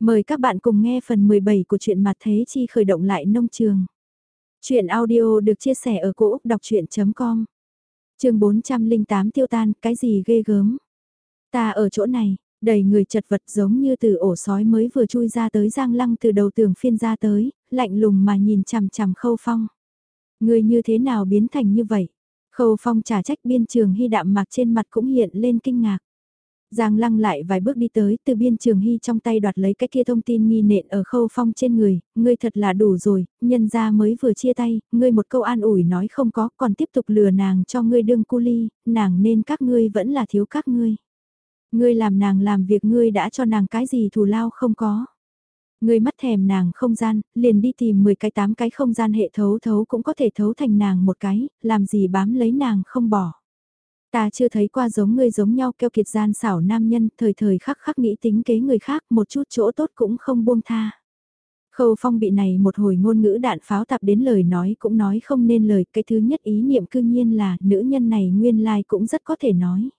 Mời các bạn cùng nghe phần 17 của truyện mặt thế chi khởi động lại nông trường. Chuyện audio được chia sẻ ở cỗ đọc chuyện.com Trường 408 tiêu tan, cái gì ghê gớm. Ta ở chỗ này, đầy người chật vật giống như từ ổ sói mới vừa chui ra tới giang lăng từ đầu tường phiên ra tới, lạnh lùng mà nhìn chằm chằm khâu phong. Người như thế nào biến thành như vậy? Khâu phong trả trách biên trường hy đạm mạc trên mặt cũng hiện lên kinh ngạc. Giang lăng lại vài bước đi tới từ biên trường hy trong tay đoạt lấy cái kia thông tin nghi nện ở khâu phong trên người, ngươi thật là đủ rồi, nhân ra mới vừa chia tay, ngươi một câu an ủi nói không có, còn tiếp tục lừa nàng cho ngươi đương cu ly, nàng nên các ngươi vẫn là thiếu các ngươi. Ngươi làm nàng làm việc ngươi đã cho nàng cái gì thù lao không có. Ngươi mắt thèm nàng không gian, liền đi tìm 10 cái 8 cái không gian hệ thấu thấu cũng có thể thấu thành nàng một cái, làm gì bám lấy nàng không bỏ. Ta chưa thấy qua giống ngươi giống nhau keo kiệt gian xảo nam nhân, thời thời khắc khắc nghĩ tính kế người khác, một chút chỗ tốt cũng không buông tha. Khâu phong bị này một hồi ngôn ngữ đạn pháo tạp đến lời nói cũng nói không nên lời, cái thứ nhất ý niệm cư nhiên là nữ nhân này nguyên lai like cũng rất có thể nói.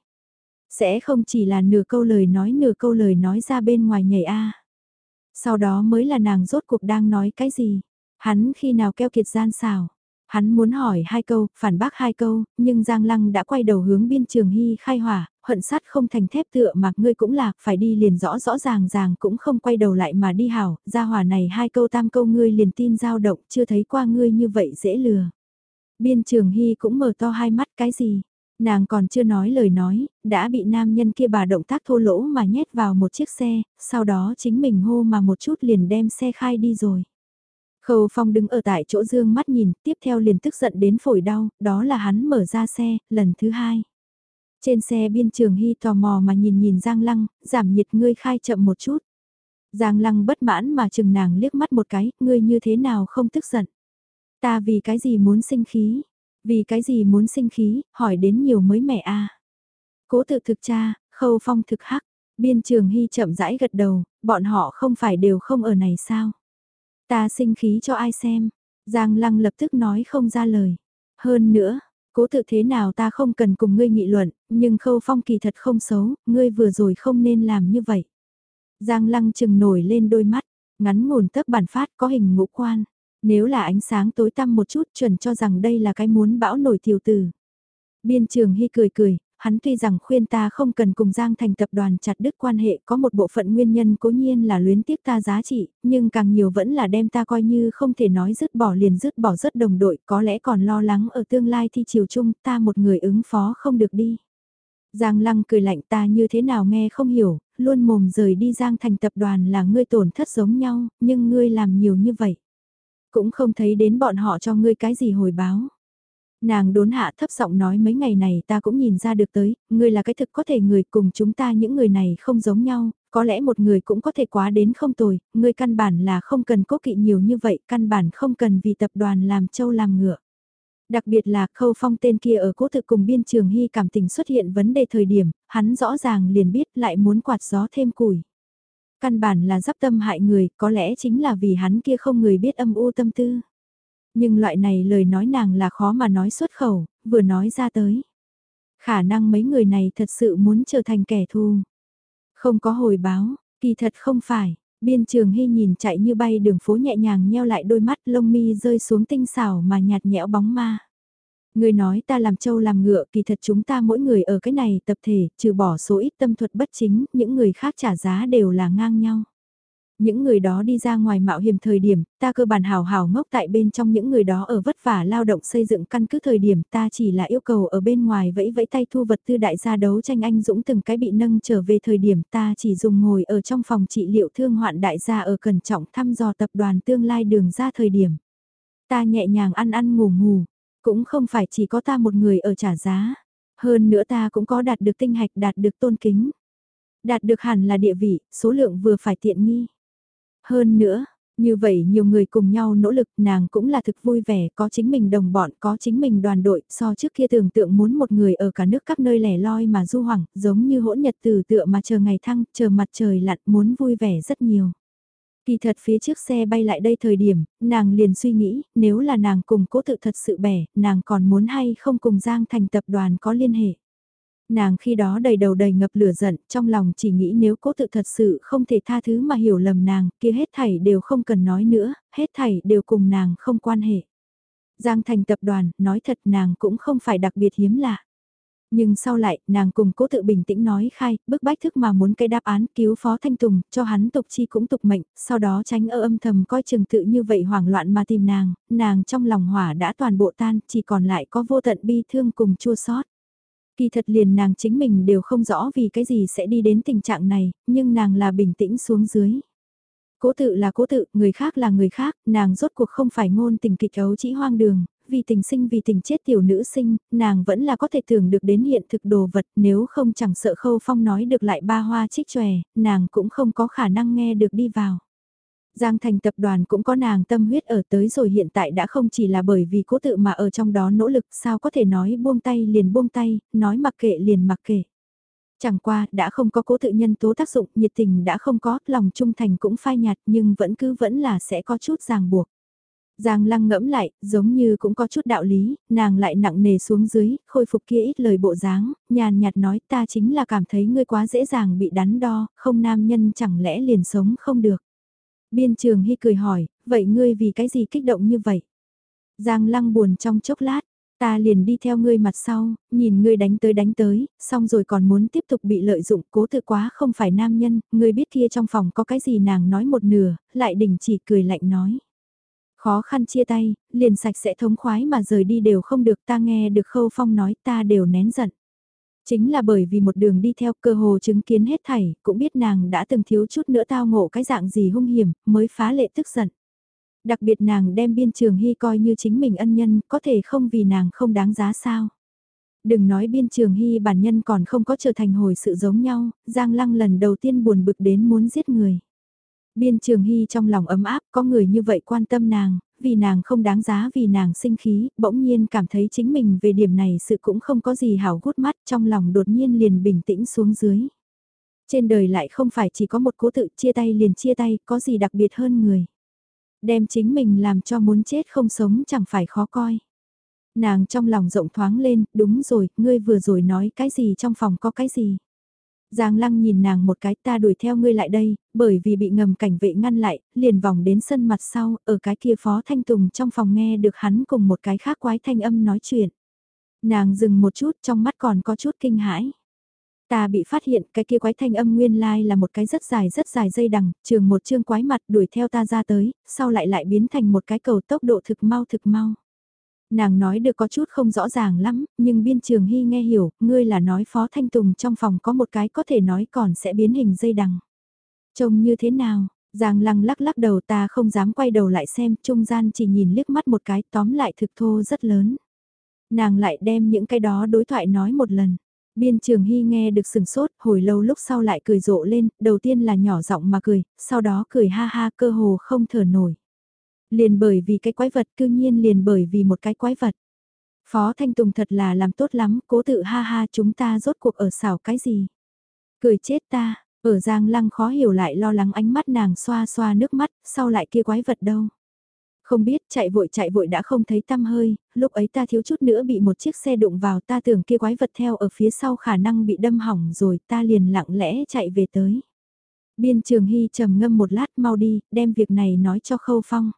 Sẽ không chỉ là nửa câu lời nói nửa câu lời nói ra bên ngoài nhảy a Sau đó mới là nàng rốt cuộc đang nói cái gì, hắn khi nào keo kiệt gian xảo Hắn muốn hỏi hai câu, phản bác hai câu, nhưng Giang Lăng đã quay đầu hướng biên trường hy khai hỏa, hận sắt không thành thép tựa mà ngươi cũng là, phải đi liền rõ rõ ràng ràng cũng không quay đầu lại mà đi hảo, ra hỏa này hai câu tam câu ngươi liền tin dao động, chưa thấy qua ngươi như vậy dễ lừa. Biên trường hy cũng mở to hai mắt cái gì, nàng còn chưa nói lời nói, đã bị nam nhân kia bà động tác thô lỗ mà nhét vào một chiếc xe, sau đó chính mình hô mà một chút liền đem xe khai đi rồi. Khâu Phong đứng ở tại chỗ dương mắt nhìn, tiếp theo liền tức giận đến phổi đau, đó là hắn mở ra xe, lần thứ hai. Trên xe biên trường hy tò mò mà nhìn nhìn Giang Lăng, giảm nhiệt ngươi khai chậm một chút. Giang Lăng bất mãn mà chừng nàng liếc mắt một cái, ngươi như thế nào không tức giận. Ta vì cái gì muốn sinh khí, vì cái gì muốn sinh khí, hỏi đến nhiều mới mẻ a. Cố tự thực cha, khâu phong thực hắc, biên trường hy chậm rãi gật đầu, bọn họ không phải đều không ở này sao. Ta sinh khí cho ai xem. Giang lăng lập tức nói không ra lời. Hơn nữa, cố tự thế nào ta không cần cùng ngươi nghị luận, nhưng khâu phong kỳ thật không xấu, ngươi vừa rồi không nên làm như vậy. Giang lăng chừng nổi lên đôi mắt, ngắn ngủn tấc bản phát có hình ngũ quan. Nếu là ánh sáng tối tăm một chút chuẩn cho rằng đây là cái muốn bão nổi tiểu tử. Biên trường hy cười cười, hắn tuy rằng khuyên ta không cần cùng Giang Thành tập đoàn chặt đứt quan hệ có một bộ phận nguyên nhân cố nhiên là luyến tiếc ta giá trị, nhưng càng nhiều vẫn là đem ta coi như không thể nói dứt bỏ liền dứt bỏ rất đồng đội, có lẽ còn lo lắng ở tương lai thi chiều chung ta một người ứng phó không được đi. Giang Lăng cười lạnh ta như thế nào nghe không hiểu, luôn mồm rời đi Giang Thành tập đoàn là ngươi tổn thất giống nhau, nhưng ngươi làm nhiều như vậy. Cũng không thấy đến bọn họ cho ngươi cái gì hồi báo. Nàng đốn hạ thấp giọng nói mấy ngày này ta cũng nhìn ra được tới, ngươi là cái thực có thể người cùng chúng ta những người này không giống nhau, có lẽ một người cũng có thể quá đến không tồi, ngươi căn bản là không cần cố kỵ nhiều như vậy, căn bản không cần vì tập đoàn làm châu làm ngựa. Đặc biệt là khâu phong tên kia ở cố thực cùng biên trường hy cảm tình xuất hiện vấn đề thời điểm, hắn rõ ràng liền biết lại muốn quạt gió thêm củi. Căn bản là dắp tâm hại người, có lẽ chính là vì hắn kia không người biết âm u tâm tư. Nhưng loại này lời nói nàng là khó mà nói xuất khẩu, vừa nói ra tới. Khả năng mấy người này thật sự muốn trở thành kẻ thù. Không có hồi báo, kỳ thật không phải. Biên trường hy nhìn chạy như bay đường phố nhẹ nhàng nheo lại đôi mắt lông mi rơi xuống tinh xảo mà nhạt nhẽo bóng ma. Người nói ta làm trâu làm ngựa kỳ thật chúng ta mỗi người ở cái này tập thể trừ bỏ số ít tâm thuật bất chính những người khác trả giá đều là ngang nhau. Những người đó đi ra ngoài mạo hiểm thời điểm, ta cơ bản hào hào ngốc tại bên trong những người đó ở vất vả lao động xây dựng căn cứ thời điểm ta chỉ là yêu cầu ở bên ngoài vẫy vẫy tay thu vật tư đại gia đấu tranh anh dũng từng cái bị nâng trở về thời điểm ta chỉ dùng ngồi ở trong phòng trị liệu thương hoạn đại gia ở cẩn trọng thăm dò tập đoàn tương lai đường ra thời điểm. Ta nhẹ nhàng ăn ăn ngủ ngủ, cũng không phải chỉ có ta một người ở trả giá. Hơn nữa ta cũng có đạt được tinh hạch đạt được tôn kính. Đạt được hẳn là địa vị, số lượng vừa phải tiện nghi. Hơn nữa, như vậy nhiều người cùng nhau nỗ lực nàng cũng là thực vui vẻ, có chính mình đồng bọn, có chính mình đoàn đội, so trước kia tưởng tượng muốn một người ở cả nước các nơi lẻ loi mà du hoảng, giống như hỗn nhật từ tựa mà chờ ngày thăng, chờ mặt trời lặn muốn vui vẻ rất nhiều. Kỳ thật phía trước xe bay lại đây thời điểm, nàng liền suy nghĩ, nếu là nàng cùng cố tự thật sự bẻ, nàng còn muốn hay không cùng Giang thành tập đoàn có liên hệ. Nàng khi đó đầy đầu đầy ngập lửa giận, trong lòng chỉ nghĩ nếu cố tự thật sự không thể tha thứ mà hiểu lầm nàng, kia hết thảy đều không cần nói nữa, hết thảy đều cùng nàng không quan hệ. Giang thành tập đoàn, nói thật nàng cũng không phải đặc biệt hiếm lạ. Nhưng sau lại, nàng cùng cố tự bình tĩnh nói khai, bức bách thức mà muốn cái đáp án cứu Phó Thanh Tùng, cho hắn tục chi cũng tục mệnh, sau đó tránh ở âm thầm coi chừng tự như vậy hoảng loạn mà tìm nàng, nàng trong lòng hỏa đã toàn bộ tan, chỉ còn lại có vô tận bi thương cùng chua sót. Kỳ thật liền nàng chính mình đều không rõ vì cái gì sẽ đi đến tình trạng này, nhưng nàng là bình tĩnh xuống dưới. Cố tự là cố tự, người khác là người khác, nàng rốt cuộc không phải ngôn tình kịch ấu chỉ hoang đường, vì tình sinh vì tình chết tiểu nữ sinh, nàng vẫn là có thể tưởng được đến hiện thực đồ vật nếu không chẳng sợ khâu phong nói được lại ba hoa trích chòe, nàng cũng không có khả năng nghe được đi vào. Giang thành tập đoàn cũng có nàng tâm huyết ở tới rồi hiện tại đã không chỉ là bởi vì cố tự mà ở trong đó nỗ lực sao có thể nói buông tay liền buông tay, nói mặc kệ liền mặc kệ. Chẳng qua, đã không có cố tự nhân tố tác dụng, nhiệt tình đã không có, lòng trung thành cũng phai nhạt nhưng vẫn cứ vẫn là sẽ có chút ràng buộc. Giang lăng ngẫm lại, giống như cũng có chút đạo lý, nàng lại nặng nề xuống dưới, khôi phục kia ít lời bộ dáng, nhàn nhạt nói ta chính là cảm thấy ngươi quá dễ dàng bị đắn đo, không nam nhân chẳng lẽ liền sống không được. Biên trường hy cười hỏi, vậy ngươi vì cái gì kích động như vậy? Giang lăng buồn trong chốc lát, ta liền đi theo ngươi mặt sau, nhìn ngươi đánh tới đánh tới, xong rồi còn muốn tiếp tục bị lợi dụng, cố tự quá không phải nam nhân, ngươi biết kia trong phòng có cái gì nàng nói một nửa, lại đình chỉ cười lạnh nói. Khó khăn chia tay, liền sạch sẽ thống khoái mà rời đi đều không được ta nghe được khâu phong nói ta đều nén giận. Chính là bởi vì một đường đi theo cơ hồ chứng kiến hết thảy, cũng biết nàng đã từng thiếu chút nữa tao ngộ cái dạng gì hung hiểm, mới phá lệ tức giận. Đặc biệt nàng đem biên trường hy coi như chính mình ân nhân, có thể không vì nàng không đáng giá sao. Đừng nói biên trường hy bản nhân còn không có trở thành hồi sự giống nhau, Giang Lăng lần đầu tiên buồn bực đến muốn giết người. Biên Trường Hy trong lòng ấm áp, có người như vậy quan tâm nàng, vì nàng không đáng giá vì nàng sinh khí, bỗng nhiên cảm thấy chính mình về điểm này sự cũng không có gì hảo gút mắt, trong lòng đột nhiên liền bình tĩnh xuống dưới. Trên đời lại không phải chỉ có một cố tự chia tay liền chia tay, có gì đặc biệt hơn người. Đem chính mình làm cho muốn chết không sống chẳng phải khó coi. Nàng trong lòng rộng thoáng lên, đúng rồi, ngươi vừa rồi nói cái gì trong phòng có cái gì. Giang Lăng nhìn nàng một cái ta đuổi theo ngươi lại đây, bởi vì bị ngầm cảnh vệ ngăn lại, liền vòng đến sân mặt sau, ở cái kia Phó Thanh Tùng trong phòng nghe được hắn cùng một cái khác quái thanh âm nói chuyện. Nàng dừng một chút trong mắt còn có chút kinh hãi. Ta bị phát hiện cái kia quái thanh âm nguyên lai là một cái rất dài rất dài dây đằng, trường một chương quái mặt đuổi theo ta ra tới, sau lại lại biến thành một cái cầu tốc độ thực mau thực mau. Nàng nói được có chút không rõ ràng lắm, nhưng biên trường hy nghe hiểu, ngươi là nói Phó Thanh Tùng trong phòng có một cái có thể nói còn sẽ biến hình dây đằng. Trông như thế nào? Giang lăng lắc lắc đầu ta không dám quay đầu lại xem, trung gian chỉ nhìn liếc mắt một cái tóm lại thực thô rất lớn. Nàng lại đem những cái đó đối thoại nói một lần. Biên trường hy nghe được sừng sốt, hồi lâu lúc sau lại cười rộ lên, đầu tiên là nhỏ giọng mà cười, sau đó cười ha ha cơ hồ không thở nổi. Liền bởi vì cái quái vật cư nhiên liền bởi vì một cái quái vật. Phó Thanh Tùng thật là làm tốt lắm, cố tự ha ha chúng ta rốt cuộc ở xảo cái gì. Cười chết ta, ở Giang Lăng khó hiểu lại lo lắng ánh mắt nàng xoa xoa nước mắt, sau lại kia quái vật đâu. Không biết chạy vội chạy vội đã không thấy tăm hơi, lúc ấy ta thiếu chút nữa bị một chiếc xe đụng vào ta tưởng kia quái vật theo ở phía sau khả năng bị đâm hỏng rồi ta liền lặng lẽ chạy về tới. Biên trường hy trầm ngâm một lát mau đi, đem việc này nói cho khâu phong.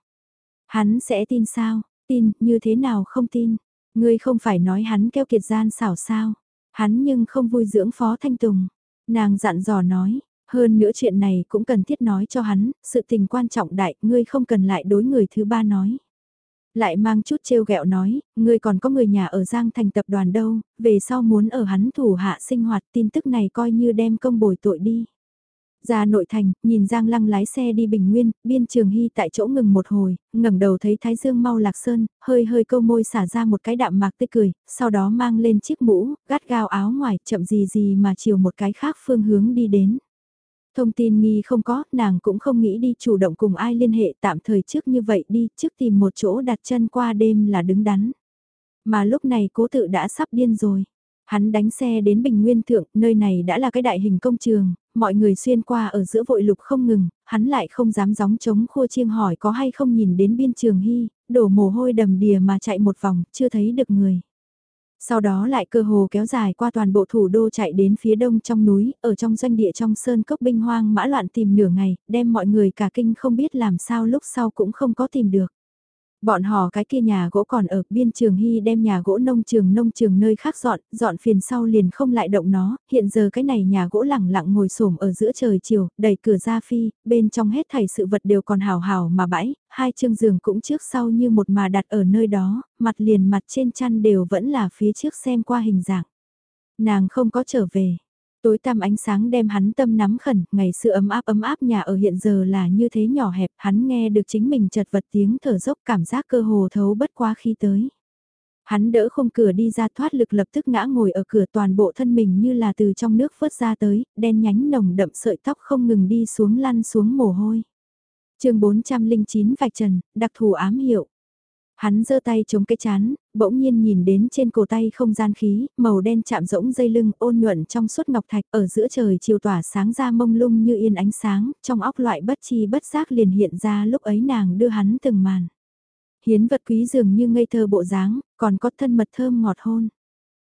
Hắn sẽ tin sao, tin, như thế nào không tin. Ngươi không phải nói hắn keo kiệt gian xảo sao. Hắn nhưng không vui dưỡng Phó Thanh Tùng. Nàng dặn dò nói, hơn nữa chuyện này cũng cần thiết nói cho hắn, sự tình quan trọng đại, ngươi không cần lại đối người thứ ba nói. Lại mang chút trêu ghẹo nói, ngươi còn có người nhà ở Giang thành tập đoàn đâu, về sau muốn ở hắn thủ hạ sinh hoạt tin tức này coi như đem công bồi tội đi. Ra nội thành, nhìn Giang Lăng lái xe đi Bình Nguyên, biên trường hy tại chỗ ngừng một hồi, ngẩng đầu thấy Thái Dương mau lạc sơn, hơi hơi câu môi xả ra một cái đạm mạc tươi cười, sau đó mang lên chiếc mũ, gắt gao áo ngoài, chậm gì gì mà chiều một cái khác phương hướng đi đến. Thông tin nghi không có, nàng cũng không nghĩ đi chủ động cùng ai liên hệ tạm thời trước như vậy đi, trước tìm một chỗ đặt chân qua đêm là đứng đắn. Mà lúc này cố tự đã sắp điên rồi. Hắn đánh xe đến Bình Nguyên Thượng, nơi này đã là cái đại hình công trường, mọi người xuyên qua ở giữa vội lục không ngừng, hắn lại không dám gióng chống khua chiêng hỏi có hay không nhìn đến biên trường hy, đổ mồ hôi đầm đìa mà chạy một vòng, chưa thấy được người. Sau đó lại cơ hồ kéo dài qua toàn bộ thủ đô chạy đến phía đông trong núi, ở trong doanh địa trong sơn cốc binh hoang mã loạn tìm nửa ngày, đem mọi người cả kinh không biết làm sao lúc sau cũng không có tìm được. Bọn họ cái kia nhà gỗ còn ở biên trường hy đem nhà gỗ nông trường nông trường nơi khác dọn, dọn phiền sau liền không lại động nó, hiện giờ cái này nhà gỗ lẳng lặng ngồi xổm ở giữa trời chiều, đẩy cửa ra phi, bên trong hết thảy sự vật đều còn hào hào mà bãi, hai chương giường cũng trước sau như một mà đặt ở nơi đó, mặt liền mặt trên chăn đều vẫn là phía trước xem qua hình dạng. Nàng không có trở về, Tối tăm ánh sáng đem hắn tâm nắm khẩn, ngày xưa ấm áp ấm áp nhà ở hiện giờ là như thế nhỏ hẹp, hắn nghe được chính mình chật vật tiếng thở dốc cảm giác cơ hồ thấu bất qua khi tới. Hắn đỡ không cửa đi ra thoát lực lập tức ngã ngồi ở cửa toàn bộ thân mình như là từ trong nước vớt ra tới, đen nhánh nồng đậm sợi tóc không ngừng đi xuống lăn xuống mồ hôi. chương 409 vạch trần, đặc thù ám hiệu. Hắn giơ tay chống cái chán, bỗng nhiên nhìn đến trên cổ tay không gian khí, màu đen chạm rỗng dây lưng ôn nhuận trong suốt ngọc thạch ở giữa trời chiều tỏa sáng ra mông lung như yên ánh sáng, trong óc loại bất chi bất giác liền hiện ra lúc ấy nàng đưa hắn từng màn. Hiến vật quý dường như ngây thơ bộ dáng, còn có thân mật thơm ngọt hôn.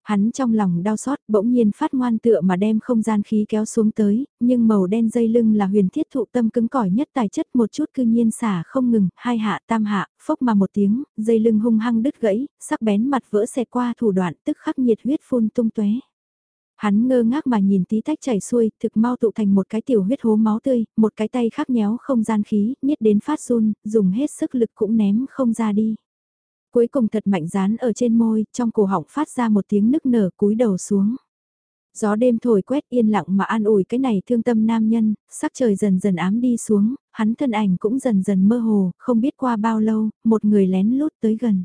Hắn trong lòng đau xót, bỗng nhiên phát ngoan tựa mà đem không gian khí kéo xuống tới, nhưng màu đen dây lưng là huyền thiết thụ tâm cứng cỏi nhất tài chất một chút cư nhiên xả không ngừng, hai hạ tam hạ, phốc mà một tiếng, dây lưng hung hăng đứt gãy, sắc bén mặt vỡ xẹt qua thủ đoạn tức khắc nhiệt huyết phun tung tóe. Hắn ngơ ngác mà nhìn tí tách chảy xuôi, thực mau tụ thành một cái tiểu huyết hố máu tươi, một cái tay khắc nhéo không gian khí, niết đến phát run, dùng hết sức lực cũng ném không ra đi cuối cùng thật mạnh dán ở trên môi, trong cổ họng phát ra một tiếng nức nở cúi đầu xuống. Gió đêm thổi quét yên lặng mà an ủi cái này thương tâm nam nhân, sắc trời dần dần ám đi xuống, hắn thân ảnh cũng dần dần mơ hồ, không biết qua bao lâu, một người lén lút tới gần.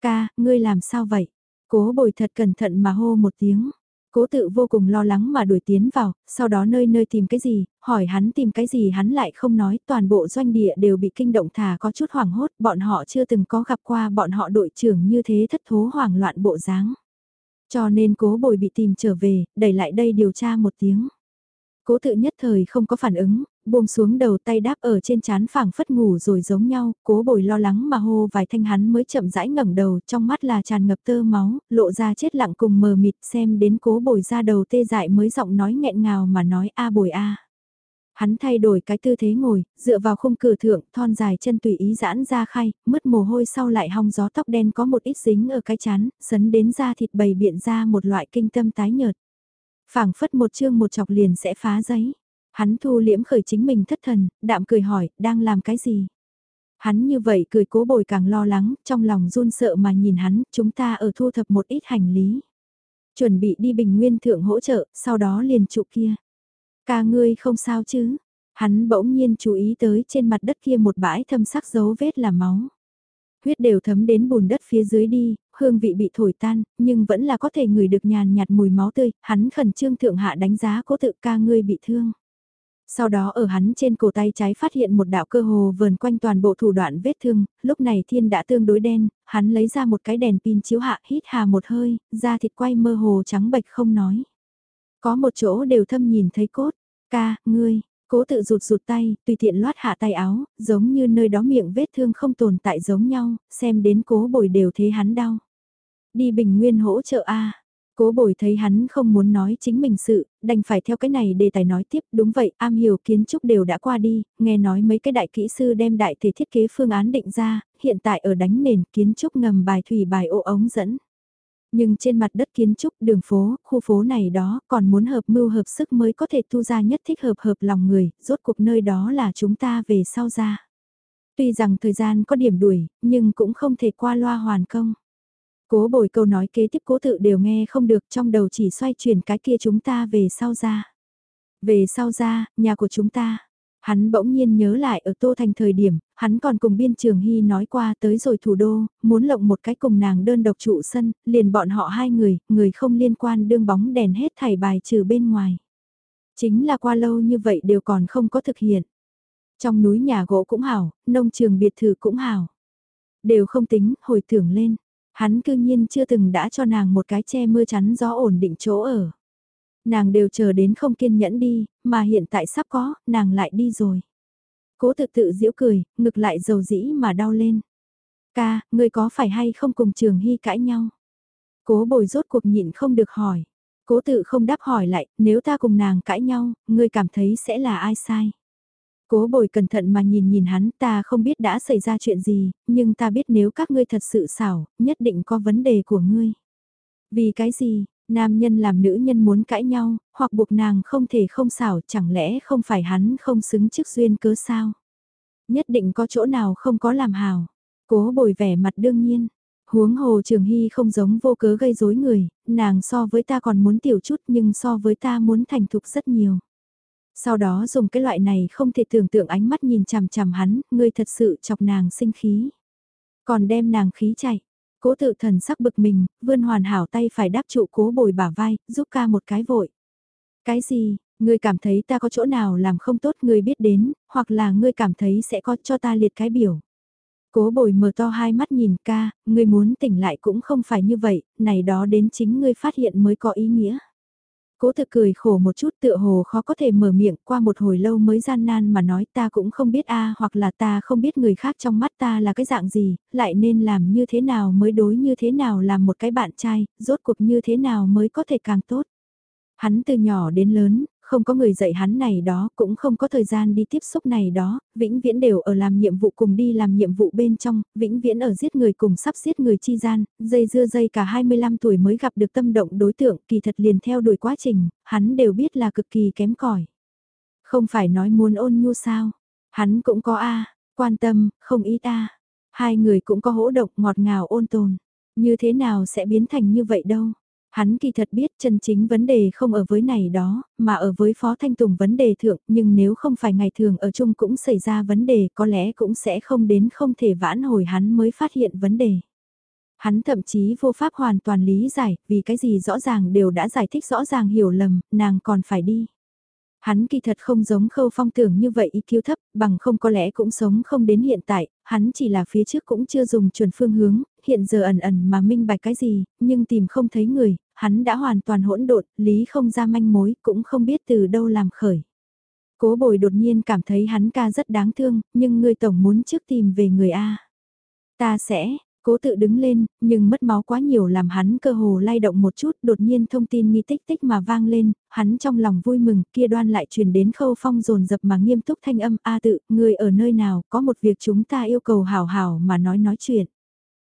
Ca, ngươi làm sao vậy? Cố bồi thật cẩn thận mà hô một tiếng. Cố tự vô cùng lo lắng mà đuổi tiến vào, sau đó nơi nơi tìm cái gì, hỏi hắn tìm cái gì hắn lại không nói, toàn bộ doanh địa đều bị kinh động thả có chút hoảng hốt, bọn họ chưa từng có gặp qua bọn họ đội trưởng như thế thất thố hoảng loạn bộ dáng. Cho nên cố bồi bị tìm trở về, đẩy lại đây điều tra một tiếng. Cố tự nhất thời không có phản ứng, buông xuống đầu tay đáp ở trên chán phẳng phất ngủ rồi giống nhau, cố bồi lo lắng mà hô vài thanh hắn mới chậm rãi ngẩng đầu trong mắt là tràn ngập tơ máu, lộ ra chết lặng cùng mờ mịt xem đến cố bồi ra đầu tê dại mới giọng nói nghẹn ngào mà nói a bồi a. Hắn thay đổi cái tư thế ngồi, dựa vào khung cửa thượng, thon dài chân tùy ý giãn ra khai, mất mồ hôi sau lại hong gió tóc đen có một ít dính ở cái chán, sấn đến da thịt bầy biện ra một loại kinh tâm tái nhợt phảng phất một chương một chọc liền sẽ phá giấy. Hắn thu liễm khởi chính mình thất thần, đạm cười hỏi, đang làm cái gì? Hắn như vậy cười cố bồi càng lo lắng, trong lòng run sợ mà nhìn hắn, chúng ta ở thu thập một ít hành lý. Chuẩn bị đi bình nguyên thượng hỗ trợ, sau đó liền trụ kia. Ca ngươi không sao chứ? Hắn bỗng nhiên chú ý tới trên mặt đất kia một bãi thâm sắc dấu vết là máu. Huyết đều thấm đến bùn đất phía dưới đi, hương vị bị thổi tan, nhưng vẫn là có thể ngửi được nhàn nhạt mùi máu tươi, hắn khẩn trương thượng hạ đánh giá cố tự ca ngươi bị thương. Sau đó ở hắn trên cổ tay trái phát hiện một đạo cơ hồ vờn quanh toàn bộ thủ đoạn vết thương, lúc này thiên đã tương đối đen, hắn lấy ra một cái đèn pin chiếu hạ hít hà một hơi, da thịt quay mơ hồ trắng bệch không nói. Có một chỗ đều thâm nhìn thấy cốt, ca, ngươi, cố tự rụt rụt tay, tùy tiện loát hạ tay áo, giống như nơi đó miệng vết thương không tồn tại giống nhau, xem đến cố bồi đều thế hắn đau. Đi bình nguyên hỗ trợ A. Cố bồi thấy hắn không muốn nói chính mình sự, đành phải theo cái này để tài nói tiếp. Đúng vậy, am hiểu kiến trúc đều đã qua đi, nghe nói mấy cái đại kỹ sư đem đại thể thiết kế phương án định ra, hiện tại ở đánh nền kiến trúc ngầm bài thủy bài ô ống dẫn. Nhưng trên mặt đất kiến trúc, đường phố, khu phố này đó còn muốn hợp mưu hợp sức mới có thể thu ra nhất thích hợp hợp lòng người, rốt cuộc nơi đó là chúng ta về sau ra. Tuy rằng thời gian có điểm đuổi, nhưng cũng không thể qua loa hoàn công. Cố bồi câu nói kế tiếp cố tự đều nghe không được trong đầu chỉ xoay chuyển cái kia chúng ta về sau ra. Về sau ra, nhà của chúng ta. Hắn bỗng nhiên nhớ lại ở Tô Thành thời điểm, hắn còn cùng biên trường hy nói qua tới rồi thủ đô, muốn lộng một cái cùng nàng đơn độc trụ sân, liền bọn họ hai người, người không liên quan đương bóng đèn hết thảy bài trừ bên ngoài. Chính là qua lâu như vậy đều còn không có thực hiện. Trong núi nhà gỗ cũng hảo, nông trường biệt thự cũng hảo. Đều không tính, hồi tưởng lên, Hắn cư nhiên chưa từng đã cho nàng một cái che mưa chắn gió ổn định chỗ ở. Nàng đều chờ đến không kiên nhẫn đi, mà hiện tại sắp có, nàng lại đi rồi. Cố tự tự giễu cười, ngực lại dầu dĩ mà đau lên. Ca, ngươi có phải hay không cùng trường hy cãi nhau? Cố bồi rốt cuộc nhịn không được hỏi. Cố tự không đáp hỏi lại, nếu ta cùng nàng cãi nhau, ngươi cảm thấy sẽ là ai sai? Cố bồi cẩn thận mà nhìn nhìn hắn ta không biết đã xảy ra chuyện gì, nhưng ta biết nếu các ngươi thật sự xảo, nhất định có vấn đề của ngươi. Vì cái gì, nam nhân làm nữ nhân muốn cãi nhau, hoặc buộc nàng không thể không xảo chẳng lẽ không phải hắn không xứng chức duyên cớ sao? Nhất định có chỗ nào không có làm hào. Cố bồi vẻ mặt đương nhiên. Huống hồ Trường Hy không giống vô cớ gây rối người, nàng so với ta còn muốn tiểu chút nhưng so với ta muốn thành thục rất nhiều. Sau đó dùng cái loại này không thể tưởng tượng ánh mắt nhìn chằm chằm hắn, ngươi thật sự chọc nàng sinh khí. Còn đem nàng khí chạy. Cố tự thần sắc bực mình, vươn hoàn hảo tay phải đáp trụ cố bồi bả vai, giúp ca một cái vội. Cái gì, ngươi cảm thấy ta có chỗ nào làm không tốt ngươi biết đến, hoặc là ngươi cảm thấy sẽ có cho ta liệt cái biểu. Cố bồi mở to hai mắt nhìn ca, ngươi muốn tỉnh lại cũng không phải như vậy, này đó đến chính ngươi phát hiện mới có ý nghĩa. Cố thực cười khổ một chút tựa hồ khó có thể mở miệng qua một hồi lâu mới gian nan mà nói ta cũng không biết a à, hoặc là ta không biết người khác trong mắt ta là cái dạng gì, lại nên làm như thế nào mới đối như thế nào làm một cái bạn trai, rốt cuộc như thế nào mới có thể càng tốt. Hắn từ nhỏ đến lớn, không có người dạy hắn này đó, cũng không có thời gian đi tiếp xúc này đó, vĩnh viễn đều ở làm nhiệm vụ cùng đi làm nhiệm vụ bên trong, vĩnh viễn ở giết người cùng sắp giết người chi gian, dây dưa dây cả 25 tuổi mới gặp được tâm động đối tượng, kỳ thật liền theo đuổi quá trình, hắn đều biết là cực kỳ kém cỏi. Không phải nói muốn ôn nhu sao, hắn cũng có A, quan tâm, không ít A, hai người cũng có hỗ động ngọt ngào ôn tồn, như thế nào sẽ biến thành như vậy đâu. Hắn kỳ thật biết chân chính vấn đề không ở với này đó, mà ở với Phó Thanh Tùng vấn đề thượng, nhưng nếu không phải ngày thường ở chung cũng xảy ra vấn đề có lẽ cũng sẽ không đến không thể vãn hồi hắn mới phát hiện vấn đề. Hắn thậm chí vô pháp hoàn toàn lý giải, vì cái gì rõ ràng đều đã giải thích rõ ràng hiểu lầm, nàng còn phải đi. Hắn kỳ thật không giống khâu phong tưởng như vậy IQ thấp, bằng không có lẽ cũng sống không đến hiện tại, hắn chỉ là phía trước cũng chưa dùng chuẩn phương hướng, hiện giờ ẩn ẩn mà minh bạch cái gì, nhưng tìm không thấy người, hắn đã hoàn toàn hỗn độn, lý không ra manh mối, cũng không biết từ đâu làm khởi. Cố bồi đột nhiên cảm thấy hắn ca rất đáng thương, nhưng người tổng muốn trước tìm về người A. Ta sẽ, Cố tự đứng lên, nhưng mất máu quá nhiều làm hắn cơ hồ lay động một chút, đột nhiên thông tin nghi tích tích mà vang lên, hắn trong lòng vui mừng, kia đoan lại truyền đến khâu phong rồn dập mà nghiêm túc thanh âm, a tự, người ở nơi nào, có một việc chúng ta yêu cầu hào hào mà nói nói chuyện.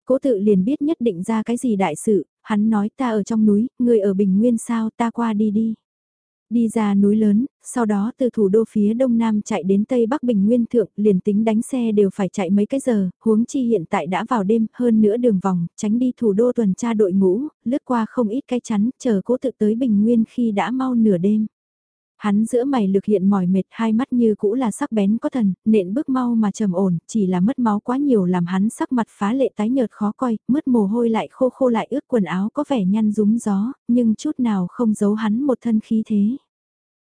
Cố tự liền biết nhất định ra cái gì đại sự, hắn nói ta ở trong núi, người ở Bình Nguyên sao, ta qua đi đi. Đi ra núi lớn, sau đó từ thủ đô phía đông nam chạy đến tây bắc bình nguyên thượng, liền tính đánh xe đều phải chạy mấy cái giờ, huống chi hiện tại đã vào đêm, hơn nữa đường vòng, tránh đi thủ đô tuần tra đội ngũ, lướt qua không ít cái chắn, chờ cố tự tới bình nguyên khi đã mau nửa đêm. Hắn giữa mày lực hiện mỏi mệt hai mắt như cũ là sắc bén có thần, nện bước mau mà trầm ổn, chỉ là mất máu quá nhiều làm hắn sắc mặt phá lệ tái nhợt khó coi, mất mồ hôi lại khô khô lại ướt quần áo có vẻ nhăn rúng gió, nhưng chút nào không giấu hắn một thân khí thế.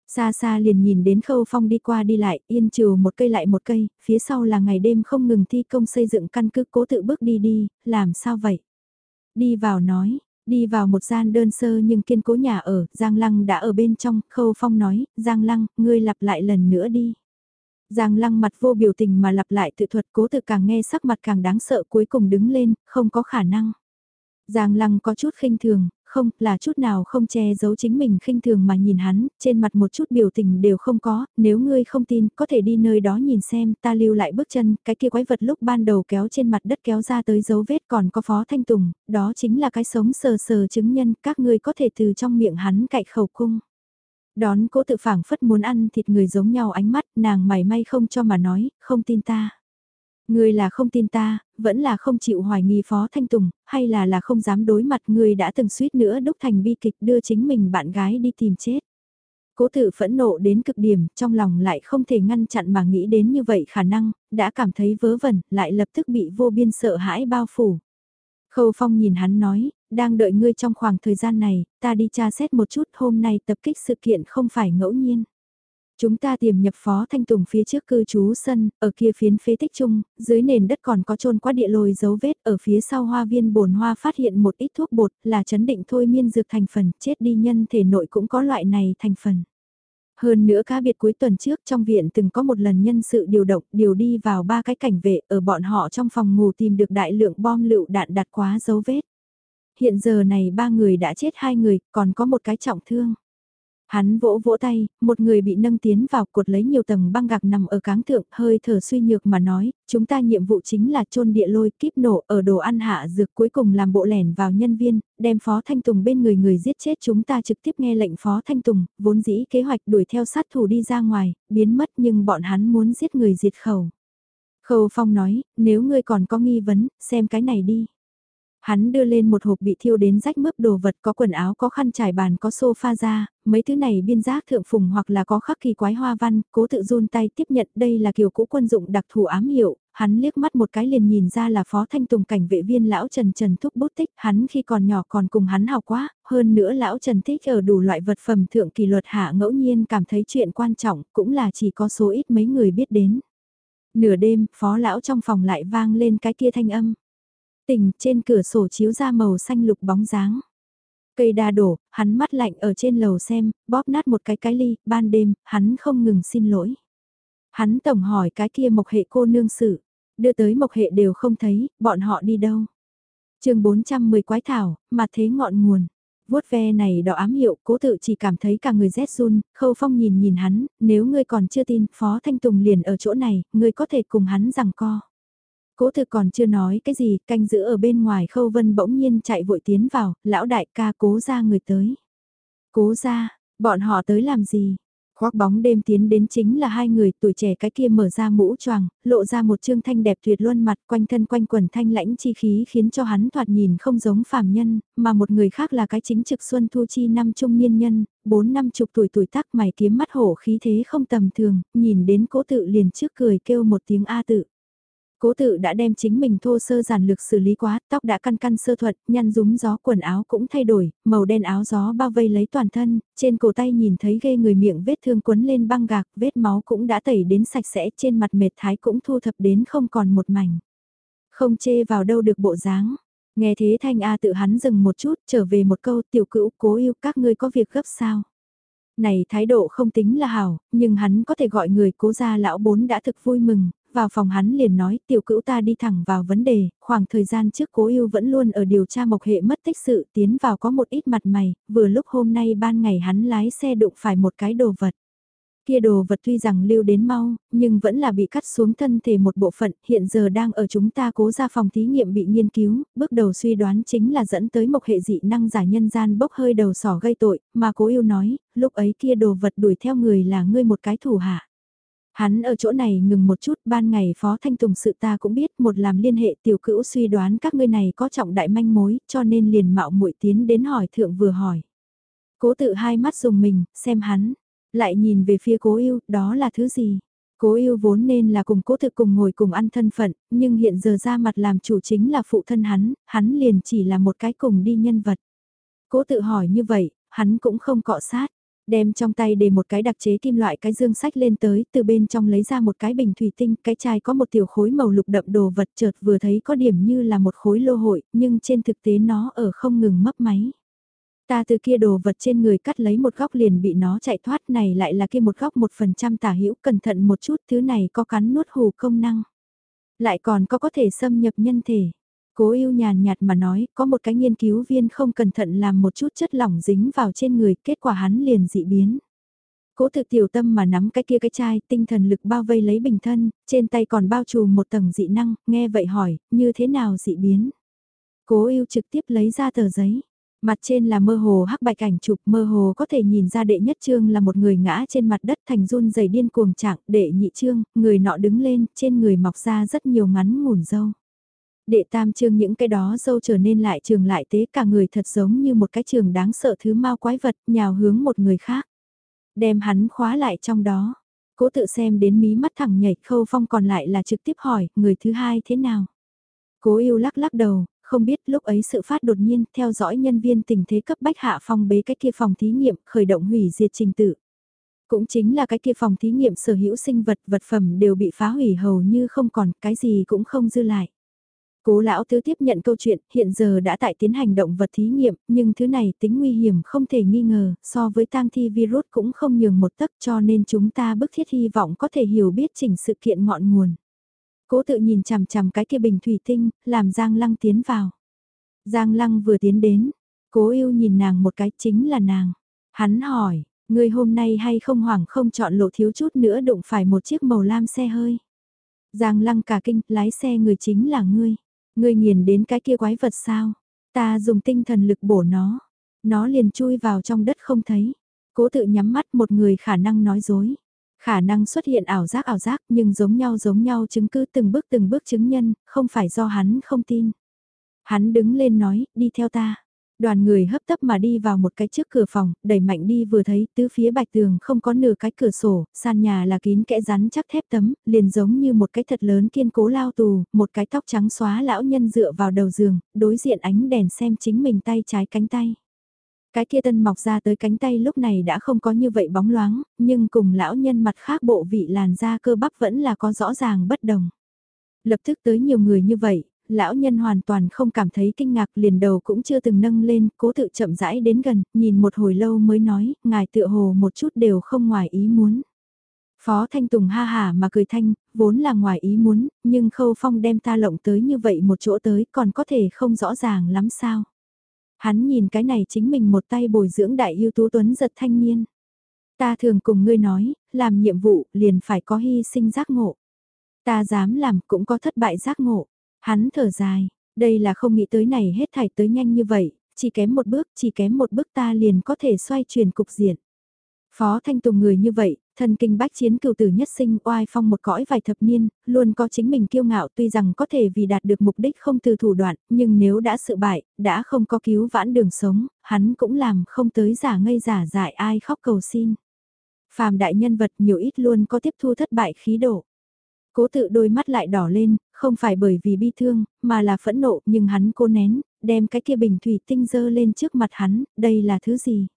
Xa xa liền nhìn đến khâu phong đi qua đi lại, yên trừ một cây lại một cây, phía sau là ngày đêm không ngừng thi công xây dựng căn cứ cố tự bước đi đi, làm sao vậy? Đi vào nói, đi vào một gian đơn sơ nhưng kiên cố nhà ở, Giang Lăng đã ở bên trong, khâu phong nói, Giang Lăng, ngươi lặp lại lần nữa đi. Giang Lăng mặt vô biểu tình mà lặp lại tự thuật cố tự càng nghe sắc mặt càng đáng sợ cuối cùng đứng lên, không có khả năng. Giang Lăng có chút khinh thường, không, là chút nào không che giấu chính mình khinh thường mà nhìn hắn, trên mặt một chút biểu tình đều không có, nếu ngươi không tin, có thể đi nơi đó nhìn xem, ta lưu lại bước chân, cái kia quái vật lúc ban đầu kéo trên mặt đất kéo ra tới dấu vết còn có phó thanh tùng, đó chính là cái sống sờ sờ chứng nhân, các ngươi có thể từ trong miệng hắn cạy khẩu cung. Đón cố tự phảng phất muốn ăn thịt người giống nhau ánh mắt, nàng mày may không cho mà nói, không tin ta. Ngươi là không tin ta, vẫn là không chịu hoài nghi Phó Thanh Tùng, hay là là không dám đối mặt ngươi đã từng suýt nữa đúc thành bi kịch đưa chính mình bạn gái đi tìm chết. Cố tự phẫn nộ đến cực điểm, trong lòng lại không thể ngăn chặn mà nghĩ đến như vậy khả năng, đã cảm thấy vớ vẩn, lại lập tức bị vô biên sợ hãi bao phủ. Khâu Phong nhìn hắn nói, đang đợi ngươi trong khoảng thời gian này, ta đi tra xét một chút hôm nay tập kích sự kiện không phải ngẫu nhiên. Chúng ta tiềm nhập phó thanh tùng phía trước cư trú sân, ở kia phiến phế tích chung, dưới nền đất còn có trôn quá địa lồi dấu vết, ở phía sau hoa viên bồn hoa phát hiện một ít thuốc bột, là chấn định thôi miên dược thành phần, chết đi nhân thể nội cũng có loại này thành phần. Hơn nữa cá biệt cuối tuần trước trong viện từng có một lần nhân sự điều động, điều đi vào ba cái cảnh vệ ở bọn họ trong phòng ngủ tìm được đại lượng bom lựu đạn đặt quá dấu vết. hiện giờ này ba người đã chết hai người, còn có một cái trọng thương. Hắn vỗ vỗ tay, một người bị nâng tiến vào cột lấy nhiều tầng băng gạc nằm ở cáng thượng, hơi thở suy nhược mà nói, chúng ta nhiệm vụ chính là chôn địa lôi kíp nổ ở đồ ăn hạ dược cuối cùng làm bộ lẻn vào nhân viên, đem Phó Thanh Tùng bên người người giết chết chúng ta trực tiếp nghe lệnh Phó Thanh Tùng, vốn dĩ kế hoạch đuổi theo sát thủ đi ra ngoài, biến mất nhưng bọn hắn muốn giết người diệt khẩu. Khâu Phong nói, nếu ngươi còn có nghi vấn, xem cái này đi. Hắn đưa lên một hộp bị thiêu đến rách mướp đồ vật có quần áo có khăn trải bàn có sofa ra, mấy thứ này biên giác thượng phùng hoặc là có khắc kỳ quái hoa văn, cố tự run tay tiếp nhận đây là kiểu cũ quân dụng đặc thù ám hiệu, hắn liếc mắt một cái liền nhìn ra là phó thanh tùng cảnh vệ viên lão Trần Trần thúc bút tích, hắn khi còn nhỏ còn cùng hắn học quá, hơn nữa lão Trần thích ở đủ loại vật phẩm thượng kỳ luật hạ ngẫu nhiên cảm thấy chuyện quan trọng, cũng là chỉ có số ít mấy người biết đến. Nửa đêm, phó lão trong phòng lại vang lên cái kia thanh âm tình trên cửa sổ chiếu ra màu xanh lục bóng dáng. Cây đa đổ, hắn mắt lạnh ở trên lầu xem, bóp nát một cái cái ly, ban đêm, hắn không ngừng xin lỗi. Hắn tổng hỏi cái kia mộc hệ cô nương sự, đưa tới mộc hệ đều không thấy, bọn họ đi đâu. chương 410 quái thảo, mà thế ngọn nguồn. Vuốt ve này đỏ ám hiệu, cố tự chỉ cảm thấy cả người rét run, khâu phong nhìn nhìn hắn, nếu ngươi còn chưa tin, Phó Thanh Tùng liền ở chỗ này, ngươi có thể cùng hắn rằng co. Cố thực còn chưa nói cái gì, canh giữ ở bên ngoài khâu vân bỗng nhiên chạy vội tiến vào, lão đại ca cố ra người tới. Cố ra, bọn họ tới làm gì? Khoác bóng đêm tiến đến chính là hai người tuổi trẻ cái kia mở ra mũ choàng, lộ ra một trương thanh đẹp tuyệt luân mặt quanh thân quanh quần thanh lãnh chi khí khiến cho hắn thoạt nhìn không giống phàm nhân, mà một người khác là cái chính trực xuân thu chi năm trung niên nhân, bốn năm chục tuổi tuổi tác mày kiếm mắt hổ khí thế không tầm thường, nhìn đến cố tự liền trước cười kêu một tiếng A tự. Cố tự đã đem chính mình thô sơ giản lược xử lý quá, tóc đã căn căn sơ thuật, nhăn rúm gió quần áo cũng thay đổi, màu đen áo gió bao vây lấy toàn thân, trên cổ tay nhìn thấy ghê người miệng vết thương quấn lên băng gạc, vết máu cũng đã tẩy đến sạch sẽ, trên mặt mệt thái cũng thu thập đến không còn một mảnh. Không chê vào đâu được bộ dáng. Nghe thế thanh A tự hắn dừng một chút, trở về một câu tiểu cữu cố yêu các ngươi có việc gấp sao. Này thái độ không tính là hảo, nhưng hắn có thể gọi người cố gia lão bốn đã thực vui mừng, vào phòng hắn liền nói tiểu cữu ta đi thẳng vào vấn đề, khoảng thời gian trước cố yêu vẫn luôn ở điều tra mộc hệ mất tích sự tiến vào có một ít mặt mày, vừa lúc hôm nay ban ngày hắn lái xe đụng phải một cái đồ vật. Kia đồ vật tuy rằng lưu đến mau, nhưng vẫn là bị cắt xuống thân thể một bộ phận, hiện giờ đang ở chúng ta cố ra phòng thí nghiệm bị nghiên cứu, bước đầu suy đoán chính là dẫn tới mộc hệ dị năng giả nhân gian bốc hơi đầu sỏ gây tội, mà cố yêu nói, lúc ấy kia đồ vật đuổi theo người là ngươi một cái thủ hạ. Hắn ở chỗ này ngừng một chút, ban ngày Phó Thanh Tùng sự ta cũng biết, một làm liên hệ tiểu cữu suy đoán các ngươi này có trọng đại manh mối, cho nên liền mạo muội tiến đến hỏi thượng vừa hỏi. Cố tự hai mắt dùng mình, xem hắn, lại nhìn về phía cố yêu, đó là thứ gì? Cố yêu vốn nên là cùng cố thực cùng ngồi cùng ăn thân phận, nhưng hiện giờ ra mặt làm chủ chính là phụ thân hắn, hắn liền chỉ là một cái cùng đi nhân vật. Cố tự hỏi như vậy, hắn cũng không cọ sát đem trong tay để một cái đặc chế kim loại cái dương sách lên tới, từ bên trong lấy ra một cái bình thủy tinh, cái chai có một tiểu khối màu lục đậm đồ vật chợt vừa thấy có điểm như là một khối lô hội, nhưng trên thực tế nó ở không ngừng mấp máy. Ta từ kia đồ vật trên người cắt lấy một góc liền bị nó chạy thoát này lại là kia một góc một phần trăm tả hữu cẩn thận một chút thứ này có cắn nuốt hù công năng. Lại còn có có thể xâm nhập nhân thể. Cố yêu nhàn nhạt mà nói, có một cái nghiên cứu viên không cẩn thận làm một chút chất lỏng dính vào trên người, kết quả hắn liền dị biến. Cố thực tiểu tâm mà nắm cái kia cái chai, tinh thần lực bao vây lấy bình thân, trên tay còn bao trùm một tầng dị năng, nghe vậy hỏi, như thế nào dị biến? Cố yêu trực tiếp lấy ra tờ giấy. Mặt trên là mơ hồ hắc bạch ảnh chụp mơ hồ có thể nhìn ra đệ nhất trương là một người ngã trên mặt đất thành run dày điên cuồng trạng đệ nhị trương, người nọ đứng lên, trên người mọc ra rất nhiều ngắn ngủn dâu. Đệ tam trương những cái đó dâu trở nên lại trường lại tế cả người thật giống như một cái trường đáng sợ thứ mau quái vật nhào hướng một người khác. Đem hắn khóa lại trong đó. Cố tự xem đến mí mắt thẳng nhảy khâu phong còn lại là trực tiếp hỏi người thứ hai thế nào. Cố yêu lắc lắc đầu, không biết lúc ấy sự phát đột nhiên theo dõi nhân viên tình thế cấp bách hạ phong bế cái kia phòng thí nghiệm khởi động hủy diệt trình tự. Cũng chính là cái kia phòng thí nghiệm sở hữu sinh vật vật phẩm đều bị phá hủy hầu như không còn cái gì cũng không dư lại. Cố lão tứ tiếp nhận câu chuyện, hiện giờ đã tại tiến hành động vật thí nghiệm, nhưng thứ này tính nguy hiểm không thể nghi ngờ, so với tang thi virus cũng không nhường một tấc cho nên chúng ta bức thiết hy vọng có thể hiểu biết chỉnh sự kiện ngọn nguồn. Cố tự nhìn chằm chằm cái kia bình thủy tinh, làm Giang Lăng tiến vào. Giang Lăng vừa tiến đến, cố yêu nhìn nàng một cái chính là nàng. Hắn hỏi, người hôm nay hay không hoảng không chọn lộ thiếu chút nữa đụng phải một chiếc màu lam xe hơi. Giang Lăng cả kinh, lái xe người chính là ngươi. Ngươi nghiền đến cái kia quái vật sao? Ta dùng tinh thần lực bổ nó. Nó liền chui vào trong đất không thấy. Cố tự nhắm mắt một người khả năng nói dối. Khả năng xuất hiện ảo giác ảo giác nhưng giống nhau giống nhau chứng cứ từng bước từng bước chứng nhân, không phải do hắn không tin. Hắn đứng lên nói, đi theo ta. Đoàn người hấp tấp mà đi vào một cái trước cửa phòng, đẩy mạnh đi vừa thấy tứ phía bạch tường không có nửa cái cửa sổ, sàn nhà là kín kẽ rắn chắc thép tấm, liền giống như một cái thật lớn kiên cố lao tù, một cái tóc trắng xóa lão nhân dựa vào đầu giường, đối diện ánh đèn xem chính mình tay trái cánh tay. Cái kia tân mọc ra tới cánh tay lúc này đã không có như vậy bóng loáng, nhưng cùng lão nhân mặt khác bộ vị làn da cơ bắp vẫn là có rõ ràng bất đồng. Lập tức tới nhiều người như vậy, lão nhân hoàn toàn không cảm thấy kinh ngạc liền đầu cũng chưa từng nâng lên, cố tự chậm rãi đến gần, nhìn một hồi lâu mới nói, ngài tựa hồ một chút đều không ngoài ý muốn. Phó Thanh Tùng ha hà mà cười thanh, vốn là ngoài ý muốn, nhưng Khâu Phong đem ta lộng tới như vậy một chỗ tới còn có thể không rõ ràng lắm sao. Hắn nhìn cái này chính mình một tay bồi dưỡng đại yêu tú tuấn giật thanh niên. Ta thường cùng ngươi nói, làm nhiệm vụ liền phải có hy sinh giác ngộ. Ta dám làm cũng có thất bại giác ngộ. Hắn thở dài, đây là không nghĩ tới này hết thảy tới nhanh như vậy, chỉ kém một bước, chỉ kém một bước ta liền có thể xoay chuyển cục diện. Phó Thanh Tùng người như vậy, thần kinh bách chiến cựu tử nhất sinh oai phong một cõi vài thập niên, luôn có chính mình kiêu ngạo tuy rằng có thể vì đạt được mục đích không từ thủ đoạn, nhưng nếu đã sự bại, đã không có cứu vãn đường sống, hắn cũng làm không tới giả ngây giả dại ai khóc cầu xin. Phàm đại nhân vật nhiều ít luôn có tiếp thu thất bại khí độ. Cố tự đôi mắt lại đỏ lên, không phải bởi vì bi thương, mà là phẫn nộ nhưng hắn cô nén, đem cái kia bình thủy tinh dơ lên trước mặt hắn, đây là thứ gì?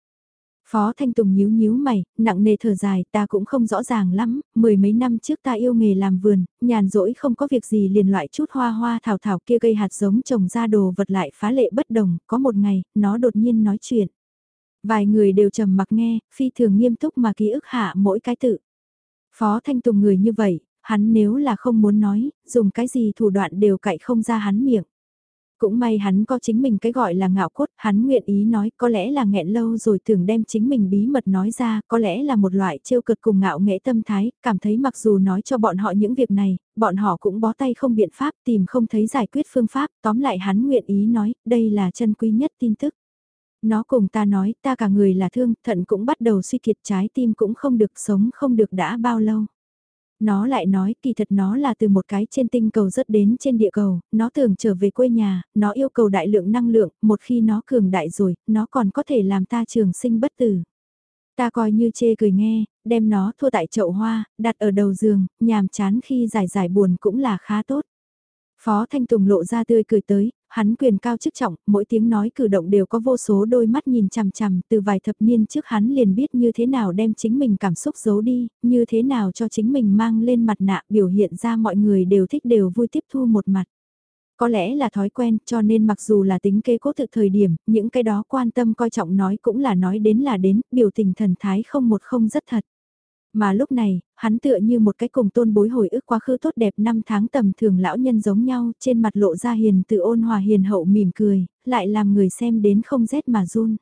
Phó Thanh Tùng nhíu nhíu mày, nặng nề thở dài, ta cũng không rõ ràng lắm, mười mấy năm trước ta yêu nghề làm vườn, nhàn rỗi không có việc gì liền loại chút hoa hoa thảo thảo kia gây hạt giống trồng ra đồ vật lại phá lệ bất đồng, có một ngày, nó đột nhiên nói chuyện. Vài người đều trầm mặc nghe, phi thường nghiêm túc mà ký ức hạ mỗi cái tự. Phó Thanh Tùng người như vậy, hắn nếu là không muốn nói, dùng cái gì thủ đoạn đều cậy không ra hắn miệng. Cũng may hắn có chính mình cái gọi là ngạo cốt, hắn nguyện ý nói có lẽ là nghẹn lâu rồi tưởng đem chính mình bí mật nói ra, có lẽ là một loại trêu cực cùng ngạo nghệ tâm thái, cảm thấy mặc dù nói cho bọn họ những việc này, bọn họ cũng bó tay không biện pháp tìm không thấy giải quyết phương pháp, tóm lại hắn nguyện ý nói, đây là chân quý nhất tin tức. Nó cùng ta nói, ta cả người là thương, thận cũng bắt đầu suy kiệt trái tim cũng không được sống không được đã bao lâu. Nó lại nói kỳ thật nó là từ một cái trên tinh cầu rất đến trên địa cầu, nó thường trở về quê nhà, nó yêu cầu đại lượng năng lượng, một khi nó cường đại rồi, nó còn có thể làm ta trường sinh bất tử. Ta coi như chê cười nghe, đem nó thua tại chậu hoa, đặt ở đầu giường, nhàm chán khi giải giải buồn cũng là khá tốt. Phó Thanh Tùng lộ ra tươi cười tới, hắn quyền cao chức trọng, mỗi tiếng nói cử động đều có vô số đôi mắt nhìn chằm chằm, từ vài thập niên trước hắn liền biết như thế nào đem chính mình cảm xúc giấu đi, như thế nào cho chính mình mang lên mặt nạ biểu hiện ra mọi người đều thích đều vui tiếp thu một mặt. Có lẽ là thói quen cho nên mặc dù là tính kế cố thực thời điểm, những cái đó quan tâm coi trọng nói cũng là nói đến là đến, biểu tình thần thái không một không rất thật. Mà lúc này, hắn tựa như một cái cùng tôn bối hồi ức quá khứ tốt đẹp năm tháng tầm thường lão nhân giống nhau, trên mặt lộ ra hiền tự ôn hòa hiền hậu mỉm cười, lại làm người xem đến không rét mà run.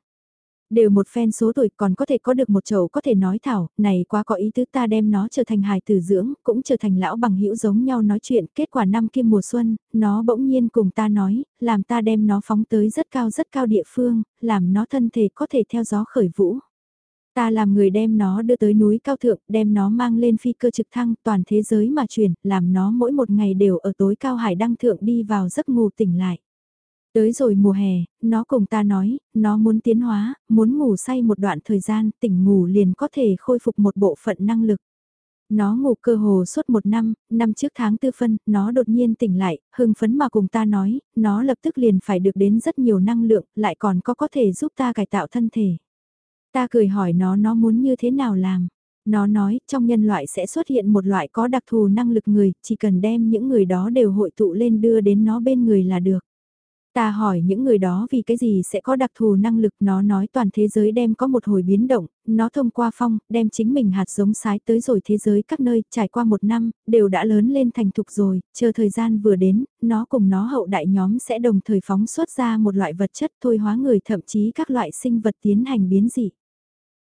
Đều một phen số tuổi còn có thể có được một chậu có thể nói thảo, này quá có ý tứ ta đem nó trở thành hài tử dưỡng, cũng trở thành lão bằng hữu giống nhau nói chuyện, kết quả năm kim mùa xuân, nó bỗng nhiên cùng ta nói, làm ta đem nó phóng tới rất cao rất cao địa phương, làm nó thân thể có thể theo gió khởi vũ. Ta làm người đem nó đưa tới núi cao thượng, đem nó mang lên phi cơ trực thăng toàn thế giới mà chuyển, làm nó mỗi một ngày đều ở tối cao hải đăng thượng đi vào giấc ngủ tỉnh lại. Tới rồi mùa hè, nó cùng ta nói, nó muốn tiến hóa, muốn ngủ say một đoạn thời gian, tỉnh ngủ liền có thể khôi phục một bộ phận năng lực. Nó ngủ cơ hồ suốt một năm, năm trước tháng tư phân, nó đột nhiên tỉnh lại, hưng phấn mà cùng ta nói, nó lập tức liền phải được đến rất nhiều năng lượng, lại còn có có thể giúp ta cải tạo thân thể. Ta cười hỏi nó nó muốn như thế nào làm. Nó nói, trong nhân loại sẽ xuất hiện một loại có đặc thù năng lực người, chỉ cần đem những người đó đều hội tụ lên đưa đến nó bên người là được. Ta hỏi những người đó vì cái gì sẽ có đặc thù năng lực nó nói toàn thế giới đem có một hồi biến động, nó thông qua phong, đem chính mình hạt giống sái tới rồi thế giới các nơi, trải qua một năm, đều đã lớn lên thành thục rồi, chờ thời gian vừa đến, nó cùng nó hậu đại nhóm sẽ đồng thời phóng xuất ra một loại vật chất thôi hóa người thậm chí các loại sinh vật tiến hành biến dị.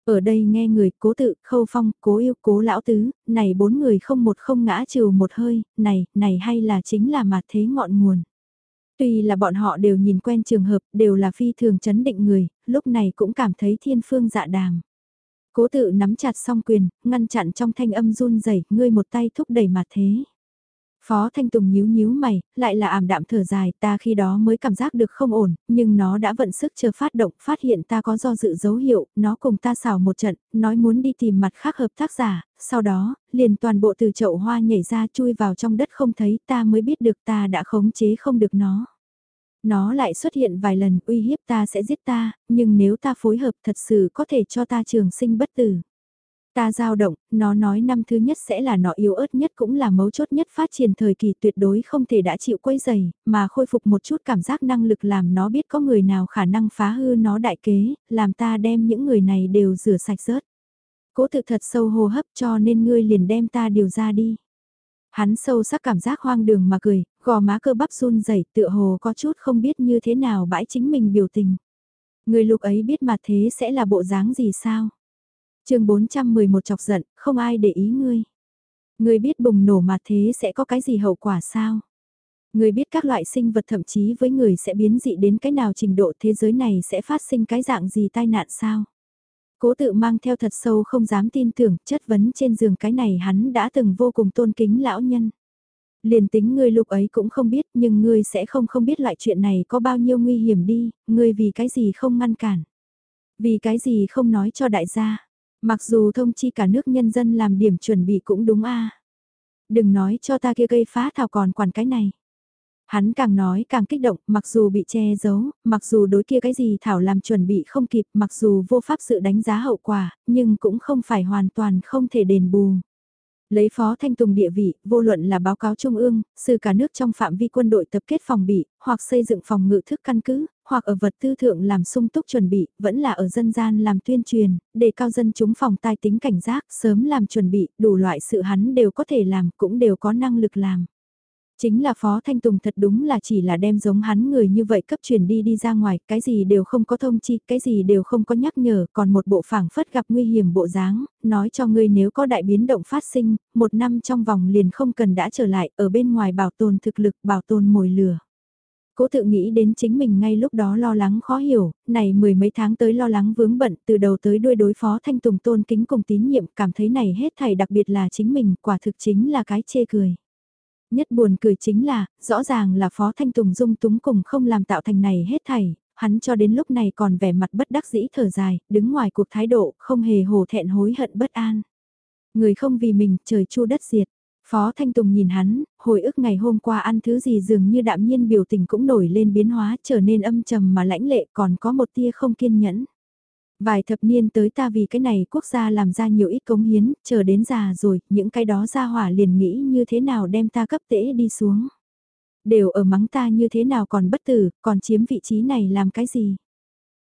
Ở đây nghe người cố tự, khâu phong, cố yêu, cố lão tứ, này bốn người không một không ngã trừ một hơi, này, này hay là chính là mặt thế ngọn nguồn. Tuy là bọn họ đều nhìn quen trường hợp, đều là phi thường chấn định người, lúc này cũng cảm thấy thiên phương dạ đàm. Cố tự nắm chặt song quyền, ngăn chặn trong thanh âm run rẩy ngươi một tay thúc đẩy mặt thế. Phó Thanh Tùng nhíu nhíu mày, lại là ảm đạm thở dài, ta khi đó mới cảm giác được không ổn, nhưng nó đã vận sức chờ phát động, phát hiện ta có do dự dấu hiệu, nó cùng ta xào một trận, nói muốn đi tìm mặt khác hợp tác giả, sau đó, liền toàn bộ từ chậu hoa nhảy ra chui vào trong đất không thấy ta mới biết được ta đã khống chế không được nó. Nó lại xuất hiện vài lần uy hiếp ta sẽ giết ta, nhưng nếu ta phối hợp thật sự có thể cho ta trường sinh bất tử. Ta dao động, nó nói năm thứ nhất sẽ là nó yếu ớt nhất cũng là mấu chốt nhất phát triển thời kỳ tuyệt đối không thể đã chịu quấy dày, mà khôi phục một chút cảm giác năng lực làm nó biết có người nào khả năng phá hư nó đại kế, làm ta đem những người này đều rửa sạch rớt. Cố thực thật sâu hô hấp cho nên ngươi liền đem ta điều ra đi. Hắn sâu sắc cảm giác hoang đường mà cười, gò má cơ bắp run rẩy tựa hồ có chút không biết như thế nào bãi chính mình biểu tình. Người lục ấy biết mà thế sẽ là bộ dáng gì sao? Chương 411 chọc giận, không ai để ý ngươi. Ngươi biết bùng nổ mà thế sẽ có cái gì hậu quả sao? Ngươi biết các loại sinh vật thậm chí với người sẽ biến dị đến cái nào trình độ thế giới này sẽ phát sinh cái dạng gì tai nạn sao? Cố tự mang theo thật sâu không dám tin tưởng, chất vấn trên giường cái này hắn đã từng vô cùng tôn kính lão nhân. Liền tính ngươi lục ấy cũng không biết nhưng ngươi sẽ không không biết loại chuyện này có bao nhiêu nguy hiểm đi, ngươi vì cái gì không ngăn cản. Vì cái gì không nói cho đại gia. Mặc dù thông chi cả nước nhân dân làm điểm chuẩn bị cũng đúng a Đừng nói cho ta kia gây phá thảo còn quản cái này. Hắn càng nói càng kích động, mặc dù bị che giấu, mặc dù đối kia cái gì Thảo làm chuẩn bị không kịp, mặc dù vô pháp sự đánh giá hậu quả, nhưng cũng không phải hoàn toàn không thể đền bù. Lấy Phó Thanh Tùng địa vị, vô luận là báo cáo Trung ương, sự cả nước trong phạm vi quân đội tập kết phòng bị, hoặc xây dựng phòng ngự thức căn cứ, hoặc ở vật tư thượng làm sung túc chuẩn bị, vẫn là ở dân gian làm tuyên truyền, để cao dân chúng phòng tai tính cảnh giác, sớm làm chuẩn bị, đủ loại sự hắn đều có thể làm, cũng đều có năng lực làm. Chính là Phó Thanh Tùng thật đúng là chỉ là đem giống hắn người như vậy cấp truyền đi đi ra ngoài, cái gì đều không có thông chi, cái gì đều không có nhắc nhở, còn một bộ phảng phất gặp nguy hiểm bộ dáng, nói cho ngươi nếu có đại biến động phát sinh, một năm trong vòng liền không cần đã trở lại, ở bên ngoài bảo tồn thực lực, bảo tồn mồi lửa. Cố tự nghĩ đến chính mình ngay lúc đó lo lắng khó hiểu, này mười mấy tháng tới lo lắng vướng bận từ đầu tới đuôi đối phó thanh tùng tôn kính cùng tín nhiệm cảm thấy này hết thảy đặc biệt là chính mình quả thực chính là cái chê cười. Nhất buồn cười chính là, rõ ràng là Phó Thanh Tùng dung túng cùng không làm tạo thành này hết thảy, hắn cho đến lúc này còn vẻ mặt bất đắc dĩ thở dài, đứng ngoài cuộc thái độ, không hề hổ thẹn hối hận bất an. Người không vì mình, trời chua đất diệt. Phó Thanh Tùng nhìn hắn, hồi ức ngày hôm qua ăn thứ gì dường như đạm nhiên biểu tình cũng nổi lên biến hóa trở nên âm trầm mà lãnh lệ còn có một tia không kiên nhẫn. Vài thập niên tới ta vì cái này quốc gia làm ra nhiều ít cống hiến, chờ đến già rồi, những cái đó ra hỏa liền nghĩ như thế nào đem ta cấp tễ đi xuống. Đều ở mắng ta như thế nào còn bất tử, còn chiếm vị trí này làm cái gì.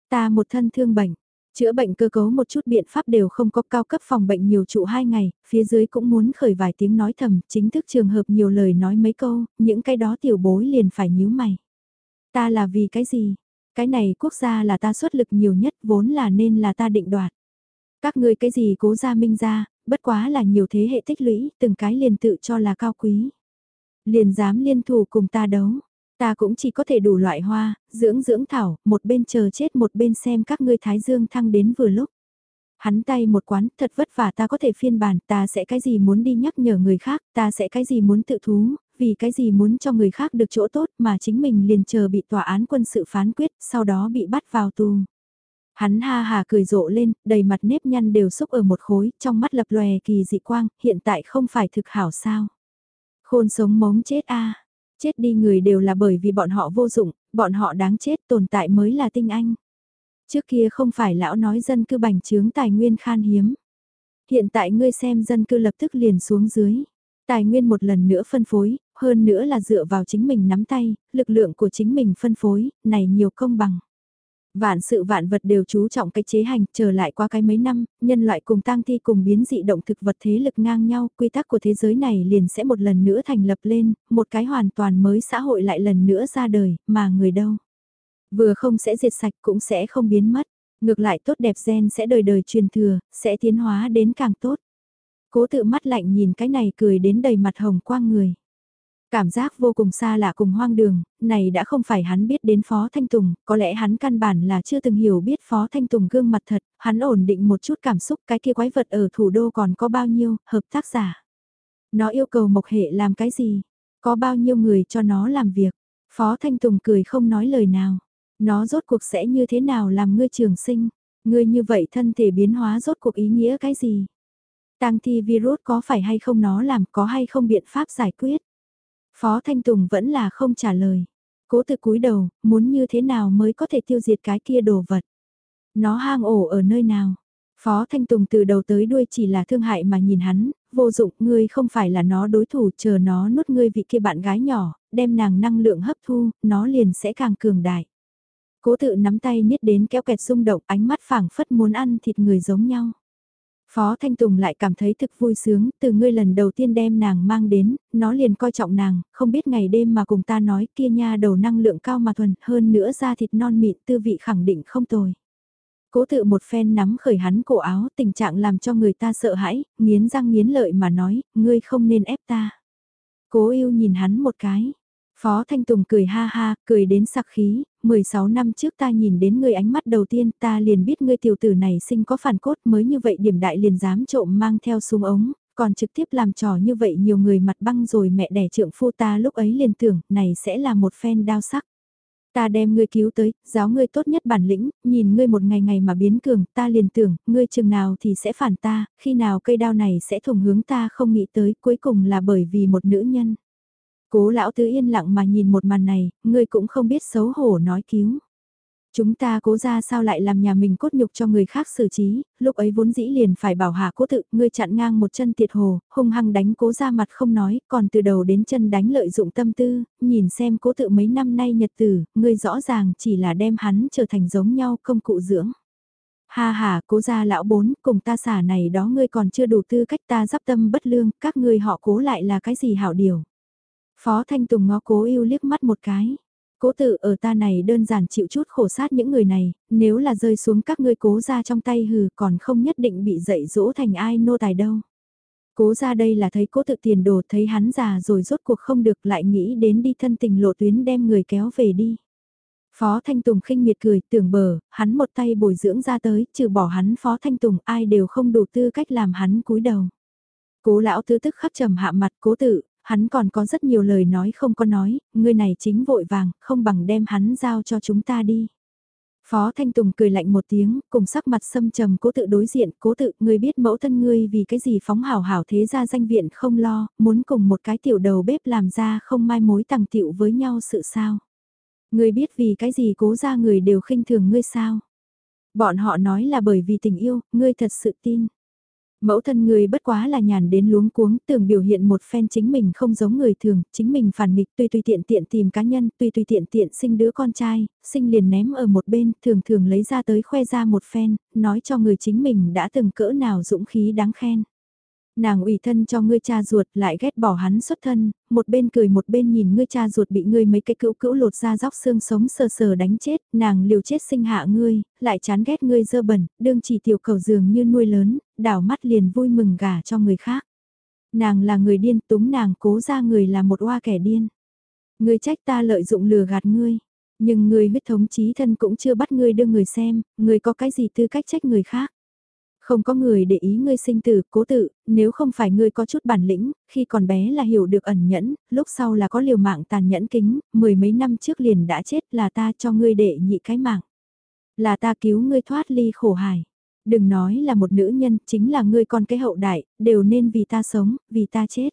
Ta một thân thương bệnh, chữa bệnh cơ cấu một chút biện pháp đều không có cao cấp phòng bệnh nhiều trụ hai ngày, phía dưới cũng muốn khởi vài tiếng nói thầm, chính thức trường hợp nhiều lời nói mấy câu, những cái đó tiểu bối liền phải nhíu mày. Ta là vì cái gì? Cái này quốc gia là ta xuất lực nhiều nhất vốn là nên là ta định đoạt. Các ngươi cái gì cố gia minh ra, bất quá là nhiều thế hệ tích lũy, từng cái liền tự cho là cao quý. Liền dám liên thủ cùng ta đấu. Ta cũng chỉ có thể đủ loại hoa, dưỡng dưỡng thảo, một bên chờ chết một bên xem các ngươi thái dương thăng đến vừa lúc. Hắn tay một quán, thật vất vả ta có thể phiên bản, ta sẽ cái gì muốn đi nhắc nhở người khác, ta sẽ cái gì muốn tự thú, vì cái gì muốn cho người khác được chỗ tốt mà chính mình liền chờ bị tòa án quân sự phán quyết, sau đó bị bắt vào tù. Hắn ha hà cười rộ lên, đầy mặt nếp nhăn đều xúc ở một khối, trong mắt lập lòe kỳ dị quang, hiện tại không phải thực hảo sao. Khôn sống mống chết a chết đi người đều là bởi vì bọn họ vô dụng, bọn họ đáng chết tồn tại mới là tinh anh. Trước kia không phải lão nói dân cư bành trướng tài nguyên khan hiếm. Hiện tại ngươi xem dân cư lập tức liền xuống dưới. Tài nguyên một lần nữa phân phối, hơn nữa là dựa vào chính mình nắm tay, lực lượng của chính mình phân phối, này nhiều công bằng. Vạn sự vạn vật đều chú trọng cái chế hành, trở lại qua cái mấy năm, nhân loại cùng tang thi cùng biến dị động thực vật thế lực ngang nhau, quy tắc của thế giới này liền sẽ một lần nữa thành lập lên, một cái hoàn toàn mới xã hội lại lần nữa ra đời, mà người đâu. Vừa không sẽ diệt sạch cũng sẽ không biến mất, ngược lại tốt đẹp gen sẽ đời đời truyền thừa, sẽ tiến hóa đến càng tốt. Cố tự mắt lạnh nhìn cái này cười đến đầy mặt hồng quang người. Cảm giác vô cùng xa lạ cùng hoang đường, này đã không phải hắn biết đến Phó Thanh Tùng, có lẽ hắn căn bản là chưa từng hiểu biết Phó Thanh Tùng gương mặt thật, hắn ổn định một chút cảm xúc cái kia quái vật ở thủ đô còn có bao nhiêu, hợp tác giả. Nó yêu cầu Mộc Hệ làm cái gì? Có bao nhiêu người cho nó làm việc? Phó Thanh Tùng cười không nói lời nào. Nó rốt cuộc sẽ như thế nào làm ngươi trường sinh? Ngươi như vậy thân thể biến hóa rốt cuộc ý nghĩa cái gì? Tăng thi virus có phải hay không nó làm có hay không biện pháp giải quyết? Phó Thanh Tùng vẫn là không trả lời. Cố tự cúi đầu, muốn như thế nào mới có thể tiêu diệt cái kia đồ vật. Nó hang ổ ở nơi nào? Phó Thanh Tùng từ đầu tới đuôi chỉ là thương hại mà nhìn hắn, vô dụng, ngươi không phải là nó đối thủ, chờ nó nuốt ngươi vị kia bạn gái nhỏ, đem nàng năng lượng hấp thu, nó liền sẽ càng cường đại. Cố tự nắm tay niết đến kéo kẹt rung động, ánh mắt phảng phất muốn ăn thịt người giống nhau. Phó Thanh Tùng lại cảm thấy thực vui sướng, từ ngươi lần đầu tiên đem nàng mang đến, nó liền coi trọng nàng, không biết ngày đêm mà cùng ta nói kia nha đầu năng lượng cao mà thuần, hơn nữa da thịt non mịn tư vị khẳng định không tồi. Cố tự một phen nắm khởi hắn cổ áo, tình trạng làm cho người ta sợ hãi, nghiến răng nghiến lợi mà nói, ngươi không nên ép ta. Cố yêu nhìn hắn một cái, Phó Thanh Tùng cười ha ha, cười đến sặc khí, 16 năm trước ta nhìn đến ngươi ánh mắt đầu tiên ta liền biết ngươi tiểu tử này sinh có phản cốt mới như vậy điểm đại liền dám trộm mang theo súng ống, còn trực tiếp làm trò như vậy nhiều người mặt băng rồi mẹ đẻ trượng phu ta lúc ấy liền tưởng này sẽ là một phen đao sắc. Ta đem ngươi cứu tới, giáo ngươi tốt nhất bản lĩnh, nhìn ngươi một ngày ngày mà biến cường, ta liền tưởng, ngươi chừng nào thì sẽ phản ta, khi nào cây đao này sẽ thủng hướng ta không nghĩ tới, cuối cùng là bởi vì một nữ nhân. Cố lão tứ yên lặng mà nhìn một màn này, ngươi cũng không biết xấu hổ nói cứu. Chúng ta cố ra sao lại làm nhà mình cốt nhục cho người khác xử trí, lúc ấy vốn dĩ liền phải bảo hạ cố tự, ngươi chặn ngang một chân tiệt hồ, hung hăng đánh cố ra mặt không nói, còn từ đầu đến chân đánh lợi dụng tâm tư, nhìn xem cố tự mấy năm nay nhật tử, ngươi rõ ràng chỉ là đem hắn trở thành giống nhau công cụ dưỡng. Ha ha, cố gia lão bốn, cùng ta xả này đó ngươi còn chưa đủ tư cách ta giáp tâm bất lương, các ngươi họ cố lại là cái gì hảo điều. Phó Thanh Tùng ngó cố yêu liếc mắt một cái. Cố tự ở ta này đơn giản chịu chút khổ sát những người này, nếu là rơi xuống các ngươi cố ra trong tay hừ còn không nhất định bị dạy dỗ thành ai nô tài đâu. Cố ra đây là thấy cố tự tiền đồ thấy hắn già rồi rốt cuộc không được lại nghĩ đến đi thân tình lộ tuyến đem người kéo về đi. Phó Thanh Tùng khinh miệt cười, tưởng bờ, hắn một tay bồi dưỡng ra tới, trừ bỏ hắn Phó Thanh Tùng ai đều không đủ tư cách làm hắn cúi đầu. Cố lão tư tức khắc trầm hạ mặt cố tự, hắn còn có rất nhiều lời nói không có nói, người này chính vội vàng, không bằng đem hắn giao cho chúng ta đi. Phó Thanh Tùng cười lạnh một tiếng, cùng sắc mặt xâm trầm cố tự đối diện, cố tự, ngươi biết mẫu thân ngươi vì cái gì phóng hảo hảo thế ra danh viện không lo, muốn cùng một cái tiểu đầu bếp làm ra không mai mối tàng tiệu với nhau sự sao. Ngươi biết vì cái gì cố ra người đều khinh thường ngươi sao. Bọn họ nói là bởi vì tình yêu, ngươi thật sự tin. Mẫu thân người bất quá là nhàn đến luống cuống, tưởng biểu hiện một phen chính mình không giống người thường, chính mình phản nghịch tùy tùy tiện tiện tìm cá nhân, tùy tùy tiện tiện sinh đứa con trai, sinh liền ném ở một bên, thường thường lấy ra tới khoe ra một phen, nói cho người chính mình đã từng cỡ nào dũng khí đáng khen. Nàng ủy thân cho ngươi cha ruột lại ghét bỏ hắn xuất thân, một bên cười một bên nhìn ngươi cha ruột bị ngươi mấy cái cữu cữu lột ra róc xương sống sờ sờ đánh chết, nàng liều chết sinh hạ ngươi, lại chán ghét ngươi dơ bẩn, đương chỉ tiểu cầu giường như nuôi lớn, đảo mắt liền vui mừng gả cho người khác. Nàng là người điên túng nàng cố ra người là một oa kẻ điên. Ngươi trách ta lợi dụng lừa gạt ngươi, nhưng ngươi huyết thống chí thân cũng chưa bắt ngươi đưa người xem, ngươi có cái gì tư cách trách người khác. Không có người để ý ngươi sinh tử, cố tự, nếu không phải ngươi có chút bản lĩnh, khi còn bé là hiểu được ẩn nhẫn, lúc sau là có liều mạng tàn nhẫn kính, mười mấy năm trước liền đã chết là ta cho ngươi đệ nhị cái mạng. Là ta cứu ngươi thoát ly khổ hải. Đừng nói là một nữ nhân, chính là ngươi con cái hậu đại, đều nên vì ta sống, vì ta chết.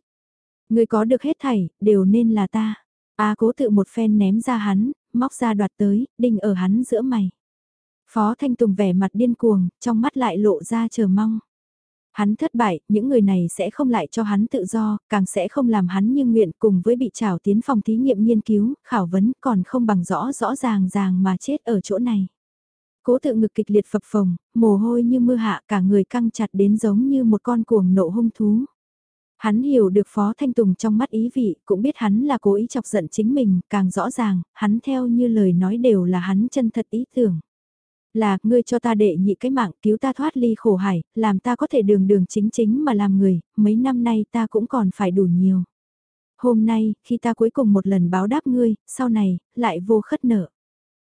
Ngươi có được hết thảy, đều nên là ta. A cố tự một phen ném ra hắn, móc ra đoạt tới, đinh ở hắn giữa mày. Phó Thanh Tùng vẻ mặt điên cuồng, trong mắt lại lộ ra chờ mong. Hắn thất bại, những người này sẽ không lại cho hắn tự do, càng sẽ không làm hắn như nguyện cùng với bị trảo tiến phòng thí nghiệm nghiên cứu, khảo vấn còn không bằng rõ rõ ràng ràng mà chết ở chỗ này. Cố tự ngực kịch liệt phập phồng, mồ hôi như mưa hạ cả người căng chặt đến giống như một con cuồng nộ hung thú. Hắn hiểu được Phó Thanh Tùng trong mắt ý vị, cũng biết hắn là cố ý chọc giận chính mình, càng rõ ràng, hắn theo như lời nói đều là hắn chân thật ý tưởng. Là, ngươi cho ta đệ nhị cái mạng cứu ta thoát ly khổ hải, làm ta có thể đường đường chính chính mà làm người, mấy năm nay ta cũng còn phải đủ nhiều. Hôm nay, khi ta cuối cùng một lần báo đáp ngươi, sau này, lại vô khất nợ.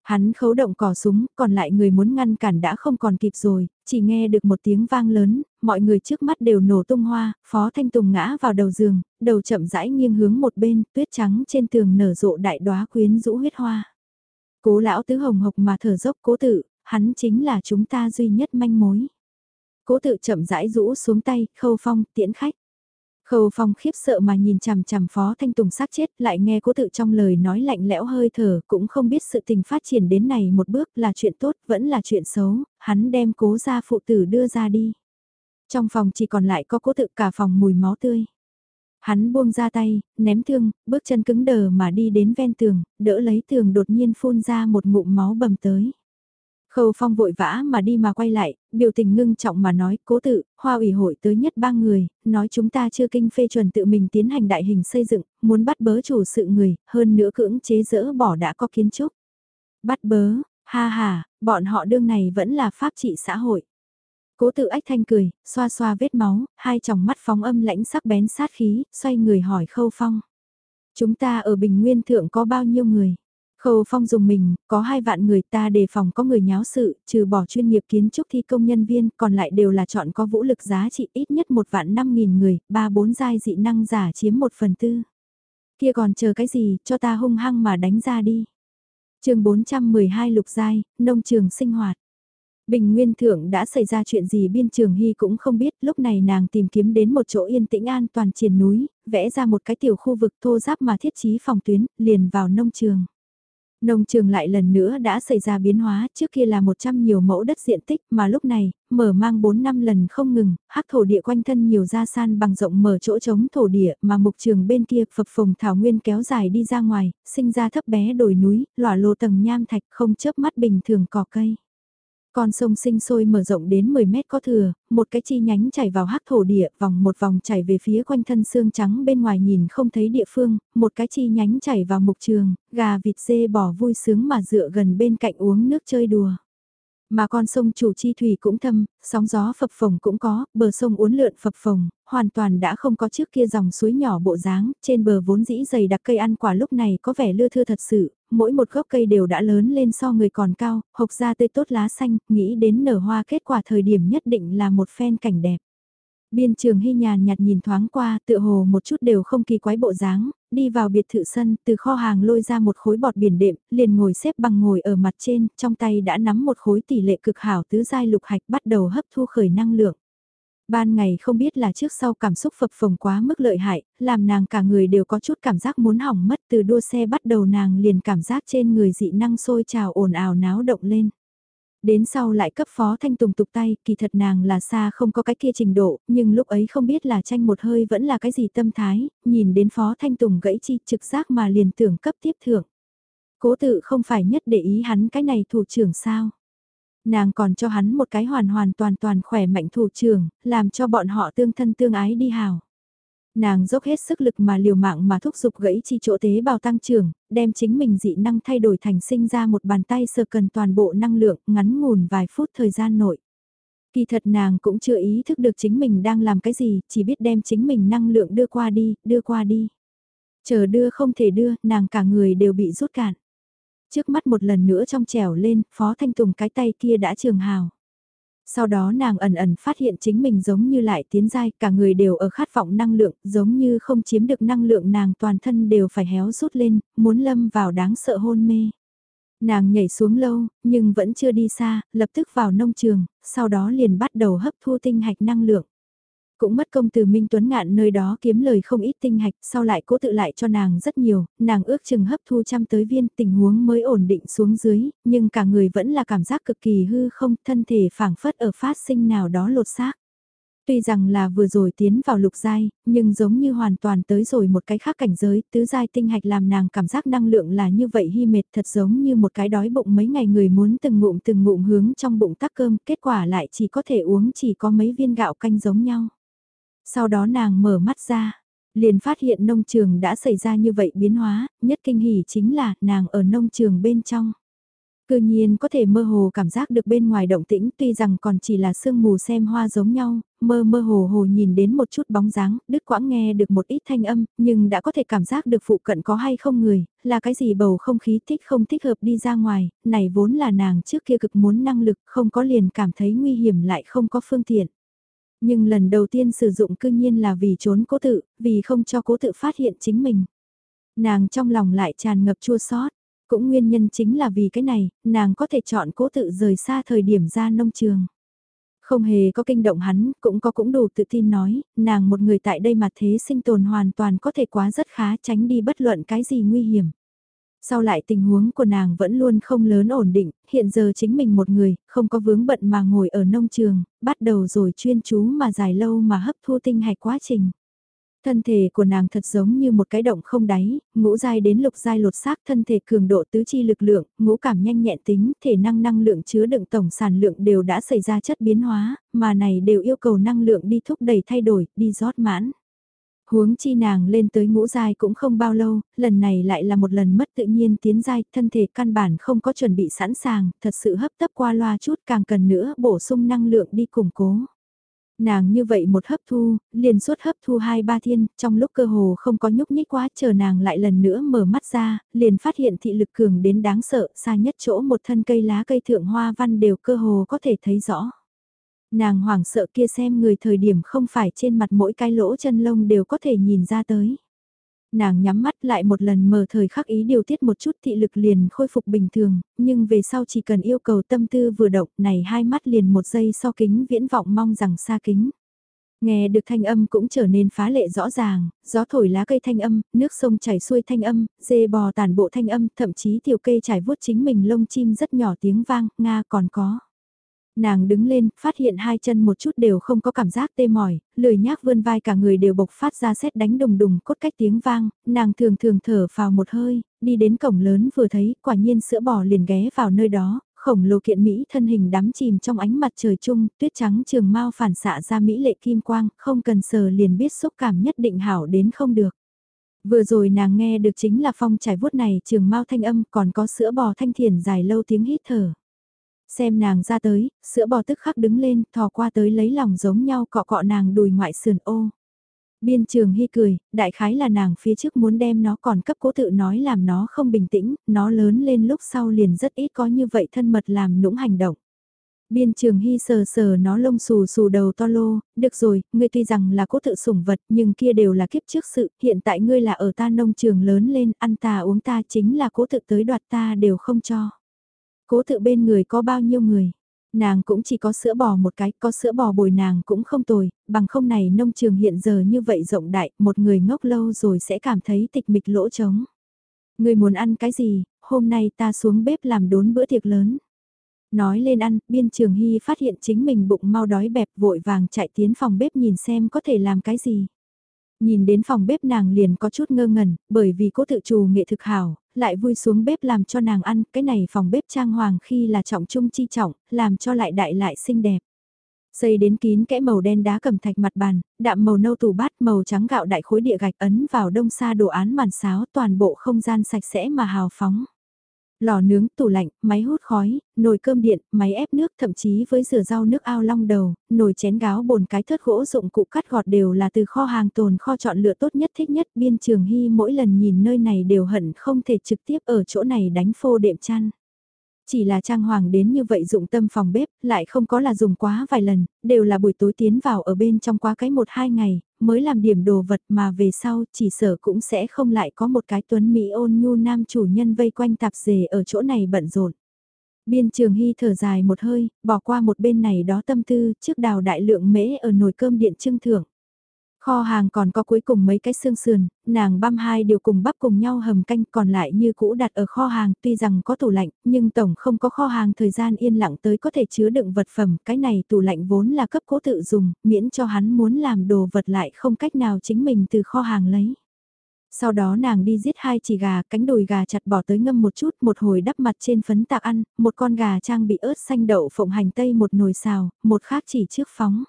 Hắn khấu động cò súng, còn lại người muốn ngăn cản đã không còn kịp rồi, chỉ nghe được một tiếng vang lớn, mọi người trước mắt đều nổ tung hoa, Phó Thanh Tùng ngã vào đầu giường, đầu chậm rãi nghiêng hướng một bên, tuyết trắng trên tường nở rộ đại đóa quyến rũ huyết hoa. Cố lão tứ hồng hộc mà thở dốc cố tự, hắn chính là chúng ta duy nhất manh mối. Cố tự chậm rãi rũ xuống tay, khâu phong, tiễn khách. Khâu phong khiếp sợ mà nhìn chằm chằm phó thanh tùng sát chết lại nghe cố tự trong lời nói lạnh lẽo hơi thở cũng không biết sự tình phát triển đến này một bước là chuyện tốt vẫn là chuyện xấu, hắn đem cố gia phụ tử đưa ra đi. Trong phòng chỉ còn lại có cố tự cả phòng mùi máu tươi. Hắn buông ra tay, ném thương, bước chân cứng đờ mà đi đến ven tường, đỡ lấy tường đột nhiên phun ra một ngụm máu bầm tới. Khâu Phong vội vã mà đi mà quay lại, biểu tình ngưng trọng mà nói, cố tự, hoa ủy hội tới nhất ba người, nói chúng ta chưa kinh phê chuẩn tự mình tiến hành đại hình xây dựng, muốn bắt bớ chủ sự người, hơn nữa cưỡng chế dỡ bỏ đã có kiến trúc. Bắt bớ, ha ha, bọn họ đương này vẫn là pháp trị xã hội. Cố tự ách thanh cười, xoa xoa vết máu, hai tròng mắt phóng âm lãnh sắc bén sát khí, xoay người hỏi Khâu Phong. Chúng ta ở Bình Nguyên Thượng có bao nhiêu người? Khâu Phong dùng mình, có hai vạn người ta đề phòng có người nháo sự, trừ bỏ chuyên nghiệp kiến trúc thi công nhân viên, còn lại đều là chọn có vũ lực giá trị ít nhất một vạn năm nghìn người, ba bốn giai dị năng giả chiếm một phần tư. Kia còn chờ cái gì, cho ta hung hăng mà đánh ra đi. chương 412 lục giai, nông trường sinh hoạt. Bình Nguyên Thượng đã xảy ra chuyện gì biên trường hy cũng không biết, lúc này nàng tìm kiếm đến một chỗ yên tĩnh an toàn triển núi, vẽ ra một cái tiểu khu vực thô giáp mà thiết trí phòng tuyến, liền vào nông trường. Nông trường lại lần nữa đã xảy ra biến hóa, trước kia là 100 nhiều mẫu đất diện tích mà lúc này, mở mang 4 năm lần không ngừng, hắc thổ địa quanh thân nhiều ra san bằng rộng mở chỗ trống thổ địa mà mục trường bên kia phập phồng thảo nguyên kéo dài đi ra ngoài, sinh ra thấp bé đồi núi, lỏa lồ tầng nham thạch không chớp mắt bình thường cỏ cây. Con sông sinh sôi mở rộng đến 10 mét có thừa, một cái chi nhánh chảy vào hắc thổ địa, vòng một vòng chảy về phía quanh thân xương trắng bên ngoài nhìn không thấy địa phương, một cái chi nhánh chảy vào mục trường, gà vịt dê bò vui sướng mà dựa gần bên cạnh uống nước chơi đùa. Mà con sông chủ chi thủy cũng thâm, sóng gió phập phồng cũng có, bờ sông uốn lượn phập phồng, hoàn toàn đã không có trước kia dòng suối nhỏ bộ dáng, trên bờ vốn dĩ dày đặc cây ăn quả lúc này có vẻ lưa thưa thật sự, mỗi một gốc cây đều đã lớn lên so người còn cao, hộc ra tươi tốt lá xanh, nghĩ đến nở hoa kết quả thời điểm nhất định là một phen cảnh đẹp. Biên trường hy nhàn nhạt nhìn thoáng qua, tựa hồ một chút đều không kỳ quái bộ dáng, đi vào biệt thự sân, từ kho hàng lôi ra một khối bọt biển đệm, liền ngồi xếp bằng ngồi ở mặt trên, trong tay đã nắm một khối tỷ lệ cực hảo tứ giai lục hạch bắt đầu hấp thu khởi năng lượng. Ban ngày không biết là trước sau cảm xúc phập phồng quá mức lợi hại, làm nàng cả người đều có chút cảm giác muốn hỏng mất từ đua xe bắt đầu nàng liền cảm giác trên người dị năng sôi trào ồn ào náo động lên. Đến sau lại cấp phó thanh tùng tục tay, kỳ thật nàng là xa không có cái kia trình độ, nhưng lúc ấy không biết là tranh một hơi vẫn là cái gì tâm thái, nhìn đến phó thanh tùng gãy chi trực giác mà liền tưởng cấp tiếp thưởng. Cố tự không phải nhất để ý hắn cái này thủ trưởng sao. Nàng còn cho hắn một cái hoàn hoàn toàn toàn khỏe mạnh thủ trưởng, làm cho bọn họ tương thân tương ái đi hào nàng dốc hết sức lực mà liều mạng mà thúc giục gãy chi chỗ tế bào tăng trưởng, đem chính mình dị năng thay đổi thành sinh ra một bàn tay sờ cần toàn bộ năng lượng ngắn ngủn vài phút thời gian nội. Kỳ thật nàng cũng chưa ý thức được chính mình đang làm cái gì, chỉ biết đem chính mình năng lượng đưa qua đi, đưa qua đi. Chờ đưa không thể đưa, nàng cả người đều bị rút cạn. Trước mắt một lần nữa trong trèo lên, Phó Thanh Tùng cái tay kia đã trường hào. Sau đó nàng ẩn ẩn phát hiện chính mình giống như lại tiến dai, cả người đều ở khát vọng năng lượng, giống như không chiếm được năng lượng nàng toàn thân đều phải héo rút lên, muốn lâm vào đáng sợ hôn mê. Nàng nhảy xuống lâu, nhưng vẫn chưa đi xa, lập tức vào nông trường, sau đó liền bắt đầu hấp thu tinh hạch năng lượng. Cũng mất công từ Minh Tuấn Ngạn nơi đó kiếm lời không ít tinh hạch, sau lại cố tự lại cho nàng rất nhiều, nàng ước chừng hấp thu trăm tới viên tình huống mới ổn định xuống dưới, nhưng cả người vẫn là cảm giác cực kỳ hư không, thân thể phảng phất ở phát sinh nào đó lột xác. Tuy rằng là vừa rồi tiến vào lục giai, nhưng giống như hoàn toàn tới rồi một cái khác cảnh giới, tứ giai tinh hạch làm nàng cảm giác năng lượng là như vậy hy mệt thật giống như một cái đói bụng mấy ngày người muốn từng ngụm từng ngụm hướng trong bụng tắc cơm, kết quả lại chỉ có thể uống chỉ có mấy viên gạo canh giống nhau. Sau đó nàng mở mắt ra, liền phát hiện nông trường đã xảy ra như vậy biến hóa, nhất kinh hỉ chính là nàng ở nông trường bên trong. Cư nhiên có thể mơ hồ cảm giác được bên ngoài động tĩnh tuy rằng còn chỉ là sương mù xem hoa giống nhau, mơ mơ hồ hồ nhìn đến một chút bóng dáng, đứt quãng nghe được một ít thanh âm, nhưng đã có thể cảm giác được phụ cận có hay không người, là cái gì bầu không khí thích không thích hợp đi ra ngoài, này vốn là nàng trước kia cực muốn năng lực không có liền cảm thấy nguy hiểm lại không có phương tiện. Nhưng lần đầu tiên sử dụng cư nhiên là vì trốn cố tự, vì không cho cố tự phát hiện chính mình. Nàng trong lòng lại tràn ngập chua xót cũng nguyên nhân chính là vì cái này, nàng có thể chọn cố tự rời xa thời điểm ra nông trường. Không hề có kinh động hắn, cũng có cũng đủ tự tin nói, nàng một người tại đây mà thế sinh tồn hoàn toàn có thể quá rất khá tránh đi bất luận cái gì nguy hiểm. Sau lại tình huống của nàng vẫn luôn không lớn ổn định, hiện giờ chính mình một người, không có vướng bận mà ngồi ở nông trường, bắt đầu rồi chuyên chú mà dài lâu mà hấp thu tinh hạch quá trình. Thân thể của nàng thật giống như một cái động không đáy, ngũ giai đến lục giai lột xác thân thể cường độ tứ chi lực lượng, ngũ cảm nhanh nhẹn tính, thể năng năng lượng chứa đựng tổng sản lượng đều đã xảy ra chất biến hóa, mà này đều yêu cầu năng lượng đi thúc đẩy thay đổi, đi rót mãn. Huống chi nàng lên tới ngũ giai cũng không bao lâu, lần này lại là một lần mất tự nhiên tiến giai, thân thể căn bản không có chuẩn bị sẵn sàng, thật sự hấp tấp qua loa chút càng cần nữa bổ sung năng lượng đi củng cố. Nàng như vậy một hấp thu, liền suốt hấp thu hai ba thiên, trong lúc cơ hồ không có nhúc nhích quá chờ nàng lại lần nữa mở mắt ra, liền phát hiện thị lực cường đến đáng sợ, xa nhất chỗ một thân cây lá cây thượng hoa văn đều cơ hồ có thể thấy rõ. Nàng hoảng sợ kia xem người thời điểm không phải trên mặt mỗi cái lỗ chân lông đều có thể nhìn ra tới. Nàng nhắm mắt lại một lần mở thời khắc ý điều tiết một chút thị lực liền khôi phục bình thường, nhưng về sau chỉ cần yêu cầu tâm tư vừa động này hai mắt liền một giây so kính viễn vọng mong rằng xa kính. Nghe được thanh âm cũng trở nên phá lệ rõ ràng, gió thổi lá cây thanh âm, nước sông chảy xuôi thanh âm, dê bò tàn bộ thanh âm, thậm chí tiểu cây trải vuốt chính mình lông chim rất nhỏ tiếng vang, Nga còn có. Nàng đứng lên, phát hiện hai chân một chút đều không có cảm giác tê mỏi, lười nhác vươn vai cả người đều bộc phát ra xét đánh đùng đùng cốt cách tiếng vang, nàng thường thường thở vào một hơi, đi đến cổng lớn vừa thấy, quả nhiên sữa bò liền ghé vào nơi đó, khổng lồ kiện Mỹ thân hình đắm chìm trong ánh mặt trời chung, tuyết trắng trường mau phản xạ ra Mỹ lệ kim quang, không cần sờ liền biết xúc cảm nhất định hảo đến không được. Vừa rồi nàng nghe được chính là phong trải vuốt này trường mau thanh âm còn có sữa bò thanh thiền dài lâu tiếng hít thở. Xem nàng ra tới, sữa bò tức khắc đứng lên, thò qua tới lấy lòng giống nhau cọ cọ nàng đùi ngoại sườn ô. Biên trường hy cười, đại khái là nàng phía trước muốn đem nó còn cấp cố tự nói làm nó không bình tĩnh, nó lớn lên lúc sau liền rất ít có như vậy thân mật làm nũng hành động. Biên trường hy sờ sờ nó lông xù xù đầu to lô, được rồi, ngươi tuy rằng là cố tự sủng vật nhưng kia đều là kiếp trước sự, hiện tại ngươi là ở ta nông trường lớn lên, ăn ta uống ta chính là cố tự tới đoạt ta đều không cho. Cố tự bên người có bao nhiêu người? Nàng cũng chỉ có sữa bò một cái, có sữa bò bồi nàng cũng không tồi, bằng không này nông trường hiện giờ như vậy rộng đại, một người ngốc lâu rồi sẽ cảm thấy tịch mịch lỗ trống. Người muốn ăn cái gì, hôm nay ta xuống bếp làm đốn bữa tiệc lớn. Nói lên ăn, biên trường hy phát hiện chính mình bụng mau đói bẹp vội vàng chạy tiến phòng bếp nhìn xem có thể làm cái gì. Nhìn đến phòng bếp nàng liền có chút ngơ ngẩn, bởi vì cố tự trù nghệ thực hảo, lại vui xuống bếp làm cho nàng ăn, cái này phòng bếp trang hoàng khi là trọng trung chi trọng, làm cho lại đại lại xinh đẹp. Xây đến kín kẽ màu đen đá cầm thạch mặt bàn, đạm màu nâu tủ bát màu trắng gạo đại khối địa gạch ấn vào đông xa đồ án màn sáo toàn bộ không gian sạch sẽ mà hào phóng. Lò nướng, tủ lạnh, máy hút khói, nồi cơm điện, máy ép nước thậm chí với rửa rau nước ao long đầu, nồi chén gáo bồn cái thớt gỗ dụng cụ cắt gọt đều là từ kho hàng tồn kho chọn lựa tốt nhất thích nhất. Biên trường hy mỗi lần nhìn nơi này đều hận không thể trực tiếp ở chỗ này đánh phô đệm chăn. Chỉ là trang hoàng đến như vậy dụng tâm phòng bếp, lại không có là dùng quá vài lần, đều là buổi tối tiến vào ở bên trong quá cái một hai ngày, mới làm điểm đồ vật mà về sau chỉ sở cũng sẽ không lại có một cái tuấn Mỹ ôn nhu nam chủ nhân vây quanh tạp dề ở chỗ này bận rộn. Biên trường hy thở dài một hơi, bỏ qua một bên này đó tâm tư, trước đào đại lượng mễ ở nồi cơm điện trưng thưởng. Kho hàng còn có cuối cùng mấy cái xương sườn, nàng băm hai điều cùng bắp cùng nhau hầm canh còn lại như cũ đặt ở kho hàng tuy rằng có tủ lạnh, nhưng tổng không có kho hàng thời gian yên lặng tới có thể chứa đựng vật phẩm, cái này tủ lạnh vốn là cấp cố tự dùng, miễn cho hắn muốn làm đồ vật lại không cách nào chính mình từ kho hàng lấy. Sau đó nàng đi giết hai chỉ gà, cánh đùi gà chặt bỏ tới ngâm một chút, một hồi đắp mặt trên phấn tạc ăn, một con gà trang bị ớt xanh đậu phộng hành tây một nồi xào, một khác chỉ trước phóng.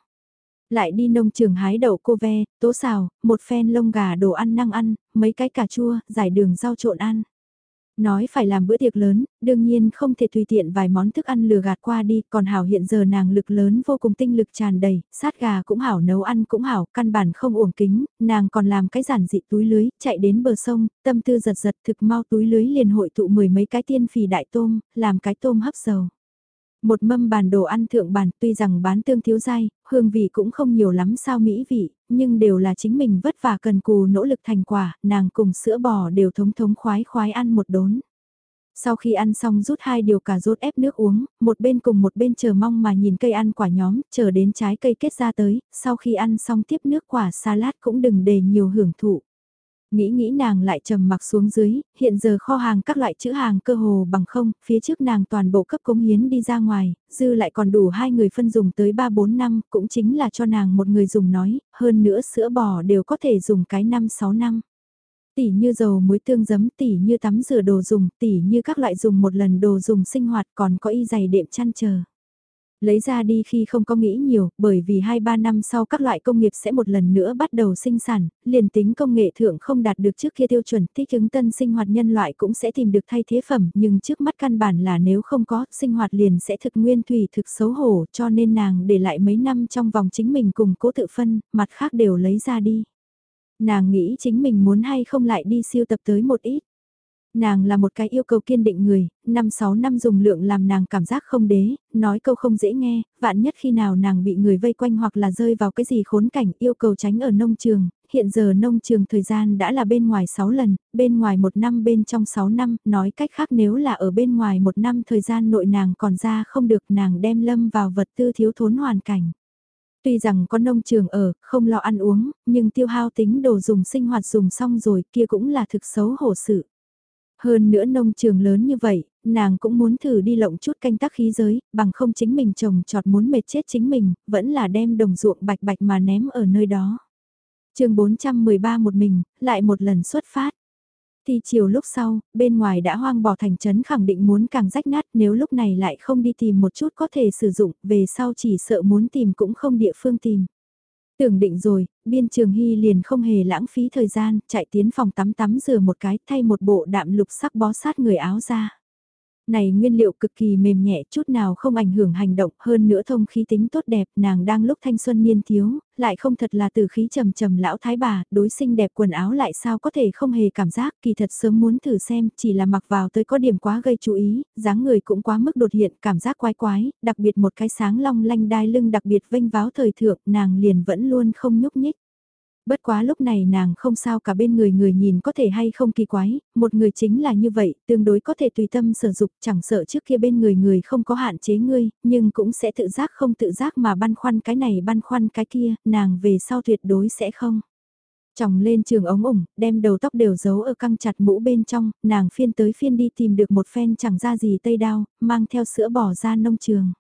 Lại đi nông trường hái đậu cô ve, tố xào, một phen lông gà đồ ăn năng ăn, mấy cái cà chua, giải đường rau trộn ăn. Nói phải làm bữa tiệc lớn, đương nhiên không thể tùy tiện vài món thức ăn lừa gạt qua đi, còn hảo hiện giờ nàng lực lớn vô cùng tinh lực tràn đầy, sát gà cũng hảo nấu ăn cũng hảo, căn bản không uổng kính, nàng còn làm cái giản dị túi lưới, chạy đến bờ sông, tâm tư giật giật thực mau túi lưới liền hội tụ mười mấy cái tiên phì đại tôm, làm cái tôm hấp dầu. Một mâm bàn đồ ăn thượng bàn tuy rằng bán tương thiếu dai, hương vị cũng không nhiều lắm sao mỹ vị, nhưng đều là chính mình vất vả cần cù nỗ lực thành quả, nàng cùng sữa bò đều thống thống khoái khoái ăn một đốn. Sau khi ăn xong rút hai điều cà rốt ép nước uống, một bên cùng một bên chờ mong mà nhìn cây ăn quả nhóm, chờ đến trái cây kết ra tới, sau khi ăn xong tiếp nước quả salad cũng đừng để nhiều hưởng thụ. Nghĩ nghĩ nàng lại trầm mặc xuống dưới, hiện giờ kho hàng các loại chữ hàng cơ hồ bằng không, phía trước nàng toàn bộ cấp cống hiến đi ra ngoài, dư lại còn đủ hai người phân dùng tới 3-4 năm, cũng chính là cho nàng một người dùng nói, hơn nữa sữa bò đều có thể dùng cái 5-6 năm. Tỉ như dầu muối tương giấm, tỉ như tắm rửa đồ dùng, tỉ như các loại dùng một lần đồ dùng sinh hoạt còn có y giày đệm chăn chờ. Lấy ra đi khi không có nghĩ nhiều, bởi vì 2-3 năm sau các loại công nghiệp sẽ một lần nữa bắt đầu sinh sản, liền tính công nghệ thượng không đạt được trước kia tiêu chuẩn thích ứng tân sinh hoạt nhân loại cũng sẽ tìm được thay thế phẩm, nhưng trước mắt căn bản là nếu không có, sinh hoạt liền sẽ thực nguyên thủy thực xấu hổ cho nên nàng để lại mấy năm trong vòng chính mình cùng cố tự phân, mặt khác đều lấy ra đi. Nàng nghĩ chính mình muốn hay không lại đi siêu tập tới một ít. Nàng là một cái yêu cầu kiên định người, năm sáu năm dùng lượng làm nàng cảm giác không đế, nói câu không dễ nghe, vạn nhất khi nào nàng bị người vây quanh hoặc là rơi vào cái gì khốn cảnh yêu cầu tránh ở nông trường, hiện giờ nông trường thời gian đã là bên ngoài 6 lần, bên ngoài một năm bên trong 6 năm, nói cách khác nếu là ở bên ngoài một năm thời gian nội nàng còn ra không được nàng đem lâm vào vật tư thiếu thốn hoàn cảnh. Tuy rằng có nông trường ở, không lo ăn uống, nhưng tiêu hao tính đồ dùng sinh hoạt dùng xong rồi kia cũng là thực xấu hổ sự. Hơn nữa nông trường lớn như vậy, nàng cũng muốn thử đi lộng chút canh tác khí giới, bằng không chính mình trồng trọt muốn mệt chết chính mình, vẫn là đem đồng ruộng bạch bạch mà ném ở nơi đó. chương 413 một mình, lại một lần xuất phát. Thì chiều lúc sau, bên ngoài đã hoang bỏ thành trấn khẳng định muốn càng rách nát nếu lúc này lại không đi tìm một chút có thể sử dụng, về sau chỉ sợ muốn tìm cũng không địa phương tìm. Tưởng định rồi, biên trường hy liền không hề lãng phí thời gian, chạy tiến phòng tắm tắm rửa một cái thay một bộ đạm lục sắc bó sát người áo ra. Này nguyên liệu cực kỳ mềm nhẹ chút nào không ảnh hưởng hành động hơn nữa thông khí tính tốt đẹp nàng đang lúc thanh xuân niên thiếu, lại không thật là từ khí trầm trầm lão thái bà, đối sinh đẹp quần áo lại sao có thể không hề cảm giác kỳ thật sớm muốn thử xem chỉ là mặc vào tới có điểm quá gây chú ý, dáng người cũng quá mức đột hiện cảm giác quái quái, đặc biệt một cái sáng long lanh đai lưng đặc biệt vênh váo thời thượng nàng liền vẫn luôn không nhúc nhích. Bất quá lúc này nàng không sao cả bên người người nhìn có thể hay không kỳ quái, một người chính là như vậy, tương đối có thể tùy tâm sử dụng, chẳng sợ trước kia bên người người không có hạn chế ngươi, nhưng cũng sẽ tự giác không tự giác mà băn khoăn cái này băn khoăn cái kia, nàng về sau tuyệt đối sẽ không. Chồng lên trường ống ủng, đem đầu tóc đều giấu ở căng chặt mũ bên trong, nàng phiên tới phiên đi tìm được một phen chẳng ra gì tây đao, mang theo sữa bò ra nông trường.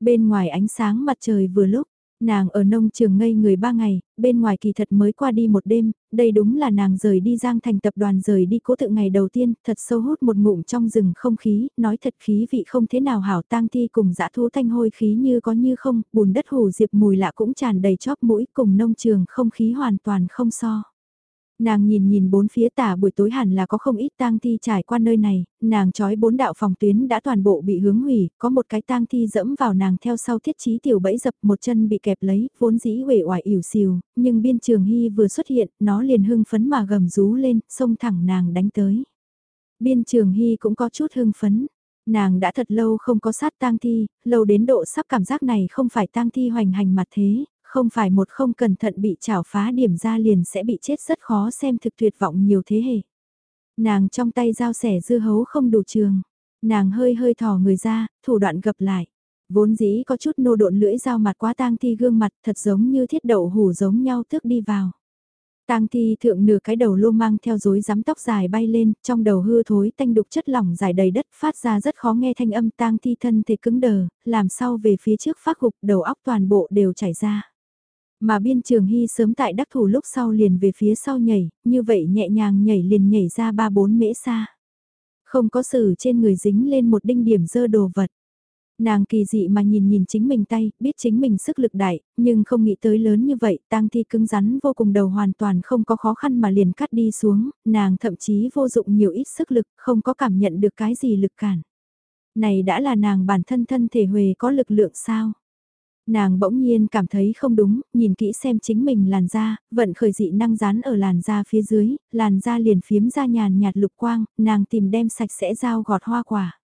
Bên ngoài ánh sáng mặt trời vừa lúc, Nàng ở nông trường ngây người ba ngày, bên ngoài kỳ thật mới qua đi một đêm, đây đúng là nàng rời đi giang thành tập đoàn rời đi cố tự ngày đầu tiên, thật sâu hút một ngụm trong rừng không khí, nói thật khí vị không thế nào hảo tang thi cùng dã thú thanh hôi khí như có như không, bùn đất hù diệp mùi lạ cũng tràn đầy chóp mũi cùng nông trường không khí hoàn toàn không so. Nàng nhìn nhìn bốn phía tả buổi tối hẳn là có không ít tang thi trải qua nơi này, nàng trói bốn đạo phòng tuyến đã toàn bộ bị hướng hủy, có một cái tang thi dẫm vào nàng theo sau thiết trí tiểu bẫy dập một chân bị kẹp lấy, vốn dĩ uể oải ỉu xìu, nhưng biên trường hy vừa xuất hiện, nó liền hưng phấn mà gầm rú lên, xông thẳng nàng đánh tới. Biên trường hy cũng có chút hưng phấn, nàng đã thật lâu không có sát tang thi, lâu đến độ sắp cảm giác này không phải tang thi hoành hành mặt thế, không phải một không cẩn thận bị chảo phá điểm ra liền sẽ bị chết rất khó xem thực tuyệt vọng nhiều thế hệ. Nàng trong tay dao sẻ dưa hấu không đủ trường, nàng hơi hơi thò người ra, thủ đoạn gập lại. Vốn dĩ có chút nô độn lưỡi dao mặt quá tang thi gương mặt thật giống như thiết đậu hủ giống nhau tước đi vào. Tang thi thượng nửa cái đầu lô mang theo rối rắm tóc dài bay lên, trong đầu hư thối tanh đục chất lỏng dài đầy đất phát ra rất khó nghe thanh âm tang thi thân thể cứng đờ, làm sao về phía trước phát gục đầu óc toàn bộ đều chảy ra. Mà biên trường hy sớm tại đắc thủ lúc sau liền về phía sau nhảy, như vậy nhẹ nhàng nhảy liền nhảy ra ba bốn mễ xa. Không có sử trên người dính lên một đinh điểm dơ đồ vật. Nàng kỳ dị mà nhìn nhìn chính mình tay, biết chính mình sức lực đại, nhưng không nghĩ tới lớn như vậy, tang thi cứng rắn vô cùng đầu hoàn toàn không có khó khăn mà liền cắt đi xuống, nàng thậm chí vô dụng nhiều ít sức lực, không có cảm nhận được cái gì lực cản. Này đã là nàng bản thân thân thể huề có lực lượng sao? Nàng bỗng nhiên cảm thấy không đúng, nhìn kỹ xem chính mình làn da, vận khởi dị năng dán ở làn da phía dưới, làn da liền phiếm ra nhàn nhạt lục quang, nàng tìm đem sạch sẽ dao gọt hoa quả.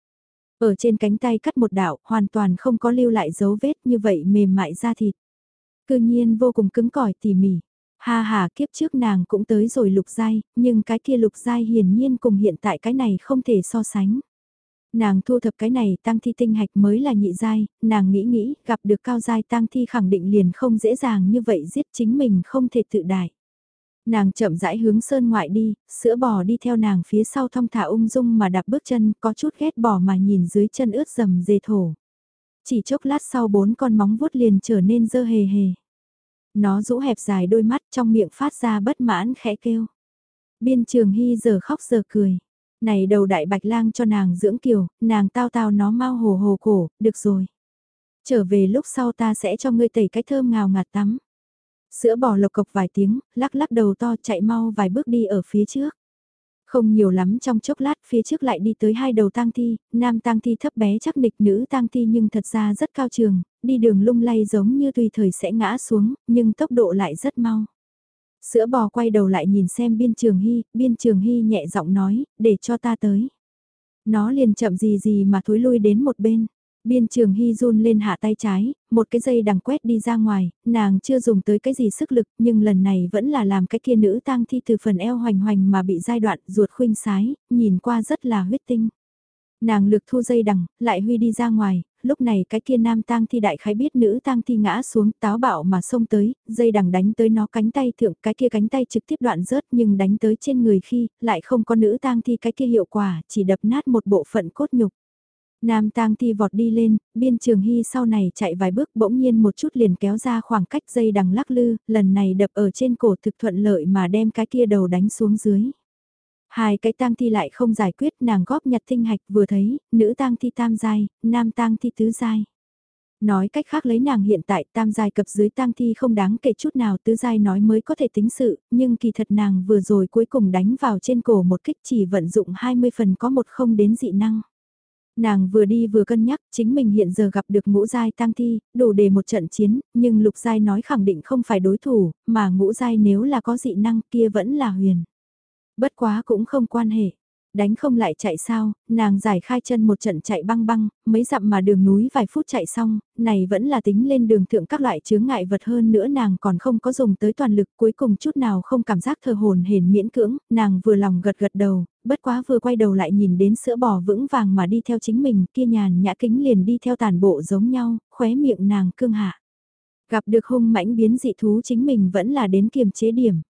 Ở trên cánh tay cắt một đạo, hoàn toàn không có lưu lại dấu vết như vậy mềm mại da thịt. Cư nhiên vô cùng cứng cỏi tỉ mỉ. Ha ha kiếp trước nàng cũng tới rồi lục dai, nhưng cái kia lục dai hiển nhiên cùng hiện tại cái này không thể so sánh. Nàng thu thập cái này tăng thi tinh hạch mới là nhị giai, nàng nghĩ nghĩ, gặp được cao giai tăng thi khẳng định liền không dễ dàng như vậy giết chính mình không thể tự đại. Nàng chậm rãi hướng sơn ngoại đi, sữa bò đi theo nàng phía sau thong thả ung dung mà đạp bước chân, có chút ghét bỏ mà nhìn dưới chân ướt dầm dề thổ. Chỉ chốc lát sau bốn con móng vuốt liền trở nên dơ hề hề. Nó rũ hẹp dài đôi mắt trong miệng phát ra bất mãn khẽ kêu. Biên trường hy giờ khóc giờ cười. Này đầu đại bạch lang cho nàng dưỡng kiều, nàng tao tao nó mau hồ hồ cổ, được rồi. Trở về lúc sau ta sẽ cho ngươi tẩy cái thơm ngào ngạt tắm. Sữa bò lộc cộc vài tiếng, lắc lắc đầu to chạy mau vài bước đi ở phía trước. Không nhiều lắm trong chốc lát phía trước lại đi tới hai đầu tang thi, nam tang thi thấp bé chắc nịch nữ tang thi nhưng thật ra rất cao trường, đi đường lung lay giống như tùy thời sẽ ngã xuống, nhưng tốc độ lại rất mau. Sữa bò quay đầu lại nhìn xem biên trường hy, biên trường hy nhẹ giọng nói, để cho ta tới. Nó liền chậm gì gì mà thối lui đến một bên. Biên trường hy run lên hạ tay trái, một cái dây đằng quét đi ra ngoài, nàng chưa dùng tới cái gì sức lực nhưng lần này vẫn là làm cái kia nữ tang thi từ phần eo hoành hoành mà bị giai đoạn ruột khuynh sái, nhìn qua rất là huyết tinh. Nàng lực thu dây đằng, lại huy đi ra ngoài, lúc này cái kia nam tang thi đại khái biết nữ tang thi ngã xuống táo bạo mà xông tới, dây đằng đánh tới nó cánh tay thượng, cái kia cánh tay trực tiếp đoạn rớt nhưng đánh tới trên người khi, lại không có nữ tang thi cái kia hiệu quả, chỉ đập nát một bộ phận cốt nhục. Nam tang thi vọt đi lên, biên trường hy sau này chạy vài bước bỗng nhiên một chút liền kéo ra khoảng cách dây đằng lắc lư, lần này đập ở trên cổ thực thuận lợi mà đem cái kia đầu đánh xuống dưới. Hai cái tang thi lại không giải quyết nàng góp nhặt tinh hạch vừa thấy, nữ tang thi tam giai, nam tang thi tứ giai. Nói cách khác lấy nàng hiện tại tam giai cập dưới tang thi không đáng kể chút nào tứ giai nói mới có thể tính sự, nhưng kỳ thật nàng vừa rồi cuối cùng đánh vào trên cổ một kích chỉ vận dụng 20 phần có một không đến dị năng. Nàng vừa đi vừa cân nhắc, chính mình hiện giờ gặp được ngũ giai tang thi, đủ để một trận chiến, nhưng lục giai nói khẳng định không phải đối thủ, mà ngũ giai nếu là có dị năng kia vẫn là huyền. Bất quá cũng không quan hệ. Đánh không lại chạy sao, nàng giải khai chân một trận chạy băng băng, mấy dặm mà đường núi vài phút chạy xong, này vẫn là tính lên đường thượng các loại chướng ngại vật hơn nữa nàng còn không có dùng tới toàn lực cuối cùng chút nào không cảm giác thờ hồn hển miễn cưỡng, nàng vừa lòng gật gật đầu, bất quá vừa quay đầu lại nhìn đến sữa bò vững vàng mà đi theo chính mình kia nhàn nhã kính liền đi theo tàn bộ giống nhau, khóe miệng nàng cương hạ. Gặp được hung mãnh biến dị thú chính mình vẫn là đến kiềm chế điểm.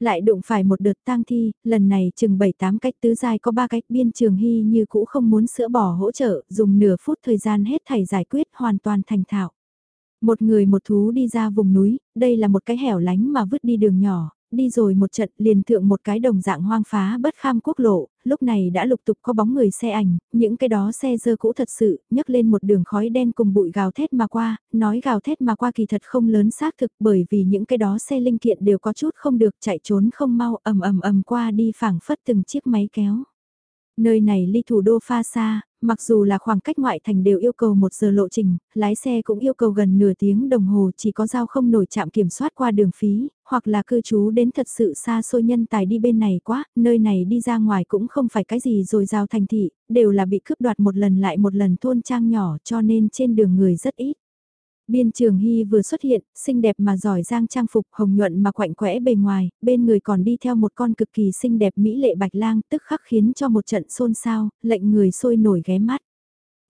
Lại đụng phải một đợt tang thi, lần này chừng 7-8 cách tứ dài có 3 cách biên trường hy như cũ không muốn sữa bỏ hỗ trợ, dùng nửa phút thời gian hết thảy giải quyết hoàn toàn thành thạo. Một người một thú đi ra vùng núi, đây là một cái hẻo lánh mà vứt đi đường nhỏ, đi rồi một trận liền thượng một cái đồng dạng hoang phá bất kham quốc lộ, lúc này đã lục tục có bóng người xe ảnh, những cái đó xe dơ cũ thật sự, nhấc lên một đường khói đen cùng bụi gào thét mà qua, nói gào thét mà qua kỳ thật không lớn xác thực bởi vì những cái đó xe linh kiện đều có chút không được chạy trốn không mau ầm ầm ầm qua đi phảng phất từng chiếc máy kéo. Nơi này ly thủ đô pha xa, mặc dù là khoảng cách ngoại thành đều yêu cầu một giờ lộ trình, lái xe cũng yêu cầu gần nửa tiếng đồng hồ chỉ có giao không nổi chạm kiểm soát qua đường phí, hoặc là cư trú đến thật sự xa xôi nhân tài đi bên này quá, nơi này đi ra ngoài cũng không phải cái gì rồi giao thành thị, đều là bị cướp đoạt một lần lại một lần thôn trang nhỏ cho nên trên đường người rất ít. Biên trường hy vừa xuất hiện, xinh đẹp mà giỏi giang trang phục hồng nhuận mà quạnh quẽ bề ngoài, bên người còn đi theo một con cực kỳ xinh đẹp mỹ lệ bạch lang tức khắc khiến cho một trận xôn xao, lệnh người sôi nổi ghé mắt.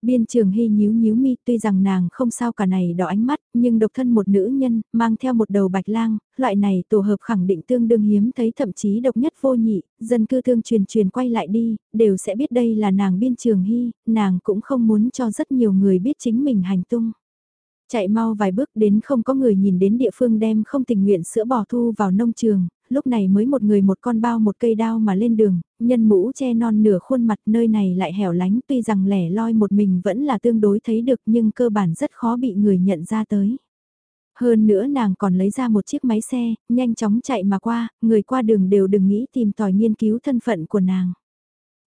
Biên trường hy nhíu nhíu mi tuy rằng nàng không sao cả này đỏ ánh mắt, nhưng độc thân một nữ nhân, mang theo một đầu bạch lang, loại này tổ hợp khẳng định tương đương hiếm thấy thậm chí độc nhất vô nhị, dân cư thương truyền truyền quay lại đi, đều sẽ biết đây là nàng biên trường hy, nàng cũng không muốn cho rất nhiều người biết chính mình hành tung. Chạy mau vài bước đến không có người nhìn đến địa phương đem không tình nguyện sữa bò thu vào nông trường, lúc này mới một người một con bao một cây đao mà lên đường, nhân mũ che non nửa khuôn mặt nơi này lại hẻo lánh tuy rằng lẻ loi một mình vẫn là tương đối thấy được nhưng cơ bản rất khó bị người nhận ra tới. Hơn nữa nàng còn lấy ra một chiếc máy xe, nhanh chóng chạy mà qua, người qua đường đều đừng nghĩ tìm tòi nghiên cứu thân phận của nàng.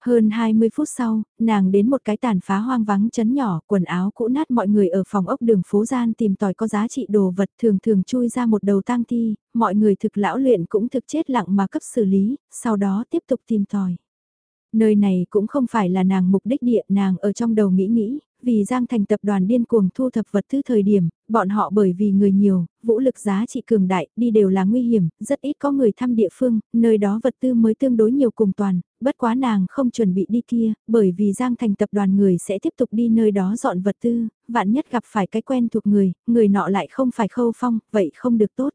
Hơn 20 phút sau, nàng đến một cái tàn phá hoang vắng chấn nhỏ, quần áo cũ nát mọi người ở phòng ốc đường phố gian tìm tòi có giá trị đồ vật thường thường chui ra một đầu tang thi, mọi người thực lão luyện cũng thực chết lặng mà cấp xử lý, sau đó tiếp tục tìm tòi. Nơi này cũng không phải là nàng mục đích địa, nàng ở trong đầu nghĩ nghĩ, vì Giang Thành tập đoàn điên cuồng thu thập vật tư thời điểm, bọn họ bởi vì người nhiều, vũ lực giá trị cường đại, đi đều là nguy hiểm, rất ít có người thăm địa phương, nơi đó vật tư mới tương đối nhiều cùng toàn, bất quá nàng không chuẩn bị đi kia, bởi vì Giang Thành tập đoàn người sẽ tiếp tục đi nơi đó dọn vật tư, vạn nhất gặp phải cái quen thuộc người, người nọ lại không phải khâu phong, vậy không được tốt.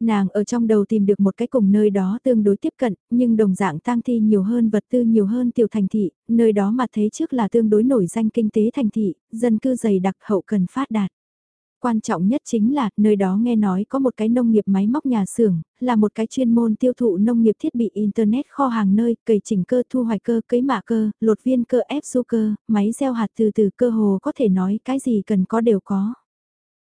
Nàng ở trong đầu tìm được một cái cùng nơi đó tương đối tiếp cận, nhưng đồng dạng tang thi nhiều hơn vật tư nhiều hơn tiểu thành thị, nơi đó mà thấy trước là tương đối nổi danh kinh tế thành thị, dân cư dày đặc hậu cần phát đạt. Quan trọng nhất chính là, nơi đó nghe nói có một cái nông nghiệp máy móc nhà xưởng, là một cái chuyên môn tiêu thụ nông nghiệp thiết bị Internet kho hàng nơi, cầy chỉnh cơ, thu hoạch cơ, cấy mạ cơ, lột viên cơ, ép su cơ, máy gieo hạt từ từ cơ hồ có thể nói cái gì cần có đều có.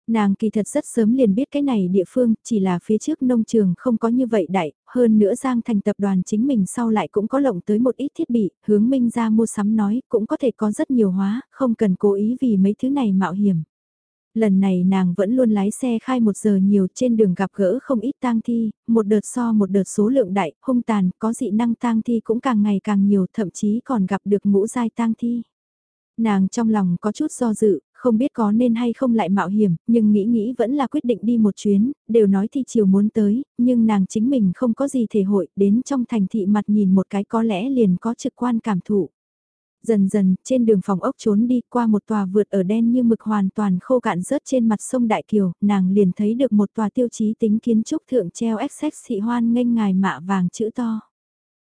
Nàng kỳ thật rất sớm liền biết cái này địa phương, chỉ là phía trước nông trường không có như vậy đại, hơn nữa Giang thành tập đoàn chính mình sau lại cũng có lộng tới một ít thiết bị, hướng minh ra mua sắm nói, cũng có thể có rất nhiều hóa, không cần cố ý vì mấy thứ này mạo hiểm. Lần này nàng vẫn luôn lái xe khai một giờ nhiều trên đường gặp gỡ không ít tang thi, một đợt so một đợt số lượng đại, hung tàn, có dị năng tang thi cũng càng ngày càng nhiều, thậm chí còn gặp được ngũ giai tang thi. Nàng trong lòng có chút do dự, không biết có nên hay không lại mạo hiểm, nhưng nghĩ nghĩ vẫn là quyết định đi một chuyến, đều nói thi chiều muốn tới, nhưng nàng chính mình không có gì thể hội, đến trong thành thị mặt nhìn một cái có lẽ liền có trực quan cảm thụ. Dần dần, trên đường phòng ốc trốn đi qua một tòa vượt ở đen như mực hoàn toàn khô cạn rớt trên mặt sông Đại Kiều, nàng liền thấy được một tòa tiêu chí tính kiến trúc thượng treo XX thị hoan nghênh ngài mạ vàng chữ to.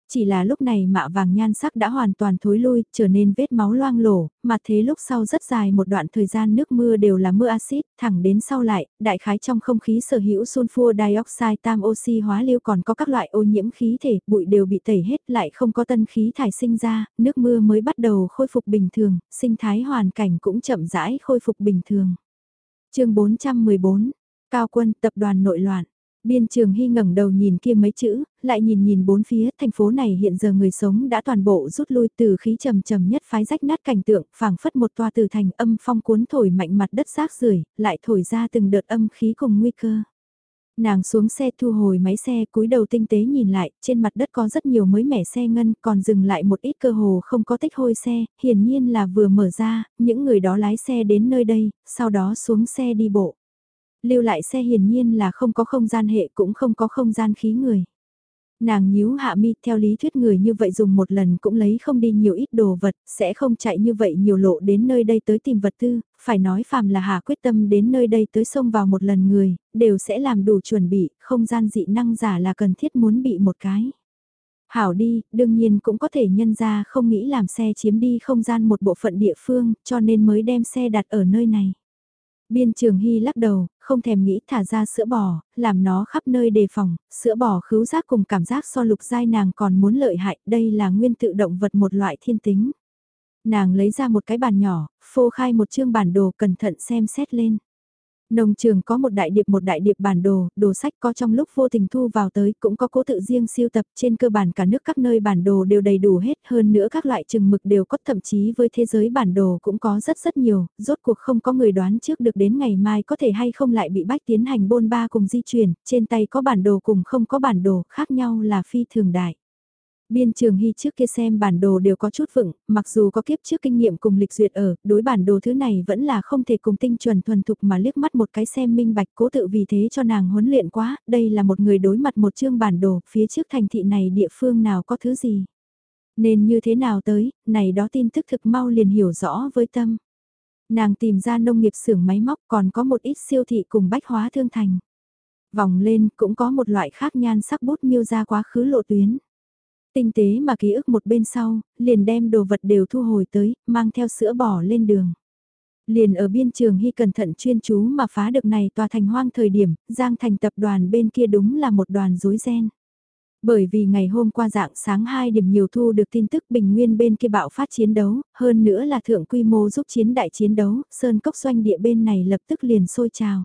Chỉ là lúc này mạ vàng nhan sắc đã hoàn toàn thối lui, trở nên vết máu loang lổ, mà thế lúc sau rất dài một đoạn thời gian nước mưa đều là mưa axit, thẳng đến sau lại, đại khái trong không khí sở hữu sulfur dioxide tam oxy hóa lưu còn có các loại ô nhiễm khí thể, bụi đều bị tẩy hết lại không có tân khí thải sinh ra, nước mưa mới bắt đầu khôi phục bình thường, sinh thái hoàn cảnh cũng chậm rãi khôi phục bình thường. chương 414, Cao quân tập đoàn nội loạn Biên trường hy ngẩng đầu nhìn kia mấy chữ, lại nhìn nhìn bốn phía, thành phố này hiện giờ người sống đã toàn bộ rút lui từ khí trầm trầm nhất phái rách nát cảnh tượng, phảng phất một toa từ thành âm phong cuốn thổi mạnh mặt đất rác rưởi lại thổi ra từng đợt âm khí cùng nguy cơ. Nàng xuống xe thu hồi máy xe cúi đầu tinh tế nhìn lại, trên mặt đất có rất nhiều mới mẻ xe ngân, còn dừng lại một ít cơ hồ không có tích hôi xe, hiển nhiên là vừa mở ra, những người đó lái xe đến nơi đây, sau đó xuống xe đi bộ lưu lại xe hiển nhiên là không có không gian hệ cũng không có không gian khí người. Nàng nhíu hạ mi theo lý thuyết người như vậy dùng một lần cũng lấy không đi nhiều ít đồ vật, sẽ không chạy như vậy nhiều lộ đến nơi đây tới tìm vật tư, phải nói phàm là hạ quyết tâm đến nơi đây tới xông vào một lần người, đều sẽ làm đủ chuẩn bị, không gian dị năng giả là cần thiết muốn bị một cái. Hảo đi, đương nhiên cũng có thể nhân ra không nghĩ làm xe chiếm đi không gian một bộ phận địa phương, cho nên mới đem xe đặt ở nơi này. Biên trường hy lắc đầu, không thèm nghĩ thả ra sữa bò, làm nó khắp nơi đề phòng, sữa bò khứu giác cùng cảm giác so lục dai nàng còn muốn lợi hại, đây là nguyên tự động vật một loại thiên tính. Nàng lấy ra một cái bàn nhỏ, phô khai một chương bản đồ cẩn thận xem xét lên. Nông trường có một đại điệp một đại điệp bản đồ, đồ sách có trong lúc vô tình thu vào tới cũng có cố tự riêng siêu tập trên cơ bản cả nước các nơi bản đồ đều đầy đủ hết hơn nữa các loại chừng mực đều có thậm chí với thế giới bản đồ cũng có rất rất nhiều, rốt cuộc không có người đoán trước được đến ngày mai có thể hay không lại bị bách tiến hành bôn ba cùng di chuyển, trên tay có bản đồ cùng không có bản đồ khác nhau là phi thường đại. Biên trường hy trước kia xem bản đồ đều có chút vững, mặc dù có kiếp trước kinh nghiệm cùng lịch duyệt ở, đối bản đồ thứ này vẫn là không thể cùng tinh chuẩn thuần thục mà liếc mắt một cái xem minh bạch cố tự vì thế cho nàng huấn luyện quá, đây là một người đối mặt một chương bản đồ, phía trước thành thị này địa phương nào có thứ gì. Nên như thế nào tới, này đó tin tức thực mau liền hiểu rõ với tâm. Nàng tìm ra nông nghiệp xưởng máy móc còn có một ít siêu thị cùng bách hóa thương thành. Vòng lên cũng có một loại khác nhan sắc bút miêu ra quá khứ lộ tuyến. Tinh tế mà ký ức một bên sau, liền đem đồ vật đều thu hồi tới, mang theo sữa bò lên đường. Liền ở biên trường hy cẩn thận chuyên chú mà phá được này tòa thành hoang thời điểm, Giang thành tập đoàn bên kia đúng là một đoàn rối ren. Bởi vì ngày hôm qua dạng sáng 2 điểm nhiều thu được tin tức Bình Nguyên bên kia bạo phát chiến đấu, hơn nữa là thượng quy mô giúp chiến đại chiến đấu, Sơn Cốc doanh địa bên này lập tức liền sôi trào.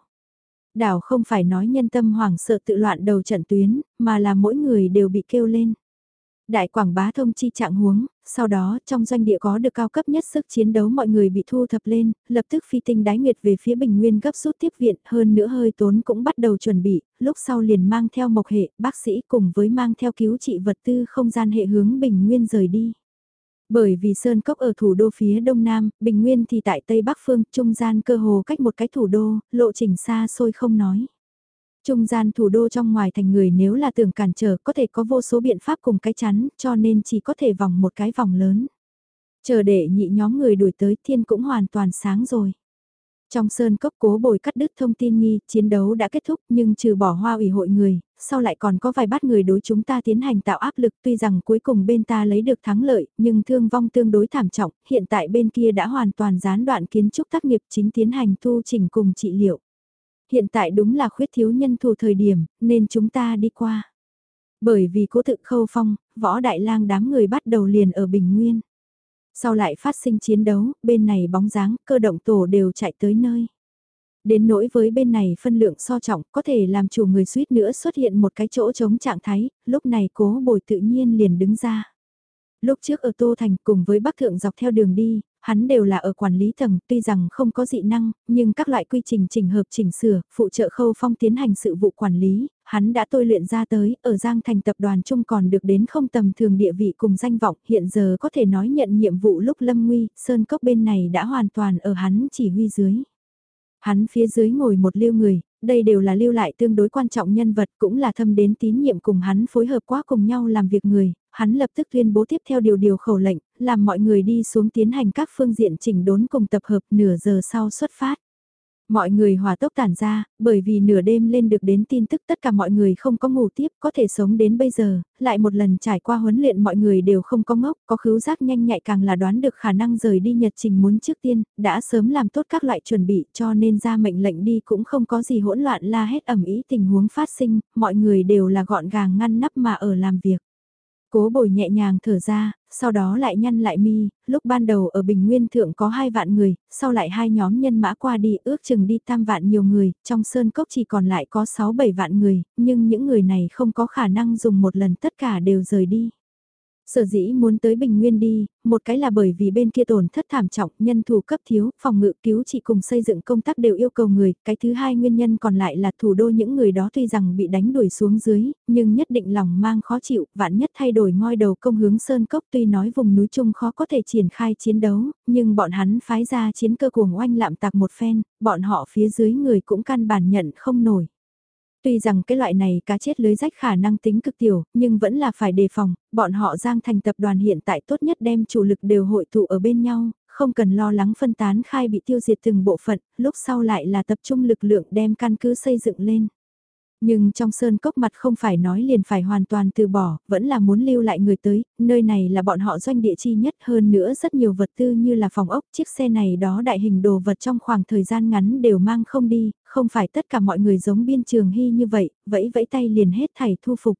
Đảo không phải nói nhân tâm hoảng sợ tự loạn đầu trận tuyến, mà là mỗi người đều bị kêu lên. Đại quảng bá thông chi trạng huống, sau đó trong doanh địa có được cao cấp nhất sức chiến đấu mọi người bị thu thập lên, lập tức phi tinh đái nguyệt về phía bình nguyên gấp rút tiếp viện hơn nữa hơi tốn cũng bắt đầu chuẩn bị, lúc sau liền mang theo mộc hệ, bác sĩ cùng với mang theo cứu trị vật tư không gian hệ hướng bình nguyên rời đi. Bởi vì Sơn Cốc ở thủ đô phía đông nam, Bình Nguyên thì tại tây bắc phương, trung gian cơ hồ cách một cái thủ đô, lộ trình xa xôi không nói. Trung gian thủ đô trong ngoài thành người nếu là tưởng cản trở có thể có vô số biện pháp cùng cái chắn, cho nên chỉ có thể vòng một cái vòng lớn. Chờ để nhị nhóm người đuổi tới thiên cũng hoàn toàn sáng rồi. Trong sơn cốc cố bồi cắt đứt thông tin nghi, chiến đấu đã kết thúc nhưng trừ bỏ hoa ủy hội người, sau lại còn có vài bắt người đối chúng ta tiến hành tạo áp lực tuy rằng cuối cùng bên ta lấy được thắng lợi, nhưng thương vong tương đối thảm trọng, hiện tại bên kia đã hoàn toàn gián đoạn kiến trúc tác nghiệp chính tiến hành thu chỉnh cùng trị liệu. Hiện tại đúng là khuyết thiếu nhân thủ thời điểm, nên chúng ta đi qua. Bởi vì cố tự khâu phong, võ đại lang đám người bắt đầu liền ở Bình Nguyên. Sau lại phát sinh chiến đấu, bên này bóng dáng, cơ động tổ đều chạy tới nơi. Đến nỗi với bên này phân lượng so trọng, có thể làm chủ người suýt nữa xuất hiện một cái chỗ chống trạng thái, lúc này cố bồi tự nhiên liền đứng ra. Lúc trước ở Tô Thành cùng với Bắc Thượng dọc theo đường đi, hắn đều là ở quản lý tầng, tuy rằng không có dị năng, nhưng các loại quy trình chỉnh hợp chỉnh sửa, phụ trợ khâu phong tiến hành sự vụ quản lý, hắn đã tôi luyện ra tới, ở Giang Thành tập đoàn chung còn được đến không tầm thường địa vị cùng danh vọng, hiện giờ có thể nói nhận nhiệm vụ lúc lâm nguy, Sơn Cốc bên này đã hoàn toàn ở hắn chỉ huy dưới. Hắn phía dưới ngồi một lưu người, đây đều là lưu lại tương đối quan trọng nhân vật cũng là thâm đến tín nhiệm cùng hắn phối hợp quá cùng nhau làm việc người, hắn lập tức tuyên bố tiếp theo điều điều khẩu lệnh, làm mọi người đi xuống tiến hành các phương diện chỉnh đốn cùng tập hợp nửa giờ sau xuất phát. Mọi người hòa tốc tản ra, bởi vì nửa đêm lên được đến tin tức tất cả mọi người không có ngủ tiếp, có thể sống đến bây giờ, lại một lần trải qua huấn luyện mọi người đều không có ngốc, có khứu giác nhanh nhạy càng là đoán được khả năng rời đi nhật trình muốn trước tiên, đã sớm làm tốt các loại chuẩn bị cho nên ra mệnh lệnh đi cũng không có gì hỗn loạn la hết ẩm ý tình huống phát sinh, mọi người đều là gọn gàng ngăn nắp mà ở làm việc. Cố bồi nhẹ nhàng thở ra, sau đó lại nhăn lại mi, lúc ban đầu ở Bình Nguyên Thượng có hai vạn người, sau lại hai nhóm nhân mã qua đi ước chừng đi tam vạn nhiều người, trong sơn cốc chỉ còn lại có 6-7 vạn người, nhưng những người này không có khả năng dùng một lần tất cả đều rời đi. Sở dĩ muốn tới Bình Nguyên đi, một cái là bởi vì bên kia tổn thất thảm trọng, nhân thủ cấp thiếu, phòng ngự cứu trị cùng xây dựng công tác đều yêu cầu người, cái thứ hai nguyên nhân còn lại là thủ đô những người đó tuy rằng bị đánh đuổi xuống dưới, nhưng nhất định lòng mang khó chịu, vạn nhất thay đổi ngoi đầu công hướng Sơn Cốc tuy nói vùng núi trung khó có thể triển khai chiến đấu, nhưng bọn hắn phái ra chiến cơ cuồng oanh lạm tạc một phen, bọn họ phía dưới người cũng căn bản nhận không nổi. Tuy rằng cái loại này cá chết lưới rách khả năng tính cực tiểu, nhưng vẫn là phải đề phòng, bọn họ giang thành tập đoàn hiện tại tốt nhất đem chủ lực đều hội tụ ở bên nhau, không cần lo lắng phân tán khai bị tiêu diệt từng bộ phận, lúc sau lại là tập trung lực lượng đem căn cứ xây dựng lên. Nhưng trong sơn cốc mặt không phải nói liền phải hoàn toàn từ bỏ, vẫn là muốn lưu lại người tới, nơi này là bọn họ doanh địa chi nhất hơn nữa rất nhiều vật tư như là phòng ốc, chiếc xe này đó đại hình đồ vật trong khoảng thời gian ngắn đều mang không đi, không phải tất cả mọi người giống biên trường hy như vậy, vẫy vẫy tay liền hết thảy thu phục.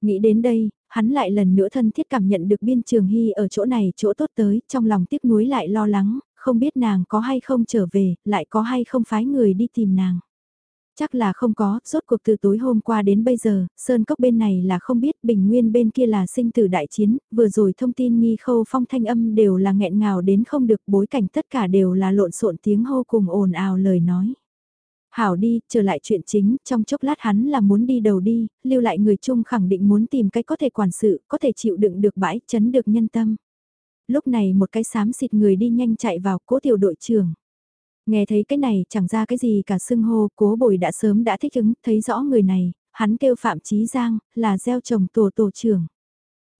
Nghĩ đến đây, hắn lại lần nữa thân thiết cảm nhận được biên trường hy ở chỗ này chỗ tốt tới, trong lòng tiếc nuối lại lo lắng, không biết nàng có hay không trở về, lại có hay không phái người đi tìm nàng. Chắc là không có, rốt cuộc từ tối hôm qua đến bây giờ, Sơn Cốc bên này là không biết, Bình Nguyên bên kia là sinh tử đại chiến, vừa rồi thông tin nghi khâu phong thanh âm đều là nghẹn ngào đến không được bối cảnh tất cả đều là lộn xộn tiếng hô cùng ồn ào lời nói. Hảo đi, trở lại chuyện chính, trong chốc lát hắn là muốn đi đầu đi, lưu lại người chung khẳng định muốn tìm cách có thể quản sự, có thể chịu đựng được bãi, chấn được nhân tâm. Lúc này một cái xám xịt người đi nhanh chạy vào cố tiểu đội trưởng. Nghe thấy cái này chẳng ra cái gì cả xưng hô, cố bồi đã sớm đã thích ứng, thấy rõ người này, hắn kêu Phạm Chí Giang, là gieo trồng tổ tổ trưởng.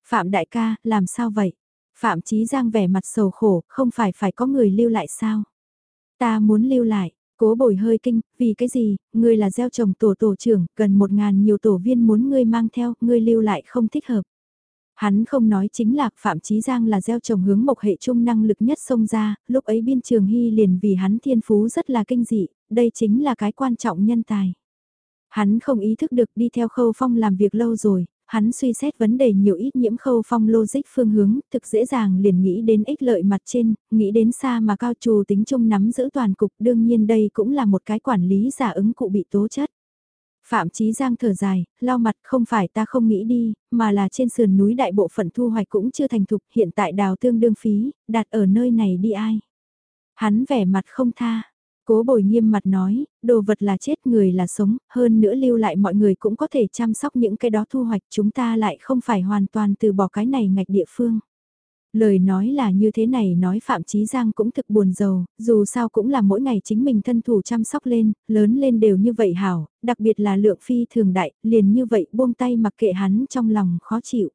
Phạm đại ca, làm sao vậy? Phạm Chí Giang vẻ mặt sầu khổ, không phải phải có người lưu lại sao? Ta muốn lưu lại, cố bồi hơi kinh, vì cái gì, ngươi là gieo trồng tổ tổ trưởng, gần một ngàn nhiều tổ viên muốn ngươi mang theo, ngươi lưu lại không thích hợp. Hắn không nói chính là Phạm Chí Giang là gieo trồng hướng mộc hệ trung năng lực nhất xông ra, lúc ấy biên trường hy liền vì hắn thiên phú rất là kinh dị, đây chính là cái quan trọng nhân tài. Hắn không ý thức được đi theo khâu phong làm việc lâu rồi, hắn suy xét vấn đề nhiều ít nhiễm khâu phong logic phương hướng, thực dễ dàng liền nghĩ đến ích lợi mặt trên, nghĩ đến xa mà cao trù tính chung nắm giữ toàn cục đương nhiên đây cũng là một cái quản lý giả ứng cụ bị tố chất. Phạm Chí Giang thở dài, lau mặt không phải ta không nghĩ đi, mà là trên sườn núi đại bộ phận thu hoạch cũng chưa thành thục, hiện tại đào tương đương phí, đặt ở nơi này đi ai. Hắn vẻ mặt không tha, Cố bồi nghiêm mặt nói, đồ vật là chết người là sống, hơn nữa lưu lại mọi người cũng có thể chăm sóc những cái đó thu hoạch chúng ta lại không phải hoàn toàn từ bỏ cái này ngạch địa phương. Lời nói là như thế này nói Phạm Chí Giang cũng thực buồn giàu, dù sao cũng là mỗi ngày chính mình thân thủ chăm sóc lên, lớn lên đều như vậy hảo, đặc biệt là lượng phi thường đại, liền như vậy buông tay mặc kệ hắn trong lòng khó chịu.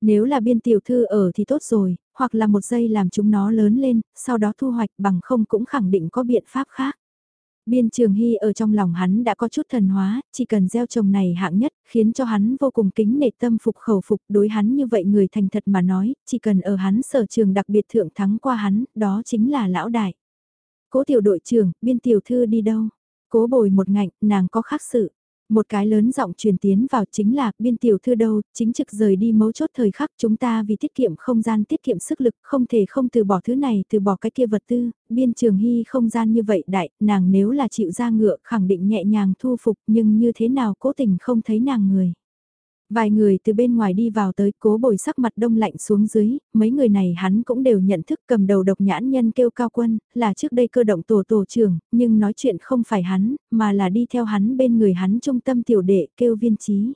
Nếu là biên tiểu thư ở thì tốt rồi, hoặc là một giây làm chúng nó lớn lên, sau đó thu hoạch bằng không cũng khẳng định có biện pháp khác. Biên Trường Hy ở trong lòng hắn đã có chút thần hóa, chỉ cần gieo trồng này hạng nhất, khiến cho hắn vô cùng kính nể tâm phục khẩu phục đối hắn như vậy người thành thật mà nói, chỉ cần ở hắn sở trường đặc biệt thượng thắng qua hắn, đó chính là lão đại. Cố tiểu đội trưởng, biên tiểu thư đi đâu? Cố bồi một ngạnh, nàng có khác sự. Một cái lớn giọng truyền tiến vào chính là biên tiểu thư đâu, chính trực rời đi mấu chốt thời khắc chúng ta vì tiết kiệm không gian tiết kiệm sức lực không thể không từ bỏ thứ này từ bỏ cái kia vật tư, biên trường hy không gian như vậy đại, nàng nếu là chịu ra ngựa khẳng định nhẹ nhàng thu phục nhưng như thế nào cố tình không thấy nàng người. Vài người từ bên ngoài đi vào tới cố bồi sắc mặt đông lạnh xuống dưới, mấy người này hắn cũng đều nhận thức cầm đầu độc nhãn nhân kêu cao quân, là trước đây cơ động tổ tổ trưởng, nhưng nói chuyện không phải hắn, mà là đi theo hắn bên người hắn trung tâm tiểu đệ kêu viên trí.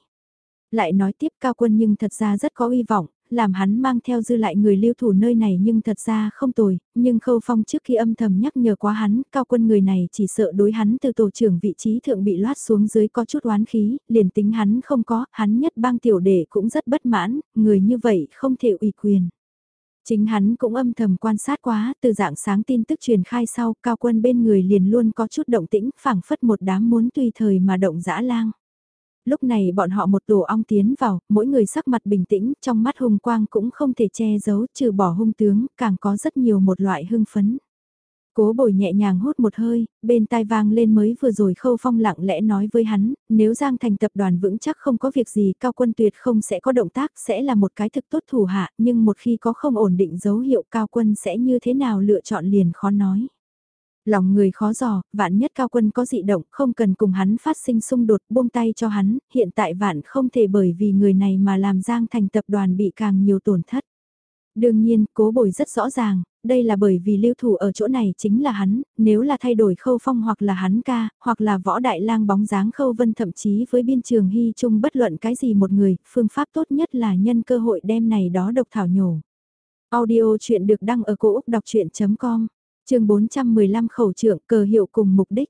Lại nói tiếp cao quân nhưng thật ra rất có hy vọng, làm hắn mang theo dư lại người lưu thủ nơi này nhưng thật ra không tồi, nhưng Khâu Phong trước khi âm thầm nhắc nhở quá hắn, cao quân người này chỉ sợ đối hắn từ tổ trưởng vị trí thượng bị loát xuống dưới có chút oán khí, liền tính hắn không có, hắn nhất bang tiểu đệ cũng rất bất mãn, người như vậy không thể ủy quyền. Chính hắn cũng âm thầm quan sát quá, từ dạng sáng tin tức truyền khai sau, cao quân bên người liền luôn có chút động tĩnh, phảng phất một đám muốn tùy thời mà động dã lang. Lúc này bọn họ một tổ ong tiến vào, mỗi người sắc mặt bình tĩnh, trong mắt hung quang cũng không thể che giấu, trừ bỏ hung tướng, càng có rất nhiều một loại hưng phấn. Cố bồi nhẹ nhàng hút một hơi, bên tai vang lên mới vừa rồi khâu phong lặng lẽ nói với hắn, nếu Giang thành tập đoàn vững chắc không có việc gì cao quân tuyệt không sẽ có động tác sẽ là một cái thực tốt thủ hạ, nhưng một khi có không ổn định dấu hiệu cao quân sẽ như thế nào lựa chọn liền khó nói. Lòng người khó dò, vạn nhất cao quân có dị động không cần cùng hắn phát sinh xung đột buông tay cho hắn, hiện tại vạn không thể bởi vì người này mà làm Giang thành tập đoàn bị càng nhiều tổn thất. Đương nhiên, cố bồi rất rõ ràng, đây là bởi vì lưu thủ ở chỗ này chính là hắn, nếu là thay đổi khâu phong hoặc là hắn ca, hoặc là võ đại lang bóng dáng khâu vân thậm chí với biên trường hy chung bất luận cái gì một người, phương pháp tốt nhất là nhân cơ hội đem này đó độc thảo nhổ. Audio chuyện được đăng ở cổ Úc đọc chuyện.com chương 415 khẩu trưởng cờ hiệu cùng mục đích.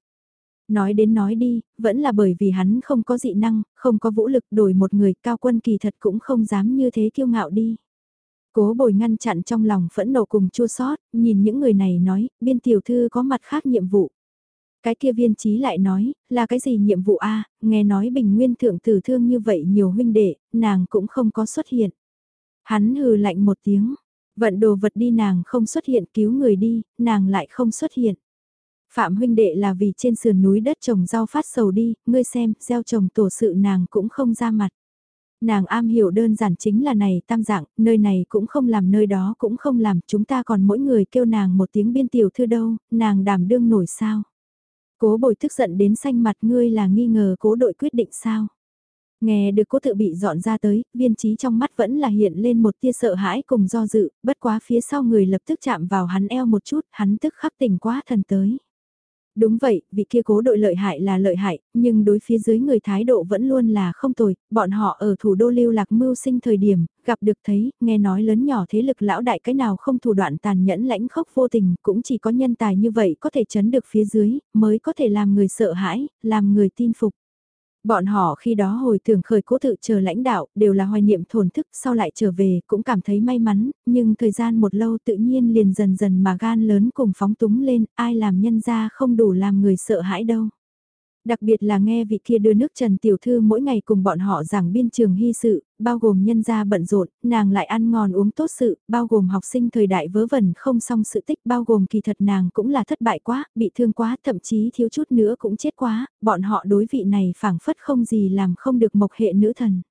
Nói đến nói đi, vẫn là bởi vì hắn không có dị năng, không có vũ lực đổi một người cao quân kỳ thật cũng không dám như thế kiêu ngạo đi. Cố bồi ngăn chặn trong lòng phẫn nộ cùng chua sót, nhìn những người này nói, biên tiểu thư có mặt khác nhiệm vụ. Cái kia viên trí lại nói, là cái gì nhiệm vụ a nghe nói bình nguyên thượng tử thương như vậy nhiều huynh đệ, nàng cũng không có xuất hiện. Hắn hừ lạnh một tiếng, Vận đồ vật đi nàng không xuất hiện cứu người đi, nàng lại không xuất hiện. Phạm huynh đệ là vì trên sườn núi đất trồng rau phát sầu đi, ngươi xem, gieo trồng tổ sự nàng cũng không ra mặt. Nàng am hiểu đơn giản chính là này tam dạng, nơi này cũng không làm nơi đó cũng không làm, chúng ta còn mỗi người kêu nàng một tiếng biên tiểu thư đâu, nàng đảm đương nổi sao. Cố bồi tức giận đến xanh mặt ngươi là nghi ngờ cố đội quyết định sao. Nghe được cố tự bị dọn ra tới, viên trí trong mắt vẫn là hiện lên một tia sợ hãi cùng do dự, bất quá phía sau người lập tức chạm vào hắn eo một chút, hắn tức khắc tỉnh quá thần tới. Đúng vậy, vị kia cố đội lợi hại là lợi hại, nhưng đối phía dưới người thái độ vẫn luôn là không tồi, bọn họ ở thủ đô lưu lạc mưu sinh thời điểm, gặp được thấy, nghe nói lớn nhỏ thế lực lão đại cái nào không thủ đoạn tàn nhẫn lãnh khốc vô tình, cũng chỉ có nhân tài như vậy có thể chấn được phía dưới, mới có thể làm người sợ hãi, làm người tin phục. Bọn họ khi đó hồi tưởng khởi cố tự chờ lãnh đạo đều là hoài niệm thổn thức sau lại trở về cũng cảm thấy may mắn, nhưng thời gian một lâu tự nhiên liền dần dần mà gan lớn cùng phóng túng lên, ai làm nhân ra không đủ làm người sợ hãi đâu. Đặc biệt là nghe vị kia đưa nước Trần Tiểu Thư mỗi ngày cùng bọn họ giảng biên trường hy sự, bao gồm nhân gia bận rộn, nàng lại ăn ngon uống tốt sự, bao gồm học sinh thời đại vớ vẩn không xong sự tích, bao gồm kỳ thật nàng cũng là thất bại quá, bị thương quá, thậm chí thiếu chút nữa cũng chết quá, bọn họ đối vị này phảng phất không gì làm không được mộc hệ nữ thần.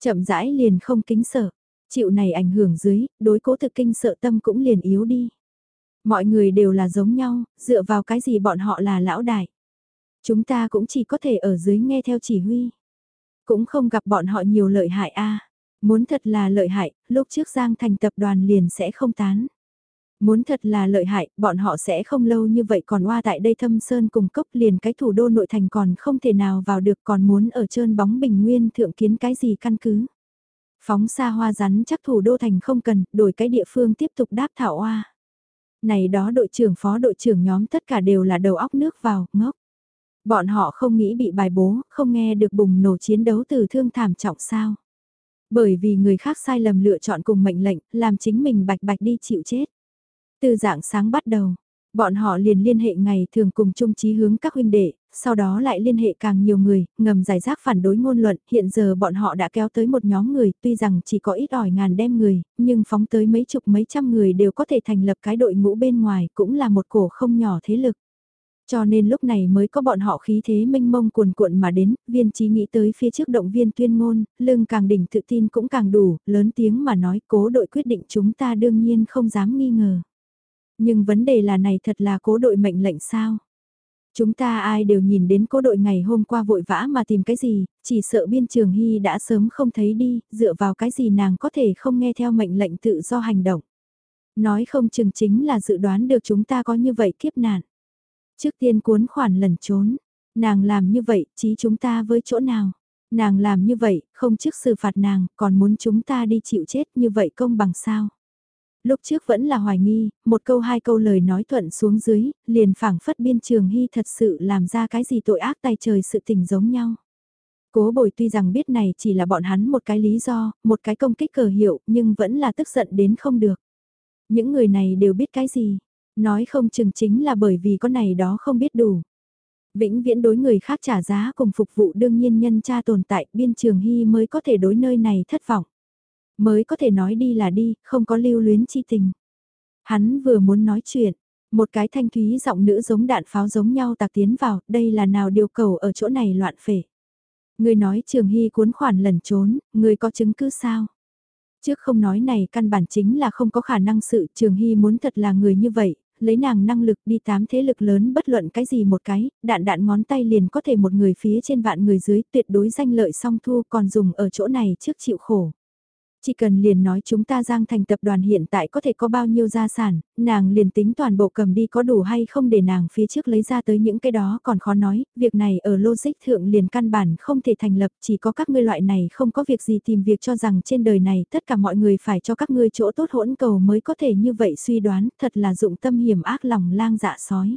Chậm rãi liền không kính sợ, chịu này ảnh hưởng dưới, đối cố thực kinh sợ tâm cũng liền yếu đi. Mọi người đều là giống nhau, dựa vào cái gì bọn họ là lão đại. Chúng ta cũng chỉ có thể ở dưới nghe theo chỉ huy. Cũng không gặp bọn họ nhiều lợi hại a Muốn thật là lợi hại, lúc trước Giang thành tập đoàn liền sẽ không tán. Muốn thật là lợi hại, bọn họ sẽ không lâu như vậy còn oa tại đây thâm sơn cùng cốc liền cái thủ đô nội thành còn không thể nào vào được còn muốn ở trơn bóng bình nguyên thượng kiến cái gì căn cứ. Phóng xa hoa rắn chắc thủ đô thành không cần, đổi cái địa phương tiếp tục đáp thảo oa. Này đó đội trưởng phó đội trưởng nhóm tất cả đều là đầu óc nước vào, ngốc. Bọn họ không nghĩ bị bài bố, không nghe được bùng nổ chiến đấu từ thương thảm trọng sao. Bởi vì người khác sai lầm lựa chọn cùng mệnh lệnh, làm chính mình bạch bạch đi chịu chết. Từ dạng sáng bắt đầu, bọn họ liền liên hệ ngày thường cùng chung chí hướng các huynh đệ, sau đó lại liên hệ càng nhiều người, ngầm giải rác phản đối ngôn luận, hiện giờ bọn họ đã kéo tới một nhóm người, tuy rằng chỉ có ít ỏi ngàn đem người, nhưng phóng tới mấy chục mấy trăm người đều có thể thành lập cái đội ngũ bên ngoài, cũng là một cổ không nhỏ thế lực. Cho nên lúc này mới có bọn họ khí thế mênh mông cuồn cuộn mà đến, viên trí nghĩ tới phía trước động viên tuyên ngôn, lưng càng đỉnh tự tin cũng càng đủ, lớn tiếng mà nói cố đội quyết định chúng ta đương nhiên không dám nghi ngờ. Nhưng vấn đề là này thật là cố đội mệnh lệnh sao? Chúng ta ai đều nhìn đến cố đội ngày hôm qua vội vã mà tìm cái gì, chỉ sợ biên trường hy đã sớm không thấy đi, dựa vào cái gì nàng có thể không nghe theo mệnh lệnh tự do hành động. Nói không chừng chính là dự đoán được chúng ta có như vậy kiếp nạn. Trước tiên cuốn khoản lẩn trốn, nàng làm như vậy, chí chúng ta với chỗ nào? Nàng làm như vậy, không trước xử phạt nàng, còn muốn chúng ta đi chịu chết như vậy công bằng sao? Lúc trước vẫn là hoài nghi, một câu hai câu lời nói thuận xuống dưới, liền phảng phất biên trường hy thật sự làm ra cái gì tội ác tay trời sự tình giống nhau. Cố bồi tuy rằng biết này chỉ là bọn hắn một cái lý do, một cái công kích cờ hiệu, nhưng vẫn là tức giận đến không được. Những người này đều biết cái gì, Nói không chừng chính là bởi vì con này đó không biết đủ. Vĩnh viễn đối người khác trả giá cùng phục vụ đương nhiên nhân cha tồn tại biên trường hy mới có thể đối nơi này thất vọng. Mới có thể nói đi là đi, không có lưu luyến chi tình. Hắn vừa muốn nói chuyện, một cái thanh thúy giọng nữ giống đạn pháo giống nhau tạc tiến vào, đây là nào điều cầu ở chỗ này loạn phể. Người nói Trường Hy cuốn khoản lẩn trốn, người có chứng cứ sao? Trước không nói này căn bản chính là không có khả năng sự Trường Hy muốn thật là người như vậy, lấy nàng năng lực đi tám thế lực lớn bất luận cái gì một cái, đạn đạn ngón tay liền có thể một người phía trên vạn người dưới tuyệt đối danh lợi song thu còn dùng ở chỗ này trước chịu khổ. Chỉ cần liền nói chúng ta Giang Thành tập đoàn hiện tại có thể có bao nhiêu gia sản, nàng liền tính toàn bộ cầm đi có đủ hay không để nàng phía trước lấy ra tới những cái đó còn khó nói, việc này ở logic thượng liền căn bản không thể thành lập, chỉ có các ngươi loại này không có việc gì tìm việc cho rằng trên đời này tất cả mọi người phải cho các ngươi chỗ tốt hỗn cầu mới có thể như vậy suy đoán, thật là dụng tâm hiểm ác lòng lang dạ sói.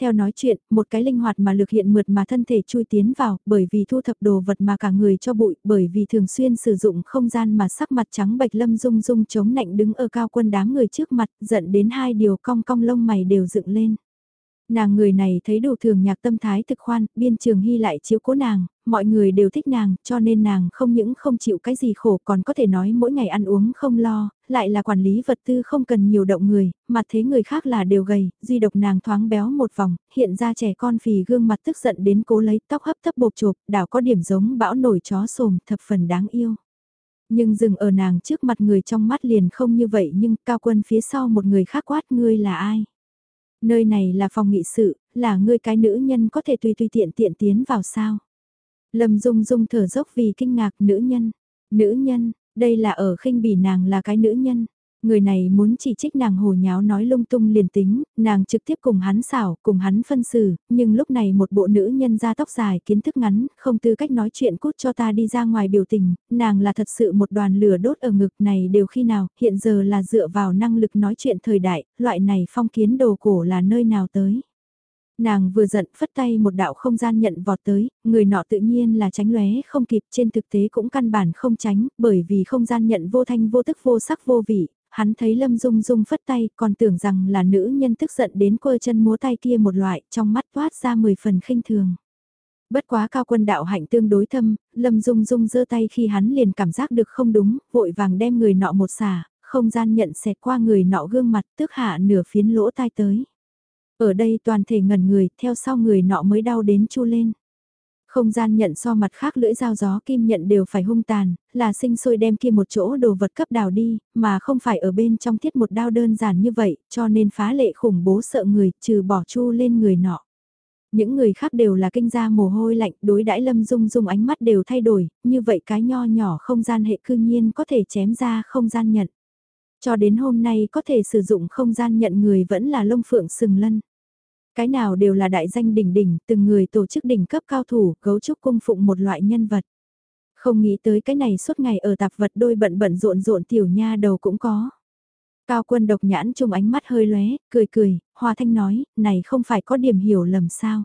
Theo nói chuyện, một cái linh hoạt mà lực hiện mượt mà thân thể chui tiến vào, bởi vì thu thập đồ vật mà cả người cho bụi, bởi vì thường xuyên sử dụng không gian mà sắc mặt trắng bạch lâm dung dung chống nạnh đứng ở cao quân đám người trước mặt, giận đến hai điều cong cong lông mày đều dựng lên. Nàng người này thấy đủ thường nhạc tâm thái thực khoan, biên trường hy lại chiếu cố nàng, mọi người đều thích nàng, cho nên nàng không những không chịu cái gì khổ còn có thể nói mỗi ngày ăn uống không lo, lại là quản lý vật tư không cần nhiều động người, mặt thế người khác là đều gầy, duy độc nàng thoáng béo một vòng, hiện ra trẻ con phì gương mặt tức giận đến cố lấy tóc hấp thấp bột chộp, đảo có điểm giống bão nổi chó sồm thập phần đáng yêu. Nhưng dừng ở nàng trước mặt người trong mắt liền không như vậy nhưng cao quân phía sau một người khác quát ngươi là ai? Nơi này là phòng nghị sự, là ngươi cái nữ nhân có thể tùy tùy tiện tiện tiến vào sao? Lâm Dung Dung thở dốc vì kinh ngạc nữ nhân. Nữ nhân, đây là ở khinh bỉ nàng là cái nữ nhân. Người này muốn chỉ trích nàng hồ nháo nói lung tung liền tính, nàng trực tiếp cùng hắn xảo, cùng hắn phân xử, nhưng lúc này một bộ nữ nhân da tóc dài kiến thức ngắn, không tư cách nói chuyện cút cho ta đi ra ngoài biểu tình, nàng là thật sự một đoàn lửa đốt ở ngực này đều khi nào, hiện giờ là dựa vào năng lực nói chuyện thời đại, loại này phong kiến đồ cổ là nơi nào tới. Nàng vừa giận phất tay một đạo không gian nhận vọt tới, người nọ tự nhiên là tránh lóe không kịp trên thực tế cũng căn bản không tránh, bởi vì không gian nhận vô thanh vô tức vô sắc vô vị, hắn thấy Lâm Dung Dung phất tay còn tưởng rằng là nữ nhân tức giận đến quơ chân múa tay kia một loại, trong mắt toát ra mười phần khinh thường. Bất quá cao quân đạo hạnh tương đối thâm, Lâm Dung Dung giơ tay khi hắn liền cảm giác được không đúng, vội vàng đem người nọ một xả, không gian nhận xẹt qua người nọ gương mặt tức hạ nửa phiến lỗ tai tới. Ở đây toàn thể ngẩn người, theo sau người nọ mới đau đến chu lên. Không gian nhận so mặt khác lưỡi dao gió kim nhận đều phải hung tàn, là sinh sôi đem kia một chỗ đồ vật cấp đào đi, mà không phải ở bên trong thiết một đao đơn giản như vậy, cho nên phá lệ khủng bố sợ người, trừ bỏ chu lên người nọ. Những người khác đều là kinh ra mồ hôi lạnh, đối đãi lâm dung dung ánh mắt đều thay đổi, như vậy cái nho nhỏ không gian hệ cư nhiên có thể chém ra không gian nhận. Cho đến hôm nay có thể sử dụng không gian nhận người vẫn là lông phượng sừng lân. Cái nào đều là đại danh đỉnh đỉnh, từng người tổ chức đỉnh cấp cao thủ, cấu trúc cung phụng một loại nhân vật. Không nghĩ tới cái này suốt ngày ở tạp vật đôi bận bận rộn rộn tiểu nha đầu cũng có. Cao quân độc nhãn chung ánh mắt hơi lóe, cười cười, Hoa Thanh nói, này không phải có điểm hiểu lầm sao.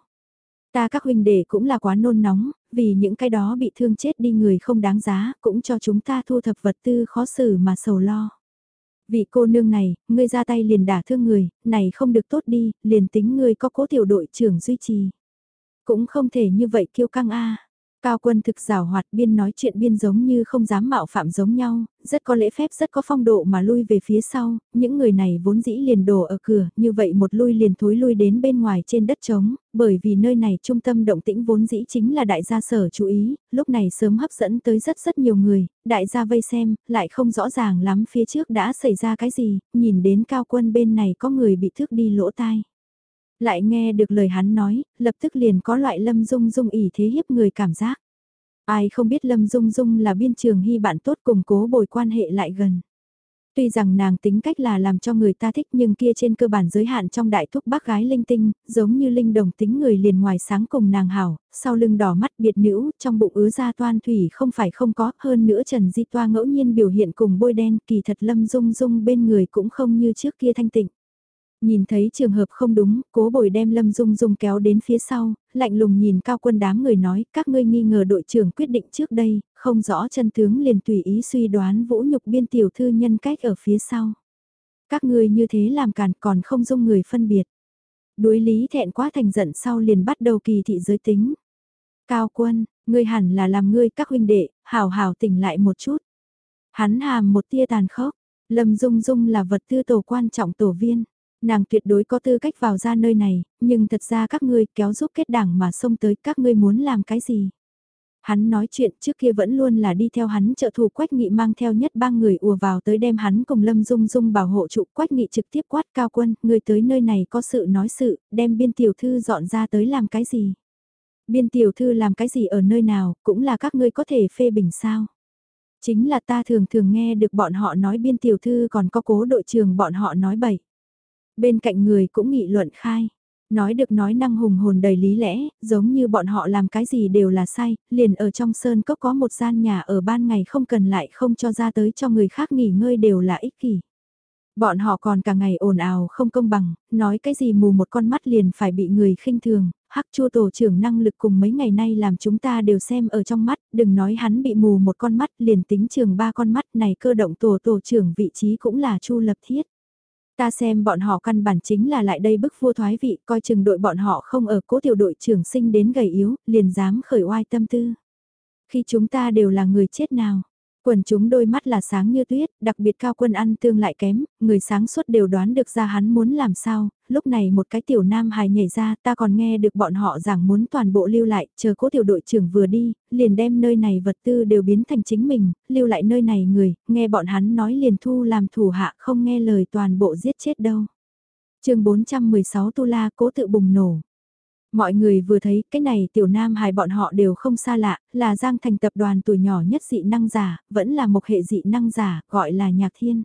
Ta các huynh đệ cũng là quá nôn nóng, vì những cái đó bị thương chết đi người không đáng giá, cũng cho chúng ta thu thập vật tư khó xử mà sầu lo. Vị cô nương này, ngươi ra tay liền đả thương người, này không được tốt đi, liền tính ngươi có cố tiểu đội trưởng duy trì. Cũng không thể như vậy kiêu căng a Cao quân thực rào hoạt biên nói chuyện biên giống như không dám mạo phạm giống nhau, rất có lễ phép rất có phong độ mà lui về phía sau, những người này vốn dĩ liền đổ ở cửa, như vậy một lui liền thối lui đến bên ngoài trên đất trống, bởi vì nơi này trung tâm động tĩnh vốn dĩ chính là đại gia sở chú ý, lúc này sớm hấp dẫn tới rất rất nhiều người, đại gia vây xem, lại không rõ ràng lắm phía trước đã xảy ra cái gì, nhìn đến cao quân bên này có người bị thước đi lỗ tai. Lại nghe được lời hắn nói, lập tức liền có loại Lâm Dung Dung ỉ thế hiếp người cảm giác. Ai không biết Lâm Dung Dung là biên trường hy bạn tốt cùng cố bồi quan hệ lại gần. Tuy rằng nàng tính cách là làm cho người ta thích nhưng kia trên cơ bản giới hạn trong đại thúc bác gái linh tinh, giống như linh đồng tính người liền ngoài sáng cùng nàng hảo, sau lưng đỏ mắt biệt nữ, trong bụng ứa ra toan thủy không phải không có, hơn nữa Trần Di Toa ngẫu nhiên biểu hiện cùng bôi đen kỳ thật lâm dung dung bên người cũng không như trước kia thanh tịnh. Nhìn thấy trường hợp không đúng, cố bồi đem Lâm Dung Dung kéo đến phía sau, lạnh lùng nhìn cao quân đám người nói, các ngươi nghi ngờ đội trưởng quyết định trước đây, không rõ chân tướng liền tùy ý suy đoán vũ nhục biên tiểu thư nhân cách ở phía sau. Các ngươi như thế làm càn còn không dung người phân biệt. Đối lý thẹn quá thành giận sau liền bắt đầu kỳ thị giới tính. Cao quân, ngươi hẳn là làm ngươi các huynh đệ, hào hào tỉnh lại một chút. Hắn hàm một tia tàn khốc, Lâm Dung Dung là vật tư tổ quan trọng tổ viên nàng tuyệt đối có tư cách vào ra nơi này, nhưng thật ra các ngươi kéo giúp kết đảng mà xông tới các ngươi muốn làm cái gì. Hắn nói chuyện trước kia vẫn luôn là đi theo hắn trợ thủ Quách Nghị mang theo nhất ba người ùa vào tới đem hắn cùng Lâm Dung Dung bảo hộ trụ Quách Nghị trực tiếp quát cao quân, người tới nơi này có sự nói sự, đem biên tiểu thư dọn ra tới làm cái gì. Biên tiểu thư làm cái gì ở nơi nào, cũng là các ngươi có thể phê bình sao. Chính là ta thường thường nghe được bọn họ nói biên tiểu thư còn có cố đội trường bọn họ nói bậy. Bên cạnh người cũng nghị luận khai. Nói được nói năng hùng hồn đầy lý lẽ, giống như bọn họ làm cái gì đều là sai, liền ở trong sơn cốc có một gian nhà ở ban ngày không cần lại không cho ra tới cho người khác nghỉ ngơi đều là ích kỷ. Bọn họ còn cả ngày ồn ào không công bằng, nói cái gì mù một con mắt liền phải bị người khinh thường, hắc chua tổ trưởng năng lực cùng mấy ngày nay làm chúng ta đều xem ở trong mắt, đừng nói hắn bị mù một con mắt liền tính trường ba con mắt này cơ động tổ tổ trưởng vị trí cũng là chu lập thiết. Ta xem bọn họ căn bản chính là lại đây bức vua thoái vị, coi chừng đội bọn họ không ở cố tiểu đội trưởng sinh đến gầy yếu, liền dám khởi oai tâm tư. Khi chúng ta đều là người chết nào, Quần chúng đôi mắt là sáng như tuyết, đặc biệt cao quân ăn tương lại kém, người sáng suốt đều đoán được ra hắn muốn làm sao, lúc này một cái tiểu nam hài nhảy ra ta còn nghe được bọn họ rằng muốn toàn bộ lưu lại, chờ cố tiểu đội trưởng vừa đi, liền đem nơi này vật tư đều biến thành chính mình, lưu lại nơi này người, nghe bọn hắn nói liền thu làm thủ hạ không nghe lời toàn bộ giết chết đâu. chương 416 Tu La cố tự bùng nổ. Mọi người vừa thấy cái này tiểu nam hài bọn họ đều không xa lạ, là Giang Thành tập đoàn tuổi nhỏ nhất dị năng giả, vẫn là một hệ dị năng giả, gọi là Nhạc Thiên.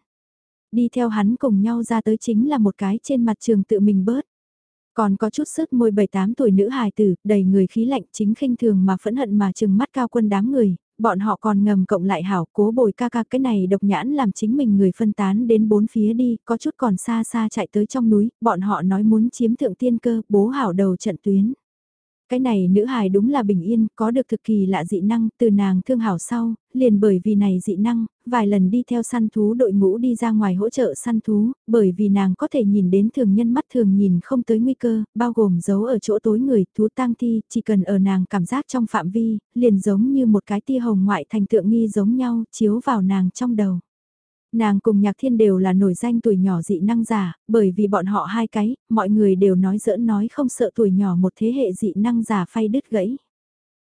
Đi theo hắn cùng nhau ra tới chính là một cái trên mặt trường tự mình bớt. Còn có chút sức môi 7-8 tuổi nữ hài tử, đầy người khí lạnh chính khinh thường mà phẫn hận mà trừng mắt cao quân đám người, Bọn họ còn ngầm cộng lại hảo cố bồi ca ca cái này độc nhãn làm chính mình người phân tán đến bốn phía đi, có chút còn xa xa chạy tới trong núi, bọn họ nói muốn chiếm thượng tiên cơ, bố hảo đầu trận tuyến. Cái này nữ hài đúng là bình yên, có được thực kỳ lạ dị năng, từ nàng thương hảo sau, liền bởi vì này dị năng, vài lần đi theo săn thú đội ngũ đi ra ngoài hỗ trợ săn thú, bởi vì nàng có thể nhìn đến thường nhân mắt thường nhìn không tới nguy cơ, bao gồm giấu ở chỗ tối người, thú tang thi, chỉ cần ở nàng cảm giác trong phạm vi, liền giống như một cái tia hồng ngoại thành tượng nghi giống nhau, chiếu vào nàng trong đầu. Nàng cùng Nhạc Thiên đều là nổi danh tuổi nhỏ dị năng giả, bởi vì bọn họ hai cái, mọi người đều nói giỡn nói không sợ tuổi nhỏ một thế hệ dị năng giả phay đứt gãy.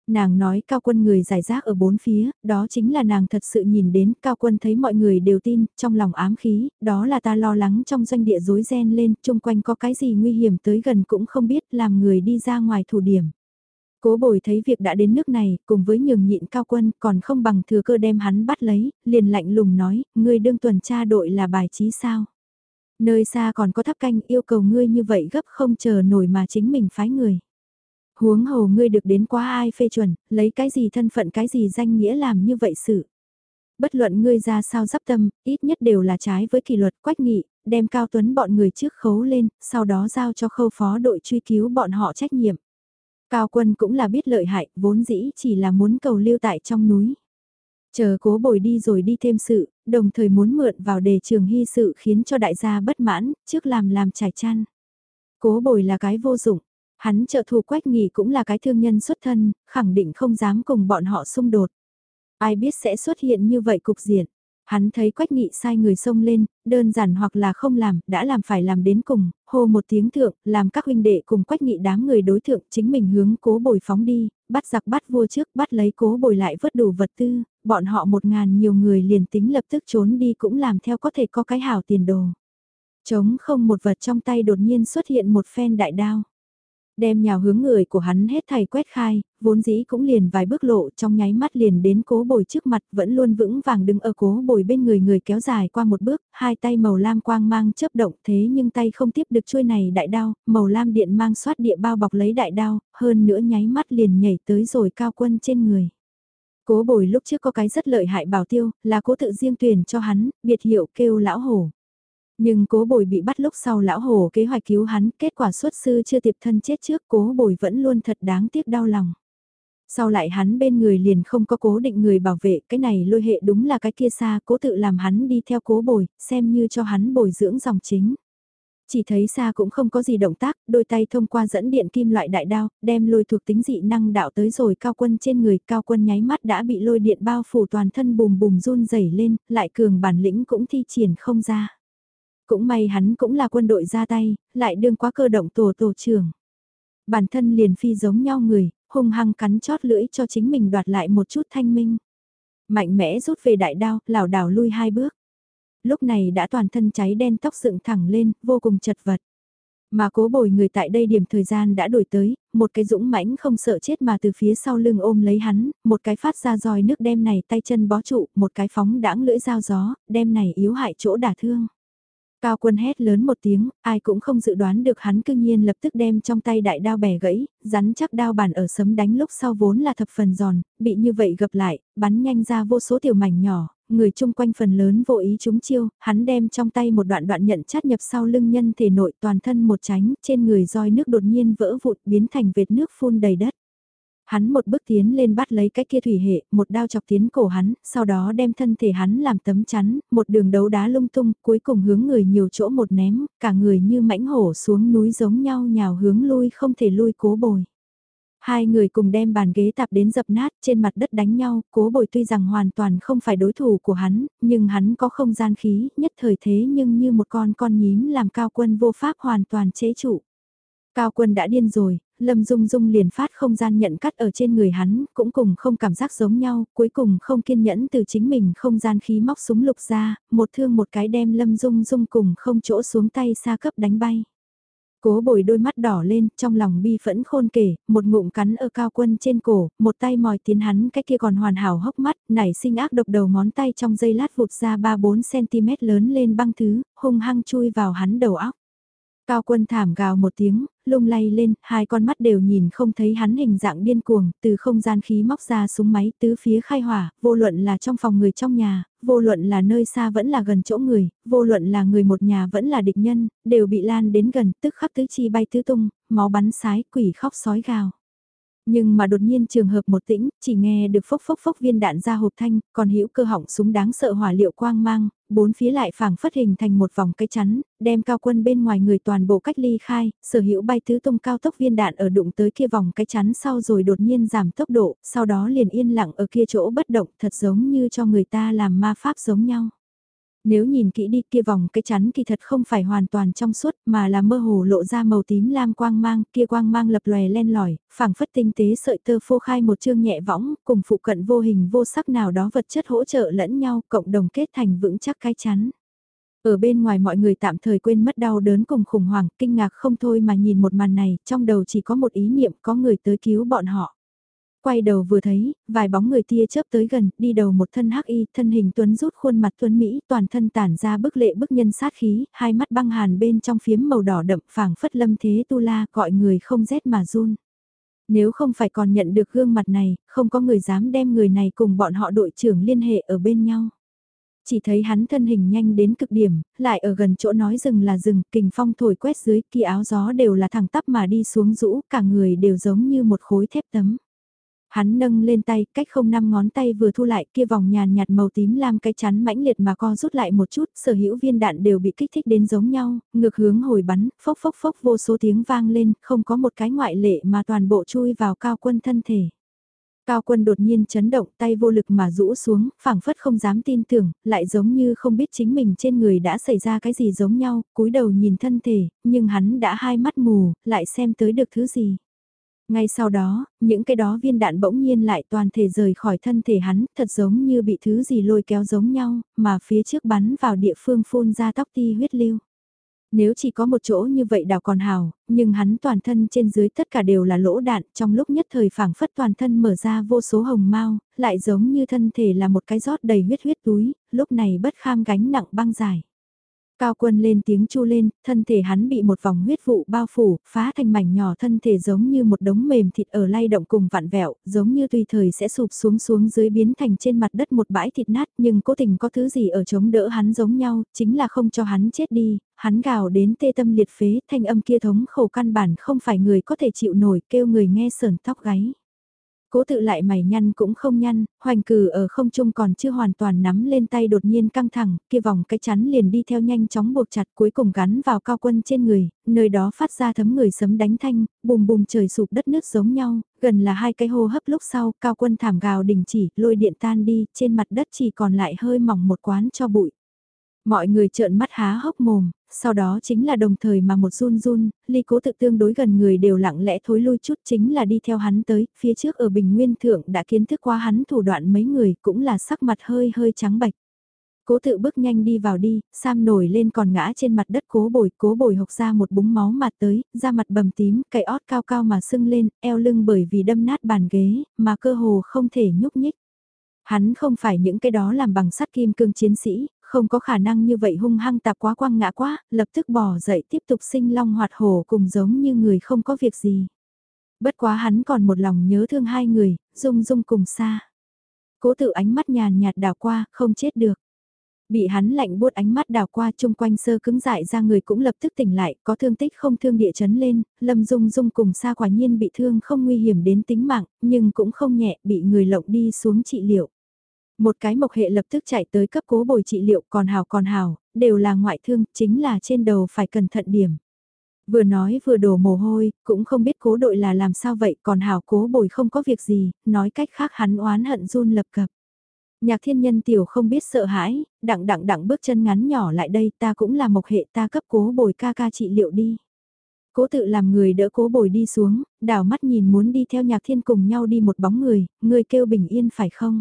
Nàng nói cao quân người giải rác ở bốn phía, đó chính là nàng thật sự nhìn đến, cao quân thấy mọi người đều tin, trong lòng ám khí, đó là ta lo lắng trong doanh địa rối ren lên, chung quanh có cái gì nguy hiểm tới gần cũng không biết, làm người đi ra ngoài thủ điểm. Cố bồi thấy việc đã đến nước này, cùng với nhường nhịn cao quân còn không bằng thừa cơ đem hắn bắt lấy, liền lạnh lùng nói, ngươi đương tuần tra đội là bài trí sao. Nơi xa còn có tháp canh yêu cầu ngươi như vậy gấp không chờ nổi mà chính mình phái người. Huống hồ ngươi được đến quá ai phê chuẩn, lấy cái gì thân phận cái gì danh nghĩa làm như vậy sự. Bất luận ngươi ra sao dắp tâm, ít nhất đều là trái với kỷ luật quách nghị, đem cao tuấn bọn người trước khấu lên, sau đó giao cho khâu phó đội truy cứu bọn họ trách nhiệm. Cao quân cũng là biết lợi hại, vốn dĩ chỉ là muốn cầu lưu tại trong núi. Chờ cố bồi đi rồi đi thêm sự, đồng thời muốn mượn vào đề trường hy sự khiến cho đại gia bất mãn, trước làm làm trải chăn. Cố bồi là cái vô dụng, hắn trợ thù quách nghỉ cũng là cái thương nhân xuất thân, khẳng định không dám cùng bọn họ xung đột. Ai biết sẽ xuất hiện như vậy cục diện. Hắn thấy Quách Nghị sai người xông lên, đơn giản hoặc là không làm, đã làm phải làm đến cùng, hô một tiếng thượng, làm các huynh đệ cùng Quách Nghị đám người đối thượng chính mình hướng cố bồi phóng đi, bắt giặc bắt vua trước, bắt lấy cố bồi lại vớt đủ vật tư, bọn họ một ngàn nhiều người liền tính lập tức trốn đi cũng làm theo có thể có cái hảo tiền đồ. Chống không một vật trong tay đột nhiên xuất hiện một phen đại đao đem nhào hướng người của hắn hết thầy quét khai, vốn dĩ cũng liền vài bước lộ trong nháy mắt liền đến cố bồi trước mặt vẫn luôn vững vàng đứng ở cố bồi bên người người kéo dài qua một bước, hai tay màu lam quang mang chớp động thế nhưng tay không tiếp được chuôi này đại đao, màu lam điện mang xoát địa bao bọc lấy đại đao, hơn nữa nháy mắt liền nhảy tới rồi cao quân trên người. Cố bồi lúc trước có cái rất lợi hại bảo tiêu, là cố tự riêng tuyển cho hắn, biệt hiệu kêu lão hổ. Nhưng cố bồi bị bắt lúc sau lão hồ kế hoạch cứu hắn, kết quả xuất sư chưa tiệp thân chết trước cố bồi vẫn luôn thật đáng tiếc đau lòng. Sau lại hắn bên người liền không có cố định người bảo vệ, cái này lôi hệ đúng là cái kia xa, cố tự làm hắn đi theo cố bồi, xem như cho hắn bồi dưỡng dòng chính. Chỉ thấy xa cũng không có gì động tác, đôi tay thông qua dẫn điện kim loại đại đao, đem lôi thuộc tính dị năng đạo tới rồi cao quân trên người, cao quân nháy mắt đã bị lôi điện bao phủ toàn thân bùm bùm run rẩy lên, lại cường bản lĩnh cũng thi triển không ra. Cũng may hắn cũng là quân đội ra tay, lại đương quá cơ động tổ tổ trưởng. Bản thân liền phi giống nhau người, hung hăng cắn chót lưỡi cho chính mình đoạt lại một chút thanh minh. Mạnh mẽ rút về đại đao, lảo đảo lui hai bước. Lúc này đã toàn thân cháy đen tóc dựng thẳng lên, vô cùng chật vật. Mà cố bồi người tại đây điểm thời gian đã đổi tới, một cái dũng mãnh không sợ chết mà từ phía sau lưng ôm lấy hắn, một cái phát ra roi nước đem này tay chân bó trụ, một cái phóng đãng lưỡi dao gió, đem này yếu hại chỗ đả thương. Cao quân hét lớn một tiếng, ai cũng không dự đoán được hắn cương nhiên lập tức đem trong tay đại đao bẻ gãy, rắn chắc đao bản ở sấm đánh lúc sau vốn là thập phần giòn, bị như vậy gập lại, bắn nhanh ra vô số tiểu mảnh nhỏ, người chung quanh phần lớn vô ý chúng chiêu, hắn đem trong tay một đoạn đoạn nhận chát nhập sau lưng nhân thể nội toàn thân một tránh, trên người roi nước đột nhiên vỡ vụt biến thành vệt nước phun đầy đất. Hắn một bước tiến lên bắt lấy cái kia thủy hệ, một đao chọc tiến cổ hắn, sau đó đem thân thể hắn làm tấm chắn, một đường đấu đá lung tung, cuối cùng hướng người nhiều chỗ một ném, cả người như mãnh hổ xuống núi giống nhau nhào hướng lui không thể lui cố bồi. Hai người cùng đem bàn ghế tạp đến dập nát trên mặt đất đánh nhau, cố bồi tuy rằng hoàn toàn không phải đối thủ của hắn, nhưng hắn có không gian khí, nhất thời thế nhưng như một con con nhím làm cao quân vô pháp hoàn toàn chế trụ. Cao quân đã điên rồi, Lâm Dung Dung liền phát không gian nhận cắt ở trên người hắn, cũng cùng không cảm giác giống nhau, cuối cùng không kiên nhẫn từ chính mình không gian khí móc súng lục ra, một thương một cái đem Lâm Dung Dung cùng không chỗ xuống tay xa cấp đánh bay. Cố bồi đôi mắt đỏ lên, trong lòng bi phẫn khôn kể, một ngụm cắn ở cao quân trên cổ, một tay mòi tiến hắn cái kia còn hoàn hảo hốc mắt, nảy sinh ác độc đầu ngón tay trong dây lát vụt ra 3-4cm lớn lên băng thứ, hung hăng chui vào hắn đầu óc. Cao quân thảm gào một tiếng, lung lay lên, hai con mắt đều nhìn không thấy hắn hình dạng điên cuồng, từ không gian khí móc ra súng máy tứ phía khai hỏa, vô luận là trong phòng người trong nhà, vô luận là nơi xa vẫn là gần chỗ người, vô luận là người một nhà vẫn là địch nhân, đều bị lan đến gần, tức khắc tứ chi bay tứ tung, máu bắn sái, quỷ khóc sói gào. Nhưng mà đột nhiên trường hợp một tĩnh, chỉ nghe được phốc phốc phốc viên đạn ra hộp thanh, còn hữu cơ hỏng súng đáng sợ hỏa liệu quang mang, bốn phía lại phảng phất hình thành một vòng cây chắn, đem cao quân bên ngoài người toàn bộ cách ly khai, sở hữu bay tứ tung cao tốc viên đạn ở đụng tới kia vòng cây chắn sau rồi đột nhiên giảm tốc độ, sau đó liền yên lặng ở kia chỗ bất động thật giống như cho người ta làm ma pháp giống nhau. Nếu nhìn kỹ đi kia vòng cái chắn kỳ thật không phải hoàn toàn trong suốt mà là mơ hồ lộ ra màu tím lam quang mang, kia quang mang lập lòe len lỏi, phảng phất tinh tế sợi tơ phô khai một chương nhẹ võng, cùng phụ cận vô hình vô sắc nào đó vật chất hỗ trợ lẫn nhau, cộng đồng kết thành vững chắc cái chắn. Ở bên ngoài mọi người tạm thời quên mất đau đớn cùng khủng hoảng, kinh ngạc không thôi mà nhìn một màn này, trong đầu chỉ có một ý niệm có người tới cứu bọn họ quay đầu vừa thấy, vài bóng người tia chớp tới gần, đi đầu một thân hắc y, thân hình tuấn rút khuôn mặt tuấn Mỹ, toàn thân tản ra bức lệ bức nhân sát khí, hai mắt băng hàn bên trong phiếm màu đỏ đậm phảng phất lâm thế tu la, gọi người không rét mà run. Nếu không phải còn nhận được gương mặt này, không có người dám đem người này cùng bọn họ đội trưởng liên hệ ở bên nhau. Chỉ thấy hắn thân hình nhanh đến cực điểm, lại ở gần chỗ nói rừng là rừng, kình phong thổi quét dưới kia áo gió đều là thẳng tắp mà đi xuống rũ, cả người đều giống như một khối thép tấm. Hắn nâng lên tay, cách không năm ngón tay vừa thu lại kia vòng nhàn nhạt màu tím lam cái chắn mãnh liệt mà co rút lại một chút, sở hữu viên đạn đều bị kích thích đến giống nhau, ngược hướng hồi bắn, phốc phốc phốc vô số tiếng vang lên, không có một cái ngoại lệ mà toàn bộ chui vào cao quân thân thể. Cao quân đột nhiên chấn động tay vô lực mà rũ xuống, phảng phất không dám tin tưởng, lại giống như không biết chính mình trên người đã xảy ra cái gì giống nhau, cúi đầu nhìn thân thể, nhưng hắn đã hai mắt mù, lại xem tới được thứ gì. Ngay sau đó, những cái đó viên đạn bỗng nhiên lại toàn thể rời khỏi thân thể hắn, thật giống như bị thứ gì lôi kéo giống nhau, mà phía trước bắn vào địa phương phun ra tóc ti huyết lưu. Nếu chỉ có một chỗ như vậy đào còn hào, nhưng hắn toàn thân trên dưới tất cả đều là lỗ đạn, trong lúc nhất thời phảng phất toàn thân mở ra vô số hồng mau, lại giống như thân thể là một cái rót đầy huyết huyết túi, lúc này bất kham gánh nặng băng dài. Cao quân lên tiếng chu lên, thân thể hắn bị một vòng huyết vụ bao phủ, phá thành mảnh nhỏ thân thể giống như một đống mềm thịt ở lay động cùng vạn vẹo, giống như tùy thời sẽ sụp xuống xuống dưới biến thành trên mặt đất một bãi thịt nát nhưng cố tình có thứ gì ở chống đỡ hắn giống nhau, chính là không cho hắn chết đi, hắn gào đến tê tâm liệt phế, thanh âm kia thống khổ căn bản không phải người có thể chịu nổi kêu người nghe sờn tóc gáy. Cố tự lại mày nhăn cũng không nhăn, hoành cử ở không trung còn chưa hoàn toàn nắm lên tay đột nhiên căng thẳng, kia vòng cái chắn liền đi theo nhanh chóng buộc chặt cuối cùng gắn vào cao quân trên người, nơi đó phát ra thấm người sấm đánh thanh, bùm bùm trời sụp đất nước giống nhau, gần là hai cái hô hấp lúc sau, cao quân thảm gào đình chỉ, lôi điện tan đi, trên mặt đất chỉ còn lại hơi mỏng một quán cho bụi. Mọi người trợn mắt há hốc mồm, sau đó chính là đồng thời mà một run run, ly cố tự tương đối gần người đều lặng lẽ thối lui chút chính là đi theo hắn tới, phía trước ở Bình Nguyên Thượng đã kiến thức qua hắn thủ đoạn mấy người cũng là sắc mặt hơi hơi trắng bạch. Cố tự bước nhanh đi vào đi, Sam nổi lên còn ngã trên mặt đất cố bồi, cố bồi hộc ra một búng máu mặt tới, da mặt bầm tím, cậy ót cao cao mà sưng lên, eo lưng bởi vì đâm nát bàn ghế, mà cơ hồ không thể nhúc nhích. Hắn không phải những cái đó làm bằng sắt kim cương chiến sĩ, không có khả năng như vậy hung hăng tạp quá quăng ngã quá, lập tức bỏ dậy tiếp tục sinh long hoạt hổ cùng giống như người không có việc gì. Bất quá hắn còn một lòng nhớ thương hai người, dung dung cùng xa. Cố tự ánh mắt nhàn nhạt đào qua, không chết được. Bị hắn lạnh buốt ánh mắt đào qua chung quanh sơ cứng dại ra người cũng lập tức tỉnh lại, có thương tích không thương địa chấn lên, lâm dung dung cùng xa quả nhiên bị thương không nguy hiểm đến tính mạng, nhưng cũng không nhẹ, bị người lộng đi xuống trị liệu. Một cái mộc hệ lập tức chạy tới cấp cố bồi trị liệu còn hào còn hào, đều là ngoại thương, chính là trên đầu phải cẩn thận điểm. Vừa nói vừa đổ mồ hôi, cũng không biết cố đội là làm sao vậy, còn hào cố bồi không có việc gì, nói cách khác hắn oán hận run lập cập. Nhạc thiên nhân tiểu không biết sợ hãi, đặng đặng đặng bước chân ngắn nhỏ lại đây ta cũng là mộc hệ ta cấp cố bồi ca ca trị liệu đi. Cố tự làm người đỡ cố bồi đi xuống, đảo mắt nhìn muốn đi theo nhạc thiên cùng nhau đi một bóng người, người kêu bình yên phải không?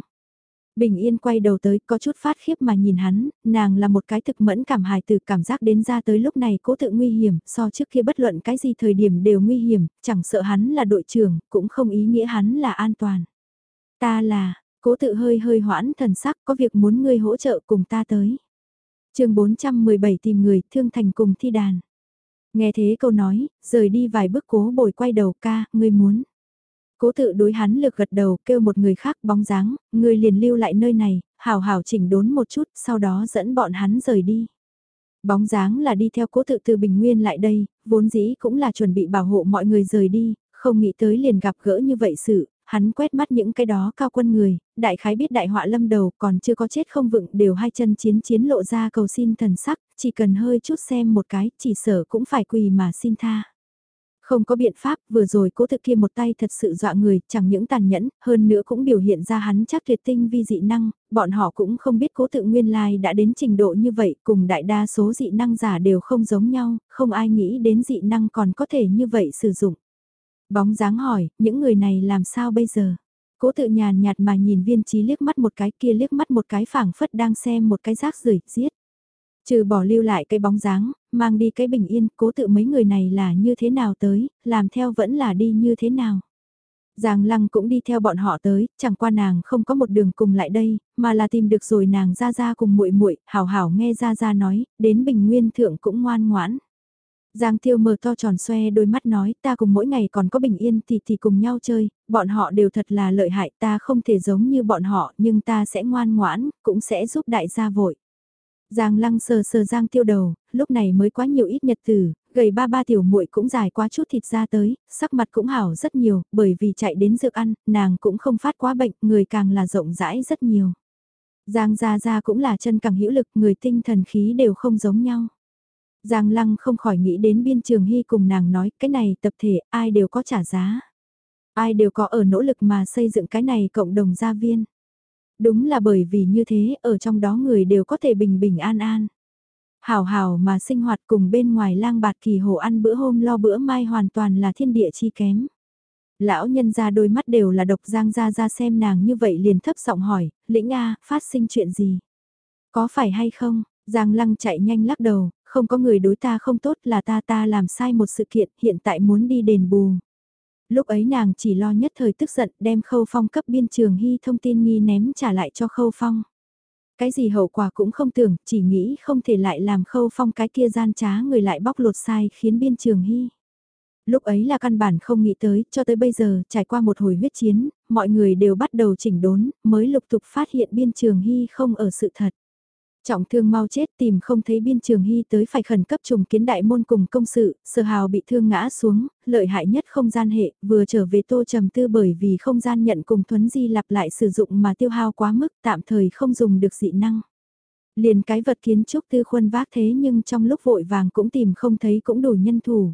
Bình Yên quay đầu tới có chút phát khiếp mà nhìn hắn, nàng là một cái thực mẫn cảm hài từ cảm giác đến ra tới lúc này cố tự nguy hiểm, so trước kia bất luận cái gì thời điểm đều nguy hiểm, chẳng sợ hắn là đội trưởng, cũng không ý nghĩa hắn là an toàn. Ta là, cố tự hơi hơi hoãn thần sắc có việc muốn ngươi hỗ trợ cùng ta tới. chương 417 tìm người thương thành cùng thi đàn. Nghe thế câu nói, rời đi vài bước cố bồi quay đầu ca, ngươi muốn. Cố tự đối hắn lược gật đầu kêu một người khác bóng dáng, người liền lưu lại nơi này, hào hào chỉnh đốn một chút, sau đó dẫn bọn hắn rời đi. Bóng dáng là đi theo cố tự từ Bình Nguyên lại đây, vốn dĩ cũng là chuẩn bị bảo hộ mọi người rời đi, không nghĩ tới liền gặp gỡ như vậy sự, hắn quét mắt những cái đó cao quân người, đại khái biết đại họa lâm đầu còn chưa có chết không vựng đều hai chân chiến chiến lộ ra cầu xin thần sắc, chỉ cần hơi chút xem một cái, chỉ sở cũng phải quỳ mà xin tha. Không có biện pháp, vừa rồi cố thực kia một tay thật sự dọa người, chẳng những tàn nhẫn, hơn nữa cũng biểu hiện ra hắn chắc tuyệt tinh vi dị năng, bọn họ cũng không biết cố tự nguyên lai đã đến trình độ như vậy, cùng đại đa số dị năng giả đều không giống nhau, không ai nghĩ đến dị năng còn có thể như vậy sử dụng. Bóng dáng hỏi, những người này làm sao bây giờ? Cố tự nhàn nhạt mà nhìn viên trí liếc mắt một cái kia liếc mắt một cái phảng phất đang xem một cái rác rưởi giết. Trừ bỏ lưu lại cái bóng dáng, mang đi cái bình yên, cố tự mấy người này là như thế nào tới, làm theo vẫn là đi như thế nào. Giang Lăng cũng đi theo bọn họ tới, chẳng qua nàng không có một đường cùng lại đây, mà là tìm được rồi nàng ra ra cùng muội muội, hảo hảo nghe ra ra nói, đến Bình Nguyên thượng cũng ngoan ngoãn. Giang Tiêu mở to tròn xoe đôi mắt nói ta cùng mỗi ngày còn có bình yên thì thì cùng nhau chơi, bọn họ đều thật là lợi hại ta không thể giống như bọn họ nhưng ta sẽ ngoan ngoãn, cũng sẽ giúp đại gia vội. Giang lăng sờ sờ giang tiêu đầu, lúc này mới quá nhiều ít nhật tử, gầy ba ba tiểu muội cũng dài quá chút thịt ra tới, sắc mặt cũng hảo rất nhiều, bởi vì chạy đến dược ăn, nàng cũng không phát quá bệnh, người càng là rộng rãi rất nhiều. Giang gia gia cũng là chân càng hữu lực, người tinh thần khí đều không giống nhau. Giang lăng không khỏi nghĩ đến biên trường hy cùng nàng nói, cái này tập thể, ai đều có trả giá. Ai đều có ở nỗ lực mà xây dựng cái này cộng đồng gia viên. Đúng là bởi vì như thế, ở trong đó người đều có thể bình bình an an. Hảo hảo mà sinh hoạt cùng bên ngoài lang bạt kỳ hồ ăn bữa hôm lo bữa mai hoàn toàn là thiên địa chi kém. Lão nhân ra đôi mắt đều là độc giang ra ra xem nàng như vậy liền thấp giọng hỏi, lĩnh A, phát sinh chuyện gì? Có phải hay không? Giang lăng chạy nhanh lắc đầu, không có người đối ta không tốt là ta ta làm sai một sự kiện hiện tại muốn đi đền bù. Lúc ấy nàng chỉ lo nhất thời tức giận đem khâu phong cấp biên trường hy thông tin nghi ném trả lại cho khâu phong. Cái gì hậu quả cũng không tưởng, chỉ nghĩ không thể lại làm khâu phong cái kia gian trá người lại bóc lột sai khiến biên trường hy. Lúc ấy là căn bản không nghĩ tới, cho tới bây giờ, trải qua một hồi huyết chiến, mọi người đều bắt đầu chỉnh đốn, mới lục tục phát hiện biên trường hy không ở sự thật. Trọng thương mau chết tìm không thấy biên trường hy tới phải khẩn cấp trùng kiến đại môn cùng công sự, sở hào bị thương ngã xuống, lợi hại nhất không gian hệ, vừa trở về tô trầm tư bởi vì không gian nhận cùng thuấn di lặp lại sử dụng mà tiêu hao quá mức tạm thời không dùng được dị năng. Liền cái vật kiến trúc tư khuôn vác thế nhưng trong lúc vội vàng cũng tìm không thấy cũng đủ nhân thủ.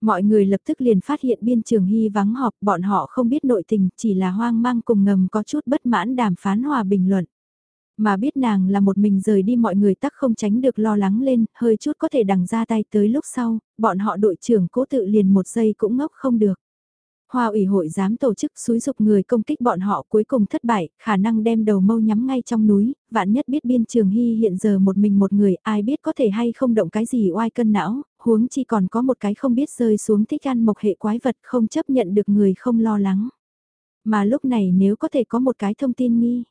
Mọi người lập tức liền phát hiện biên trường hy vắng họp bọn họ không biết nội tình chỉ là hoang mang cùng ngầm có chút bất mãn đàm phán hòa bình luận. Mà biết nàng là một mình rời đi mọi người tắc không tránh được lo lắng lên, hơi chút có thể đằng ra tay tới lúc sau, bọn họ đội trưởng cố tự liền một giây cũng ngốc không được. Hoa ủy hội dám tổ chức xúi dục người công kích bọn họ cuối cùng thất bại, khả năng đem đầu mâu nhắm ngay trong núi, vạn nhất biết biên trường hy hiện giờ một mình một người, ai biết có thể hay không động cái gì oai cân não, huống chi còn có một cái không biết rơi xuống thích ăn mộc hệ quái vật không chấp nhận được người không lo lắng. Mà lúc này nếu có thể có một cái thông tin nghi,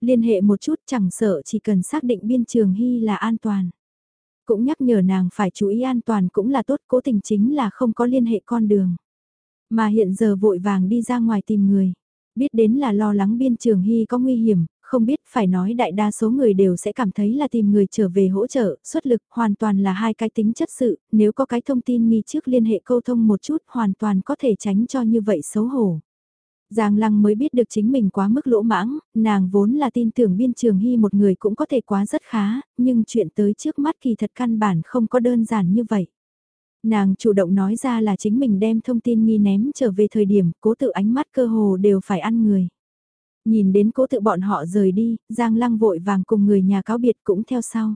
liên hệ một chút chẳng sợ chỉ cần xác định biên trường hy là an toàn. Cũng nhắc nhở nàng phải chú ý an toàn cũng là tốt cố tình chính là không có liên hệ con đường. Mà hiện giờ vội vàng đi ra ngoài tìm người. Biết đến là lo lắng biên trường hy có nguy hiểm, không biết phải nói đại đa số người đều sẽ cảm thấy là tìm người trở về hỗ trợ, xuất lực hoàn toàn là hai cái tính chất sự, nếu có cái thông tin nghi trước liên hệ câu thông một chút hoàn toàn có thể tránh cho như vậy xấu hổ. Giang Lăng mới biết được chính mình quá mức lỗ mãng, nàng vốn là tin tưởng biên trường hy một người cũng có thể quá rất khá, nhưng chuyện tới trước mắt kỳ thật căn bản không có đơn giản như vậy. Nàng chủ động nói ra là chính mình đem thông tin nghi ném trở về thời điểm cố tự ánh mắt cơ hồ đều phải ăn người. Nhìn đến cố tự bọn họ rời đi, Giang Lăng vội vàng cùng người nhà cáo biệt cũng theo sau.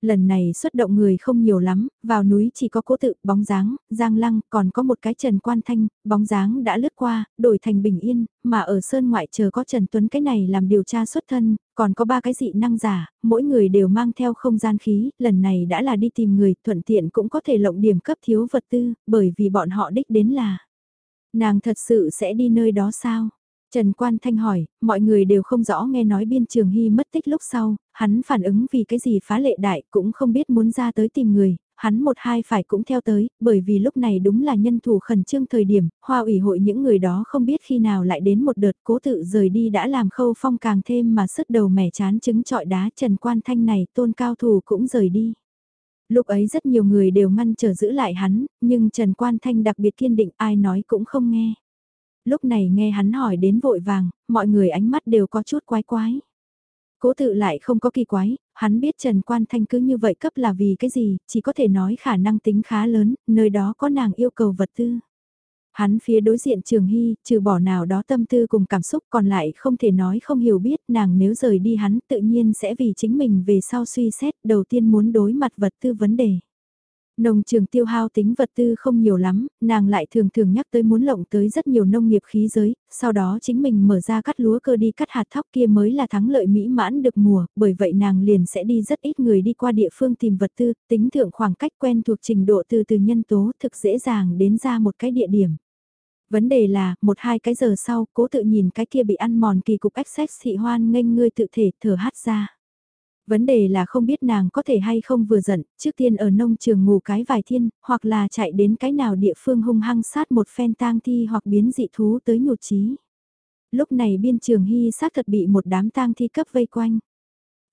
Lần này xuất động người không nhiều lắm, vào núi chỉ có cố tự, bóng dáng, giang lăng, còn có một cái Trần Quan Thanh, bóng dáng đã lướt qua, đổi thành bình yên, mà ở sơn ngoại chờ có Trần Tuấn cái này làm điều tra xuất thân, còn có ba cái dị năng giả, mỗi người đều mang theo không gian khí, lần này đã là đi tìm người, thuận tiện cũng có thể lộng điểm cấp thiếu vật tư, bởi vì bọn họ đích đến là. Nàng thật sự sẽ đi nơi đó sao? Trần Quan Thanh hỏi, mọi người đều không rõ nghe nói biên trường hy mất tích lúc sau, hắn phản ứng vì cái gì phá lệ đại cũng không biết muốn ra tới tìm người, hắn một hai phải cũng theo tới, bởi vì lúc này đúng là nhân thủ khẩn trương thời điểm, hoa ủy hội những người đó không biết khi nào lại đến một đợt cố tự rời đi đã làm khâu phong càng thêm mà sứt đầu mẻ chán trứng trọi đá Trần Quan Thanh này tôn cao thủ cũng rời đi. Lúc ấy rất nhiều người đều ngăn trở giữ lại hắn, nhưng Trần Quan Thanh đặc biệt kiên định ai nói cũng không nghe. Lúc này nghe hắn hỏi đến vội vàng, mọi người ánh mắt đều có chút quái quái. Cố tự lại không có kỳ quái, hắn biết Trần Quan Thanh cứ như vậy cấp là vì cái gì, chỉ có thể nói khả năng tính khá lớn, nơi đó có nàng yêu cầu vật tư. Hắn phía đối diện Trường Hy, trừ bỏ nào đó tâm tư cùng cảm xúc còn lại không thể nói không hiểu biết nàng nếu rời đi hắn tự nhiên sẽ vì chính mình về sau suy xét đầu tiên muốn đối mặt vật tư vấn đề. Nông trường tiêu hao tính vật tư không nhiều lắm, nàng lại thường thường nhắc tới muốn lộng tới rất nhiều nông nghiệp khí giới, sau đó chính mình mở ra cắt lúa cơ đi cắt hạt thóc kia mới là thắng lợi mỹ mãn được mùa, bởi vậy nàng liền sẽ đi rất ít người đi qua địa phương tìm vật tư, tính thượng khoảng cách quen thuộc trình độ từ từ nhân tố thực dễ dàng đến ra một cái địa điểm. Vấn đề là, một hai cái giờ sau, cố tự nhìn cái kia bị ăn mòn kỳ cục excess thị hoan nghênh ngươi tự thể thở hát ra. Vấn đề là không biết nàng có thể hay không vừa giận, trước tiên ở nông trường ngủ cái vài thiên, hoặc là chạy đến cái nào địa phương hung hăng sát một phen tang thi hoặc biến dị thú tới nhụt chí. Lúc này biên trường hy xác thật bị một đám tang thi cấp vây quanh.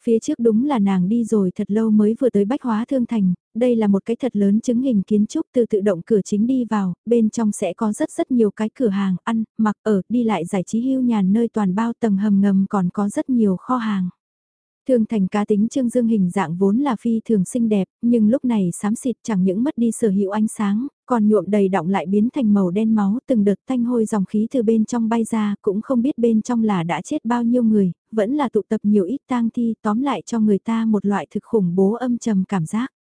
Phía trước đúng là nàng đi rồi thật lâu mới vừa tới Bách Hóa Thương Thành, đây là một cái thật lớn chứng hình kiến trúc từ tự động cửa chính đi vào, bên trong sẽ có rất rất nhiều cái cửa hàng, ăn, mặc, ở, đi lại giải trí hưu nhàn nơi toàn bao tầng hầm ngầm còn có rất nhiều kho hàng. Thương thành cá tính Trương Dương hình dạng vốn là phi thường xinh đẹp, nhưng lúc này xám xịt chẳng những mất đi sở hữu ánh sáng, còn nhuộm đầy động lại biến thành màu đen máu từng đợt thanh hôi dòng khí từ bên trong bay ra cũng không biết bên trong là đã chết bao nhiêu người, vẫn là tụ tập nhiều ít tang thi tóm lại cho người ta một loại thực khủng bố âm trầm cảm giác.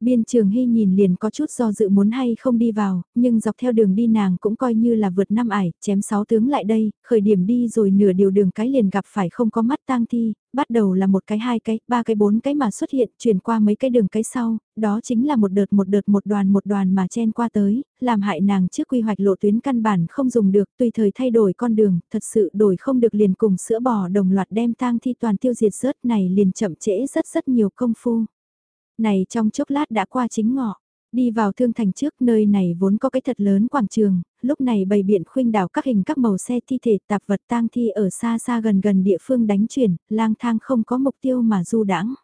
Biên trường hy nhìn liền có chút do dự muốn hay không đi vào, nhưng dọc theo đường đi nàng cũng coi như là vượt năm ải, chém sáu tướng lại đây, khởi điểm đi rồi nửa điều đường cái liền gặp phải không có mắt tang thi, bắt đầu là một cái hai cái, ba cái bốn cái mà xuất hiện, chuyển qua mấy cái đường cái sau, đó chính là một đợt một đợt một đoàn một đoàn mà chen qua tới, làm hại nàng trước quy hoạch lộ tuyến căn bản không dùng được, tùy thời thay đổi con đường, thật sự đổi không được liền cùng sữa bò đồng loạt đem tang thi toàn tiêu diệt rớt này liền chậm trễ rất rất nhiều công phu. Này trong chốc lát đã qua chính ngọ, đi vào thương thành trước nơi này vốn có cái thật lớn quảng trường, lúc này bày biện khuynh đảo các hình các màu xe thi thể tạp vật tang thi ở xa xa gần gần địa phương đánh chuyển, lang thang không có mục tiêu mà du đãng.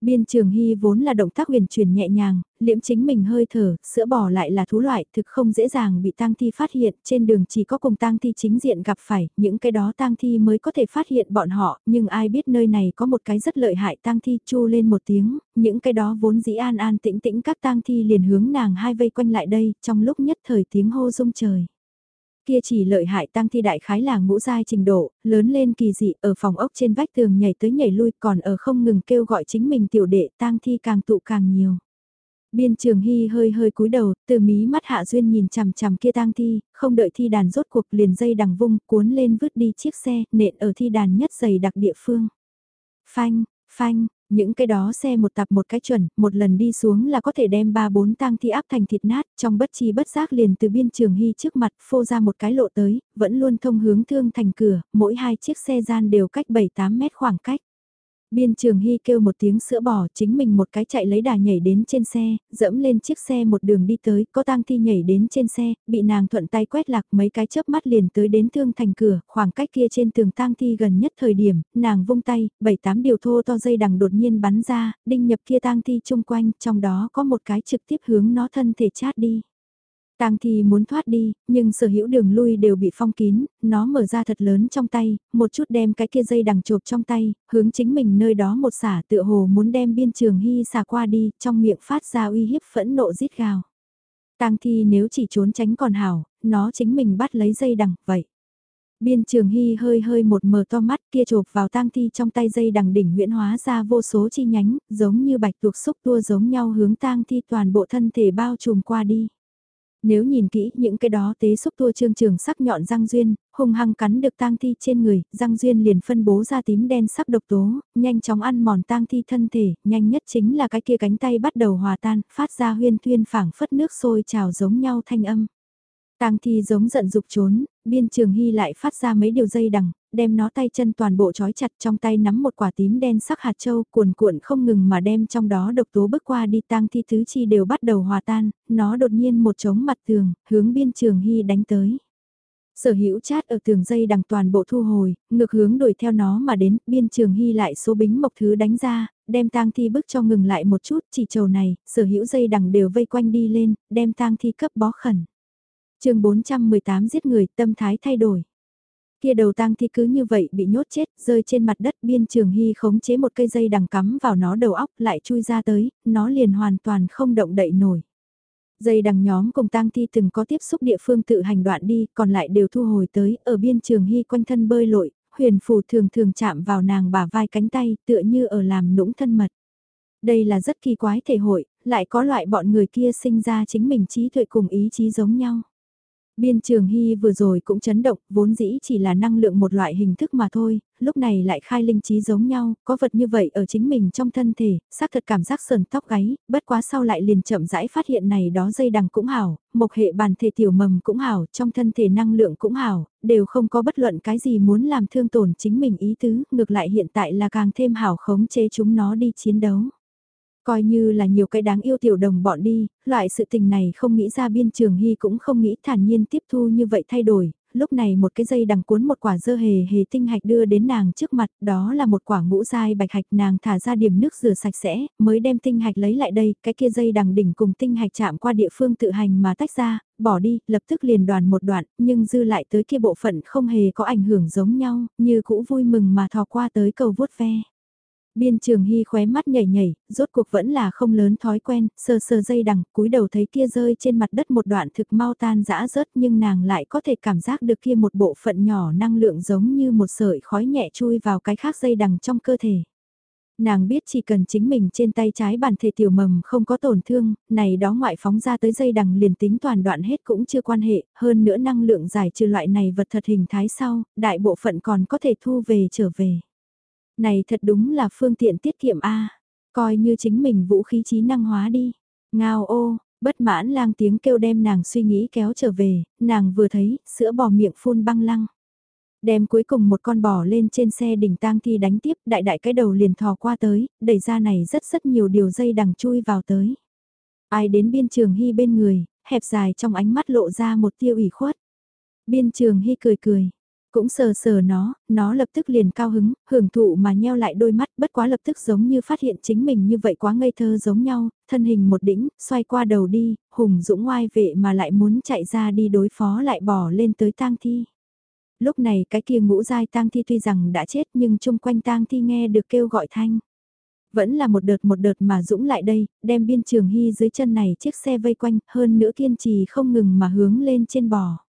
Biên trường hy vốn là động tác huyền chuyển nhẹ nhàng, liễm chính mình hơi thở, sữa bò lại là thú loại thực không dễ dàng bị tang thi phát hiện, trên đường chỉ có cùng tang thi chính diện gặp phải, những cái đó tang thi mới có thể phát hiện bọn họ, nhưng ai biết nơi này có một cái rất lợi hại tang thi chu lên một tiếng, những cái đó vốn dĩ an an tĩnh tĩnh các tang thi liền hướng nàng hai vây quanh lại đây, trong lúc nhất thời tiếng hô rung trời kia chỉ lợi hại tăng thi đại khái là ngũ giai trình độ, lớn lên kỳ dị ở phòng ốc trên vách tường nhảy tới nhảy lui còn ở không ngừng kêu gọi chính mình tiểu đệ tăng thi càng tụ càng nhiều. Biên trường hy hơi hơi cúi đầu, từ mí mắt hạ duyên nhìn chằm chằm kia tang thi, không đợi thi đàn rốt cuộc liền dây đằng vung cuốn lên vứt đi chiếc xe, nện ở thi đàn nhất dày đặc địa phương. Phanh, phanh, những cái đó xe một tập một cái chuẩn, một lần đi xuống là có thể đem ba bốn tang thi áp thành thịt nát, trong bất chi bất giác liền từ biên trường hy trước mặt phô ra một cái lộ tới, vẫn luôn thông hướng thương thành cửa, mỗi hai chiếc xe gian đều cách 7-8 mét khoảng cách. Biên trường hy kêu một tiếng sữa bò chính mình một cái chạy lấy đà nhảy đến trên xe, dẫm lên chiếc xe một đường đi tới, có tang thi nhảy đến trên xe, bị nàng thuận tay quét lạc mấy cái chớp mắt liền tới đến thương thành cửa, khoảng cách kia trên tường tang thi gần nhất thời điểm, nàng vung tay, bảy tám điều thô to dây đằng đột nhiên bắn ra, đinh nhập kia tang thi chung quanh, trong đó có một cái trực tiếp hướng nó thân thể chát đi. Tang thi muốn thoát đi, nhưng sở hữu đường lui đều bị phong kín, nó mở ra thật lớn trong tay, một chút đem cái kia dây đằng chộp trong tay, hướng chính mình nơi đó một xả tựa hồ muốn đem biên trường hy xả qua đi, trong miệng phát ra uy hiếp phẫn nộ rít gào. Tang thi nếu chỉ trốn tránh còn hảo, nó chính mình bắt lấy dây đằng, vậy. Biên trường hy hơi hơi một mờ to mắt kia chộp vào tang thi trong tay dây đằng đỉnh huyễn hóa ra vô số chi nhánh, giống như bạch tuộc xúc tua giống nhau hướng tang thi toàn bộ thân thể bao trùm qua đi. Nếu nhìn kỹ những cái đó tế xúc tua trương trường sắc nhọn răng duyên, hung hăng cắn được tang thi trên người, răng duyên liền phân bố ra tím đen sắc độc tố, nhanh chóng ăn mòn tang thi thân thể, nhanh nhất chính là cái kia cánh tay bắt đầu hòa tan, phát ra huyên thuyên phảng phất nước sôi trào giống nhau thanh âm. Tang thi giống giận dục trốn, biên trường hy lại phát ra mấy điều dây đằng, đem nó tay chân toàn bộ trói chặt trong tay nắm một quả tím đen sắc hạt châu cuồn cuộn không ngừng mà đem trong đó độc tố bước qua đi tang thi thứ chi đều bắt đầu hòa tan, nó đột nhiên một trống mặt tường, hướng biên trường hy đánh tới. Sở hữu chat ở tường dây đằng toàn bộ thu hồi, ngược hướng đuổi theo nó mà đến, biên trường hy lại số bính mộc thứ đánh ra, đem tang thi bước cho ngừng lại một chút, chỉ trầu này, sở hữu dây đằng đều vây quanh đi lên, đem tang thi cấp bó khẩn. chương 418 giết người, tâm thái thay đổi. Kia đầu tang thi cứ như vậy bị nhốt chết, rơi trên mặt đất biên trường hy khống chế một cây dây đằng cắm vào nó đầu óc lại chui ra tới, nó liền hoàn toàn không động đậy nổi. Dây đằng nhóm cùng tang thi từng có tiếp xúc địa phương tự hành đoạn đi, còn lại đều thu hồi tới, ở biên trường hy quanh thân bơi lội, huyền phù thường thường chạm vào nàng bả vai cánh tay, tựa như ở làm nũng thân mật. Đây là rất kỳ quái thể hội, lại có loại bọn người kia sinh ra chính mình trí tuệ cùng ý chí giống nhau. Biên trường hy vừa rồi cũng chấn động, vốn dĩ chỉ là năng lượng một loại hình thức mà thôi, lúc này lại khai linh trí giống nhau, có vật như vậy ở chính mình trong thân thể, xác thật cảm giác sờn tóc gáy, bất quá sau lại liền chậm rãi phát hiện này đó dây đằng cũng hảo, một hệ bàn thể tiểu mầm cũng hảo, trong thân thể năng lượng cũng hảo, đều không có bất luận cái gì muốn làm thương tổn chính mình ý tứ, ngược lại hiện tại là càng thêm hảo khống chế chúng nó đi chiến đấu. Coi như là nhiều cái đáng yêu tiểu đồng bọn đi, loại sự tình này không nghĩ ra biên trường hy cũng không nghĩ thản nhiên tiếp thu như vậy thay đổi, lúc này một cái dây đằng cuốn một quả dơ hề hề tinh hạch đưa đến nàng trước mặt, đó là một quả ngũ dai bạch hạch nàng thả ra điểm nước rửa sạch sẽ, mới đem tinh hạch lấy lại đây, cái kia dây đằng đỉnh cùng tinh hạch chạm qua địa phương tự hành mà tách ra, bỏ đi, lập tức liền đoàn một đoạn, nhưng dư lại tới kia bộ phận không hề có ảnh hưởng giống nhau, như cũ vui mừng mà thò qua tới cầu vuốt ve. Biên trường hy khóe mắt nhảy nhảy, rốt cuộc vẫn là không lớn thói quen, sờ sờ dây đằng, cúi đầu thấy kia rơi trên mặt đất một đoạn thực mau tan dã rớt nhưng nàng lại có thể cảm giác được kia một bộ phận nhỏ năng lượng giống như một sợi khói nhẹ chui vào cái khác dây đằng trong cơ thể. Nàng biết chỉ cần chính mình trên tay trái bản thể tiểu mầm không có tổn thương, này đó ngoại phóng ra tới dây đằng liền tính toàn đoạn hết cũng chưa quan hệ, hơn nữa năng lượng giải trừ loại này vật thật hình thái sau, đại bộ phận còn có thể thu về trở về. Này thật đúng là phương tiện tiết kiệm A, coi như chính mình vũ khí trí năng hóa đi. Ngao ô, bất mãn lang tiếng kêu đem nàng suy nghĩ kéo trở về, nàng vừa thấy, sữa bò miệng phun băng lăng. Đem cuối cùng một con bò lên trên xe đỉnh tang thi đánh tiếp, đại đại cái đầu liền thò qua tới, đẩy ra này rất rất nhiều điều dây đằng chui vào tới. Ai đến biên trường hy bên người, hẹp dài trong ánh mắt lộ ra một tiêu ủy khuất. Biên trường hy cười cười, cũng sờ sờ nó, nó lập tức liền cao hứng, hưởng thụ mà nheo lại đôi mắt bất quá lập tức giống như phát hiện chính mình như vậy quá ngây thơ giống nhau, thân hình một đỉnh, xoay qua đầu đi, hùng dũng ngoai vệ mà lại muốn chạy ra đi đối phó lại bỏ lên tới tang thi. Lúc này cái kia ngũ dai tang thi tuy rằng đã chết nhưng chung quanh tang thi nghe được kêu gọi thanh. Vẫn là một đợt một đợt mà dũng lại đây, đem biên trường hy dưới chân này chiếc xe vây quanh, hơn nữa kiên trì không ngừng mà hướng lên trên bò.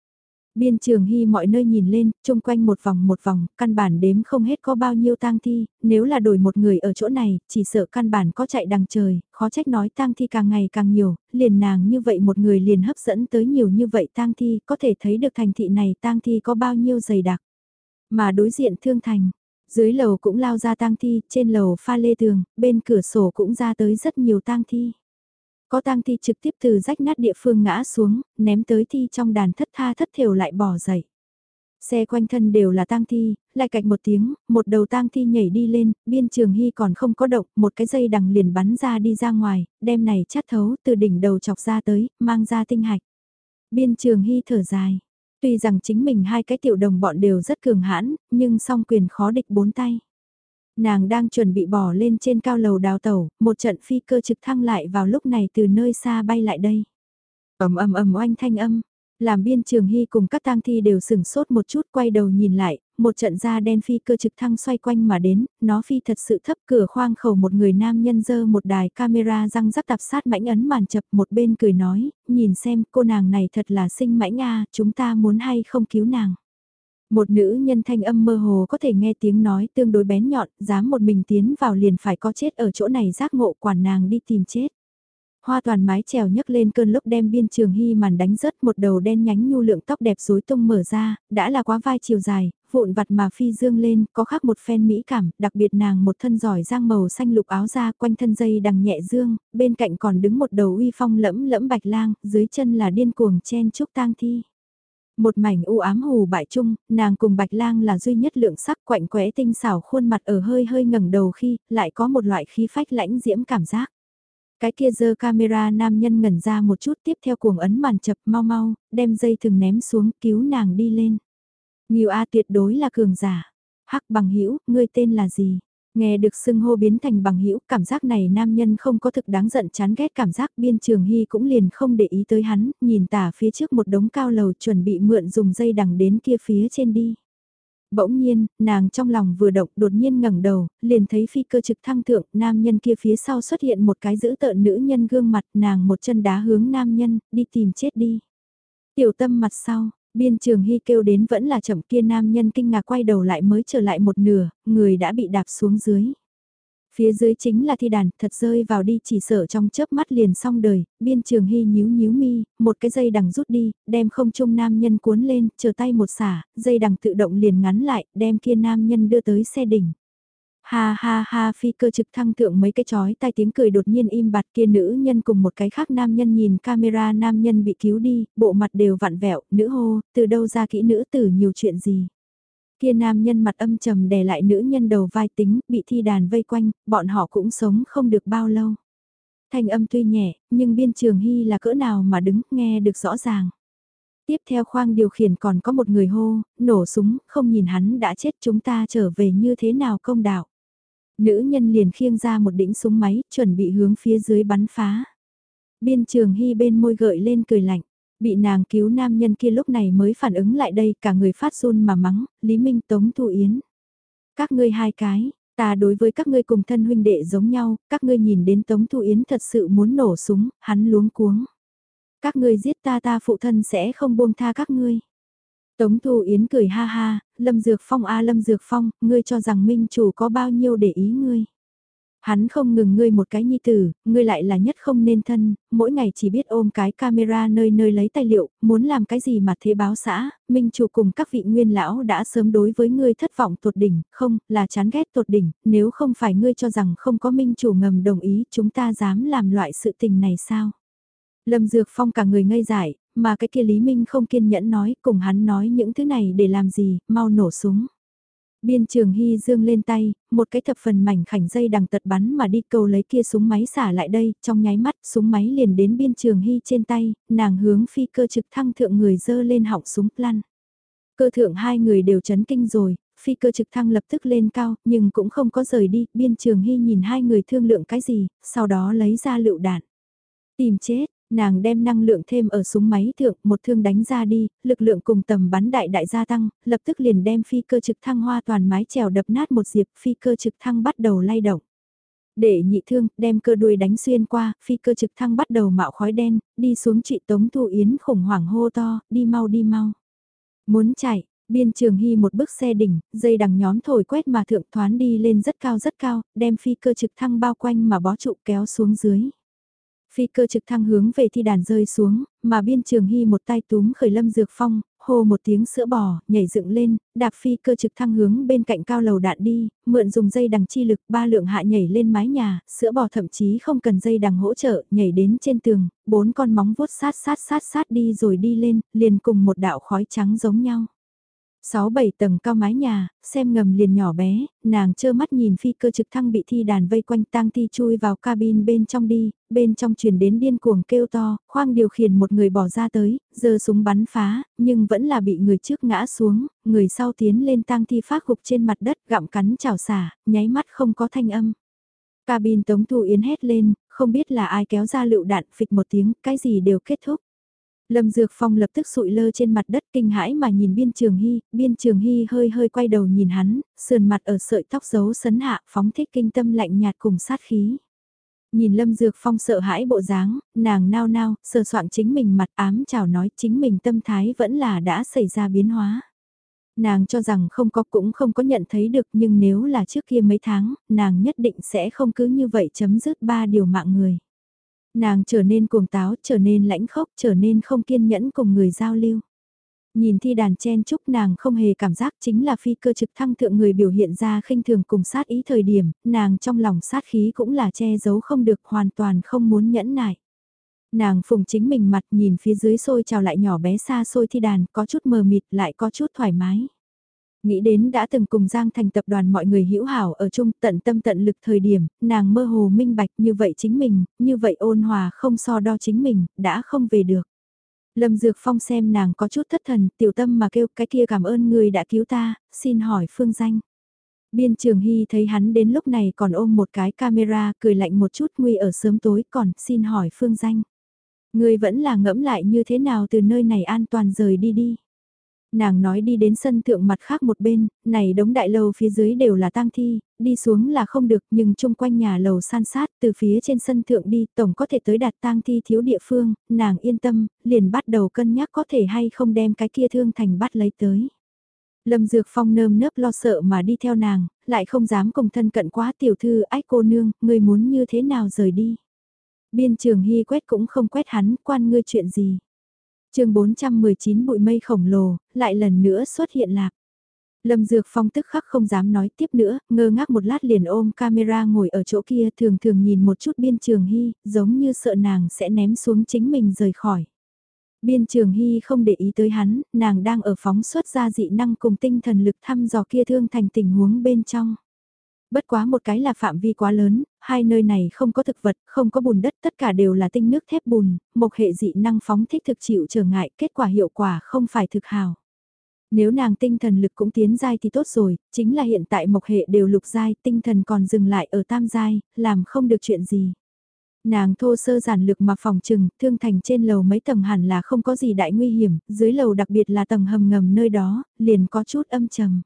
Biên trường hy mọi nơi nhìn lên, chung quanh một vòng một vòng, căn bản đếm không hết có bao nhiêu tang thi, nếu là đổi một người ở chỗ này, chỉ sợ căn bản có chạy đằng trời, khó trách nói tang thi càng ngày càng nhiều, liền nàng như vậy một người liền hấp dẫn tới nhiều như vậy tang thi, có thể thấy được thành thị này tang thi có bao nhiêu dày đặc. Mà đối diện thương thành, dưới lầu cũng lao ra tang thi, trên lầu pha lê tường, bên cửa sổ cũng ra tới rất nhiều tang thi. Có tang thi trực tiếp từ rách nát địa phương ngã xuống, ném tới thi trong đàn thất tha thất thều lại bỏ dậy. Xe quanh thân đều là tang thi, lại cạch một tiếng, một đầu tang thi nhảy đi lên, biên trường hy còn không có động, một cái dây đằng liền bắn ra đi ra ngoài, đem này chát thấu từ đỉnh đầu chọc ra tới, mang ra tinh hạch. Biên trường hy thở dài, tuy rằng chính mình hai cái tiểu đồng bọn đều rất cường hãn, nhưng song quyền khó địch bốn tay. Nàng đang chuẩn bị bỏ lên trên cao lầu đào tàu, một trận phi cơ trực thăng lại vào lúc này từ nơi xa bay lại đây. ầm ầm ầm oanh thanh âm, làm biên trường hy cùng các tang thi đều sửng sốt một chút quay đầu nhìn lại, một trận da đen phi cơ trực thăng xoay quanh mà đến, nó phi thật sự thấp cửa khoang khẩu một người nam nhân dơ một đài camera răng rắc tạp sát mãnh ấn màn chập một bên cười nói, nhìn xem cô nàng này thật là xinh mãnh a chúng ta muốn hay không cứu nàng. Một nữ nhân thanh âm mơ hồ có thể nghe tiếng nói tương đối bén nhọn, dám một mình tiến vào liền phải có chết ở chỗ này giác ngộ quản nàng đi tìm chết. Hoa toàn mái trèo nhấc lên cơn lốc đem biên trường hy màn đánh rớt một đầu đen nhánh nhu lượng tóc đẹp rối tung mở ra, đã là quá vai chiều dài, vụn vặt mà phi dương lên, có khác một phen mỹ cảm, đặc biệt nàng một thân giỏi giang màu xanh lục áo da quanh thân dây đằng nhẹ dương, bên cạnh còn đứng một đầu uy phong lẫm lẫm bạch lang, dưới chân là điên cuồng chen trúc tang thi. Một mảnh u ám hù bại chung, nàng cùng Bạch Lang là duy nhất lượng sắc quạnh quẽ tinh xảo khuôn mặt ở hơi hơi ngẩng đầu khi, lại có một loại khí phách lãnh diễm cảm giác. Cái kia giơ camera nam nhân ngẩn ra một chút tiếp theo cuồng ấn màn chập mau mau, đem dây thừng ném xuống cứu nàng đi lên. Nhiều A tuyệt đối là cường giả. Hắc bằng hữu ngươi tên là gì? Nghe được xưng hô biến thành bằng hữu cảm giác này nam nhân không có thực đáng giận chán ghét cảm giác biên trường hy cũng liền không để ý tới hắn, nhìn tả phía trước một đống cao lầu chuẩn bị mượn dùng dây đằng đến kia phía trên đi. Bỗng nhiên, nàng trong lòng vừa động đột nhiên ngẩng đầu, liền thấy phi cơ trực thăng thượng, nam nhân kia phía sau xuất hiện một cái giữ tợn nữ nhân gương mặt, nàng một chân đá hướng nam nhân, đi tìm chết đi. Tiểu tâm mặt sau, biên trường hy kêu đến vẫn là chậm kia nam nhân kinh ngạc quay đầu lại mới trở lại một nửa, người đã bị đạp xuống dưới. Phía dưới chính là thi đàn, thật rơi vào đi chỉ sợ trong chớp mắt liền xong đời, biên trường hy nhíu nhíu mi, một cái dây đằng rút đi, đem không trung nam nhân cuốn lên, chờ tay một xả, dây đằng tự động liền ngắn lại, đem kia nam nhân đưa tới xe đỉnh. Ha ha ha phi cơ trực thăng thượng mấy cái chói tai tiếng cười đột nhiên im bặt kia nữ nhân cùng một cái khác nam nhân nhìn camera nam nhân bị cứu đi, bộ mặt đều vặn vẹo, nữ hô, từ đâu ra kỹ nữ tử nhiều chuyện gì. Kia nam nhân mặt âm trầm đè lại nữ nhân đầu vai tính, bị thi đàn vây quanh, bọn họ cũng sống không được bao lâu. Thanh âm tuy nhẹ, nhưng biên trường hy là cỡ nào mà đứng, nghe được rõ ràng. Tiếp theo khoang điều khiển còn có một người hô, nổ súng, không nhìn hắn đã chết chúng ta trở về như thế nào công đạo. Nữ nhân liền khiêng ra một đỉnh súng máy, chuẩn bị hướng phía dưới bắn phá. Biên trường hy bên môi gợi lên cười lạnh. Bị nàng cứu nam nhân kia lúc này mới phản ứng lại đây, cả người phát run mà mắng, Lý Minh Tống Thu Yến. Các ngươi hai cái, ta đối với các ngươi cùng thân huynh đệ giống nhau, các ngươi nhìn đến Tống Thu Yến thật sự muốn nổ súng, hắn luống cuống. Các ngươi giết ta ta phụ thân sẽ không buông tha các ngươi. Tống Thu Yến cười ha ha, Lâm Dược Phong a Lâm Dược Phong, ngươi cho rằng Minh chủ có bao nhiêu để ý ngươi. Hắn không ngừng ngươi một cái nhi tử, ngươi lại là nhất không nên thân, mỗi ngày chỉ biết ôm cái camera nơi nơi lấy tài liệu, muốn làm cái gì mà thế báo xã, minh chủ cùng các vị nguyên lão đã sớm đối với ngươi thất vọng tột đỉnh, không, là chán ghét tột đỉnh, nếu không phải ngươi cho rằng không có minh chủ ngầm đồng ý chúng ta dám làm loại sự tình này sao? Lâm Dược Phong cả người ngây dại, mà cái kia Lý Minh không kiên nhẫn nói, cùng hắn nói những thứ này để làm gì, mau nổ súng. Biên trường hy dương lên tay, một cái thập phần mảnh khảnh dây đằng tật bắn mà đi cầu lấy kia súng máy xả lại đây, trong nháy mắt súng máy liền đến biên trường hy trên tay, nàng hướng phi cơ trực thăng thượng người dơ lên họng súng lăn. Cơ thượng hai người đều chấn kinh rồi, phi cơ trực thăng lập tức lên cao, nhưng cũng không có rời đi, biên trường hy nhìn hai người thương lượng cái gì, sau đó lấy ra lựu đạn. Tìm chết, Nàng đem năng lượng thêm ở súng máy thượng, một thương đánh ra đi, lực lượng cùng tầm bắn đại đại gia tăng, lập tức liền đem phi cơ trực thăng hoa toàn mái trèo đập nát một diệp, phi cơ trực thăng bắt đầu lay động. Để nhị thương, đem cơ đuôi đánh xuyên qua, phi cơ trực thăng bắt đầu mạo khói đen, đi xuống trị Tống Thu Yến khủng hoảng hô to, đi mau đi mau. Muốn chạy, biên trường hy một bước xe đỉnh, dây đằng nhóm thổi quét mà thượng thoán đi lên rất cao rất cao, đem phi cơ trực thăng bao quanh mà bó trụ kéo xuống dưới. Phi cơ trực thăng hướng về thi đàn rơi xuống, mà biên trường hy một tay túm khởi lâm dược phong, hô một tiếng sữa bò, nhảy dựng lên, đạp phi cơ trực thăng hướng bên cạnh cao lầu đạn đi, mượn dùng dây đằng chi lực ba lượng hạ nhảy lên mái nhà, sữa bò thậm chí không cần dây đằng hỗ trợ, nhảy đến trên tường, bốn con móng vuốt sát sát sát sát đi rồi đi lên, liền cùng một đạo khói trắng giống nhau. Sáu bảy tầng cao mái nhà, xem ngầm liền nhỏ bé, nàng trơ mắt nhìn phi cơ trực thăng bị thi đàn vây quanh tang thi chui vào cabin bên trong đi, bên trong truyền đến điên cuồng kêu to, khoang điều khiển một người bỏ ra tới, giơ súng bắn phá, nhưng vẫn là bị người trước ngã xuống, người sau tiến lên tang thi phát gục trên mặt đất gặm cắn chảo xả, nháy mắt không có thanh âm. Cabin Tống Thu Yến hét lên, không biết là ai kéo ra lựu đạn phịch một tiếng, cái gì đều kết thúc. Lâm Dược Phong lập tức sụi lơ trên mặt đất kinh hãi mà nhìn biên trường hy, biên trường hy hơi hơi quay đầu nhìn hắn, sườn mặt ở sợi tóc giấu sấn hạ phóng thích kinh tâm lạnh nhạt cùng sát khí. Nhìn Lâm Dược Phong sợ hãi bộ dáng, nàng nao nao, sờ soạn chính mình mặt ám chào nói chính mình tâm thái vẫn là đã xảy ra biến hóa. Nàng cho rằng không có cũng không có nhận thấy được nhưng nếu là trước kia mấy tháng, nàng nhất định sẽ không cứ như vậy chấm dứt ba điều mạng người. Nàng trở nên cuồng táo, trở nên lãnh khốc, trở nên không kiên nhẫn cùng người giao lưu. Nhìn thi đàn chen chúc nàng không hề cảm giác chính là phi cơ trực thăng thượng người biểu hiện ra khinh thường cùng sát ý thời điểm, nàng trong lòng sát khí cũng là che giấu không được hoàn toàn không muốn nhẫn nại. Nàng phùng chính mình mặt nhìn phía dưới sôi trào lại nhỏ bé xa xôi thi đàn, có chút mờ mịt lại có chút thoải mái. Nghĩ đến đã từng cùng Giang thành tập đoàn mọi người hữu hảo ở chung tận tâm tận lực thời điểm, nàng mơ hồ minh bạch như vậy chính mình, như vậy ôn hòa không so đo chính mình, đã không về được. Lâm Dược Phong xem nàng có chút thất thần, tiểu tâm mà kêu cái kia cảm ơn người đã cứu ta, xin hỏi phương danh. Biên trường Hy thấy hắn đến lúc này còn ôm một cái camera, cười lạnh một chút nguy ở sớm tối còn xin hỏi phương danh. Người vẫn là ngẫm lại như thế nào từ nơi này an toàn rời đi đi. Nàng nói đi đến sân thượng mặt khác một bên, này đống đại lầu phía dưới đều là tang thi, đi xuống là không được nhưng chung quanh nhà lầu san sát từ phía trên sân thượng đi tổng có thể tới đạt tang thi thiếu địa phương, nàng yên tâm, liền bắt đầu cân nhắc có thể hay không đem cái kia thương thành bắt lấy tới. Lâm Dược Phong nơm nớp lo sợ mà đi theo nàng, lại không dám cùng thân cận quá tiểu thư ách cô nương, người muốn như thế nào rời đi. Biên trường hy quét cũng không quét hắn, quan ngươi chuyện gì chương 419 bụi mây khổng lồ, lại lần nữa xuất hiện lạc. Lâm Dược Phong tức khắc không dám nói tiếp nữa, ngơ ngác một lát liền ôm camera ngồi ở chỗ kia thường thường nhìn một chút biên trường hy, giống như sợ nàng sẽ ném xuống chính mình rời khỏi. Biên trường hy không để ý tới hắn, nàng đang ở phóng xuất ra dị năng cùng tinh thần lực thăm dò kia thương thành tình huống bên trong. Bất quá một cái là phạm vi quá lớn, hai nơi này không có thực vật, không có bùn đất, tất cả đều là tinh nước thép bùn, một hệ dị năng phóng thích thực chịu trở ngại, kết quả hiệu quả không phải thực hào. Nếu nàng tinh thần lực cũng tiến giai thì tốt rồi, chính là hiện tại mộc hệ đều lục giai, tinh thần còn dừng lại ở tam giai, làm không được chuyện gì. Nàng thô sơ giản lược mà phòng trừng, thương thành trên lầu mấy tầng hẳn là không có gì đại nguy hiểm, dưới lầu đặc biệt là tầng hầm ngầm nơi đó, liền có chút âm trầm.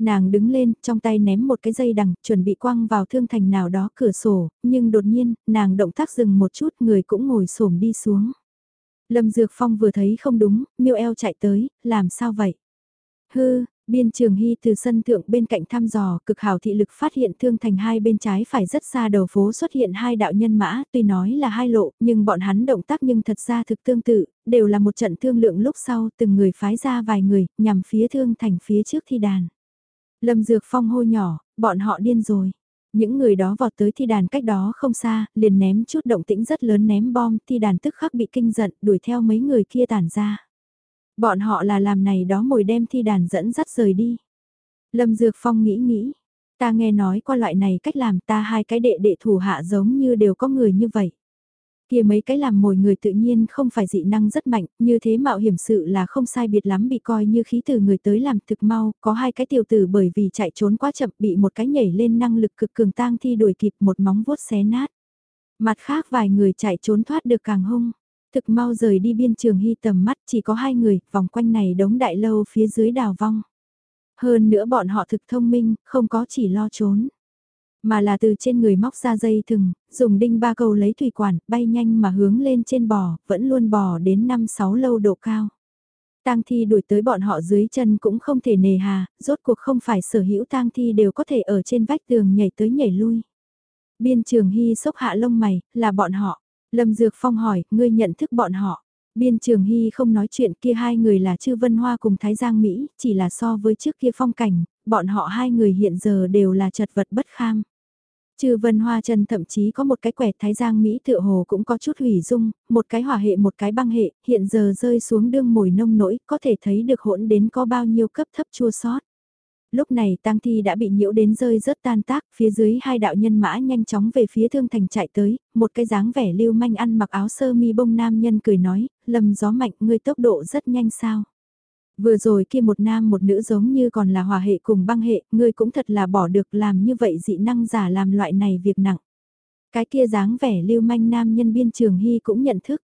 Nàng đứng lên, trong tay ném một cái dây đằng, chuẩn bị quăng vào thương thành nào đó cửa sổ, nhưng đột nhiên, nàng động tác dừng một chút, người cũng ngồi xổm đi xuống. Lâm Dược Phong vừa thấy không đúng, miêu eo chạy tới, làm sao vậy? Hư, Biên Trường Hy từ sân thượng bên cạnh thăm dò, cực hảo thị lực phát hiện thương thành hai bên trái phải rất xa đầu phố xuất hiện hai đạo nhân mã, tuy nói là hai lộ, nhưng bọn hắn động tác nhưng thật ra thực tương tự, đều là một trận thương lượng lúc sau từng người phái ra vài người, nhằm phía thương thành phía trước thi đàn. Lâm Dược Phong hô nhỏ, bọn họ điên rồi. Những người đó vọt tới thi đàn cách đó không xa, liền ném chút động tĩnh rất lớn ném bom, thi đàn tức khắc bị kinh giận, đuổi theo mấy người kia tản ra. Bọn họ là làm này đó mồi đem thi đàn dẫn dắt rời đi. Lâm Dược Phong nghĩ nghĩ, ta nghe nói qua loại này cách làm ta hai cái đệ đệ thủ hạ giống như đều có người như vậy. Kia mấy cái làm mồi người tự nhiên không phải dị năng rất mạnh, như thế mạo hiểm sự là không sai biệt lắm bị coi như khí từ người tới làm thực mau, có hai cái tiểu tử bởi vì chạy trốn quá chậm bị một cái nhảy lên năng lực cực cường tang thi đuổi kịp một móng vuốt xé nát. Mặt khác vài người chạy trốn thoát được càng hung. Thực mau rời đi biên trường hy tầm mắt chỉ có hai người, vòng quanh này đống đại lâu phía dưới đào vong. Hơn nữa bọn họ thực thông minh, không có chỉ lo trốn. Mà là từ trên người móc ra dây thừng, dùng đinh ba cầu lấy thủy quản, bay nhanh mà hướng lên trên bò, vẫn luôn bò đến 5-6 lâu độ cao. Tang thi đuổi tới bọn họ dưới chân cũng không thể nề hà, rốt cuộc không phải sở hữu tang thi đều có thể ở trên vách tường nhảy tới nhảy lui. Biên trường hy sốc hạ lông mày, là bọn họ. Lâm Dược Phong hỏi, ngươi nhận thức bọn họ. Biên Trường Hy không nói chuyện kia hai người là Chư Vân Hoa cùng Thái Giang Mỹ, chỉ là so với trước kia phong cảnh, bọn họ hai người hiện giờ đều là chật vật bất kham. trừ Vân Hoa Trần thậm chí có một cái quẹt Thái Giang Mỹ tựa hồ cũng có chút hủy dung, một cái hỏa hệ một cái băng hệ, hiện giờ rơi xuống đương mồi nông nỗi, có thể thấy được hỗn đến có bao nhiêu cấp thấp chua sót. Lúc này tang thi đã bị nhiễu đến rơi rớt tan tác, phía dưới hai đạo nhân mã nhanh chóng về phía thương thành chạy tới, một cái dáng vẻ lưu manh ăn mặc áo sơ mi bông nam nhân cười nói, lầm gió mạnh ngươi tốc độ rất nhanh sao. Vừa rồi kia một nam một nữ giống như còn là hòa hệ cùng băng hệ, ngươi cũng thật là bỏ được làm như vậy dị năng giả làm loại này việc nặng. Cái kia dáng vẻ lưu manh nam nhân biên trường hy cũng nhận thức.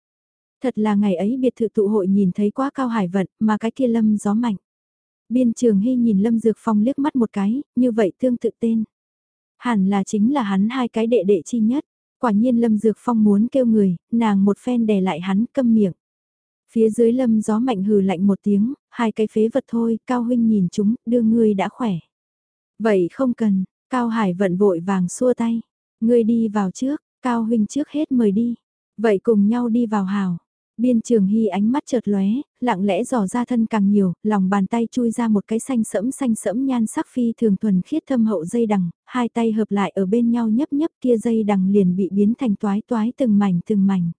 Thật là ngày ấy biệt thự tụ hội nhìn thấy quá cao hải vận mà cái kia lâm gió mạnh. Biên trường hy nhìn Lâm Dược Phong liếc mắt một cái, như vậy tương tự tên. Hẳn là chính là hắn hai cái đệ đệ chi nhất. Quả nhiên Lâm Dược Phong muốn kêu người, nàng một phen đè lại hắn câm miệng. Phía dưới lâm gió mạnh hừ lạnh một tiếng, hai cái phế vật thôi, Cao Huynh nhìn chúng, đưa ngươi đã khỏe. Vậy không cần, Cao Hải vận vội vàng xua tay. Ngươi đi vào trước, Cao Huynh trước hết mời đi. Vậy cùng nhau đi vào hào. Biên trường hy ánh mắt chợt lóe, lặng lẽ dò ra thân càng nhiều, lòng bàn tay chui ra một cái xanh sẫm xanh sẫm nhan sắc phi thường thuần khiết thâm hậu dây đằng, hai tay hợp lại ở bên nhau nhấp nhấp kia dây đằng liền bị biến thành toái toái từng mảnh từng mảnh.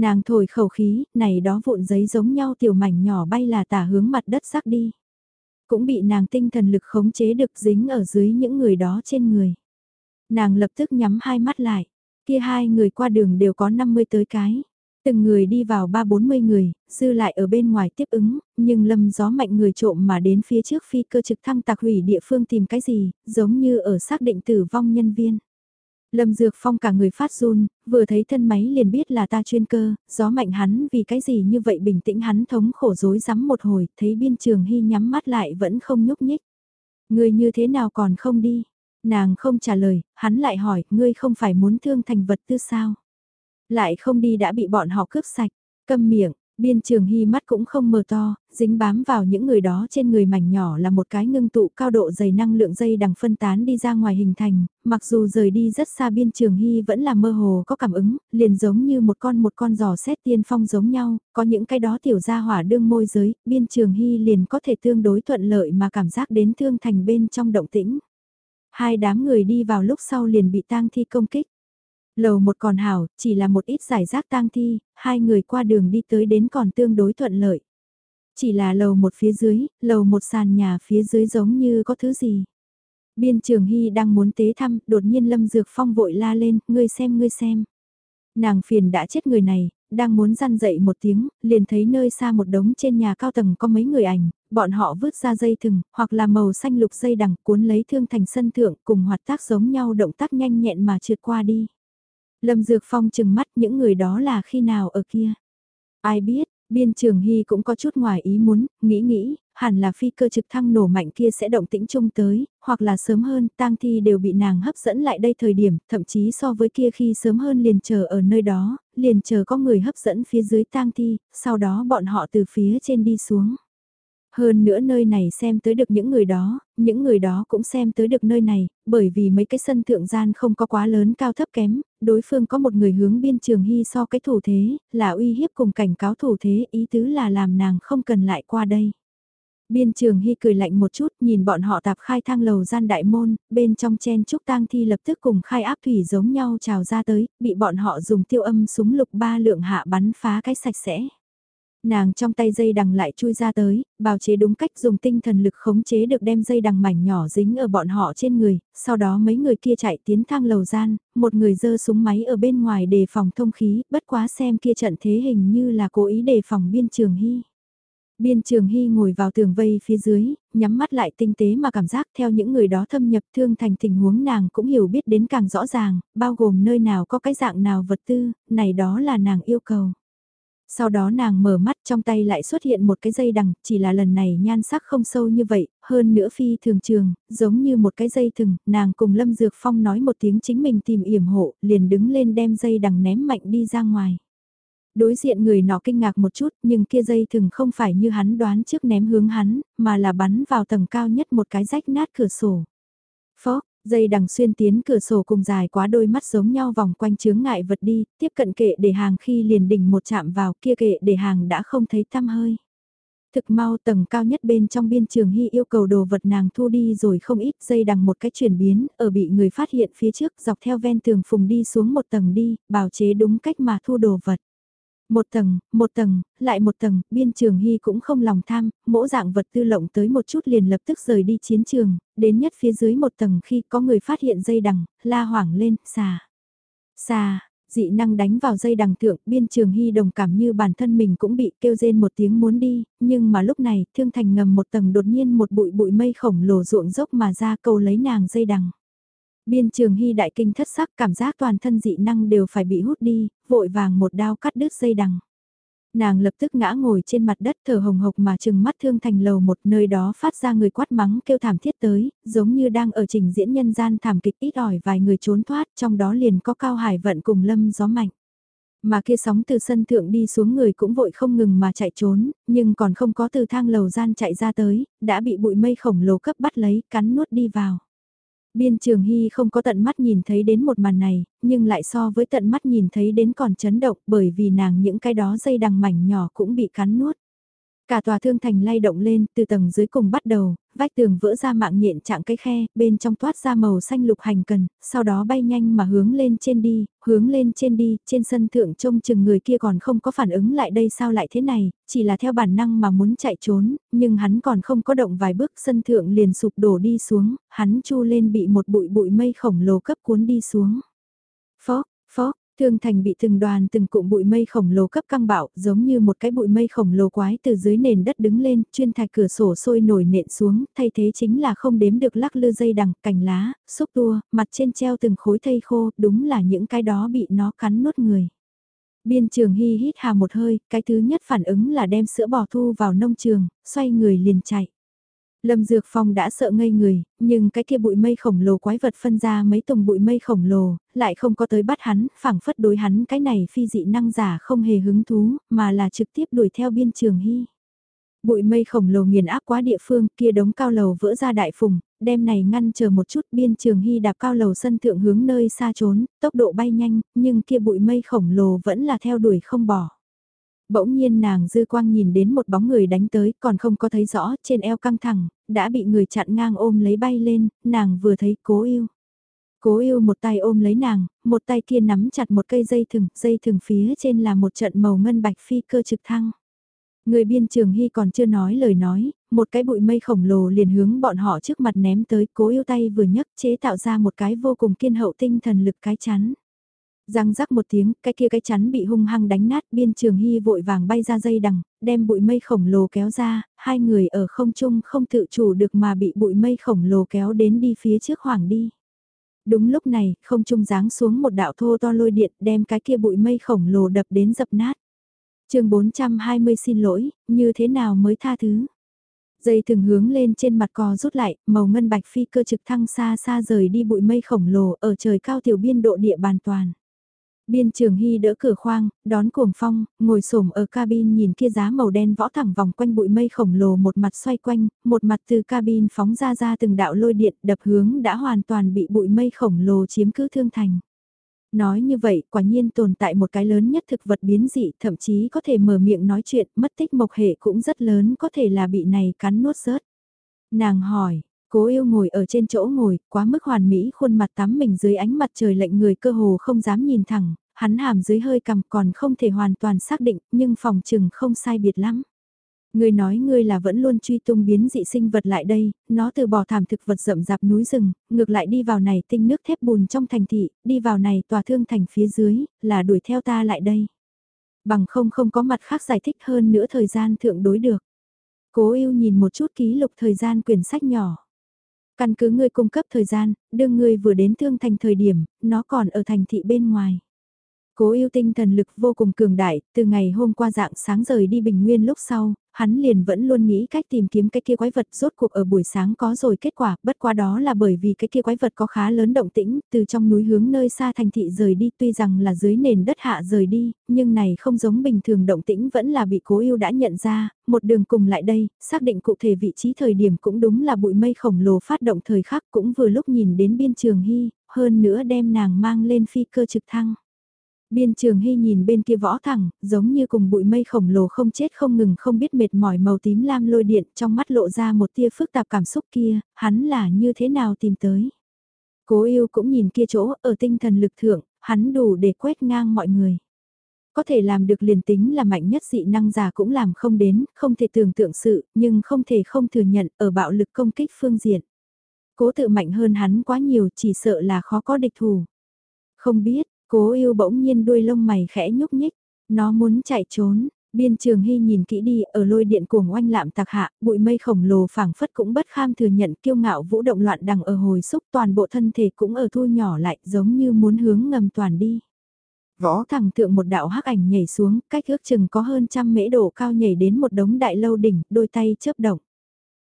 Nàng thổi khẩu khí, này đó vụn giấy giống nhau tiểu mảnh nhỏ bay là tả hướng mặt đất sắc đi. Cũng bị nàng tinh thần lực khống chế được dính ở dưới những người đó trên người. Nàng lập tức nhắm hai mắt lại, kia hai người qua đường đều có 50 tới cái. Từng người đi vào ba bốn mươi người, dư lại ở bên ngoài tiếp ứng, nhưng lâm gió mạnh người trộm mà đến phía trước phi cơ trực thăng tạc hủy địa phương tìm cái gì, giống như ở xác định tử vong nhân viên. Lâm Dược Phong cả người phát run, vừa thấy thân máy liền biết là ta chuyên cơ, gió mạnh hắn vì cái gì như vậy bình tĩnh hắn thống khổ rối rắm một hồi, thấy biên trường hy nhắm mắt lại vẫn không nhúc nhích. Người như thế nào còn không đi? Nàng không trả lời, hắn lại hỏi, ngươi không phải muốn thương thành vật tư sao? Lại không đi đã bị bọn họ cướp sạch, câm miệng, biên trường hy mắt cũng không mờ to, dính bám vào những người đó trên người mảnh nhỏ là một cái ngưng tụ cao độ dày năng lượng dây đằng phân tán đi ra ngoài hình thành, mặc dù rời đi rất xa biên trường hy vẫn là mơ hồ có cảm ứng, liền giống như một con một con giò xét tiên phong giống nhau, có những cái đó tiểu ra hỏa đương môi giới, biên trường hy liền có thể tương đối thuận lợi mà cảm giác đến thương thành bên trong động tĩnh. Hai đám người đi vào lúc sau liền bị tang thi công kích. Lầu một còn hảo, chỉ là một ít giải rác tang thi, hai người qua đường đi tới đến còn tương đối thuận lợi. Chỉ là lầu một phía dưới, lầu một sàn nhà phía dưới giống như có thứ gì. Biên trường Hy đang muốn tế thăm, đột nhiên Lâm Dược Phong vội la lên, ngươi xem ngươi xem. Nàng phiền đã chết người này, đang muốn răn dậy một tiếng, liền thấy nơi xa một đống trên nhà cao tầng có mấy người ảnh, bọn họ vứt ra dây thừng, hoặc là màu xanh lục dây đằng cuốn lấy thương thành sân thượng cùng hoạt tác giống nhau động tác nhanh nhẹn mà trượt qua đi. Lâm Dược Phong chừng mắt những người đó là khi nào ở kia. Ai biết, biên trường hy cũng có chút ngoài ý muốn, nghĩ nghĩ, hẳn là phi cơ trực thăng nổ mạnh kia sẽ động tĩnh chung tới, hoặc là sớm hơn, tang thi đều bị nàng hấp dẫn lại đây thời điểm, thậm chí so với kia khi sớm hơn liền chờ ở nơi đó, liền chờ có người hấp dẫn phía dưới tang thi, sau đó bọn họ từ phía trên đi xuống. Hơn nữa nơi này xem tới được những người đó, những người đó cũng xem tới được nơi này, bởi vì mấy cái sân thượng gian không có quá lớn cao thấp kém, đối phương có một người hướng biên trường hy so cái thủ thế, là uy hiếp cùng cảnh cáo thủ thế, ý tứ là làm nàng không cần lại qua đây. Biên trường hy cười lạnh một chút nhìn bọn họ tạp khai thang lầu gian đại môn, bên trong chen trúc tang thi lập tức cùng khai áp thủy giống nhau trào ra tới, bị bọn họ dùng tiêu âm súng lục ba lượng hạ bắn phá cái sạch sẽ. Nàng trong tay dây đằng lại chui ra tới, bào chế đúng cách dùng tinh thần lực khống chế được đem dây đằng mảnh nhỏ dính ở bọn họ trên người, sau đó mấy người kia chạy tiến thang lầu gian, một người dơ súng máy ở bên ngoài đề phòng thông khí, bất quá xem kia trận thế hình như là cố ý đề phòng biên trường hy. Biên trường hy ngồi vào tường vây phía dưới, nhắm mắt lại tinh tế mà cảm giác theo những người đó thâm nhập thương thành tình huống nàng cũng hiểu biết đến càng rõ ràng, bao gồm nơi nào có cái dạng nào vật tư, này đó là nàng yêu cầu. Sau đó nàng mở mắt trong tay lại xuất hiện một cái dây đằng, chỉ là lần này nhan sắc không sâu như vậy, hơn nữa phi thường trường, giống như một cái dây thừng, nàng cùng Lâm Dược Phong nói một tiếng chính mình tìm yểm hộ, liền đứng lên đem dây đằng ném mạnh đi ra ngoài. Đối diện người nọ kinh ngạc một chút nhưng kia dây thừng không phải như hắn đoán trước ném hướng hắn, mà là bắn vào tầng cao nhất một cái rách nát cửa sổ. Phó, Dây đằng xuyên tiến cửa sổ cùng dài quá đôi mắt giống nhau vòng quanh chướng ngại vật đi, tiếp cận kệ để hàng khi liền đỉnh một chạm vào kia kệ để hàng đã không thấy tăm hơi. Thực mau tầng cao nhất bên trong biên trường hy yêu cầu đồ vật nàng thu đi rồi không ít dây đằng một cái chuyển biến, ở bị người phát hiện phía trước dọc theo ven tường phùng đi xuống một tầng đi, bào chế đúng cách mà thu đồ vật. Một tầng, một tầng, lại một tầng, biên trường hy cũng không lòng tham, mỗi dạng vật tư lộng tới một chút liền lập tức rời đi chiến trường, đến nhất phía dưới một tầng khi có người phát hiện dây đằng, la hoảng lên, xà. Xà, dị năng đánh vào dây đằng thượng, biên trường hy đồng cảm như bản thân mình cũng bị kêu rên một tiếng muốn đi, nhưng mà lúc này, thương thành ngầm một tầng đột nhiên một bụi bụi mây khổng lồ ruộng dốc mà ra cầu lấy nàng dây đằng. Biên trường hy đại kinh thất sắc cảm giác toàn thân dị năng đều phải bị hút đi, vội vàng một đao cắt đứt dây đằng. Nàng lập tức ngã ngồi trên mặt đất thở hồng hộc mà trừng mắt thương thành lầu một nơi đó phát ra người quát mắng kêu thảm thiết tới, giống như đang ở trình diễn nhân gian thảm kịch ít ỏi vài người trốn thoát trong đó liền có cao hải vận cùng lâm gió mạnh. Mà kia sóng từ sân thượng đi xuống người cũng vội không ngừng mà chạy trốn, nhưng còn không có từ thang lầu gian chạy ra tới, đã bị bụi mây khổng lồ cấp bắt lấy, cắn nuốt đi vào. Biên Trường Hy không có tận mắt nhìn thấy đến một màn này, nhưng lại so với tận mắt nhìn thấy đến còn chấn động bởi vì nàng những cái đó dây đằng mảnh nhỏ cũng bị cắn nuốt. Cả tòa thương thành lay động lên, từ tầng dưới cùng bắt đầu, vách tường vỡ ra mạng nhện chạm cái khe, bên trong toát ra màu xanh lục hành cần, sau đó bay nhanh mà hướng lên trên đi, hướng lên trên đi, trên sân thượng trông chừng người kia còn không có phản ứng lại đây sao lại thế này, chỉ là theo bản năng mà muốn chạy trốn, nhưng hắn còn không có động vài bước sân thượng liền sụp đổ đi xuống, hắn chu lên bị một bụi bụi mây khổng lồ cấp cuốn đi xuống. Phó, phó, Thương thành bị từng đoàn từng cụm bụi mây khổng lồ cấp căng bạo, giống như một cái bụi mây khổng lồ quái từ dưới nền đất đứng lên, chuyên thạch cửa sổ sôi nổi nện xuống, thay thế chính là không đếm được lắc lư dây đằng, cành lá, xúc tua, mặt trên treo từng khối thây khô, đúng là những cái đó bị nó cắn nuốt người. Biên trường hy hít hà một hơi, cái thứ nhất phản ứng là đem sữa bò thu vào nông trường, xoay người liền chạy. Lâm Dược Phong đã sợ ngây người, nhưng cái kia bụi mây khổng lồ quái vật phân ra mấy tùng bụi mây khổng lồ, lại không có tới bắt hắn, phảng phất đối hắn cái này phi dị năng giả không hề hứng thú, mà là trực tiếp đuổi theo biên trường hy. Bụi mây khổng lồ nghiền áp quá địa phương, kia đống cao lầu vỡ ra đại phùng, đem này ngăn chờ một chút biên trường hy đạp cao lầu sân thượng hướng nơi xa trốn, tốc độ bay nhanh, nhưng kia bụi mây khổng lồ vẫn là theo đuổi không bỏ. Bỗng nhiên nàng dư quang nhìn đến một bóng người đánh tới, còn không có thấy rõ, trên eo căng thẳng, đã bị người chặn ngang ôm lấy bay lên, nàng vừa thấy cố yêu. Cố yêu một tay ôm lấy nàng, một tay kia nắm chặt một cây dây thừng, dây thừng phía trên là một trận màu ngân bạch phi cơ trực thăng. Người biên trường hy còn chưa nói lời nói, một cái bụi mây khổng lồ liền hướng bọn họ trước mặt ném tới cố yêu tay vừa nhấc chế tạo ra một cái vô cùng kiên hậu tinh thần lực cái chắn. Răng rắc một tiếng, cái kia cái chắn bị hung hăng đánh nát, biên trường hy vội vàng bay ra dây đằng, đem bụi mây khổng lồ kéo ra, hai người ở không trung không tự chủ được mà bị bụi mây khổng lồ kéo đến đi phía trước hoàng đi. Đúng lúc này, không trung giáng xuống một đạo thô to lôi điện đem cái kia bụi mây khổng lồ đập đến dập nát. chương 420 xin lỗi, như thế nào mới tha thứ? Dây thường hướng lên trên mặt cò rút lại, màu ngân bạch phi cơ trực thăng xa xa rời đi bụi mây khổng lồ ở trời cao tiểu biên độ địa bàn toàn. Biên trường hy đỡ cửa khoang, đón cuồng phong, ngồi xổm ở cabin nhìn kia giá màu đen võ thẳng vòng quanh bụi mây khổng lồ một mặt xoay quanh, một mặt từ cabin phóng ra ra từng đạo lôi điện đập hướng đã hoàn toàn bị bụi mây khổng lồ chiếm cứ thương thành. Nói như vậy, quả nhiên tồn tại một cái lớn nhất thực vật biến dị, thậm chí có thể mở miệng nói chuyện, mất tích mộc hệ cũng rất lớn, có thể là bị này cắn nuốt rớt. Nàng hỏi, Cố yêu ngồi ở trên chỗ ngồi, quá mức hoàn mỹ khuôn mặt tắm mình dưới ánh mặt trời lệnh người cơ hồ không dám nhìn thẳng, hắn hàm dưới hơi cằm còn không thể hoàn toàn xác định, nhưng phòng trừng không sai biệt lắm. Người nói ngươi là vẫn luôn truy tung biến dị sinh vật lại đây, nó từ bỏ thảm thực vật rậm rạp núi rừng, ngược lại đi vào này tinh nước thép bùn trong thành thị, đi vào này tòa thương thành phía dưới, là đuổi theo ta lại đây. Bằng không không có mặt khác giải thích hơn nữa thời gian thượng đối được. Cố yêu nhìn một chút ký lục thời gian quyển sách nhỏ. Căn cứ ngươi cung cấp thời gian, đương ngươi vừa đến thương thành thời điểm, nó còn ở thành thị bên ngoài. Cố yêu tinh thần lực vô cùng cường đại, từ ngày hôm qua dạng sáng rời đi bình nguyên lúc sau, hắn liền vẫn luôn nghĩ cách tìm kiếm cái kia quái vật rốt cuộc ở buổi sáng có rồi kết quả, bất qua đó là bởi vì cái kia quái vật có khá lớn động tĩnh, từ trong núi hướng nơi xa thành thị rời đi tuy rằng là dưới nền đất hạ rời đi, nhưng này không giống bình thường động tĩnh vẫn là bị cố yêu đã nhận ra, một đường cùng lại đây, xác định cụ thể vị trí thời điểm cũng đúng là bụi mây khổng lồ phát động thời khắc cũng vừa lúc nhìn đến biên trường hy, hơn nữa đem nàng mang lên phi cơ trực thăng. Biên trường hy nhìn bên kia võ thẳng, giống như cùng bụi mây khổng lồ không chết không ngừng không biết mệt mỏi màu tím lam lôi điện trong mắt lộ ra một tia phức tạp cảm xúc kia, hắn là như thế nào tìm tới. Cố yêu cũng nhìn kia chỗ ở tinh thần lực thượng, hắn đủ để quét ngang mọi người. Có thể làm được liền tính là mạnh nhất dị năng giả cũng làm không đến, không thể tưởng tượng sự, nhưng không thể không thừa nhận ở bạo lực công kích phương diện. Cố tự mạnh hơn hắn quá nhiều chỉ sợ là khó có địch thủ. Không biết, Cố yêu bỗng nhiên đuôi lông mày khẽ nhúc nhích, nó muốn chạy trốn. Biên trường hy nhìn kỹ đi, ở lôi điện cuồng oanh lạm tạc hạ, bụi mây khổng lồ phảng phất cũng bất kham thừa nhận kiêu ngạo vũ động loạn đằng ở hồi xúc toàn bộ thân thể cũng ở thu nhỏ lại giống như muốn hướng ngầm toàn đi. Võ thẳng thượng một đạo hắc ảnh nhảy xuống, cách ước chừng có hơn trăm mễ độ cao nhảy đến một đống đại lâu đỉnh, đôi tay chớp động.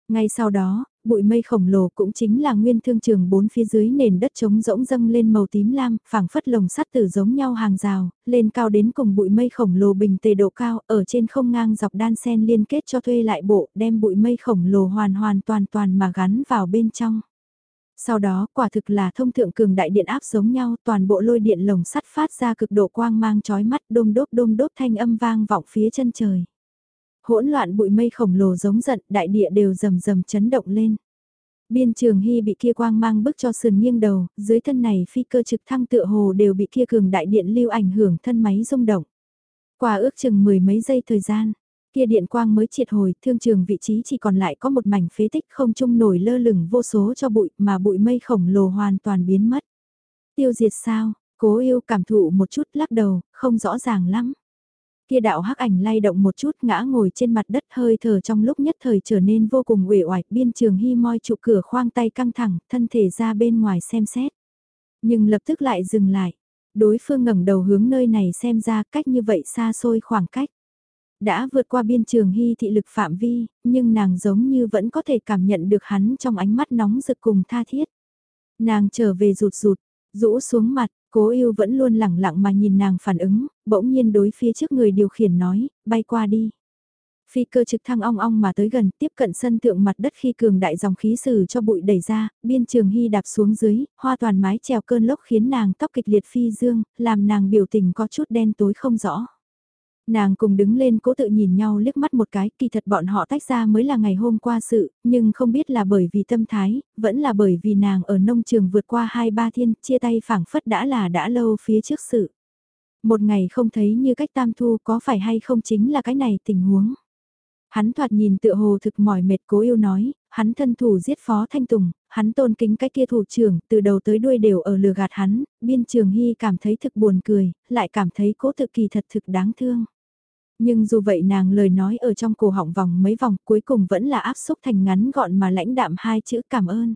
Ngay sau đó, bụi mây khổng lồ cũng chính là nguyên thương trường bốn phía dưới nền đất trống rỗng dâng lên màu tím lam, phảng phất lồng sắt tử giống nhau hàng rào, lên cao đến cùng bụi mây khổng lồ bình tề độ cao, ở trên không ngang dọc đan sen liên kết cho thuê lại bộ, đem bụi mây khổng lồ hoàn hoàn toàn toàn mà gắn vào bên trong. Sau đó, quả thực là thông thượng cường đại điện áp giống nhau, toàn bộ lôi điện lồng sắt phát ra cực độ quang mang chói mắt đôm đốp đôm đốp thanh âm vang vọng phía chân trời. Hỗn loạn bụi mây khổng lồ giống giận, đại địa đều rầm rầm chấn động lên. Biên trường hy bị kia quang mang bức cho sườn nghiêng đầu, dưới thân này phi cơ trực thăng tựa hồ đều bị kia cường đại điện lưu ảnh hưởng thân máy rung động. Qua ước chừng mười mấy giây thời gian, kia điện quang mới triệt hồi, thương trường vị trí chỉ còn lại có một mảnh phế tích không trung nổi lơ lửng vô số cho bụi mà bụi mây khổng lồ hoàn toàn biến mất. Tiêu diệt sao, cố yêu cảm thụ một chút lắc đầu, không rõ ràng lắm. Kia đạo hắc ảnh lay động một chút ngã ngồi trên mặt đất hơi thở trong lúc nhất thời trở nên vô cùng uể oải biên trường hy moi trụ cửa khoang tay căng thẳng, thân thể ra bên ngoài xem xét. Nhưng lập tức lại dừng lại. Đối phương ngẩng đầu hướng nơi này xem ra cách như vậy xa xôi khoảng cách. Đã vượt qua biên trường hy thị lực phạm vi, nhưng nàng giống như vẫn có thể cảm nhận được hắn trong ánh mắt nóng rực cùng tha thiết. Nàng trở về rụt rụt, rũ xuống mặt, cố yêu vẫn luôn lẳng lặng mà nhìn nàng phản ứng, bỗng nhiên đối phía trước người điều khiển nói, bay qua đi. Phi cơ trực thăng ong ong mà tới gần tiếp cận sân thượng mặt đất khi cường đại dòng khí sử cho bụi đẩy ra, biên trường hy đạp xuống dưới, hoa toàn mái trèo cơn lốc khiến nàng tóc kịch liệt phi dương, làm nàng biểu tình có chút đen tối không rõ. Nàng cùng đứng lên cố tự nhìn nhau liếc mắt một cái, kỳ thật bọn họ tách ra mới là ngày hôm qua sự, nhưng không biết là bởi vì tâm thái, vẫn là bởi vì nàng ở nông trường vượt qua hai ba thiên, chia tay phảng phất đã là đã lâu phía trước sự. Một ngày không thấy như cách tam thu có phải hay không chính là cái này tình huống. Hắn thoạt nhìn tựa hồ thực mỏi mệt cố yêu nói, hắn thân thủ giết phó thanh tùng, hắn tôn kính cái kia thủ trưởng, từ đầu tới đuôi đều ở lừa gạt hắn, biên trường hy cảm thấy thực buồn cười, lại cảm thấy cố tự kỳ thật thực đáng thương. Nhưng dù vậy nàng lời nói ở trong cổ họng vòng mấy vòng cuối cùng vẫn là áp xúc thành ngắn gọn mà lãnh đạm hai chữ cảm ơn.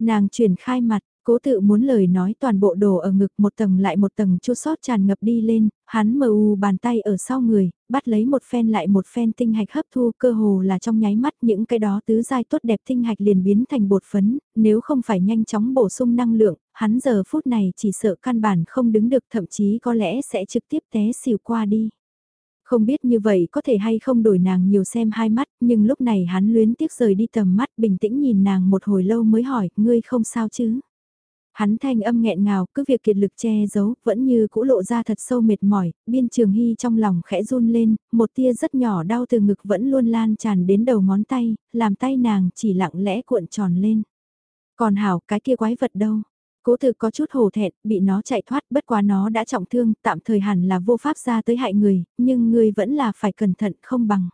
Nàng chuyển khai mặt, cố tự muốn lời nói toàn bộ đồ ở ngực một tầng lại một tầng chua sót tràn ngập đi lên, hắn mờ u bàn tay ở sau người, bắt lấy một phen lại một phen tinh hạch hấp thu cơ hồ là trong nháy mắt những cái đó tứ dai tốt đẹp tinh hạch liền biến thành bột phấn, nếu không phải nhanh chóng bổ sung năng lượng, hắn giờ phút này chỉ sợ căn bản không đứng được thậm chí có lẽ sẽ trực tiếp té xỉu qua đi. Không biết như vậy có thể hay không đổi nàng nhiều xem hai mắt, nhưng lúc này hắn luyến tiếc rời đi tầm mắt bình tĩnh nhìn nàng một hồi lâu mới hỏi, ngươi không sao chứ? Hắn thanh âm nghẹn ngào, cứ việc kiệt lực che giấu, vẫn như cũ lộ ra thật sâu mệt mỏi, biên trường hy trong lòng khẽ run lên, một tia rất nhỏ đau từ ngực vẫn luôn lan tràn đến đầu ngón tay, làm tay nàng chỉ lặng lẽ cuộn tròn lên. Còn hảo, cái kia quái vật đâu? Cố từ có chút hổ thẹn, bị nó chạy thoát bất quá nó đã trọng thương, tạm thời hẳn là vô pháp ra tới hại người, nhưng người vẫn là phải cẩn thận không bằng.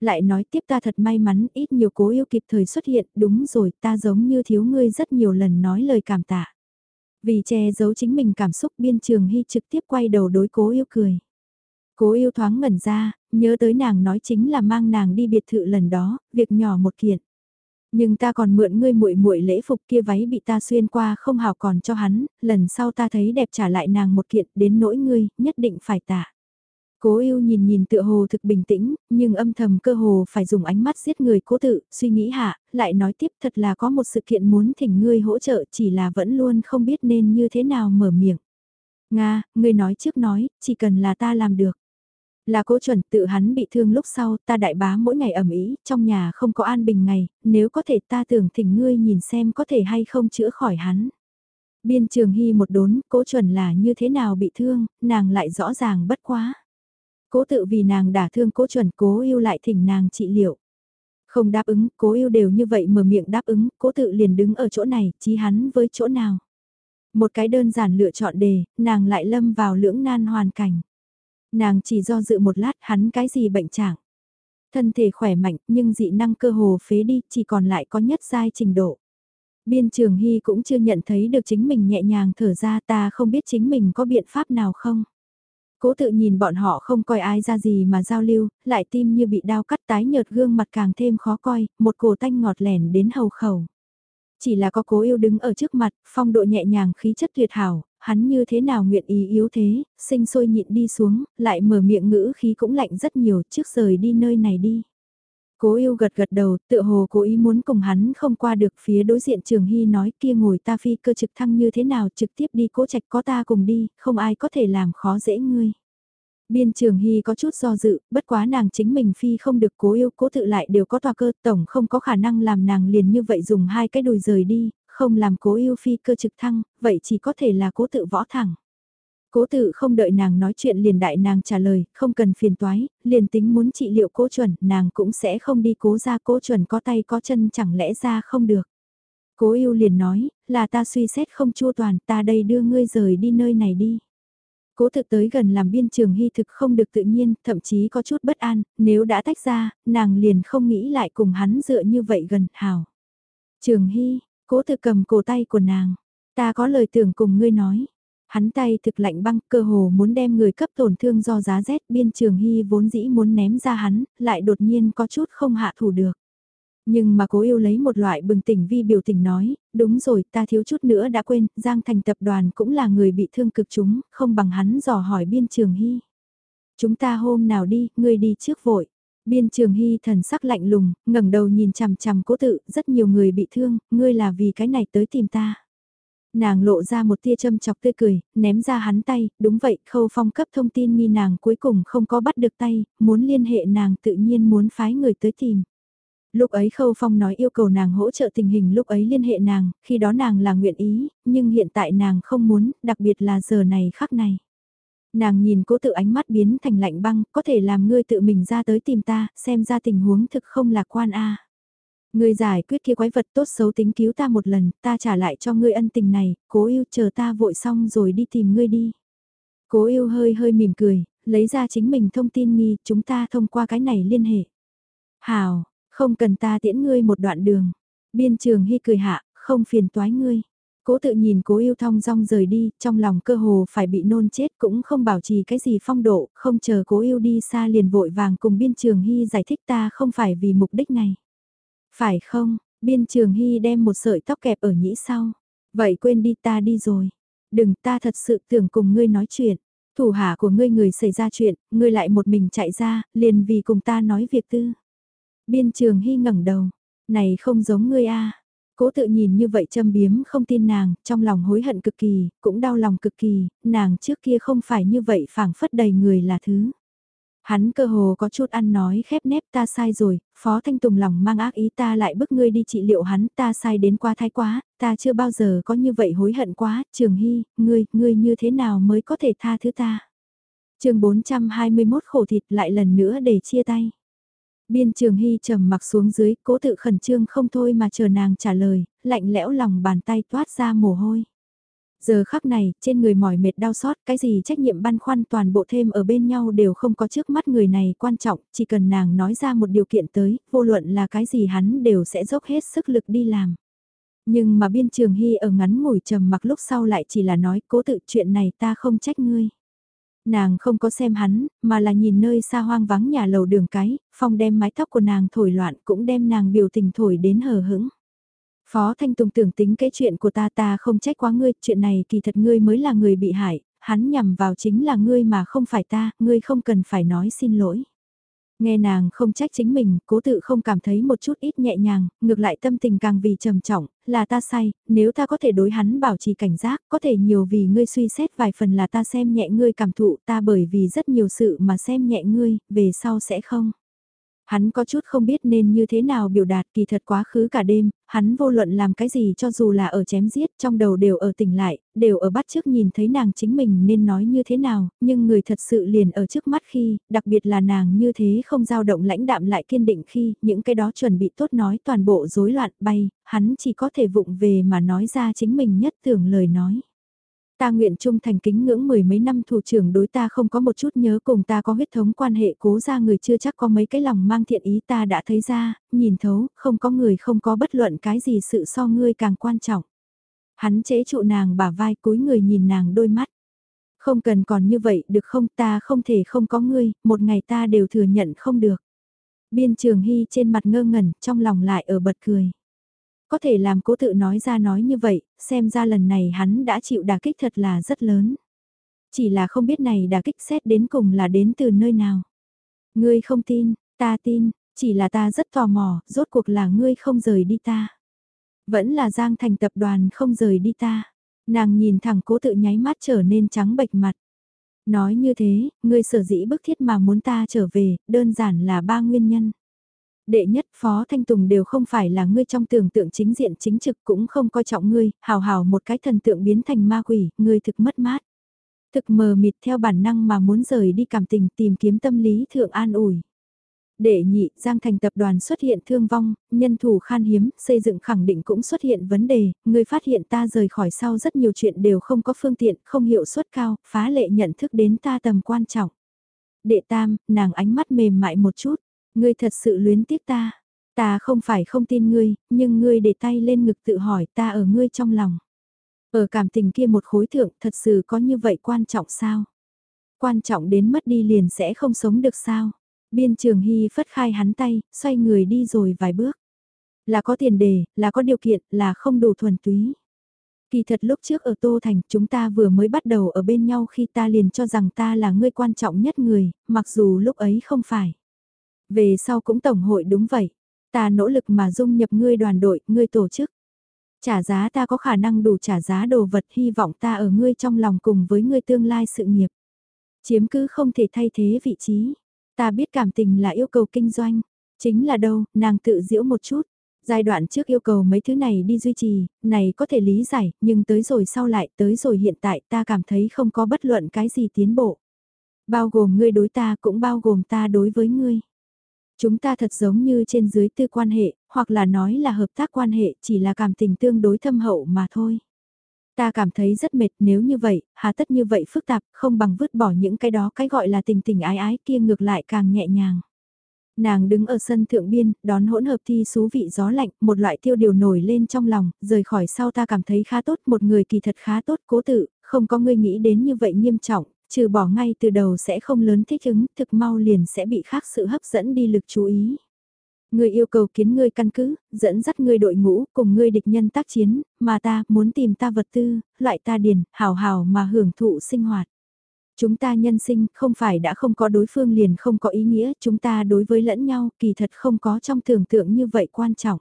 Lại nói tiếp ta thật may mắn, ít nhiều cố yêu kịp thời xuất hiện, đúng rồi, ta giống như thiếu ngươi rất nhiều lần nói lời cảm tạ. Vì che giấu chính mình cảm xúc biên trường hy trực tiếp quay đầu đối cố yêu cười. Cố yêu thoáng ngẩn ra, nhớ tới nàng nói chính là mang nàng đi biệt thự lần đó, việc nhỏ một kiện. Nhưng ta còn mượn ngươi muội muội lễ phục kia váy bị ta xuyên qua không hào còn cho hắn, lần sau ta thấy đẹp trả lại nàng một kiện đến nỗi ngươi, nhất định phải tạ. Cố yêu nhìn nhìn tựa hồ thực bình tĩnh, nhưng âm thầm cơ hồ phải dùng ánh mắt giết người cố tự, suy nghĩ hạ, lại nói tiếp thật là có một sự kiện muốn thỉnh ngươi hỗ trợ chỉ là vẫn luôn không biết nên như thế nào mở miệng. Nga, ngươi nói trước nói, chỉ cần là ta làm được. Là cố chuẩn tự hắn bị thương lúc sau, ta đại bá mỗi ngày ẩm ý, trong nhà không có an bình ngày, nếu có thể ta tưởng thỉnh ngươi nhìn xem có thể hay không chữa khỏi hắn. Biên trường hy một đốn, cố chuẩn là như thế nào bị thương, nàng lại rõ ràng bất quá. Cố tự vì nàng đả thương cố chuẩn cố yêu lại thỉnh nàng trị liệu. Không đáp ứng, cố yêu đều như vậy mở miệng đáp ứng, cố tự liền đứng ở chỗ này, chí hắn với chỗ nào. Một cái đơn giản lựa chọn đề, nàng lại lâm vào lưỡng nan hoàn cảnh. Nàng chỉ do dự một lát hắn cái gì bệnh trạng. Thân thể khỏe mạnh nhưng dị năng cơ hồ phế đi chỉ còn lại có nhất giai trình độ. Biên trường Hy cũng chưa nhận thấy được chính mình nhẹ nhàng thở ra ta không biết chính mình có biện pháp nào không. Cố tự nhìn bọn họ không coi ai ra gì mà giao lưu, lại tim như bị đau cắt tái nhợt gương mặt càng thêm khó coi, một cổ tanh ngọt lẻn đến hầu khẩu. Chỉ là có cố yêu đứng ở trước mặt, phong độ nhẹ nhàng khí chất tuyệt hảo, hắn như thế nào nguyện ý yếu thế, sinh sôi nhịn đi xuống, lại mở miệng ngữ khí cũng lạnh rất nhiều trước rời đi nơi này đi. Cố yêu gật gật đầu, tựa hồ cố ý muốn cùng hắn không qua được phía đối diện Trường Hy nói kia ngồi ta phi cơ trực thăng như thế nào trực tiếp đi cố trạch có ta cùng đi, không ai có thể làm khó dễ ngươi. Biên Trường Hy có chút do dự, bất quá nàng chính mình phi không được cố yêu cố tự lại đều có tòa cơ tổng không có khả năng làm nàng liền như vậy dùng hai cái đùi rời đi, không làm cố yêu phi cơ trực thăng, vậy chỉ có thể là cố tự võ thẳng. Cố tự không đợi nàng nói chuyện liền đại nàng trả lời, không cần phiền toái, liền tính muốn trị liệu cố chuẩn, nàng cũng sẽ không đi cố ra cố chuẩn có tay có chân chẳng lẽ ra không được. Cố yêu liền nói, là ta suy xét không chua toàn, ta đây đưa ngươi rời đi nơi này đi. Cố thực tới gần làm biên trường hy thực không được tự nhiên, thậm chí có chút bất an, nếu đã tách ra, nàng liền không nghĩ lại cùng hắn dựa như vậy gần, hào Trường hy, cố tự cầm cổ tay của nàng, ta có lời tưởng cùng ngươi nói. Hắn tay thực lạnh băng, cơ hồ muốn đem người cấp tổn thương do giá rét, biên trường hy vốn dĩ muốn ném ra hắn, lại đột nhiên có chút không hạ thủ được. Nhưng mà cố yêu lấy một loại bừng tỉnh vi biểu tình nói, đúng rồi ta thiếu chút nữa đã quên, Giang Thành tập đoàn cũng là người bị thương cực chúng, không bằng hắn dò hỏi biên trường hy. Chúng ta hôm nào đi, ngươi đi trước vội. Biên trường hy thần sắc lạnh lùng, ngẩng đầu nhìn chằm chằm cố tự, rất nhiều người bị thương, ngươi là vì cái này tới tìm ta. Nàng lộ ra một tia châm chọc tươi cười, ném ra hắn tay, đúng vậy, khâu phong cấp thông tin mi nàng cuối cùng không có bắt được tay, muốn liên hệ nàng tự nhiên muốn phái người tới tìm. Lúc ấy Khâu Phong nói yêu cầu nàng hỗ trợ tình hình lúc ấy liên hệ nàng, khi đó nàng là nguyện ý, nhưng hiện tại nàng không muốn, đặc biệt là giờ này khắc này. Nàng nhìn cố tự ánh mắt biến thành lạnh băng, có thể làm ngươi tự mình ra tới tìm ta, xem ra tình huống thực không lạc quan a. Ngươi giải quyết kia quái vật tốt xấu tính cứu ta một lần, ta trả lại cho ngươi ân tình này, cố yêu chờ ta vội xong rồi đi tìm ngươi đi. Cố yêu hơi hơi mỉm cười, lấy ra chính mình thông tin nghi, chúng ta thông qua cái này liên hệ. Hào, không cần ta tiễn ngươi một đoạn đường. Biên trường hy cười hạ, không phiền toái ngươi. Cố tự nhìn cố yêu thong dong rời đi, trong lòng cơ hồ phải bị nôn chết cũng không bảo trì cái gì phong độ, không chờ cố yêu đi xa liền vội vàng cùng biên trường hy giải thích ta không phải vì mục đích này. Phải không, biên trường hy đem một sợi tóc kẹp ở nhĩ sau. Vậy quên đi ta đi rồi. Đừng ta thật sự tưởng cùng ngươi nói chuyện. Thủ hạ của ngươi người xảy ra chuyện, ngươi lại một mình chạy ra, liền vì cùng ta nói việc tư. Biên trường hy ngẩng đầu, này không giống ngươi a. Cố tự nhìn như vậy châm biếm không tin nàng, trong lòng hối hận cực kỳ, cũng đau lòng cực kỳ, nàng trước kia không phải như vậy phảng phất đầy người là thứ. Hắn cơ hồ có chút ăn nói khép nép ta sai rồi, Phó Thanh Tùng lòng mang ác ý ta lại bức ngươi đi trị liệu hắn ta sai đến quá thái quá, ta chưa bao giờ có như vậy hối hận quá, Trường Hy, ngươi, ngươi như thế nào mới có thể tha thứ ta. chương 421 khổ thịt lại lần nữa để chia tay. Biên trường hy trầm mặc xuống dưới, cố tự khẩn trương không thôi mà chờ nàng trả lời, lạnh lẽo lòng bàn tay toát ra mồ hôi. Giờ khắc này, trên người mỏi mệt đau xót, cái gì trách nhiệm băn khoăn toàn bộ thêm ở bên nhau đều không có trước mắt người này quan trọng, chỉ cần nàng nói ra một điều kiện tới, vô luận là cái gì hắn đều sẽ dốc hết sức lực đi làm. Nhưng mà biên trường hy ở ngắn ngủi trầm mặc lúc sau lại chỉ là nói cố tự chuyện này ta không trách ngươi. Nàng không có xem hắn, mà là nhìn nơi xa hoang vắng nhà lầu đường cái, phong đem mái tóc của nàng thổi loạn cũng đem nàng biểu tình thổi đến hờ hững. Phó Thanh Tùng tưởng tính cái chuyện của ta ta không trách quá ngươi, chuyện này kỳ thật ngươi mới là người bị hại, hắn nhằm vào chính là ngươi mà không phải ta, ngươi không cần phải nói xin lỗi. Nghe nàng không trách chính mình, cố tự không cảm thấy một chút ít nhẹ nhàng, ngược lại tâm tình càng vì trầm trọng, là ta sai, nếu ta có thể đối hắn bảo trì cảnh giác, có thể nhiều vì ngươi suy xét vài phần là ta xem nhẹ ngươi cảm thụ ta bởi vì rất nhiều sự mà xem nhẹ ngươi, về sau sẽ không. Hắn có chút không biết nên như thế nào biểu đạt kỳ thật quá khứ cả đêm, hắn vô luận làm cái gì cho dù là ở chém giết trong đầu đều ở tỉnh lại, đều ở bắt trước nhìn thấy nàng chính mình nên nói như thế nào, nhưng người thật sự liền ở trước mắt khi, đặc biệt là nàng như thế không dao động lãnh đạm lại kiên định khi, những cái đó chuẩn bị tốt nói toàn bộ rối loạn bay, hắn chỉ có thể vụng về mà nói ra chính mình nhất tưởng lời nói. Ta nguyện trung thành kính ngưỡng mười mấy năm thủ trưởng đối ta không có một chút nhớ cùng ta có huyết thống quan hệ cố ra người chưa chắc có mấy cái lòng mang thiện ý ta đã thấy ra, nhìn thấu, không có người không có bất luận cái gì sự so ngươi càng quan trọng. Hắn chế trụ nàng bả vai cúi người nhìn nàng đôi mắt. Không cần còn như vậy được không ta không thể không có ngươi, một ngày ta đều thừa nhận không được. Biên trường hy trên mặt ngơ ngẩn, trong lòng lại ở bật cười. Có thể làm cố tự nói ra nói như vậy, xem ra lần này hắn đã chịu đả kích thật là rất lớn. Chỉ là không biết này đả kích xét đến cùng là đến từ nơi nào. Ngươi không tin, ta tin, chỉ là ta rất tò mò, rốt cuộc là ngươi không rời đi ta. Vẫn là Giang Thành tập đoàn không rời đi ta. Nàng nhìn thẳng cố tự nháy mắt trở nên trắng bệch mặt. Nói như thế, ngươi sở dĩ bức thiết mà muốn ta trở về, đơn giản là ba nguyên nhân. Đệ nhất Phó Thanh Tùng đều không phải là ngươi trong tưởng tượng chính diện chính trực cũng không coi trọng ngươi, hào hào một cái thần tượng biến thành ma quỷ, ngươi thực mất mát. Thực mờ mịt theo bản năng mà muốn rời đi cảm tình tìm kiếm tâm lý thượng an ủi. đệ nhị, Giang Thành tập đoàn xuất hiện thương vong, nhân thủ khan hiếm, xây dựng khẳng định cũng xuất hiện vấn đề, người phát hiện ta rời khỏi sau rất nhiều chuyện đều không có phương tiện, không hiệu suất cao, phá lệ nhận thức đến ta tầm quan trọng. Đệ tam, nàng ánh mắt mềm mại một chút, ngươi thật sự luyến tiếc ta. Ta không phải không tin ngươi, nhưng ngươi để tay lên ngực tự hỏi ta ở ngươi trong lòng. Ở cảm tình kia một khối thượng thật sự có như vậy quan trọng sao? Quan trọng đến mất đi liền sẽ không sống được sao? Biên trường hy phất khai hắn tay, xoay người đi rồi vài bước. Là có tiền đề, là có điều kiện, là không đủ thuần túy. Kỳ thật lúc trước ở Tô Thành chúng ta vừa mới bắt đầu ở bên nhau khi ta liền cho rằng ta là người quan trọng nhất người, mặc dù lúc ấy không phải. Về sau cũng tổng hội đúng vậy. Ta nỗ lực mà dung nhập ngươi đoàn đội, ngươi tổ chức. Trả giá ta có khả năng đủ trả giá đồ vật hy vọng ta ở ngươi trong lòng cùng với ngươi tương lai sự nghiệp. Chiếm cứ không thể thay thế vị trí. Ta biết cảm tình là yêu cầu kinh doanh. Chính là đâu, nàng tự diễu một chút. Giai đoạn trước yêu cầu mấy thứ này đi duy trì, này có thể lý giải, nhưng tới rồi sau lại, tới rồi hiện tại ta cảm thấy không có bất luận cái gì tiến bộ. Bao gồm ngươi đối ta cũng bao gồm ta đối với ngươi. Chúng ta thật giống như trên dưới tư quan hệ, hoặc là nói là hợp tác quan hệ, chỉ là cảm tình tương đối thâm hậu mà thôi. Ta cảm thấy rất mệt nếu như vậy, hà tất như vậy phức tạp, không bằng vứt bỏ những cái đó cái gọi là tình tình ái ái kia ngược lại càng nhẹ nhàng. Nàng đứng ở sân thượng biên, đón hỗn hợp thi xú vị gió lạnh, một loại tiêu điều nổi lên trong lòng, rời khỏi sau ta cảm thấy khá tốt, một người kỳ thật khá tốt, cố tự, không có người nghĩ đến như vậy nghiêm trọng, trừ bỏ ngay từ đầu sẽ không lớn thích ứng, thực mau liền sẽ bị khác sự hấp dẫn đi lực chú ý. Người yêu cầu kiến ngươi căn cứ, dẫn dắt ngươi đội ngũ, cùng ngươi địch nhân tác chiến, mà ta muốn tìm ta vật tư, loại ta điền, hào hào mà hưởng thụ sinh hoạt. Chúng ta nhân sinh không phải đã không có đối phương liền không có ý nghĩa, chúng ta đối với lẫn nhau kỳ thật không có trong tưởng tượng như vậy quan trọng.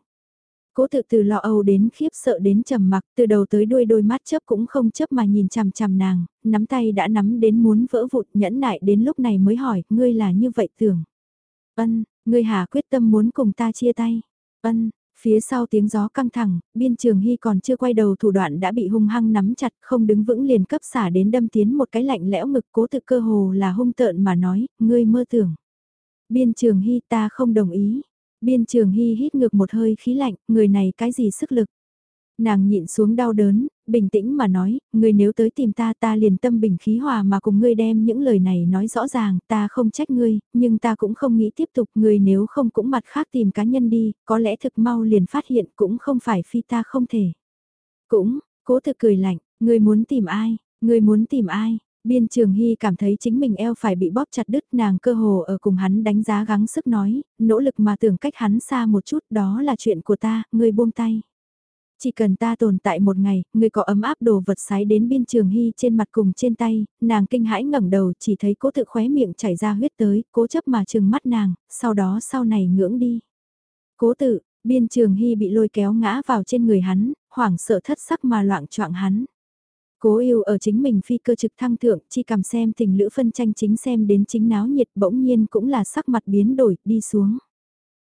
Cố tự từ lo âu đến khiếp sợ đến trầm mặc, từ đầu tới đuôi đôi mắt chớp cũng không chớp mà nhìn chằm chằm nàng, nắm tay đã nắm đến muốn vỡ vụt nhẫn nại đến lúc này mới hỏi, ngươi là như vậy tưởng. Ân, ngươi hà quyết tâm muốn cùng ta chia tay. Ân, phía sau tiếng gió căng thẳng, biên trường hy còn chưa quay đầu thủ đoạn đã bị hung hăng nắm chặt, không đứng vững liền cấp xả đến đâm tiến một cái lạnh lẽo ngực cố tự cơ hồ là hung tợn mà nói, ngươi mơ tưởng. Biên trường hy ta không đồng ý. Biên trường hy hít ngược một hơi khí lạnh, người này cái gì sức lực. Nàng nhịn xuống đau đớn, bình tĩnh mà nói, người nếu tới tìm ta ta liền tâm bình khí hòa mà cùng ngươi đem những lời này nói rõ ràng, ta không trách ngươi, nhưng ta cũng không nghĩ tiếp tục, người nếu không cũng mặt khác tìm cá nhân đi, có lẽ thực mau liền phát hiện cũng không phải phi ta không thể. Cũng, cố thực cười lạnh, ngươi muốn tìm ai, ngươi muốn tìm ai, Biên Trường Hy cảm thấy chính mình eo phải bị bóp chặt đứt nàng cơ hồ ở cùng hắn đánh giá gắng sức nói, nỗ lực mà tưởng cách hắn xa một chút đó là chuyện của ta, ngươi buông tay. Chỉ cần ta tồn tại một ngày, người có ấm áp đồ vật sái đến biên trường hy trên mặt cùng trên tay, nàng kinh hãi ngẩng đầu chỉ thấy cố tự khóe miệng chảy ra huyết tới, cố chấp mà trừng mắt nàng, sau đó sau này ngưỡng đi. Cố tự, biên trường hy bị lôi kéo ngã vào trên người hắn, hoảng sợ thất sắc mà loạn choạng hắn. Cố yêu ở chính mình phi cơ trực thăng thượng, chi cầm xem tình lữ phân tranh chính xem đến chính náo nhiệt bỗng nhiên cũng là sắc mặt biến đổi, đi xuống.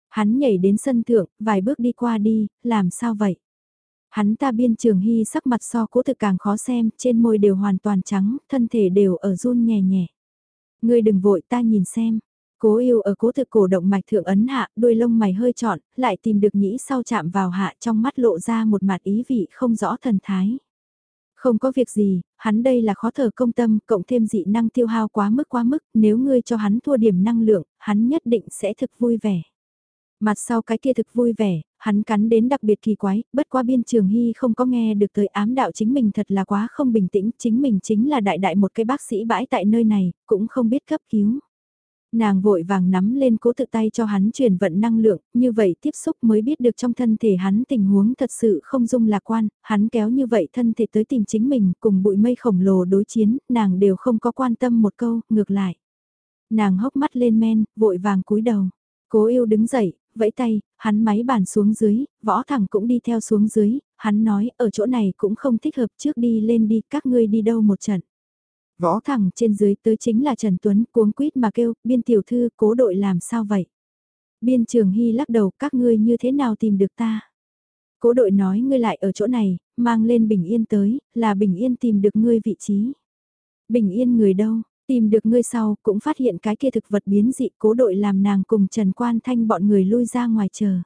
Hắn nhảy đến sân thượng, vài bước đi qua đi, làm sao vậy? Hắn ta biên trường hy sắc mặt so cố thực càng khó xem, trên môi đều hoàn toàn trắng, thân thể đều ở run nhẹ nhẹ. Ngươi đừng vội ta nhìn xem. Cố yêu ở cố thực cổ động mạch thượng ấn hạ, đuôi lông mày hơi trọn, lại tìm được nhĩ sau chạm vào hạ trong mắt lộ ra một mặt ý vị không rõ thần thái. Không có việc gì, hắn đây là khó thở công tâm, cộng thêm dị năng tiêu hao quá mức quá mức, nếu ngươi cho hắn thua điểm năng lượng, hắn nhất định sẽ thực vui vẻ. Mặt sau cái kia thực vui vẻ, hắn cắn đến đặc biệt kỳ quái, bất qua biên trường hy không có nghe được tới ám đạo chính mình thật là quá không bình tĩnh, chính mình chính là đại đại một cái bác sĩ bãi tại nơi này, cũng không biết cấp cứu. Nàng vội vàng nắm lên cố tự tay cho hắn truyền vận năng lượng, như vậy tiếp xúc mới biết được trong thân thể hắn tình huống thật sự không dung lạc quan, hắn kéo như vậy thân thể tới tìm chính mình cùng bụi mây khổng lồ đối chiến, nàng đều không có quan tâm một câu, ngược lại. Nàng hốc mắt lên men, vội vàng cúi đầu. Cố yêu đứng dậy, vẫy tay, hắn máy bàn xuống dưới, võ thẳng cũng đi theo xuống dưới, hắn nói ở chỗ này cũng không thích hợp trước đi lên đi, các ngươi đi đâu một trận. Võ thẳng trên dưới tới chính là Trần Tuấn cuống quýt mà kêu, biên tiểu thư cố đội làm sao vậy? Biên trường hy lắc đầu các ngươi như thế nào tìm được ta? Cố đội nói ngươi lại ở chỗ này, mang lên bình yên tới, là bình yên tìm được ngươi vị trí. Bình yên người đâu, tìm được ngươi sau cũng phát hiện cái kia thực vật biến dị cố đội làm nàng cùng Trần Quan Thanh bọn người lui ra ngoài chờ.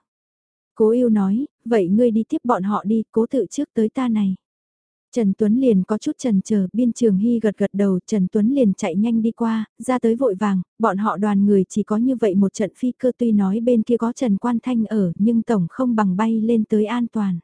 Cố yêu nói, vậy ngươi đi tiếp bọn họ đi, cố tự trước tới ta này. Trần Tuấn liền có chút trần chờ, biên trường hy gật gật đầu, Trần Tuấn liền chạy nhanh đi qua, ra tới vội vàng, bọn họ đoàn người chỉ có như vậy một trận phi cơ tuy nói bên kia có Trần Quan Thanh ở, nhưng tổng không bằng bay lên tới an toàn.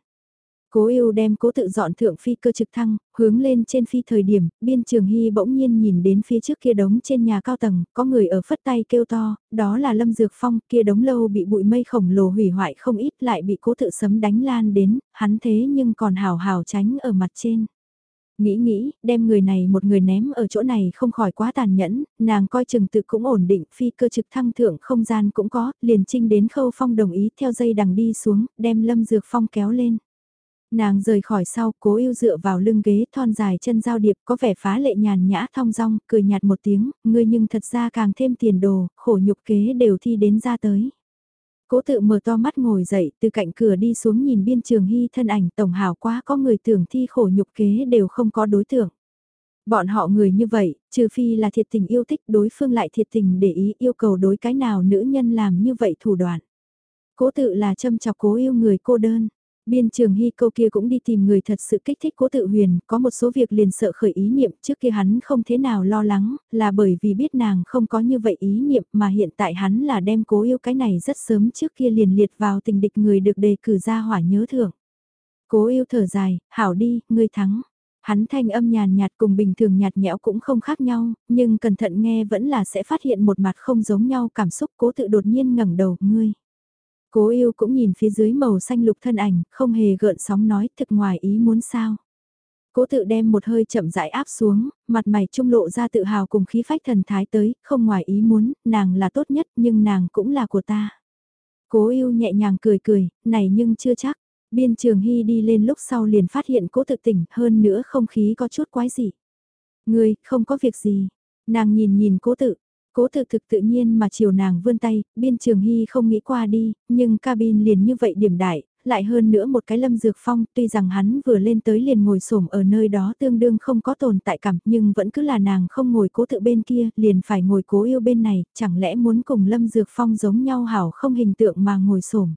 Cố yêu đem cố tự dọn thượng phi cơ trực thăng, hướng lên trên phi thời điểm, biên trường hy bỗng nhiên nhìn đến phía trước kia đống trên nhà cao tầng, có người ở phất tay kêu to, đó là Lâm Dược Phong, kia đống lâu bị bụi mây khổng lồ hủy hoại không ít lại bị cố tự sấm đánh lan đến, hắn thế nhưng còn hào hào tránh ở mặt trên. Nghĩ nghĩ, đem người này một người ném ở chỗ này không khỏi quá tàn nhẫn, nàng coi chừng tự cũng ổn định, phi cơ trực thăng thượng không gian cũng có, liền trinh đến khâu phong đồng ý theo dây đằng đi xuống, đem Lâm Dược Phong kéo lên. Nàng rời khỏi sau, cố yêu dựa vào lưng ghế thon dài chân giao điệp có vẻ phá lệ nhàn nhã thong dong, cười nhạt một tiếng, ngươi nhưng thật ra càng thêm tiền đồ, khổ nhục kế đều thi đến ra tới. Cố tự mở to mắt ngồi dậy, từ cạnh cửa đi xuống nhìn biên trường hy thân ảnh tổng hào quá có người tưởng thi khổ nhục kế đều không có đối tượng. Bọn họ người như vậy, trừ phi là thiệt tình yêu thích đối phương lại thiệt tình để ý yêu cầu đối cái nào nữ nhân làm như vậy thủ đoạn. Cố tự là châm chọc cố yêu người cô đơn. Biên trường hy câu kia cũng đi tìm người thật sự kích thích cố tự huyền, có một số việc liền sợ khởi ý niệm trước kia hắn không thế nào lo lắng, là bởi vì biết nàng không có như vậy ý niệm mà hiện tại hắn là đem cố yêu cái này rất sớm trước kia liền liệt vào tình địch người được đề cử ra hỏa nhớ thưởng. Cố yêu thở dài, hảo đi, ngươi thắng. Hắn thanh âm nhàn nhạt cùng bình thường nhạt nhẽo cũng không khác nhau, nhưng cẩn thận nghe vẫn là sẽ phát hiện một mặt không giống nhau cảm xúc cố tự đột nhiên ngẩng đầu, ngươi. Cố yêu cũng nhìn phía dưới màu xanh lục thân ảnh, không hề gợn sóng nói thực ngoài ý muốn sao. Cố tự đem một hơi chậm rãi áp xuống, mặt mày trung lộ ra tự hào cùng khí phách thần thái tới, không ngoài ý muốn, nàng là tốt nhất nhưng nàng cũng là của ta. Cố yêu nhẹ nhàng cười cười, này nhưng chưa chắc. Biên trường hy đi lên lúc sau liền phát hiện cố tự tỉnh hơn nữa không khí có chút quái gì. Người, không có việc gì. Nàng nhìn nhìn cố tự, Cố thực thực tự nhiên mà chiều nàng vươn tay, biên trường hy không nghĩ qua đi, nhưng cabin liền như vậy điểm đại, lại hơn nữa một cái lâm dược phong, tuy rằng hắn vừa lên tới liền ngồi xổm ở nơi đó tương đương không có tồn tại cảm, nhưng vẫn cứ là nàng không ngồi cố tự bên kia, liền phải ngồi cố yêu bên này, chẳng lẽ muốn cùng lâm dược phong giống nhau hảo không hình tượng mà ngồi xổm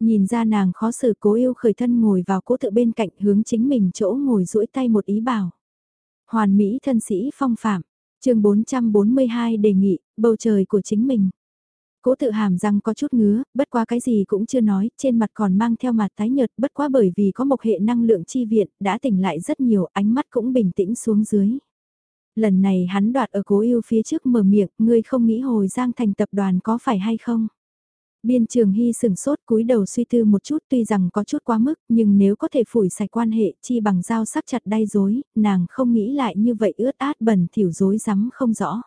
Nhìn ra nàng khó xử cố yêu khởi thân ngồi vào cố tự bên cạnh hướng chính mình chỗ ngồi duỗi tay một ý bảo. Hoàn mỹ thân sĩ phong phạm, chương 442 đề nghị, bầu trời của chính mình. Cố tự hàm răng có chút ngứa, bất quá cái gì cũng chưa nói, trên mặt còn mang theo mặt tái nhợt, bất quá bởi vì có một hệ năng lượng chi viện, đã tỉnh lại rất nhiều, ánh mắt cũng bình tĩnh xuống dưới. Lần này hắn đoạt ở cố yêu phía trước mở miệng, ngươi không nghĩ hồi giang thành tập đoàn có phải hay không? Biên trường hy sừng sốt cúi đầu suy tư một chút tuy rằng có chút quá mức nhưng nếu có thể phủi sạch quan hệ chi bằng dao sắc chặt đay dối, nàng không nghĩ lại như vậy ướt át bẩn thỉu dối rắm không rõ.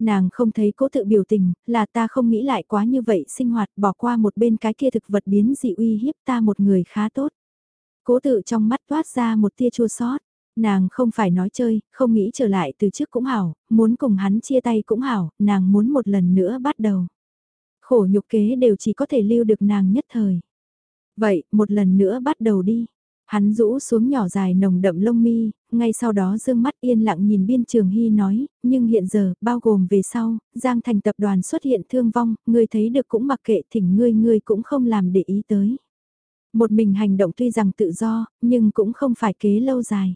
Nàng không thấy cố tự biểu tình, là ta không nghĩ lại quá như vậy sinh hoạt bỏ qua một bên cái kia thực vật biến dị uy hiếp ta một người khá tốt. Cố tự trong mắt toát ra một tia chua sót, nàng không phải nói chơi, không nghĩ trở lại từ trước cũng hảo, muốn cùng hắn chia tay cũng hảo, nàng muốn một lần nữa bắt đầu. Khổ nhục kế đều chỉ có thể lưu được nàng nhất thời. Vậy, một lần nữa bắt đầu đi. Hắn rũ xuống nhỏ dài nồng đậm lông mi, ngay sau đó dương mắt yên lặng nhìn biên trường hy nói, nhưng hiện giờ, bao gồm về sau, Giang thành tập đoàn xuất hiện thương vong, ngươi thấy được cũng mặc kệ thỉnh ngươi ngươi cũng không làm để ý tới. Một mình hành động tuy rằng tự do, nhưng cũng không phải kế lâu dài.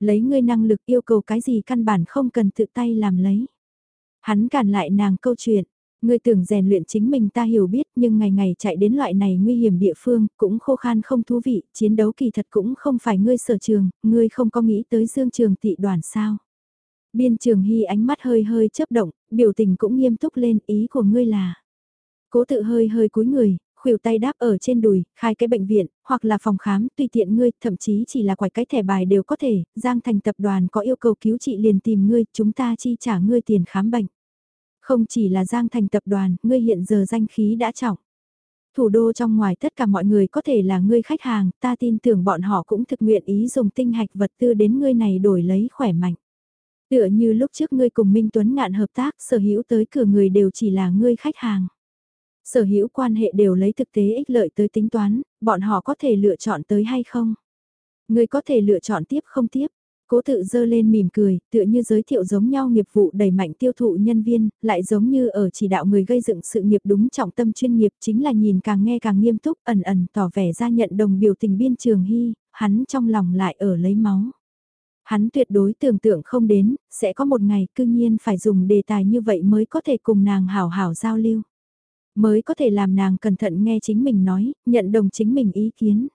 Lấy ngươi năng lực yêu cầu cái gì căn bản không cần tự tay làm lấy. Hắn cản lại nàng câu chuyện, Ngươi tưởng rèn luyện chính mình ta hiểu biết nhưng ngày ngày chạy đến loại này nguy hiểm địa phương cũng khô khan không thú vị, chiến đấu kỳ thật cũng không phải ngươi sở trường, ngươi không có nghĩ tới dương trường tị đoàn sao. Biên trường hy ánh mắt hơi hơi chớp động, biểu tình cũng nghiêm túc lên ý của ngươi là. Cố tự hơi hơi cúi người, khuỷu tay đáp ở trên đùi, khai cái bệnh viện, hoặc là phòng khám, tùy tiện ngươi, thậm chí chỉ là quải cái thẻ bài đều có thể, Giang Thành tập đoàn có yêu cầu cứu trị liền tìm ngươi, chúng ta chi trả ngươi tiền khám bệnh. Không chỉ là Giang Thành tập đoàn, ngươi hiện giờ danh khí đã trọng. Thủ đô trong ngoài tất cả mọi người có thể là ngươi khách hàng, ta tin tưởng bọn họ cũng thực nguyện ý dùng tinh hạch vật tư đến ngươi này đổi lấy khỏe mạnh. Tựa như lúc trước ngươi cùng Minh Tuấn ngạn hợp tác, sở hữu tới cửa người đều chỉ là ngươi khách hàng. Sở hữu quan hệ đều lấy thực tế ích lợi tới tính toán, bọn họ có thể lựa chọn tới hay không? Ngươi có thể lựa chọn tiếp không tiếp, Cố tự dơ lên mỉm cười, tựa như giới thiệu giống nhau nghiệp vụ đẩy mạnh tiêu thụ nhân viên, lại giống như ở chỉ đạo người gây dựng sự nghiệp đúng trọng tâm chuyên nghiệp chính là nhìn càng nghe càng nghiêm túc ẩn ẩn tỏ vẻ ra nhận đồng biểu tình biên trường hy, hắn trong lòng lại ở lấy máu. Hắn tuyệt đối tưởng tượng không đến, sẽ có một ngày cương nhiên phải dùng đề tài như vậy mới có thể cùng nàng hảo hảo giao lưu. Mới có thể làm nàng cẩn thận nghe chính mình nói, nhận đồng chính mình ý kiến.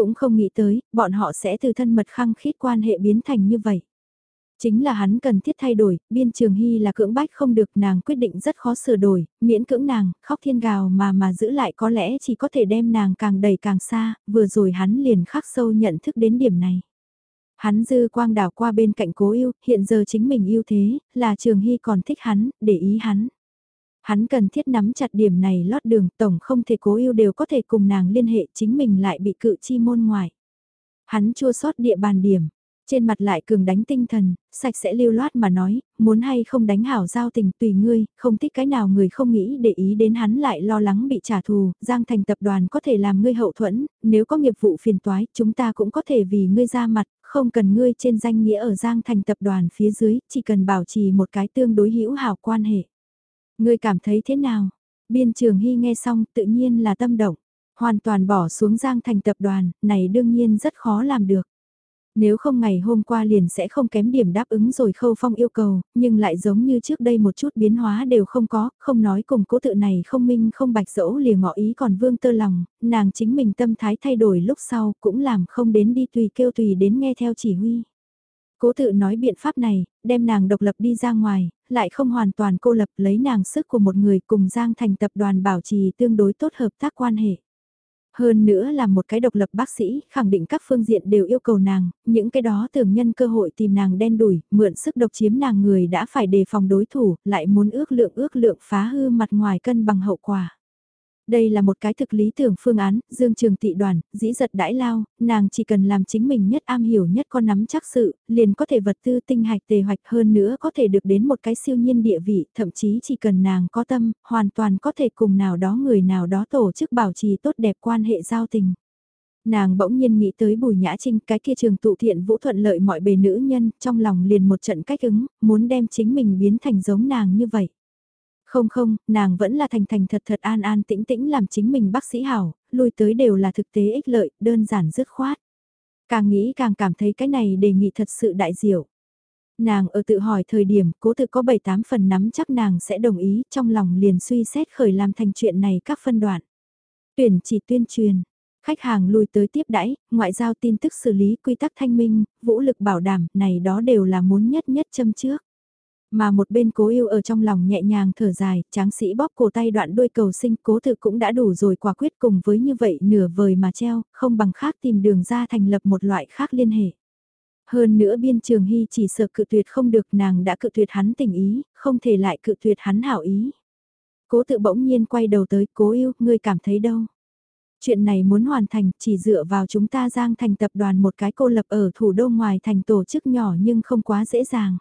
Cũng không nghĩ tới, bọn họ sẽ từ thân mật khăng khít quan hệ biến thành như vậy. Chính là hắn cần thiết thay đổi, biên trường hy là cưỡng bách không được nàng quyết định rất khó sửa đổi, miễn cưỡng nàng, khóc thiên gào mà mà giữ lại có lẽ chỉ có thể đem nàng càng đẩy càng xa, vừa rồi hắn liền khắc sâu nhận thức đến điểm này. Hắn dư quang đảo qua bên cạnh cố yêu, hiện giờ chính mình yêu thế, là trường hy còn thích hắn, để ý hắn. Hắn cần thiết nắm chặt điểm này lót đường tổng không thể cố yêu đều có thể cùng nàng liên hệ chính mình lại bị cự chi môn ngoài. Hắn chua sót địa bàn điểm, trên mặt lại cường đánh tinh thần, sạch sẽ lưu loát mà nói, muốn hay không đánh hảo giao tình tùy ngươi, không thích cái nào người không nghĩ để ý đến hắn lại lo lắng bị trả thù, Giang Thành tập đoàn có thể làm ngươi hậu thuẫn, nếu có nghiệp vụ phiền toái, chúng ta cũng có thể vì ngươi ra mặt, không cần ngươi trên danh nghĩa ở Giang Thành tập đoàn phía dưới, chỉ cần bảo trì một cái tương đối hữu hảo quan hệ. Ngươi cảm thấy thế nào? Biên trường Hy nghe xong tự nhiên là tâm động. Hoàn toàn bỏ xuống Giang Thành tập đoàn, này đương nhiên rất khó làm được. Nếu không ngày hôm qua liền sẽ không kém điểm đáp ứng rồi khâu phong yêu cầu, nhưng lại giống như trước đây một chút biến hóa đều không có, không nói cùng cố tự này không minh không bạch dỗ lìa ngọ ý còn vương tơ lòng, nàng chính mình tâm thái thay đổi lúc sau cũng làm không đến đi tùy kêu tùy đến nghe theo chỉ huy. Cố tự nói biện pháp này, đem nàng độc lập đi ra ngoài, lại không hoàn toàn cô lập lấy nàng sức của một người cùng Giang thành tập đoàn bảo trì tương đối tốt hợp tác quan hệ. Hơn nữa là một cái độc lập bác sĩ, khẳng định các phương diện đều yêu cầu nàng, những cái đó tưởng nhân cơ hội tìm nàng đen đuổi, mượn sức độc chiếm nàng người đã phải đề phòng đối thủ, lại muốn ước lượng ước lượng phá hư mặt ngoài cân bằng hậu quả. Đây là một cái thực lý tưởng phương án, dương trường tị đoàn, dĩ giật đãi lao, nàng chỉ cần làm chính mình nhất am hiểu nhất con nắm chắc sự, liền có thể vật tư tinh hạch tề hoạch hơn nữa có thể được đến một cái siêu nhiên địa vị, thậm chí chỉ cần nàng có tâm, hoàn toàn có thể cùng nào đó người nào đó tổ chức bảo trì tốt đẹp quan hệ giao tình. Nàng bỗng nhiên nghĩ tới bùi nhã trinh cái kia trường tụ thiện vũ thuận lợi mọi bề nữ nhân, trong lòng liền một trận cách ứng, muốn đem chính mình biến thành giống nàng như vậy. Không không, nàng vẫn là thành thành thật thật an an tĩnh tĩnh làm chính mình bác sĩ hảo, lui tới đều là thực tế ích lợi, đơn giản dứt khoát. Càng nghĩ càng cảm thấy cái này đề nghị thật sự đại diệu. Nàng ở tự hỏi thời điểm cố tự có 7-8 phần nắm chắc nàng sẽ đồng ý trong lòng liền suy xét khởi làm thành chuyện này các phân đoạn. Tuyển chỉ tuyên truyền, khách hàng lui tới tiếp đãi, ngoại giao tin tức xử lý quy tắc thanh minh, vũ lực bảo đảm, này đó đều là muốn nhất nhất châm trước. Mà một bên cố yêu ở trong lòng nhẹ nhàng thở dài, tráng sĩ bóp cổ tay đoạn đuôi cầu sinh cố tự cũng đã đủ rồi quả quyết cùng với như vậy nửa vời mà treo, không bằng khác tìm đường ra thành lập một loại khác liên hệ. Hơn nữa biên trường hy chỉ sợ cự tuyệt không được nàng đã cự tuyệt hắn tình ý, không thể lại cự tuyệt hắn hảo ý. Cố tự bỗng nhiên quay đầu tới cố yêu, ngươi cảm thấy đâu? Chuyện này muốn hoàn thành chỉ dựa vào chúng ta giang thành tập đoàn một cái cô lập ở thủ đô ngoài thành tổ chức nhỏ nhưng không quá dễ dàng.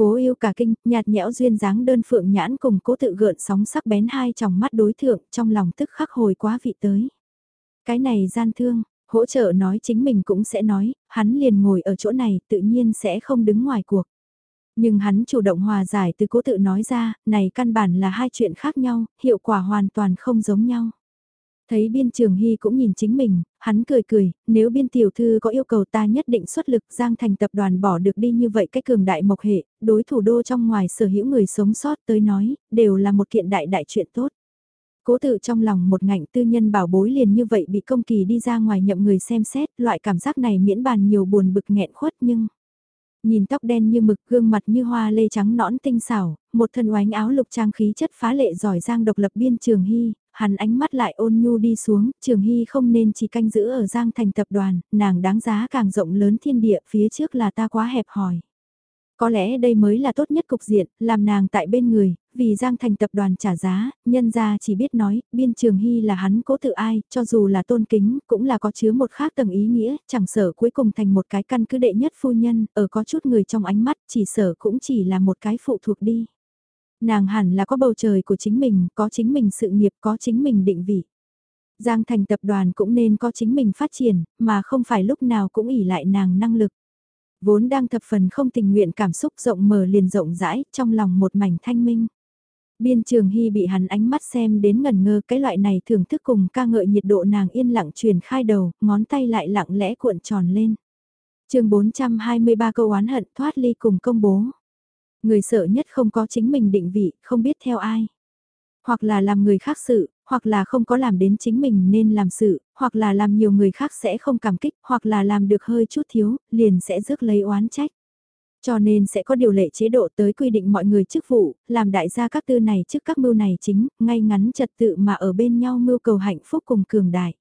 Cố yêu cả kinh, nhạt nhẽo duyên dáng đơn phượng nhãn cùng cố tự gợn sóng sắc bén hai trong mắt đối thượng, trong lòng tức khắc hồi quá vị tới. Cái này gian thương, hỗ trợ nói chính mình cũng sẽ nói, hắn liền ngồi ở chỗ này tự nhiên sẽ không đứng ngoài cuộc. Nhưng hắn chủ động hòa giải từ cố tự nói ra, này căn bản là hai chuyện khác nhau, hiệu quả hoàn toàn không giống nhau. Thấy biên trường hy cũng nhìn chính mình, hắn cười cười, nếu biên tiểu thư có yêu cầu ta nhất định xuất lực giang thành tập đoàn bỏ được đi như vậy cái cường đại mộc hệ, đối thủ đô trong ngoài sở hữu người sống sót tới nói, đều là một kiện đại đại chuyện tốt. Cố tự trong lòng một ngạnh tư nhân bảo bối liền như vậy bị công kỳ đi ra ngoài nhậm người xem xét, loại cảm giác này miễn bàn nhiều buồn bực nghẹn khuất nhưng... Nhìn tóc đen như mực gương mặt như hoa lê trắng nõn tinh xảo, một thân oánh áo lục trang khí chất phá lệ giỏi giang độc lập biên trường hy, hắn ánh mắt lại ôn nhu đi xuống, Trường Hy không nên chỉ canh giữ ở Giang Thành tập đoàn, nàng đáng giá càng rộng lớn thiên địa, phía trước là ta quá hẹp hòi. Có lẽ đây mới là tốt nhất cục diện, làm nàng tại bên người, vì Giang Thành tập đoàn trả giá, nhân ra chỉ biết nói, biên trường hy là hắn cố tự ai, cho dù là tôn kính, cũng là có chứa một khác tầng ý nghĩa, chẳng sở cuối cùng thành một cái căn cứ đệ nhất phu nhân, ở có chút người trong ánh mắt, chỉ sở cũng chỉ là một cái phụ thuộc đi. Nàng hẳn là có bầu trời của chính mình, có chính mình sự nghiệp, có chính mình định vị. Giang thành tập đoàn cũng nên có chính mình phát triển, mà không phải lúc nào cũng ỉ lại nàng năng lực. Vốn đang thập phần không tình nguyện cảm xúc rộng mở liền rộng rãi, trong lòng một mảnh thanh minh. Biên trường hy bị hắn ánh mắt xem đến ngần ngơ cái loại này thưởng thức cùng ca ngợi nhiệt độ nàng yên lặng truyền khai đầu, ngón tay lại lặng lẽ cuộn tròn lên. chương 423 câu oán hận thoát ly cùng công bố. Người sợ nhất không có chính mình định vị, không biết theo ai. Hoặc là làm người khác sự, hoặc là không có làm đến chính mình nên làm sự, hoặc là làm nhiều người khác sẽ không cảm kích, hoặc là làm được hơi chút thiếu, liền sẽ rước lấy oán trách. Cho nên sẽ có điều lệ chế độ tới quy định mọi người chức vụ, làm đại gia các tư này trước các mưu này chính, ngay ngắn trật tự mà ở bên nhau mưu cầu hạnh phúc cùng cường đại.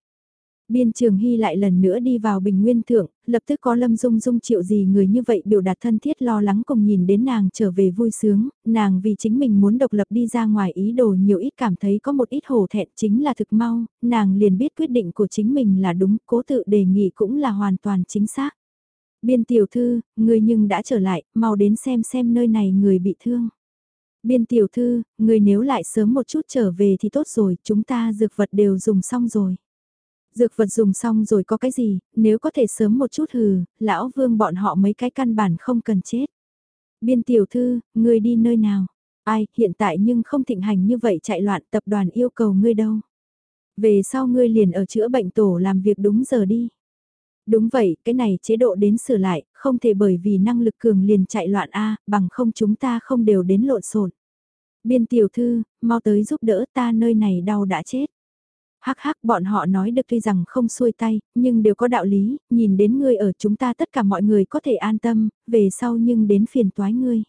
Biên trường hy lại lần nữa đi vào bình nguyên thượng, lập tức có lâm dung dung chịu gì người như vậy biểu đạt thân thiết lo lắng cùng nhìn đến nàng trở về vui sướng, nàng vì chính mình muốn độc lập đi ra ngoài ý đồ nhiều ít cảm thấy có một ít hổ thẹn chính là thực mau, nàng liền biết quyết định của chính mình là đúng, cố tự đề nghị cũng là hoàn toàn chính xác. Biên tiểu thư, người nhưng đã trở lại, mau đến xem xem nơi này người bị thương. Biên tiểu thư, người nếu lại sớm một chút trở về thì tốt rồi, chúng ta dược vật đều dùng xong rồi. Dược vật dùng xong rồi có cái gì, nếu có thể sớm một chút hừ, lão vương bọn họ mấy cái căn bản không cần chết. Biên tiểu thư, người đi nơi nào? Ai, hiện tại nhưng không thịnh hành như vậy chạy loạn tập đoàn yêu cầu ngươi đâu. Về sau ngươi liền ở chữa bệnh tổ làm việc đúng giờ đi. Đúng vậy, cái này chế độ đến sửa lại, không thể bởi vì năng lực cường liền chạy loạn A, bằng không chúng ta không đều đến lộn xộn. Biên tiểu thư, mau tới giúp đỡ ta nơi này đau đã chết. Hắc hắc bọn họ nói được tuy rằng không xuôi tay, nhưng đều có đạo lý, nhìn đến ngươi ở chúng ta tất cả mọi người có thể an tâm, về sau nhưng đến phiền toái ngươi.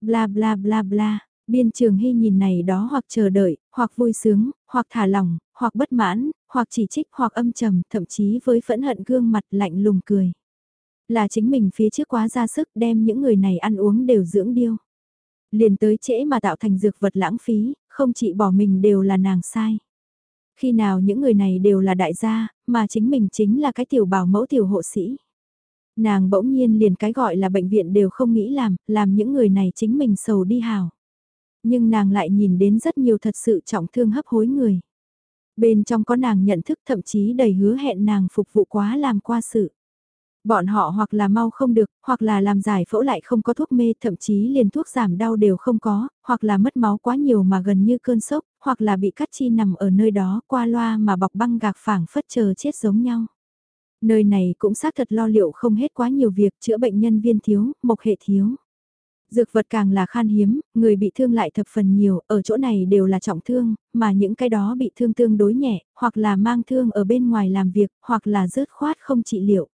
Bla bla bla bla, biên trường hy nhìn này đó hoặc chờ đợi, hoặc vui sướng, hoặc thả lỏng, hoặc bất mãn, hoặc chỉ trích hoặc âm trầm, thậm chí với phẫn hận gương mặt lạnh lùng cười. Là chính mình phía trước quá ra sức đem những người này ăn uống đều dưỡng điêu. Liền tới trễ mà tạo thành dược vật lãng phí, không chỉ bỏ mình đều là nàng sai. Khi nào những người này đều là đại gia, mà chính mình chính là cái tiểu bảo mẫu tiểu hộ sĩ. Nàng bỗng nhiên liền cái gọi là bệnh viện đều không nghĩ làm, làm những người này chính mình sầu đi hào. Nhưng nàng lại nhìn đến rất nhiều thật sự trọng thương hấp hối người. Bên trong có nàng nhận thức thậm chí đầy hứa hẹn nàng phục vụ quá làm qua sự. Bọn họ hoặc là mau không được, hoặc là làm giải phẫu lại không có thuốc mê, thậm chí liền thuốc giảm đau đều không có, hoặc là mất máu quá nhiều mà gần như cơn sốc, hoặc là bị cắt chi nằm ở nơi đó qua loa mà bọc băng gạc phảng phất chờ chết giống nhau. Nơi này cũng xác thật lo liệu không hết quá nhiều việc chữa bệnh nhân viên thiếu, mộc hệ thiếu. Dược vật càng là khan hiếm, người bị thương lại thập phần nhiều, ở chỗ này đều là trọng thương, mà những cái đó bị thương tương đối nhẹ, hoặc là mang thương ở bên ngoài làm việc, hoặc là rớt khoát không trị liệu.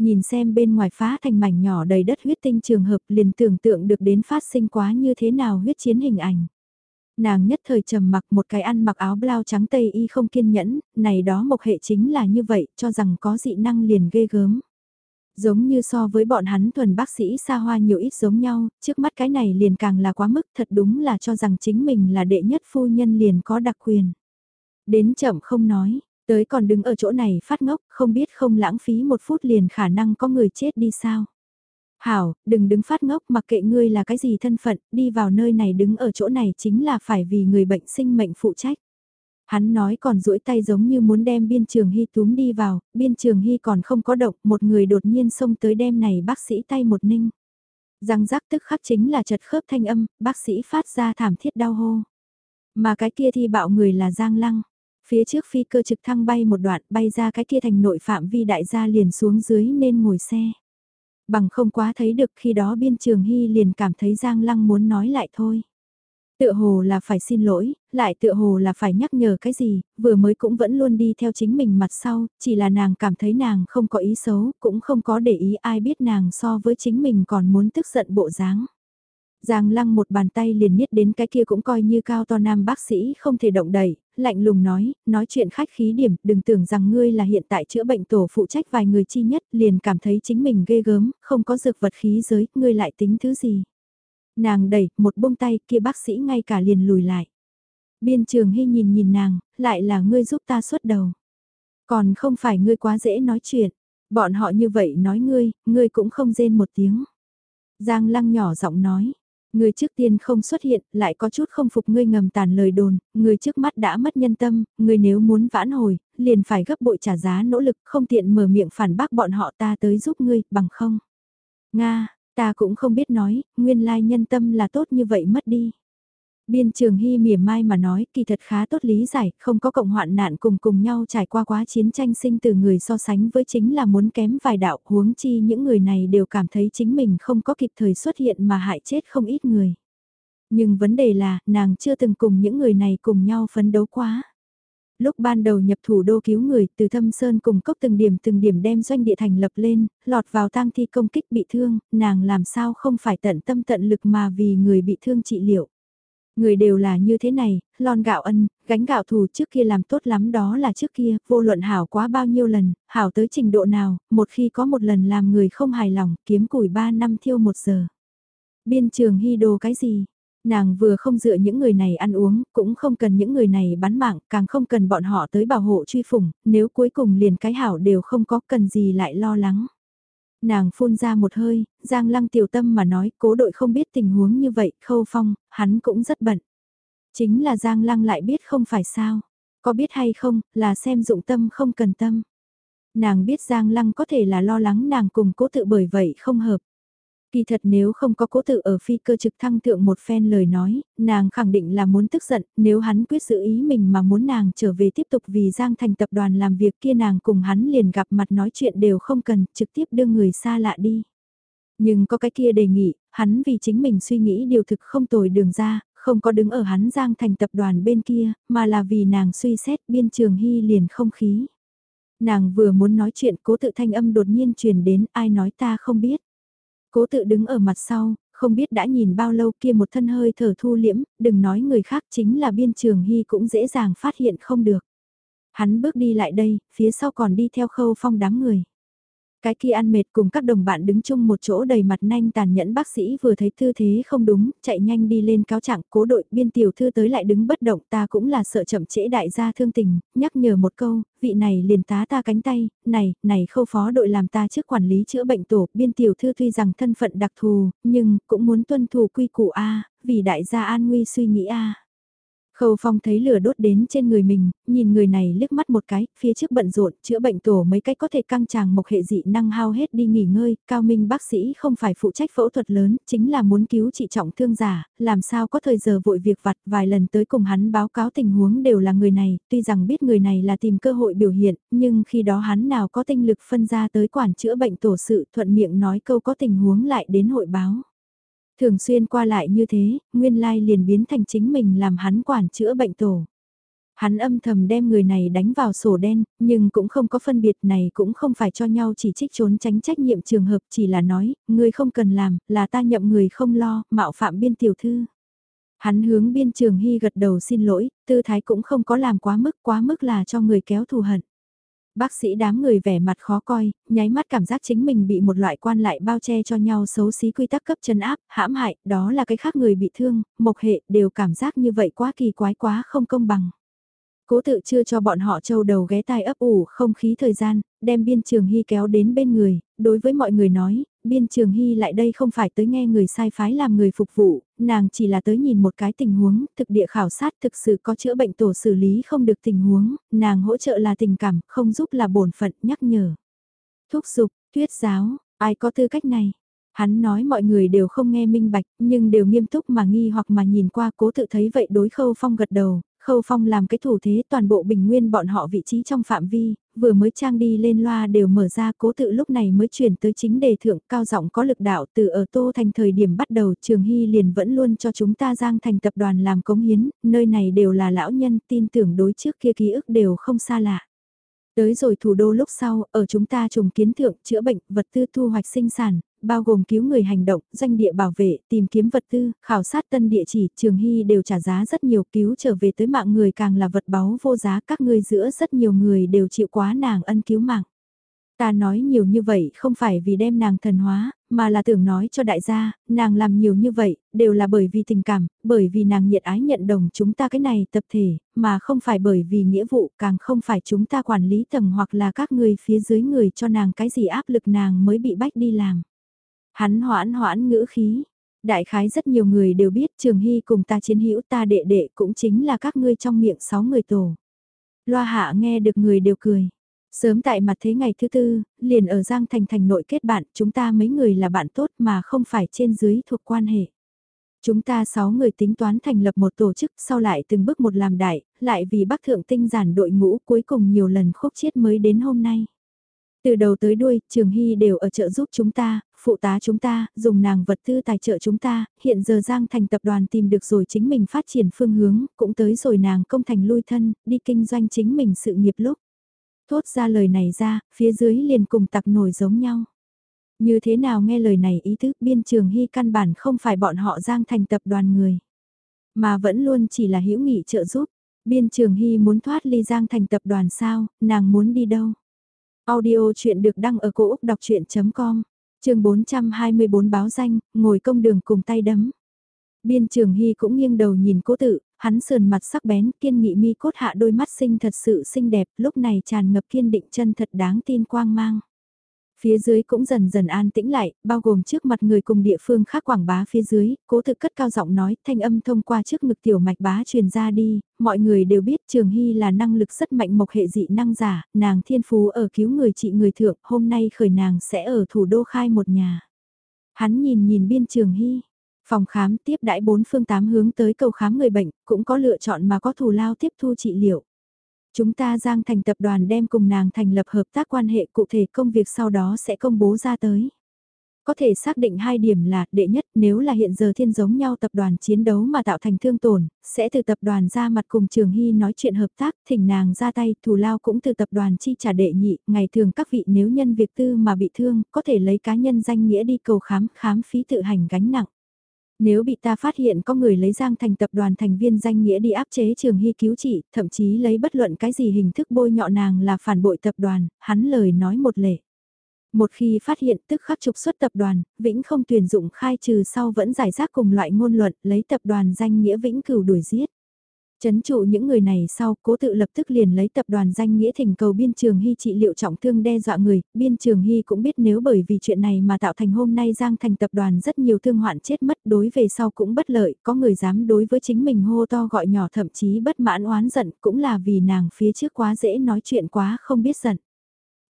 Nhìn xem bên ngoài phá thành mảnh nhỏ đầy đất huyết tinh trường hợp liền tưởng tượng được đến phát sinh quá như thế nào huyết chiến hình ảnh. Nàng nhất thời trầm mặc một cái ăn mặc áo blau trắng tây y không kiên nhẫn, này đó mộc hệ chính là như vậy, cho rằng có dị năng liền ghê gớm. Giống như so với bọn hắn thuần bác sĩ xa hoa nhiều ít giống nhau, trước mắt cái này liền càng là quá mức thật đúng là cho rằng chính mình là đệ nhất phu nhân liền có đặc quyền. Đến chậm không nói, tới còn đứng ở chỗ này phát ngốc, không biết không lãng phí một phút liền khả năng có người chết đi sao. Hảo, đừng đứng phát ngốc mặc kệ ngươi là cái gì thân phận, đi vào nơi này đứng ở chỗ này chính là phải vì người bệnh sinh mệnh phụ trách. Hắn nói còn duỗi tay giống như muốn đem biên trường hy túm đi vào, biên trường hy còn không có động, một người đột nhiên xông tới đem này bác sĩ tay một ninh. Răng rắc tức khắc chính là chật khớp thanh âm, bác sĩ phát ra thảm thiết đau hô. Mà cái kia thì bạo người là Giang Lăng. Phía trước phi cơ trực thăng bay một đoạn bay ra cái kia thành nội phạm vi đại gia liền xuống dưới nên ngồi xe. Bằng không quá thấy được khi đó biên trường hy liền cảm thấy Giang Lăng muốn nói lại thôi. Tựa hồ là phải xin lỗi, lại tựa hồ là phải nhắc nhở cái gì, vừa mới cũng vẫn luôn đi theo chính mình mặt sau, chỉ là nàng cảm thấy nàng không có ý xấu, cũng không có để ý ai biết nàng so với chính mình còn muốn tức giận bộ dáng. Giang lăng một bàn tay liền niết đến cái kia cũng coi như cao to nam bác sĩ không thể động đẩy, lạnh lùng nói, nói chuyện khách khí điểm, đừng tưởng rằng ngươi là hiện tại chữa bệnh tổ phụ trách vài người chi nhất, liền cảm thấy chính mình ghê gớm, không có dược vật khí giới, ngươi lại tính thứ gì. Nàng đẩy, một bông tay kia bác sĩ ngay cả liền lùi lại. Biên trường hy nhìn nhìn nàng, lại là ngươi giúp ta xuất đầu. Còn không phải ngươi quá dễ nói chuyện, bọn họ như vậy nói ngươi, ngươi cũng không rên một tiếng. Giang lăng nhỏ giọng nói, Người trước tiên không xuất hiện, lại có chút không phục ngươi ngầm tàn lời đồn, người trước mắt đã mất nhân tâm, người nếu muốn vãn hồi, liền phải gấp bội trả giá nỗ lực, không tiện mở miệng phản bác bọn họ ta tới giúp ngươi, bằng không. Nga, ta cũng không biết nói, nguyên lai nhân tâm là tốt như vậy mất đi. Biên trường hy mỉa mai mà nói kỳ thật khá tốt lý giải, không có cộng hoạn nạn cùng cùng nhau trải qua quá chiến tranh sinh từ người so sánh với chính là muốn kém vài đạo huống chi những người này đều cảm thấy chính mình không có kịp thời xuất hiện mà hại chết không ít người. Nhưng vấn đề là, nàng chưa từng cùng những người này cùng nhau phấn đấu quá. Lúc ban đầu nhập thủ đô cứu người từ thâm sơn cùng cốc từng điểm từng điểm đem doanh địa thành lập lên, lọt vào tang thi công kích bị thương, nàng làm sao không phải tận tâm tận lực mà vì người bị thương trị liệu. Người đều là như thế này, lon gạo ân, gánh gạo thù trước kia làm tốt lắm đó là trước kia, vô luận hảo quá bao nhiêu lần, hảo tới trình độ nào, một khi có một lần làm người không hài lòng, kiếm củi ba năm thiêu một giờ. Biên trường hy đồ cái gì? Nàng vừa không dựa những người này ăn uống, cũng không cần những người này bắn mạng, càng không cần bọn họ tới bảo hộ truy phủng, nếu cuối cùng liền cái hảo đều không có cần gì lại lo lắng. Nàng phun ra một hơi, Giang Lăng tiểu tâm mà nói cố đội không biết tình huống như vậy, khâu phong, hắn cũng rất bận. Chính là Giang Lăng lại biết không phải sao, có biết hay không, là xem dụng tâm không cần tâm. Nàng biết Giang Lăng có thể là lo lắng nàng cùng cố tự bởi vậy không hợp. Kỳ thật nếu không có cố tự ở phi cơ trực thăng thượng một phen lời nói, nàng khẳng định là muốn tức giận, nếu hắn quyết giữ ý mình mà muốn nàng trở về tiếp tục vì Giang thành tập đoàn làm việc kia nàng cùng hắn liền gặp mặt nói chuyện đều không cần, trực tiếp đưa người xa lạ đi. Nhưng có cái kia đề nghị, hắn vì chính mình suy nghĩ điều thực không tồi đường ra, không có đứng ở hắn Giang thành tập đoàn bên kia, mà là vì nàng suy xét biên trường hy liền không khí. Nàng vừa muốn nói chuyện cố tự thanh âm đột nhiên truyền đến ai nói ta không biết. Cố tự đứng ở mặt sau, không biết đã nhìn bao lâu kia một thân hơi thở thu liễm, đừng nói người khác chính là biên trường hy cũng dễ dàng phát hiện không được. Hắn bước đi lại đây, phía sau còn đi theo khâu phong đám người. Cái kia ăn mệt cùng các đồng bạn đứng chung một chỗ đầy mặt nhanh tàn nhẫn bác sĩ vừa thấy tư thế không đúng, chạy nhanh đi lên cáo trạng cố đội biên tiểu thư tới lại đứng bất động ta cũng là sợ chậm trễ đại gia thương tình, nhắc nhở một câu, vị này liền tá ta cánh tay, này, này khâu phó đội làm ta trước quản lý chữa bệnh tổ, biên tiểu thư tuy rằng thân phận đặc thù, nhưng cũng muốn tuân thủ quy củ A, vì đại gia an nguy suy nghĩ A. Khâu Phong thấy lửa đốt đến trên người mình, nhìn người này liếc mắt một cái, phía trước bận rộn, chữa bệnh tổ mấy cách có thể căng tràng mộc hệ dị năng hao hết đi nghỉ ngơi, cao minh bác sĩ không phải phụ trách phẫu thuật lớn, chính là muốn cứu trị trọng thương giả, làm sao có thời giờ vội việc vặt, vài lần tới cùng hắn báo cáo tình huống đều là người này, tuy rằng biết người này là tìm cơ hội biểu hiện, nhưng khi đó hắn nào có tinh lực phân ra tới quản chữa bệnh tổ sự thuận miệng nói câu có tình huống lại đến hội báo. Thường xuyên qua lại như thế, nguyên lai liền biến thành chính mình làm hắn quản chữa bệnh tổ. Hắn âm thầm đem người này đánh vào sổ đen, nhưng cũng không có phân biệt này cũng không phải cho nhau chỉ trích trốn tránh trách nhiệm trường hợp chỉ là nói, người không cần làm, là ta nhậm người không lo, mạo phạm biên tiểu thư. Hắn hướng biên trường hy gật đầu xin lỗi, tư thái cũng không có làm quá mức, quá mức là cho người kéo thù hận. Bác sĩ đám người vẻ mặt khó coi, nháy mắt cảm giác chính mình bị một loại quan lại bao che cho nhau xấu xí quy tắc cấp chân áp, hãm hại, đó là cái khác người bị thương, mộc hệ, đều cảm giác như vậy quá kỳ quái quá không công bằng. Cố tự chưa cho bọn họ trâu đầu ghé tai ấp ủ không khí thời gian, đem biên trường hy kéo đến bên người, đối với mọi người nói, biên trường hy lại đây không phải tới nghe người sai phái làm người phục vụ, nàng chỉ là tới nhìn một cái tình huống, thực địa khảo sát thực sự có chữa bệnh tổ xử lý không được tình huống, nàng hỗ trợ là tình cảm, không giúp là bổn phận nhắc nhở. Thúc giục, thuyết giáo, ai có tư cách này? Hắn nói mọi người đều không nghe minh bạch, nhưng đều nghiêm túc mà nghi hoặc mà nhìn qua cố tự thấy vậy đối khâu phong gật đầu, Khâu Phong làm cái thủ thế toàn bộ bình nguyên bọn họ vị trí trong phạm vi, vừa mới trang đi lên loa đều mở ra cố tự lúc này mới chuyển tới chính đề thượng cao giọng có lực đạo từ ở Tô Thành thời điểm bắt đầu Trường Hy liền vẫn luôn cho chúng ta giang thành tập đoàn làm cống hiến, nơi này đều là lão nhân tin tưởng đối trước kia ký ức đều không xa lạ. Tới rồi thủ đô lúc sau, ở chúng ta trùng kiến thượng, chữa bệnh, vật tư thu hoạch sinh sản, bao gồm cứu người hành động, doanh địa bảo vệ, tìm kiếm vật tư, khảo sát tân địa chỉ, Trường Hy đều trả giá rất nhiều cứu trở về tới mạng người càng là vật báu vô giá các ngươi giữa rất nhiều người đều chịu quá nàng ân cứu mạng. Ta nói nhiều như vậy không phải vì đem nàng thần hóa, mà là tưởng nói cho đại gia, nàng làm nhiều như vậy, đều là bởi vì tình cảm, bởi vì nàng nhiệt ái nhận đồng chúng ta cái này tập thể, mà không phải bởi vì nghĩa vụ, càng không phải chúng ta quản lý tầng hoặc là các người phía dưới người cho nàng cái gì áp lực nàng mới bị bách đi làm. Hắn hoãn hoãn ngữ khí. Đại khái rất nhiều người đều biết Trường Hy cùng ta chiến hữu ta đệ đệ cũng chính là các ngươi trong miệng sáu người tổ. Loa hạ nghe được người đều cười. Sớm tại mặt thế ngày thứ tư, liền ở Giang Thành thành nội kết bạn, chúng ta mấy người là bạn tốt mà không phải trên dưới thuộc quan hệ. Chúng ta sáu người tính toán thành lập một tổ chức sau lại từng bước một làm đại, lại vì bác thượng tinh giản đội ngũ cuối cùng nhiều lần khúc chiết mới đến hôm nay. Từ đầu tới đuôi, Trường Hy đều ở trợ giúp chúng ta, phụ tá chúng ta, dùng nàng vật tư tài trợ chúng ta, hiện giờ Giang Thành tập đoàn tìm được rồi chính mình phát triển phương hướng, cũng tới rồi nàng công thành lui thân, đi kinh doanh chính mình sự nghiệp lúc. Thốt ra lời này ra, phía dưới liền cùng tặc nổi giống nhau. Như thế nào nghe lời này ý thức biên trường hy căn bản không phải bọn họ Giang Thành tập đoàn người. Mà vẫn luôn chỉ là hữu nghị trợ giúp. Biên trường hy muốn thoát ly Giang Thành tập đoàn sao, nàng muốn đi đâu? Audio chuyện được đăng ở cổ Úc đọc chuyện.com, trường 424 báo danh, ngồi công đường cùng tay đấm. Biên trường hy cũng nghiêng đầu nhìn cố tự, hắn sườn mặt sắc bén, kiên nghị mi cốt hạ đôi mắt xinh thật sự xinh đẹp, lúc này tràn ngập kiên định chân thật đáng tin quang mang. Phía dưới cũng dần dần an tĩnh lại, bao gồm trước mặt người cùng địa phương khác quảng bá phía dưới, cố thực cất cao giọng nói, thanh âm thông qua trước ngực tiểu mạch bá truyền ra đi, mọi người đều biết Trường Hy là năng lực rất mạnh mộc hệ dị năng giả, nàng thiên phú ở cứu người trị người thượng, hôm nay khởi nàng sẽ ở thủ đô khai một nhà. Hắn nhìn nhìn biên Trường Hy, phòng khám tiếp đãi bốn phương tám hướng tới cầu khám người bệnh, cũng có lựa chọn mà có thù lao tiếp thu trị liệu. Chúng ta Giang Thành tập đoàn đem cùng nàng thành lập hợp tác quan hệ cụ thể công việc sau đó sẽ công bố ra tới. Có thể xác định hai điểm là, đệ nhất, nếu là hiện giờ thiên giống nhau tập đoàn chiến đấu mà tạo thành thương tổn, sẽ từ tập đoàn ra mặt cùng Trường Hy nói chuyện hợp tác, thỉnh nàng ra tay, thù lao cũng từ tập đoàn chi trả đệ nhị, ngày thường các vị nếu nhân việc tư mà bị thương, có thể lấy cá nhân danh nghĩa đi cầu khám, khám phí tự hành gánh nặng. Nếu bị ta phát hiện có người lấy Giang Thành tập đoàn thành viên danh nghĩa đi áp chế Trường Hy cứu trị, thậm chí lấy bất luận cái gì hình thức bôi nhọ nàng là phản bội tập đoàn, hắn lời nói một lệ. Một khi phát hiện tức khắc trục xuất tập đoàn, Vĩnh không tuyển dụng khai trừ sau vẫn giải rác cùng loại ngôn luận lấy tập đoàn danh nghĩa Vĩnh cửu đuổi giết. Chấn trụ những người này sau, cố tự lập tức liền lấy tập đoàn danh nghĩa thỉnh cầu biên trường hy trị liệu trọng thương đe dọa người, biên trường hy cũng biết nếu bởi vì chuyện này mà tạo thành hôm nay giang thành tập đoàn rất nhiều thương hoạn chết mất đối về sau cũng bất lợi, có người dám đối với chính mình hô to gọi nhỏ thậm chí bất mãn oán giận cũng là vì nàng phía trước quá dễ nói chuyện quá không biết giận.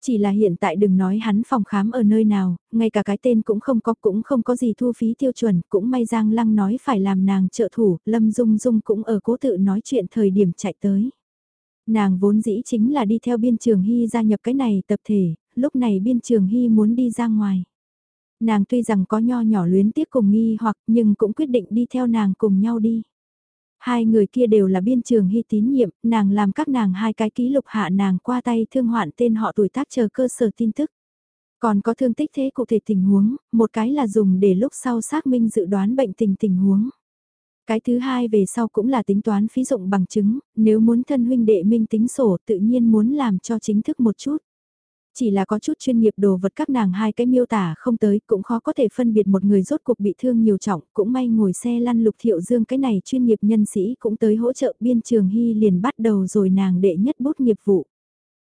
Chỉ là hiện tại đừng nói hắn phòng khám ở nơi nào, ngay cả cái tên cũng không có cũng không có gì thu phí tiêu chuẩn, cũng may Giang Lăng nói phải làm nàng trợ thủ, Lâm Dung Dung cũng ở cố tự nói chuyện thời điểm chạy tới. Nàng vốn dĩ chính là đi theo biên trường Hy gia nhập cái này tập thể, lúc này biên trường Hy muốn đi ra ngoài. Nàng tuy rằng có nho nhỏ luyến tiếc cùng nghi hoặc nhưng cũng quyết định đi theo nàng cùng nhau đi. Hai người kia đều là biên trường hy tín nhiệm, nàng làm các nàng hai cái ký lục hạ nàng qua tay thương hoạn tên họ tuổi tác chờ cơ sở tin tức. Còn có thương tích thế cụ thể tình huống, một cái là dùng để lúc sau xác minh dự đoán bệnh tình tình huống. Cái thứ hai về sau cũng là tính toán phí dụng bằng chứng, nếu muốn thân huynh đệ minh tính sổ tự nhiên muốn làm cho chính thức một chút. Chỉ là có chút chuyên nghiệp đồ vật các nàng hai cái miêu tả không tới cũng khó có thể phân biệt một người rốt cuộc bị thương nhiều trọng, cũng may ngồi xe lăn lục thiệu dương cái này chuyên nghiệp nhân sĩ cũng tới hỗ trợ biên trường hy liền bắt đầu rồi nàng đệ nhất bút nghiệp vụ.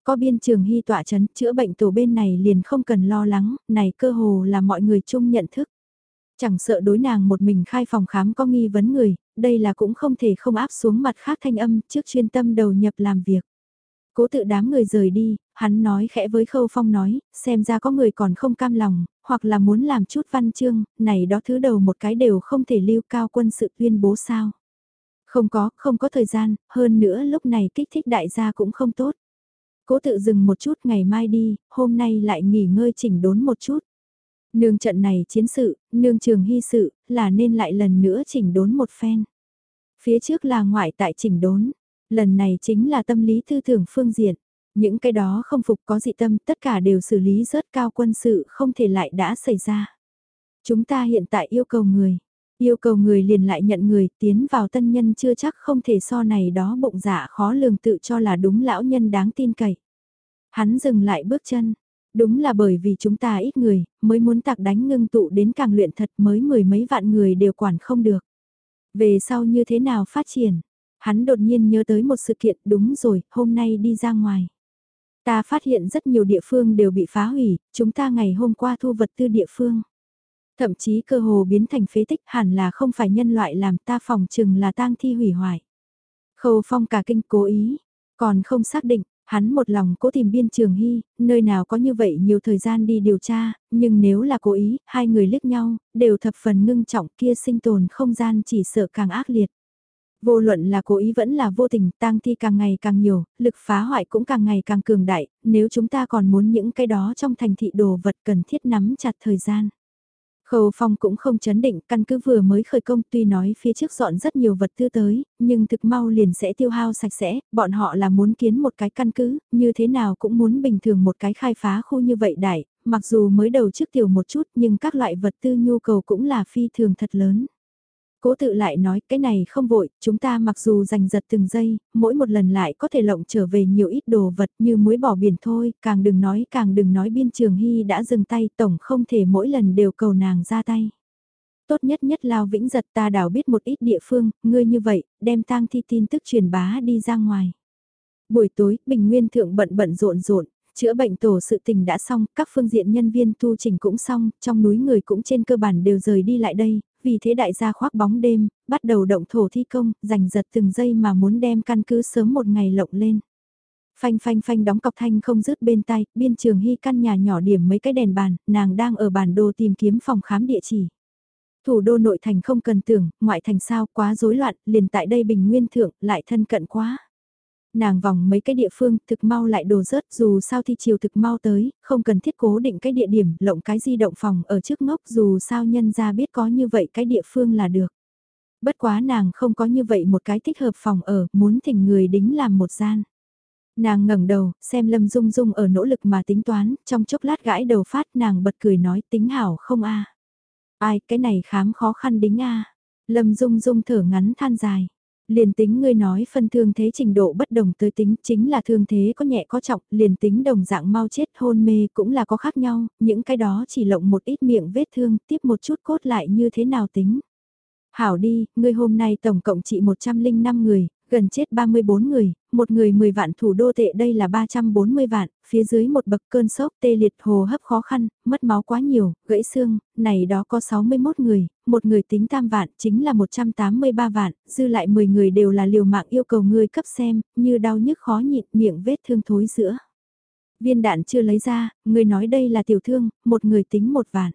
Có biên trường hy tọa chấn chữa bệnh tổ bên này liền không cần lo lắng, này cơ hồ là mọi người chung nhận thức. Chẳng sợ đối nàng một mình khai phòng khám có nghi vấn người, đây là cũng không thể không áp xuống mặt khác thanh âm trước chuyên tâm đầu nhập làm việc. Cố tự đám người rời đi, hắn nói khẽ với Khâu Phong nói, xem ra có người còn không cam lòng, hoặc là muốn làm chút văn chương, này đó thứ đầu một cái đều không thể lưu cao quân sự tuyên bố sao. Không có, không có thời gian, hơn nữa lúc này kích thích đại gia cũng không tốt. Cố tự dừng một chút ngày mai đi, hôm nay lại nghỉ ngơi chỉnh đốn một chút. Nương trận này chiến sự, nương trường hy sự, là nên lại lần nữa chỉnh đốn một phen. Phía trước là ngoại tại chỉnh đốn, lần này chính là tâm lý tư tưởng phương diện. Những cái đó không phục có dị tâm tất cả đều xử lý rớt cao quân sự không thể lại đã xảy ra. Chúng ta hiện tại yêu cầu người. Yêu cầu người liền lại nhận người tiến vào tân nhân chưa chắc không thể so này đó bụng dạ khó lường tự cho là đúng lão nhân đáng tin cậy. Hắn dừng lại bước chân. Đúng là bởi vì chúng ta ít người, mới muốn tạc đánh ngưng tụ đến càng luyện thật mới mười mấy vạn người đều quản không được. Về sau như thế nào phát triển? Hắn đột nhiên nhớ tới một sự kiện đúng rồi, hôm nay đi ra ngoài. Ta phát hiện rất nhiều địa phương đều bị phá hủy, chúng ta ngày hôm qua thu vật tư địa phương. Thậm chí cơ hồ biến thành phế tích hẳn là không phải nhân loại làm ta phòng chừng là tang thi hủy hoại. Khâu phong cả kinh cố ý, còn không xác định, Hắn một lòng cố tìm biên trường hy, nơi nào có như vậy nhiều thời gian đi điều tra, nhưng nếu là cố ý, hai người liếc nhau, đều thập phần ngưng trọng kia sinh tồn không gian chỉ sợ càng ác liệt. Vô luận là cố ý vẫn là vô tình, tang thi càng ngày càng nhiều, lực phá hoại cũng càng ngày càng cường đại, nếu chúng ta còn muốn những cái đó trong thành thị đồ vật cần thiết nắm chặt thời gian. Khâu Phong cũng không chấn định, căn cứ vừa mới khởi công tuy nói phía trước dọn rất nhiều vật tư tới, nhưng thực mau liền sẽ tiêu hao sạch sẽ, bọn họ là muốn kiến một cái căn cứ, như thế nào cũng muốn bình thường một cái khai phá khu như vậy đại, mặc dù mới đầu trước tiểu một chút nhưng các loại vật tư nhu cầu cũng là phi thường thật lớn. Cố tự lại nói cái này không vội, chúng ta mặc dù giành giật từng giây, mỗi một lần lại có thể lộng trở về nhiều ít đồ vật như muối bỏ biển thôi, càng đừng nói càng đừng nói biên trường hy đã dừng tay tổng không thể mỗi lần đều cầu nàng ra tay. Tốt nhất nhất lao vĩnh giật ta đảo biết một ít địa phương, ngươi như vậy, đem tang thi tin tức truyền bá đi ra ngoài. Buổi tối, Bình Nguyên Thượng bận bận rộn rộn, chữa bệnh tổ sự tình đã xong, các phương diện nhân viên tu trình cũng xong, trong núi người cũng trên cơ bản đều rời đi lại đây, vì thế đại gia khoác bóng đêm, bắt đầu động thổ thi công, giành giật từng giây mà muốn đem căn cứ sớm một ngày lộng lên. Phanh phanh phanh đóng cọc thanh không dứt bên tay, biên trường hy căn nhà nhỏ điểm mấy cái đèn bàn, nàng đang ở bản đồ tìm kiếm phòng khám địa chỉ. Thủ đô nội thành không cần tưởng, ngoại thành sao quá rối loạn, liền tại đây bình nguyên thượng, lại thân cận quá nàng vòng mấy cái địa phương thực mau lại đồ rớt dù sao thi chiều thực mau tới, không cần thiết cố định cái địa điểm lộng cái di động phòng ở trước ngốc dù sao nhân ra biết có như vậy cái địa phương là được. Bất quá nàng không có như vậy một cái thích hợp phòng ở, muốn thỉnh người đính làm một gian. Nàng ngẩng đầu, xem Lâm Dung Dung ở nỗ lực mà tính toán, trong chốc lát gãi đầu phát nàng bật cười nói tính hảo không a Ai, cái này khám khó khăn đính a Lâm Dung Dung thở ngắn than dài liền tính ngươi nói phân thương thế trình độ bất đồng tới tính chính là thương thế có nhẹ có trọng, liền tính đồng dạng mau chết hôn mê cũng là có khác nhau, những cái đó chỉ lộng một ít miệng vết thương, tiếp một chút cốt lại như thế nào tính. Hảo đi, ngươi hôm nay tổng cộng trị 105 người, gần chết 34 người, một người 10 vạn thủ đô tệ đây là 340 vạn, phía dưới một bậc cơn sốc tê liệt hồ hấp khó khăn, mất máu quá nhiều, gãy xương, này đó có 61 người, một người tính tam vạn chính là 183 vạn, dư lại 10 người đều là liều mạng yêu cầu người cấp xem, như đau nhức khó nhịn miệng vết thương thối giữa. Viên đạn chưa lấy ra, người nói đây là tiểu thương, một người tính một vạn.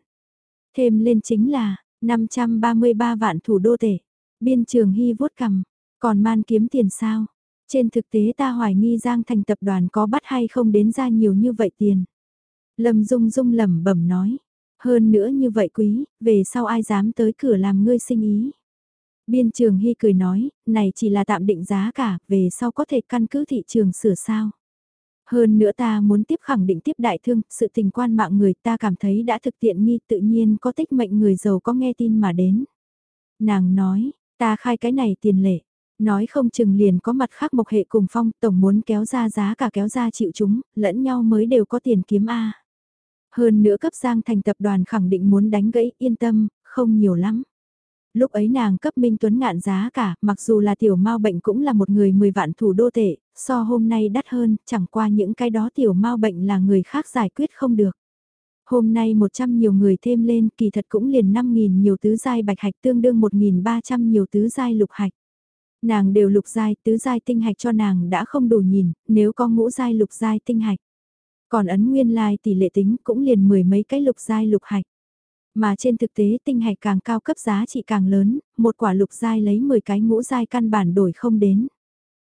Thêm lên chính là, 533 vạn thủ đô tệ. Biên trường hy vuốt cầm, còn man kiếm tiền sao? Trên thực tế ta hoài nghi Giang thành tập đoàn có bắt hay không đến ra nhiều như vậy tiền. Lâm Dung Dung lẩm bẩm nói. Hơn nữa như vậy quý, về sau ai dám tới cửa làm ngươi sinh ý. Biên trường Hy cười nói, này chỉ là tạm định giá cả, về sau có thể căn cứ thị trường sửa sao. Hơn nữa ta muốn tiếp khẳng định tiếp đại thương, sự tình quan mạng người ta cảm thấy đã thực tiện nghi tự nhiên có tích mệnh người giàu có nghe tin mà đến. Nàng nói, ta khai cái này tiền lệ, Nói không chừng liền có mặt khác mộc hệ cùng phong, tổng muốn kéo ra giá cả kéo ra chịu chúng, lẫn nhau mới đều có tiền kiếm A. Hơn nữa cấp giang thành tập đoàn khẳng định muốn đánh gãy, yên tâm, không nhiều lắm. Lúc ấy nàng cấp Minh Tuấn ngạn giá cả, mặc dù là tiểu mau bệnh cũng là một người 10 vạn thủ đô tệ, so hôm nay đắt hơn, chẳng qua những cái đó tiểu mau bệnh là người khác giải quyết không được. Hôm nay 100 nhiều người thêm lên, kỳ thật cũng liền 5.000 nhiều tứ giai bạch hạch tương đương 1.300 nhiều tứ giai lục hạch. Nàng đều lục giai, tứ giai tinh hạch cho nàng đã không đủ nhìn, nếu có ngũ giai lục giai tinh hạch. Còn ấn nguyên lai tỷ lệ tính cũng liền mười mấy cái lục giai lục hạch. Mà trên thực tế tinh hạch càng cao cấp giá trị càng lớn, một quả lục giai lấy 10 cái ngũ giai căn bản đổi không đến.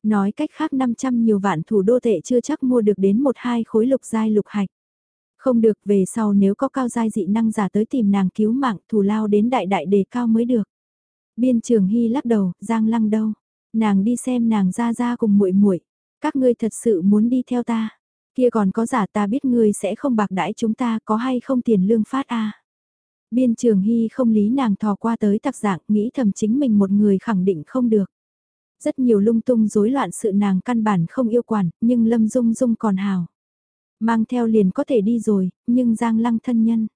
Nói cách khác 500 nhiều vạn thủ đô tệ chưa chắc mua được đến một hai khối lục giai lục hạch. Không được về sau nếu có cao giai dị năng giả tới tìm nàng cứu mạng thù lao đến đại đại đề cao mới được. Biên trường hy lắc đầu, Giang lăng đâu? Nàng đi xem nàng ra ra cùng muội muội Các ngươi thật sự muốn đi theo ta. Kia còn có giả ta biết ngươi sẽ không bạc đãi chúng ta có hay không tiền lương phát a Biên trường hy không lý nàng thò qua tới tặc dạng nghĩ thầm chính mình một người khẳng định không được. Rất nhiều lung tung rối loạn sự nàng căn bản không yêu quản, nhưng Lâm Dung Dung còn hào. Mang theo liền có thể đi rồi, nhưng Giang Lăng thân nhân.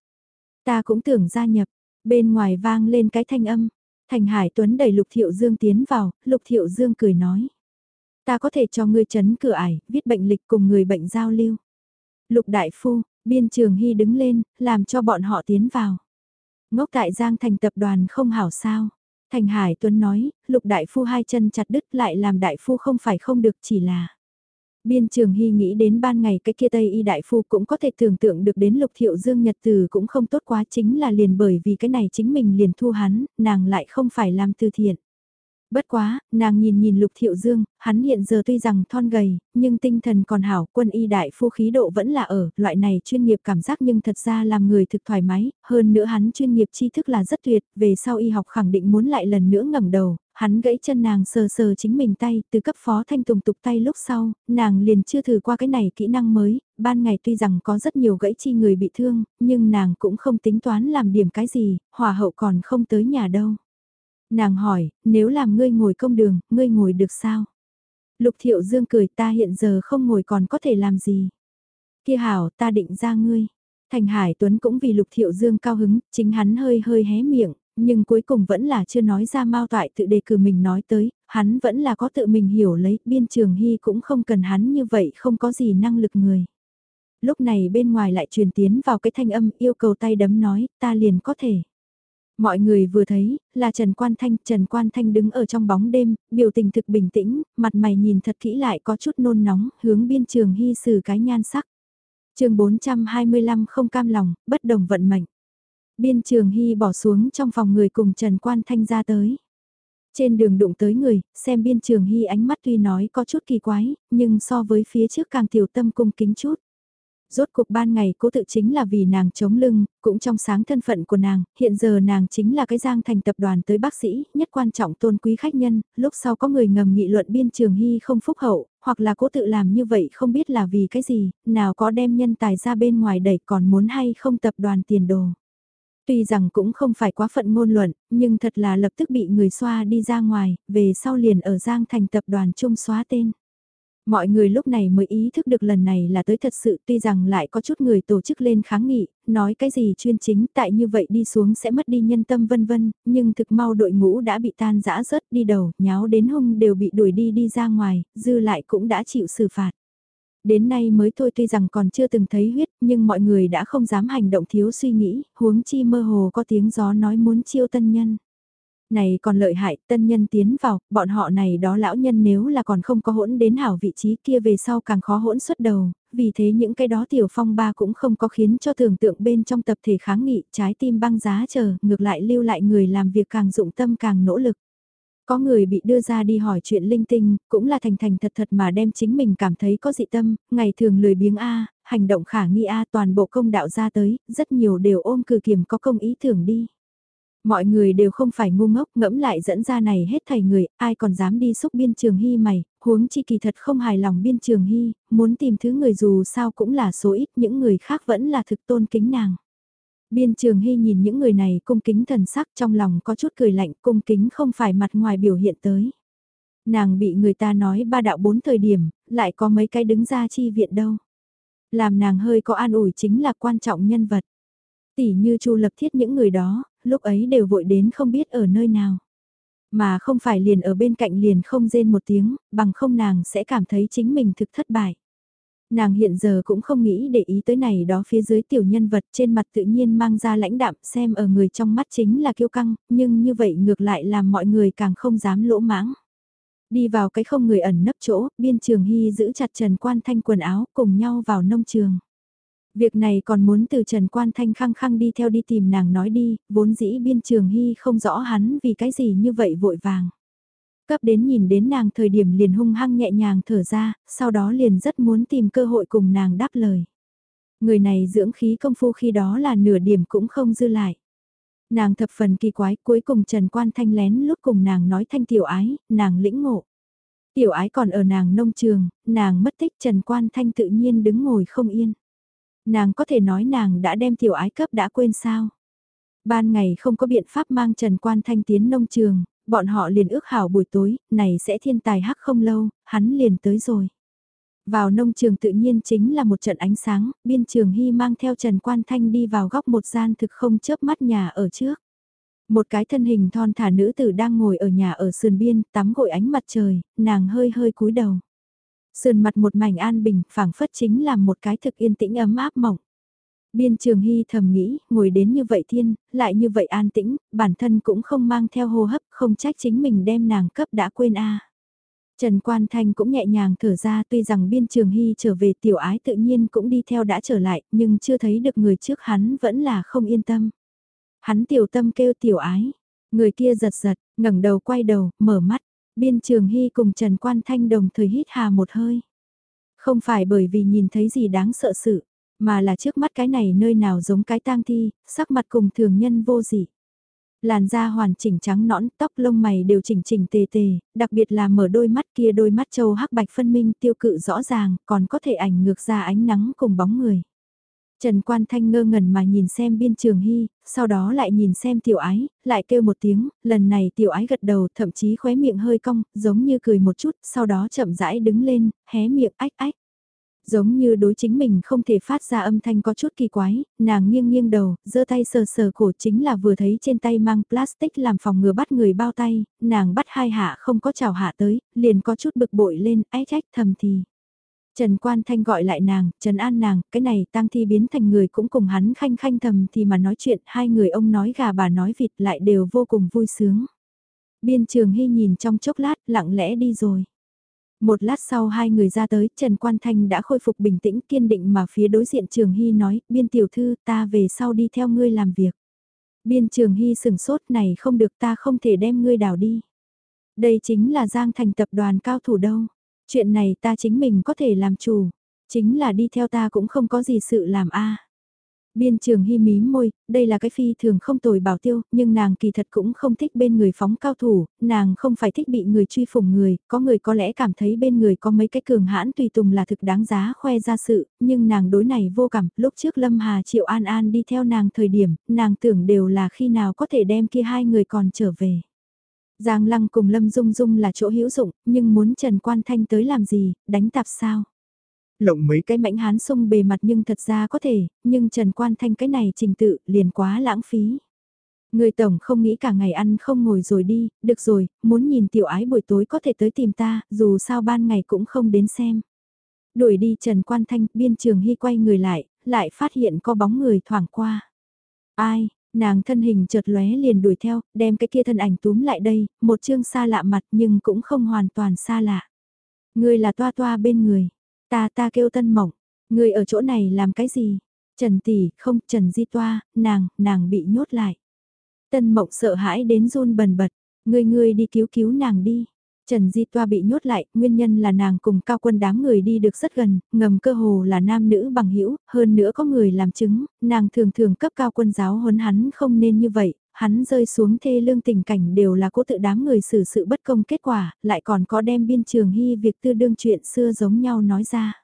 Ta cũng tưởng gia nhập, bên ngoài vang lên cái thanh âm, Thành Hải Tuấn đẩy Lục Thiệu Dương tiến vào, Lục Thiệu Dương cười nói. Ta có thể cho ngươi chấn cửa ải, viết bệnh lịch cùng người bệnh giao lưu. Lục Đại Phu, Biên Trường Hy đứng lên, làm cho bọn họ tiến vào. Ngốc tại Giang thành tập đoàn không hảo sao. Thành Hải Tuấn nói, Lục Đại Phu hai chân chặt đứt lại làm Đại Phu không phải không được chỉ là. Biên trường hy nghĩ đến ban ngày cái kia Tây Y Đại Phu cũng có thể tưởng tượng được đến lục thiệu dương nhật từ cũng không tốt quá chính là liền bởi vì cái này chính mình liền thu hắn, nàng lại không phải làm từ thiện. Bất quá, nàng nhìn nhìn lục thiệu dương, hắn hiện giờ tuy rằng thon gầy, nhưng tinh thần còn hảo, quân y đại phu khí độ vẫn là ở, loại này chuyên nghiệp cảm giác nhưng thật ra làm người thực thoải mái, hơn nữa hắn chuyên nghiệp tri thức là rất tuyệt, về sau y học khẳng định muốn lại lần nữa ngẩng đầu, hắn gãy chân nàng sờ sờ chính mình tay, từ cấp phó thanh tùng tục tay lúc sau, nàng liền chưa thử qua cái này kỹ năng mới, ban ngày tuy rằng có rất nhiều gãy chi người bị thương, nhưng nàng cũng không tính toán làm điểm cái gì, hòa hậu còn không tới nhà đâu. Nàng hỏi, nếu làm ngươi ngồi công đường, ngươi ngồi được sao? Lục thiệu dương cười ta hiện giờ không ngồi còn có thể làm gì? Kia hảo ta định ra ngươi. Thành Hải Tuấn cũng vì Lục Thiệu Dương cao hứng, chính hắn hơi hơi hé miệng, nhưng cuối cùng vẫn là chưa nói ra Mao Toại tự đề cử mình nói tới, hắn vẫn là có tự mình hiểu lấy, biên trường hy cũng không cần hắn như vậy không có gì năng lực người. Lúc này bên ngoài lại truyền tiến vào cái thanh âm yêu cầu tay đấm nói, ta liền có thể. Mọi người vừa thấy, là Trần Quan Thanh, Trần Quan Thanh đứng ở trong bóng đêm, biểu tình thực bình tĩnh, mặt mày nhìn thật kỹ lại có chút nôn nóng, hướng biên trường hy sử cái nhan sắc. chương 425 không cam lòng, bất đồng vận mệnh. Biên trường hy bỏ xuống trong phòng người cùng Trần Quan Thanh ra tới. Trên đường đụng tới người, xem biên trường hy ánh mắt tuy nói có chút kỳ quái, nhưng so với phía trước càng tiểu tâm cung kính chút. Rốt cuộc ban ngày cố tự chính là vì nàng chống lưng, cũng trong sáng thân phận của nàng, hiện giờ nàng chính là cái giang thành tập đoàn tới bác sĩ, nhất quan trọng tôn quý khách nhân, lúc sau có người ngầm nghị luận biên trường hy không phúc hậu, hoặc là cố tự làm như vậy không biết là vì cái gì, nào có đem nhân tài ra bên ngoài đẩy còn muốn hay không tập đoàn tiền đồ. Tuy rằng cũng không phải quá phận ngôn luận, nhưng thật là lập tức bị người xoa đi ra ngoài, về sau liền ở Giang Thành tập đoàn chung xóa tên. Mọi người lúc này mới ý thức được lần này là tới thật sự tuy rằng lại có chút người tổ chức lên kháng nghị, nói cái gì chuyên chính tại như vậy đi xuống sẽ mất đi nhân tâm vân vân, nhưng thực mau đội ngũ đã bị tan rã rớt đi đầu, nháo đến hung đều bị đuổi đi đi ra ngoài, dư lại cũng đã chịu xử phạt. Đến nay mới thôi tuy rằng còn chưa từng thấy huyết, nhưng mọi người đã không dám hành động thiếu suy nghĩ, huống chi mơ hồ có tiếng gió nói muốn chiêu tân nhân. Này còn lợi hại, tân nhân tiến vào, bọn họ này đó lão nhân nếu là còn không có hỗn đến hảo vị trí kia về sau càng khó hỗn xuất đầu, vì thế những cái đó tiểu phong ba cũng không có khiến cho tưởng tượng bên trong tập thể kháng nghị, trái tim băng giá chờ, ngược lại lưu lại người làm việc càng dụng tâm càng nỗ lực. Có người bị đưa ra đi hỏi chuyện linh tinh, cũng là thành thành thật thật mà đem chính mình cảm thấy có dị tâm, ngày thường lười biếng A, hành động khả nghi A toàn bộ công đạo ra tới, rất nhiều đều ôm cử kiểm có công ý tưởng đi. Mọi người đều không phải ngu ngốc ngẫm lại dẫn ra này hết thầy người, ai còn dám đi xúc biên trường hy mày, huống chi kỳ thật không hài lòng biên trường hy, muốn tìm thứ người dù sao cũng là số ít những người khác vẫn là thực tôn kính nàng. Biên trường hy nhìn những người này cung kính thần sắc trong lòng có chút cười lạnh cung kính không phải mặt ngoài biểu hiện tới. Nàng bị người ta nói ba đạo bốn thời điểm, lại có mấy cái đứng ra chi viện đâu. Làm nàng hơi có an ủi chính là quan trọng nhân vật. Tỷ như chu lập thiết những người đó, lúc ấy đều vội đến không biết ở nơi nào. Mà không phải liền ở bên cạnh liền không rên một tiếng, bằng không nàng sẽ cảm thấy chính mình thực thất bại. Nàng hiện giờ cũng không nghĩ để ý tới này đó phía dưới tiểu nhân vật trên mặt tự nhiên mang ra lãnh đạm xem ở người trong mắt chính là kiêu căng, nhưng như vậy ngược lại làm mọi người càng không dám lỗ mãng. Đi vào cái không người ẩn nấp chỗ, biên trường hy giữ chặt Trần Quan Thanh quần áo cùng nhau vào nông trường. Việc này còn muốn từ Trần Quan Thanh khăng khăng đi theo đi tìm nàng nói đi, vốn dĩ biên trường hy không rõ hắn vì cái gì như vậy vội vàng. Cấp đến nhìn đến nàng thời điểm liền hung hăng nhẹ nhàng thở ra, sau đó liền rất muốn tìm cơ hội cùng nàng đáp lời. Người này dưỡng khí công phu khi đó là nửa điểm cũng không dư lại. Nàng thập phần kỳ quái cuối cùng Trần Quan Thanh lén lúc cùng nàng nói thanh tiểu ái, nàng lĩnh ngộ. Tiểu ái còn ở nàng nông trường, nàng mất tích Trần Quan Thanh tự nhiên đứng ngồi không yên. Nàng có thể nói nàng đã đem tiểu ái cấp đã quên sao. Ban ngày không có biện pháp mang Trần Quan Thanh tiến nông trường, bọn họ liền ước hảo buổi tối, này sẽ thiên tài hắc không lâu, hắn liền tới rồi. Vào nông trường tự nhiên chính là một trận ánh sáng, biên trường hy mang theo Trần Quan Thanh đi vào góc một gian thực không chớp mắt nhà ở trước. Một cái thân hình thon thả nữ tử đang ngồi ở nhà ở sườn biên, tắm gội ánh mặt trời, nàng hơi hơi cúi đầu. Sườn mặt một mảnh an bình, phảng phất chính là một cái thực yên tĩnh ấm áp mỏng. Biên trường hy thầm nghĩ, ngồi đến như vậy thiên, lại như vậy an tĩnh, bản thân cũng không mang theo hô hấp, không trách chính mình đem nàng cấp đã quên a Trần Quan Thanh cũng nhẹ nhàng thở ra tuy rằng biên trường hy trở về tiểu ái tự nhiên cũng đi theo đã trở lại nhưng chưa thấy được người trước hắn vẫn là không yên tâm. Hắn tiểu tâm kêu tiểu ái, người kia giật giật, ngẩng đầu quay đầu, mở mắt, biên trường hy cùng Trần Quan Thanh đồng thời hít hà một hơi. Không phải bởi vì nhìn thấy gì đáng sợ sự, mà là trước mắt cái này nơi nào giống cái tang thi, sắc mặt cùng thường nhân vô dị. Làn da hoàn chỉnh trắng nõn, tóc lông mày đều chỉnh chỉnh tề tề, đặc biệt là mở đôi mắt kia đôi mắt châu hắc bạch phân minh tiêu cự rõ ràng, còn có thể ảnh ngược ra ánh nắng cùng bóng người. Trần Quan Thanh ngơ ngẩn mà nhìn xem biên trường hy, sau đó lại nhìn xem tiểu ái, lại kêu một tiếng, lần này tiểu ái gật đầu thậm chí khóe miệng hơi cong, giống như cười một chút, sau đó chậm rãi đứng lên, hé miệng ách ách. Giống như đối chính mình không thể phát ra âm thanh có chút kỳ quái, nàng nghiêng nghiêng đầu, giơ tay sờ sờ cổ chính là vừa thấy trên tay mang plastic làm phòng ngừa bắt người bao tay, nàng bắt hai hạ không có chào hạ tới, liền có chút bực bội lên, ái trách thầm thì. Trần Quan Thanh gọi lại nàng, Trần An nàng, cái này tang thi biến thành người cũng cùng hắn khanh khanh thầm thì mà nói chuyện, hai người ông nói gà bà nói vịt lại đều vô cùng vui sướng. Biên trường hy nhìn trong chốc lát, lặng lẽ đi rồi. Một lát sau hai người ra tới, Trần Quan Thanh đã khôi phục bình tĩnh kiên định mà phía đối diện Trường Hy nói, biên tiểu thư ta về sau đi theo ngươi làm việc. Biên Trường Hy sừng sốt này không được ta không thể đem ngươi đào đi. Đây chính là Giang Thành tập đoàn cao thủ đâu. Chuyện này ta chính mình có thể làm chủ. Chính là đi theo ta cũng không có gì sự làm a Biên trường hy mím môi, đây là cái phi thường không tồi bảo tiêu, nhưng nàng kỳ thật cũng không thích bên người phóng cao thủ, nàng không phải thích bị người truy phủng người, có người có lẽ cảm thấy bên người có mấy cái cường hãn tùy tùng là thực đáng giá khoe ra sự, nhưng nàng đối này vô cảm, lúc trước Lâm Hà Triệu An An đi theo nàng thời điểm, nàng tưởng đều là khi nào có thể đem kia hai người còn trở về. Giang Lăng cùng Lâm Dung Dung là chỗ hữu dụng, nhưng muốn Trần Quan Thanh tới làm gì, đánh tạp sao? Lộng mấy cái mảnh hán sung bề mặt nhưng thật ra có thể, nhưng Trần Quan Thanh cái này trình tự liền quá lãng phí. Người tổng không nghĩ cả ngày ăn không ngồi rồi đi, được rồi, muốn nhìn tiểu ái buổi tối có thể tới tìm ta, dù sao ban ngày cũng không đến xem. Đuổi đi Trần Quan Thanh, biên trường hy quay người lại, lại phát hiện có bóng người thoảng qua. Ai, nàng thân hình chợt lóe liền đuổi theo, đem cái kia thân ảnh túm lại đây, một chương xa lạ mặt nhưng cũng không hoàn toàn xa lạ. Người là toa toa bên người. Ta ta kêu tân mộng, người ở chỗ này làm cái gì? Trần tỷ, không, Trần Di Toa, nàng, nàng bị nhốt lại. Tân mộng sợ hãi đến run bần bật, người người đi cứu cứu nàng đi. Trần Di Toa bị nhốt lại, nguyên nhân là nàng cùng cao quân đám người đi được rất gần, ngầm cơ hồ là nam nữ bằng hữu hơn nữa có người làm chứng, nàng thường thường cấp cao quân giáo huấn hắn không nên như vậy, hắn rơi xuống thê lương tình cảnh đều là cố tự đám người xử sự bất công kết quả, lại còn có đem biên trường hy việc tư đương chuyện xưa giống nhau nói ra.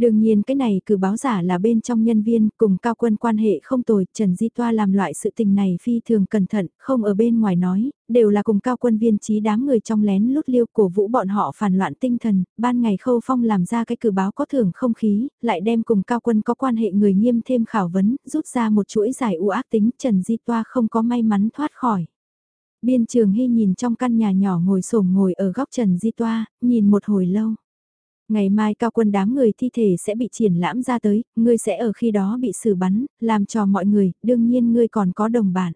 Đương nhiên cái này cử báo giả là bên trong nhân viên cùng cao quân quan hệ không tồi, Trần Di Toa làm loại sự tình này phi thường cẩn thận, không ở bên ngoài nói, đều là cùng cao quân viên trí đám người trong lén lút liêu cổ vũ bọn họ phản loạn tinh thần, ban ngày khâu phong làm ra cái cử báo có thưởng không khí, lại đem cùng cao quân có quan hệ người nghiêm thêm khảo vấn, rút ra một chuỗi giải u ác tính Trần Di Toa không có may mắn thoát khỏi. Biên trường hy nhìn trong căn nhà nhỏ ngồi sổm ngồi ở góc Trần Di Toa, nhìn một hồi lâu. Ngày mai cao quân đám người thi thể sẽ bị triển lãm ra tới, ngươi sẽ ở khi đó bị xử bắn, làm cho mọi người, đương nhiên ngươi còn có đồng bạn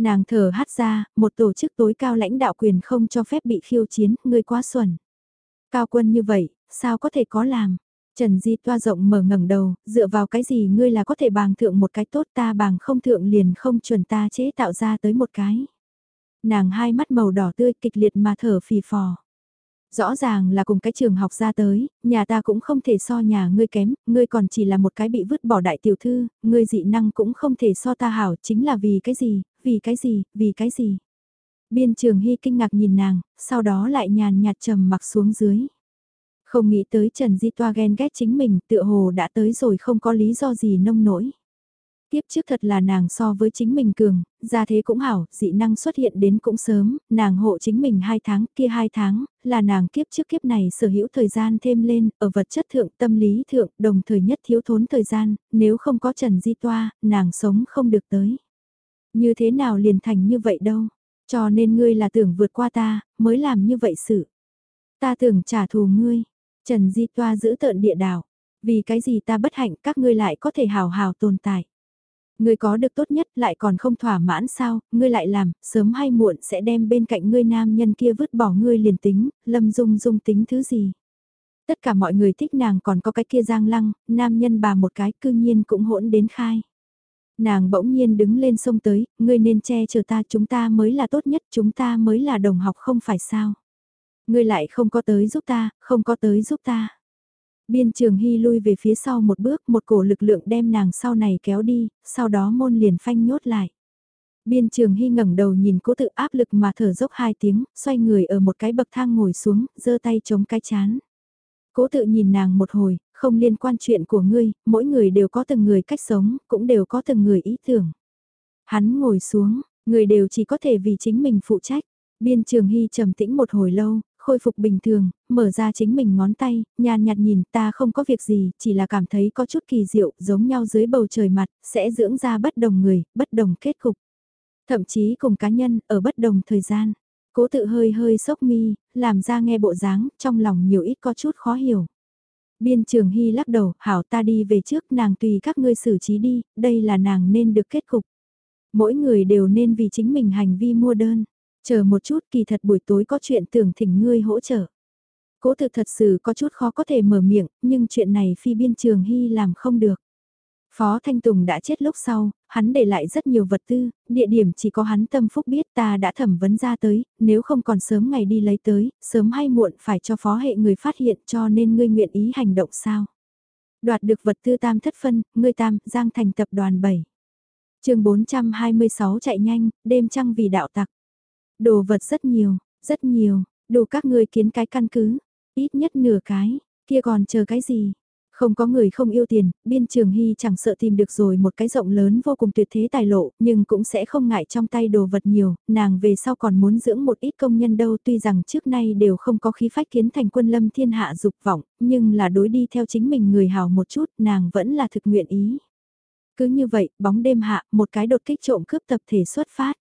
Nàng thở hát ra, một tổ chức tối cao lãnh đạo quyền không cho phép bị khiêu chiến, ngươi quá xuẩn. Cao quân như vậy, sao có thể có làm? Trần Di toa rộng mở ngẩng đầu, dựa vào cái gì ngươi là có thể bàng thượng một cái tốt ta bàng không thượng liền không chuẩn ta chế tạo ra tới một cái. Nàng hai mắt màu đỏ tươi kịch liệt mà thở phì phò. Rõ ràng là cùng cái trường học ra tới, nhà ta cũng không thể so nhà ngươi kém, ngươi còn chỉ là một cái bị vứt bỏ đại tiểu thư, ngươi dị năng cũng không thể so ta hảo, chính là vì cái gì, vì cái gì, vì cái gì. Biên trường hy kinh ngạc nhìn nàng, sau đó lại nhàn nhạt trầm mặc xuống dưới. Không nghĩ tới Trần Di Toa ghen ghét chính mình, tựa hồ đã tới rồi không có lý do gì nông nổi kiếp trước thật là nàng so với chính mình cường, ra thế cũng hảo, dị năng xuất hiện đến cũng sớm, nàng hộ chính mình 2 tháng, kia 2 tháng, là nàng kiếp trước kiếp này sở hữu thời gian thêm lên, ở vật chất thượng, tâm lý thượng, đồng thời nhất thiếu thốn thời gian, nếu không có Trần Di Toa, nàng sống không được tới. Như thế nào liền thành như vậy đâu, cho nên ngươi là tưởng vượt qua ta, mới làm như vậy sự. Ta tưởng trả thù ngươi, Trần Di Toa giữ tợn địa đảo, vì cái gì ta bất hạnh các ngươi lại có thể hào hào tồn tại. Ngươi có được tốt nhất lại còn không thỏa mãn sao, ngươi lại làm, sớm hay muộn sẽ đem bên cạnh ngươi nam nhân kia vứt bỏ ngươi liền tính, lâm dung dung tính thứ gì. Tất cả mọi người thích nàng còn có cái kia giang lăng, nam nhân bà một cái cư nhiên cũng hỗn đến khai. Nàng bỗng nhiên đứng lên sông tới, ngươi nên che chở ta chúng ta mới là tốt nhất, chúng ta mới là đồng học không phải sao. Ngươi lại không có tới giúp ta, không có tới giúp ta. Biên trường hy lui về phía sau một bước, một cổ lực lượng đem nàng sau này kéo đi, sau đó môn liền phanh nhốt lại. Biên trường hy ngẩng đầu nhìn cố tự áp lực mà thở dốc hai tiếng, xoay người ở một cái bậc thang ngồi xuống, giơ tay chống cái chán. Cố tự nhìn nàng một hồi, không liên quan chuyện của ngươi, mỗi người đều có từng người cách sống, cũng đều có từng người ý tưởng. Hắn ngồi xuống, người đều chỉ có thể vì chính mình phụ trách. Biên trường hy trầm tĩnh một hồi lâu, khôi phục bình thường, mở ra chính mình ngón tay, nhàn nhạt nhìn ta không có việc gì, chỉ là cảm thấy có chút kỳ diệu, giống nhau dưới bầu trời mặt, sẽ dưỡng ra bất đồng người, bất đồng kết cục. Thậm chí cùng cá nhân, ở bất đồng thời gian. Cố tự hơi hơi sốc mi, làm ra nghe bộ dáng, trong lòng nhiều ít có chút khó hiểu. Biên trường hy lắc đầu, hảo ta đi về trước nàng tùy các ngươi xử trí đi, đây là nàng nên được kết cục. Mỗi người đều nên vì chính mình hành vi mua đơn. Chờ một chút kỳ thật buổi tối có chuyện tưởng thỉnh ngươi hỗ trợ. Cố thực thật sự có chút khó có thể mở miệng, nhưng chuyện này phi biên trường hy làm không được. Phó Thanh Tùng đã chết lúc sau, hắn để lại rất nhiều vật tư, địa điểm chỉ có hắn tâm phúc biết ta đã thẩm vấn ra tới, nếu không còn sớm ngày đi lấy tới, sớm hay muộn phải cho phó hệ người phát hiện cho nên ngươi nguyện ý hành động sao. Đoạt được vật tư tam thất phân, ngươi tam, giang thành tập đoàn 7. chương 426 chạy nhanh, đêm trăng vì đạo tặc. Đồ vật rất nhiều, rất nhiều, đủ các ngươi kiến cái căn cứ, ít nhất nửa cái, kia còn chờ cái gì, không có người không yêu tiền, biên trường hy chẳng sợ tìm được rồi một cái rộng lớn vô cùng tuyệt thế tài lộ, nhưng cũng sẽ không ngại trong tay đồ vật nhiều, nàng về sau còn muốn dưỡng một ít công nhân đâu tuy rằng trước nay đều không có khí phách kiến thành quân lâm thiên hạ dục vọng, nhưng là đối đi theo chính mình người hào một chút, nàng vẫn là thực nguyện ý. Cứ như vậy, bóng đêm hạ, một cái đột kích trộm cướp tập thể xuất phát.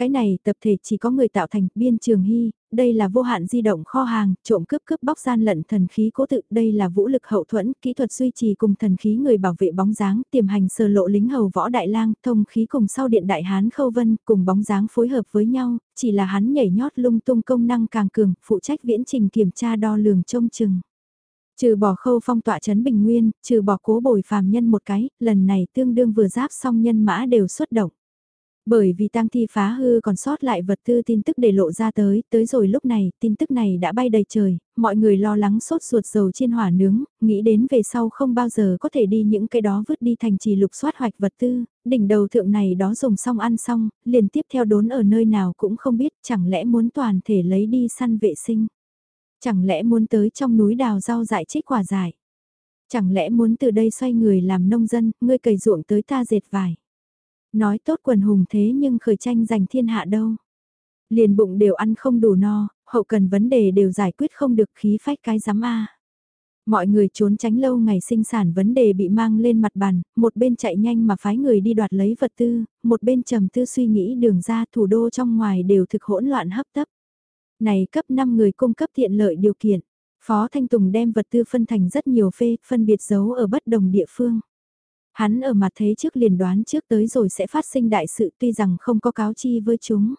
Cái này tập thể chỉ có người tạo thành biên trường hy, đây là vô hạn di động kho hàng, trộm cướp cướp bóc gian lận thần khí cố tự, đây là vũ lực hậu thuẫn, kỹ thuật duy trì cùng thần khí người bảo vệ bóng dáng, tiềm hành sờ lộ lính hầu võ đại lang, thông khí cùng sau điện đại hán khâu vân, cùng bóng dáng phối hợp với nhau, chỉ là hắn nhảy nhót lung tung công năng càng cường, phụ trách viễn trình kiểm tra đo lường trông chừng. Trừ bỏ khâu phong tọa chấn bình nguyên, trừ bỏ cố bồi phàm nhân một cái, lần này tương đương vừa giáp xong nhân mã đều xuất động. Bởi vì tang thi phá hư còn sót lại vật tư tin tức để lộ ra tới, tới rồi lúc này, tin tức này đã bay đầy trời, mọi người lo lắng sốt ruột dầu trên hỏa nướng, nghĩ đến về sau không bao giờ có thể đi những cái đó vứt đi thành trì lục soát hoạch vật tư, đỉnh đầu thượng này đó dùng xong ăn xong, liền tiếp theo đốn ở nơi nào cũng không biết, chẳng lẽ muốn toàn thể lấy đi săn vệ sinh. Chẳng lẽ muốn tới trong núi đào rau dại trích quả dại. Chẳng lẽ muốn từ đây xoay người làm nông dân, ngươi cày ruộng tới ta dệt vải. Nói tốt quần hùng thế nhưng khởi tranh giành thiên hạ đâu. Liền bụng đều ăn không đủ no, hậu cần vấn đề đều giải quyết không được khí phách cái giám A. Mọi người trốn tránh lâu ngày sinh sản vấn đề bị mang lên mặt bàn, một bên chạy nhanh mà phái người đi đoạt lấy vật tư, một bên trầm tư suy nghĩ đường ra thủ đô trong ngoài đều thực hỗn loạn hấp tấp. Này cấp 5 người cung cấp tiện lợi điều kiện. Phó Thanh Tùng đem vật tư phân thành rất nhiều phê, phân biệt giấu ở bất đồng địa phương. Hắn ở mặt thế trước liền đoán trước tới rồi sẽ phát sinh đại sự tuy rằng không có cáo chi với chúng.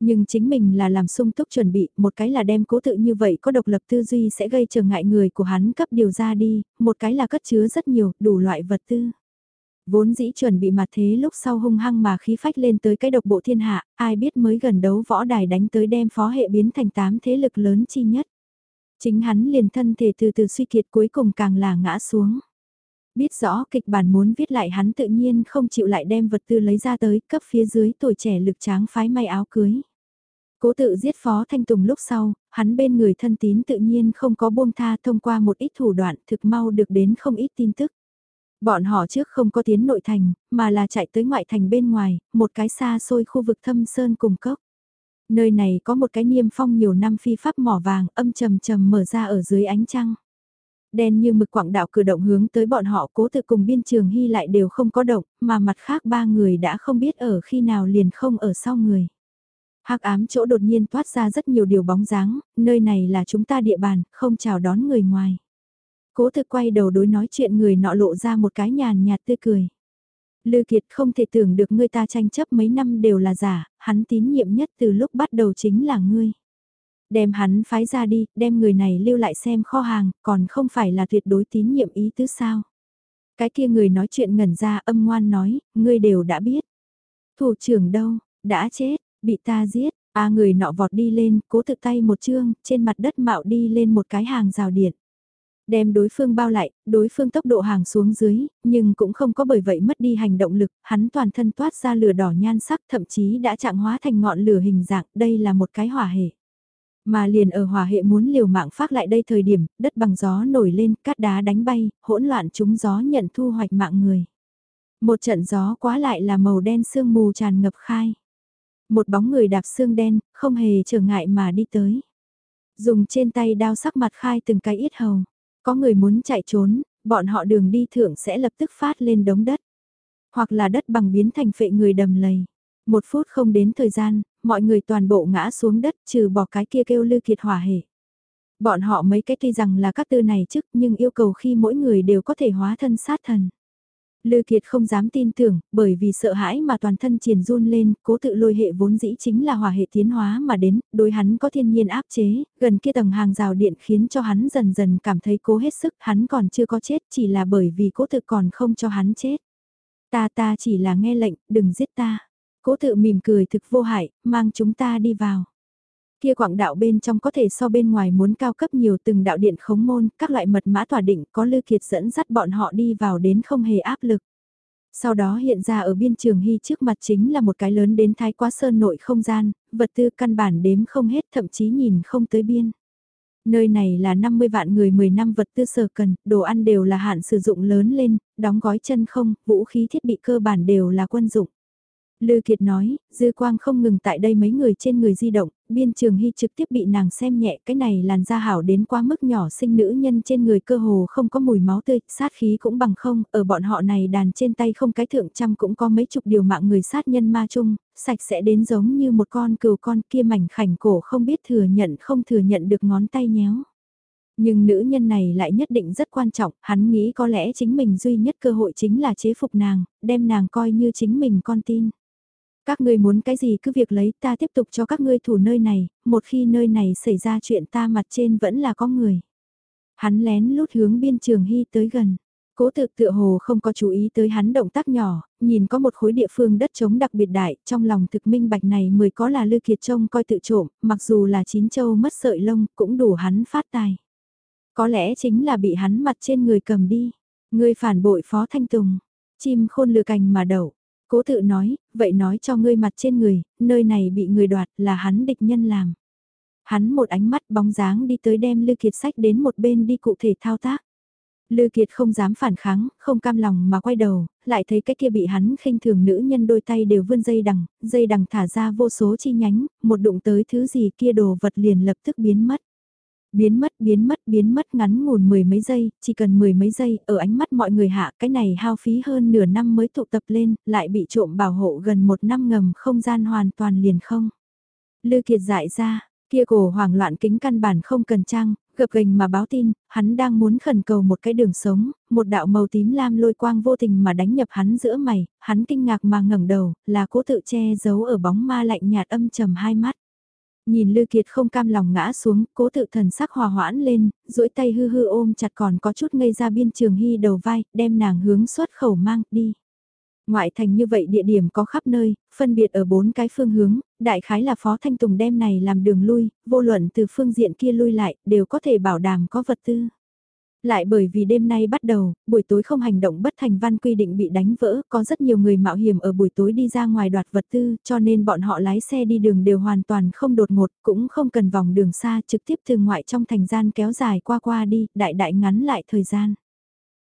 Nhưng chính mình là làm sung túc chuẩn bị, một cái là đem cố tự như vậy có độc lập tư duy sẽ gây trở ngại người của hắn cấp điều ra đi, một cái là cất chứa rất nhiều, đủ loại vật tư. Vốn dĩ chuẩn bị mặt thế lúc sau hung hăng mà khí phách lên tới cái độc bộ thiên hạ, ai biết mới gần đấu võ đài đánh tới đem phó hệ biến thành tám thế lực lớn chi nhất. Chính hắn liền thân thể từ từ suy kiệt cuối cùng càng là ngã xuống. Biết rõ kịch bản muốn viết lại hắn tự nhiên không chịu lại đem vật tư lấy ra tới cấp phía dưới tuổi trẻ lực tráng phái may áo cưới. Cố tự giết phó Thanh Tùng lúc sau, hắn bên người thân tín tự nhiên không có buông tha thông qua một ít thủ đoạn thực mau được đến không ít tin tức. Bọn họ trước không có tiến nội thành, mà là chạy tới ngoại thành bên ngoài, một cái xa xôi khu vực thâm sơn cùng cốc. Nơi này có một cái niêm phong nhiều năm phi pháp mỏ vàng âm trầm trầm mở ra ở dưới ánh trăng. Đen như mực quảng đạo cử động hướng tới bọn họ cố tự cùng biên trường hy lại đều không có động, mà mặt khác ba người đã không biết ở khi nào liền không ở sau người. hắc ám chỗ đột nhiên toát ra rất nhiều điều bóng dáng, nơi này là chúng ta địa bàn, không chào đón người ngoài. Cố thực quay đầu đối nói chuyện người nọ lộ ra một cái nhàn nhạt tươi cười. Lư Kiệt không thể tưởng được ngươi ta tranh chấp mấy năm đều là giả, hắn tín nhiệm nhất từ lúc bắt đầu chính là ngươi. Đem hắn phái ra đi, đem người này lưu lại xem kho hàng, còn không phải là tuyệt đối tín nhiệm ý tứ sao. Cái kia người nói chuyện ngẩn ra âm ngoan nói, ngươi đều đã biết. Thủ trưởng đâu, đã chết, bị ta giết, a người nọ vọt đi lên, cố thực tay một chương, trên mặt đất mạo đi lên một cái hàng rào điện. Đem đối phương bao lại, đối phương tốc độ hàng xuống dưới, nhưng cũng không có bởi vậy mất đi hành động lực, hắn toàn thân toát ra lửa đỏ nhan sắc thậm chí đã trạng hóa thành ngọn lửa hình dạng, đây là một cái hỏa hệ. Mà liền ở hỏa hệ muốn liều mạng phát lại đây thời điểm, đất bằng gió nổi lên, cát đá đánh bay, hỗn loạn chúng gió nhận thu hoạch mạng người. Một trận gió quá lại là màu đen sương mù tràn ngập khai. Một bóng người đạp xương đen, không hề trở ngại mà đi tới. Dùng trên tay đao sắc mặt khai từng cái ít hầu. Có người muốn chạy trốn, bọn họ đường đi thượng sẽ lập tức phát lên đống đất. Hoặc là đất bằng biến thành phệ người đầm lầy. Một phút không đến thời gian, mọi người toàn bộ ngã xuống đất trừ bỏ cái kia kêu lư kiệt hỏa hệ. Bọn họ mấy cái tuy rằng là các tư này trước nhưng yêu cầu khi mỗi người đều có thể hóa thân sát thần. Lư Kiệt không dám tin tưởng, bởi vì sợ hãi mà toàn thân triển run lên, cố tự lôi hệ vốn dĩ chính là hỏa hệ tiến hóa mà đến, đối hắn có thiên nhiên áp chế, gần kia tầng hàng rào điện khiến cho hắn dần dần cảm thấy cố hết sức, hắn còn chưa có chết chỉ là bởi vì cố tự còn không cho hắn chết. Ta ta chỉ là nghe lệnh, đừng giết ta. Cố tự mỉm cười thực vô hại, mang chúng ta đi vào. Kia quảng đạo bên trong có thể so bên ngoài muốn cao cấp nhiều từng đạo điện khống môn, các loại mật mã tỏa định có Lư Kiệt dẫn dắt bọn họ đi vào đến không hề áp lực. Sau đó hiện ra ở biên trường hy trước mặt chính là một cái lớn đến thái quá sơn nội không gian, vật tư căn bản đếm không hết thậm chí nhìn không tới biên. Nơi này là 50 vạn người 10 năm vật tư sở cần, đồ ăn đều là hạn sử dụng lớn lên, đóng gói chân không, vũ khí thiết bị cơ bản đều là quân dụng. Lư Kiệt nói, dư quang không ngừng tại đây mấy người trên người di động, biên trường hy trực tiếp bị nàng xem nhẹ cái này làn da hảo đến quá mức nhỏ sinh nữ nhân trên người cơ hồ không có mùi máu tươi, sát khí cũng bằng không, ở bọn họ này đàn trên tay không cái thượng trăm cũng có mấy chục điều mạng người sát nhân ma chung, sạch sẽ đến giống như một con cừu con kia mảnh khảnh cổ không biết thừa nhận không thừa nhận được ngón tay nhéo. Nhưng nữ nhân này lại nhất định rất quan trọng, hắn nghĩ có lẽ chính mình duy nhất cơ hội chính là chế phục nàng, đem nàng coi như chính mình con tin. Các ngươi muốn cái gì cứ việc lấy ta tiếp tục cho các ngươi thủ nơi này, một khi nơi này xảy ra chuyện ta mặt trên vẫn là có người. Hắn lén lút hướng biên trường hy tới gần. Cố tự tựa hồ không có chú ý tới hắn động tác nhỏ, nhìn có một khối địa phương đất trống đặc biệt đại, trong lòng thực minh bạch này mới có là lư kiệt trông coi tự trộm, mặc dù là chín châu mất sợi lông cũng đủ hắn phát tài. Có lẽ chính là bị hắn mặt trên người cầm đi. Người phản bội phó thanh tùng, chim khôn lừa cành mà đậu, Cố tự nói, vậy nói cho ngươi mặt trên người, nơi này bị người đoạt là hắn địch nhân làm. Hắn một ánh mắt bóng dáng đi tới đem Lư Kiệt sách đến một bên đi cụ thể thao tác. Lư Kiệt không dám phản kháng, không cam lòng mà quay đầu, lại thấy cái kia bị hắn khinh thường nữ nhân đôi tay đều vươn dây đằng, dây đằng thả ra vô số chi nhánh, một đụng tới thứ gì kia đồ vật liền lập tức biến mất biến mất biến mất biến mất ngắn ngủn mười mấy giây, chỉ cần mười mấy giây, ở ánh mắt mọi người hạ cái này hao phí hơn nửa năm mới tụ tập lên, lại bị trộm bảo hộ gần một năm ngầm không gian hoàn toàn liền không. Lư Kiệt dại ra, kia cổ hoảng loạn kính căn bản không cần trang, gập gành mà báo tin, hắn đang muốn khẩn cầu một cái đường sống, một đạo màu tím lam lôi quang vô tình mà đánh nhập hắn giữa mày, hắn kinh ngạc mà ngẩng đầu, là cố tự che giấu ở bóng ma lạnh nhạt âm trầm hai mắt. Nhìn Lư Kiệt không cam lòng ngã xuống, cố tự thần sắc hòa hoãn lên, duỗi tay hư hư ôm chặt còn có chút ngây ra biên trường hy đầu vai, đem nàng hướng xuất khẩu mang đi. Ngoại thành như vậy địa điểm có khắp nơi, phân biệt ở bốn cái phương hướng, đại khái là Phó Thanh Tùng đem này làm đường lui, vô luận từ phương diện kia lui lại, đều có thể bảo đảm có vật tư. Lại bởi vì đêm nay bắt đầu, buổi tối không hành động bất thành văn quy định bị đánh vỡ, có rất nhiều người mạo hiểm ở buổi tối đi ra ngoài đoạt vật tư, cho nên bọn họ lái xe đi đường đều hoàn toàn không đột ngột, cũng không cần vòng đường xa trực tiếp từ ngoại trong thành gian kéo dài qua qua đi, đại đại ngắn lại thời gian.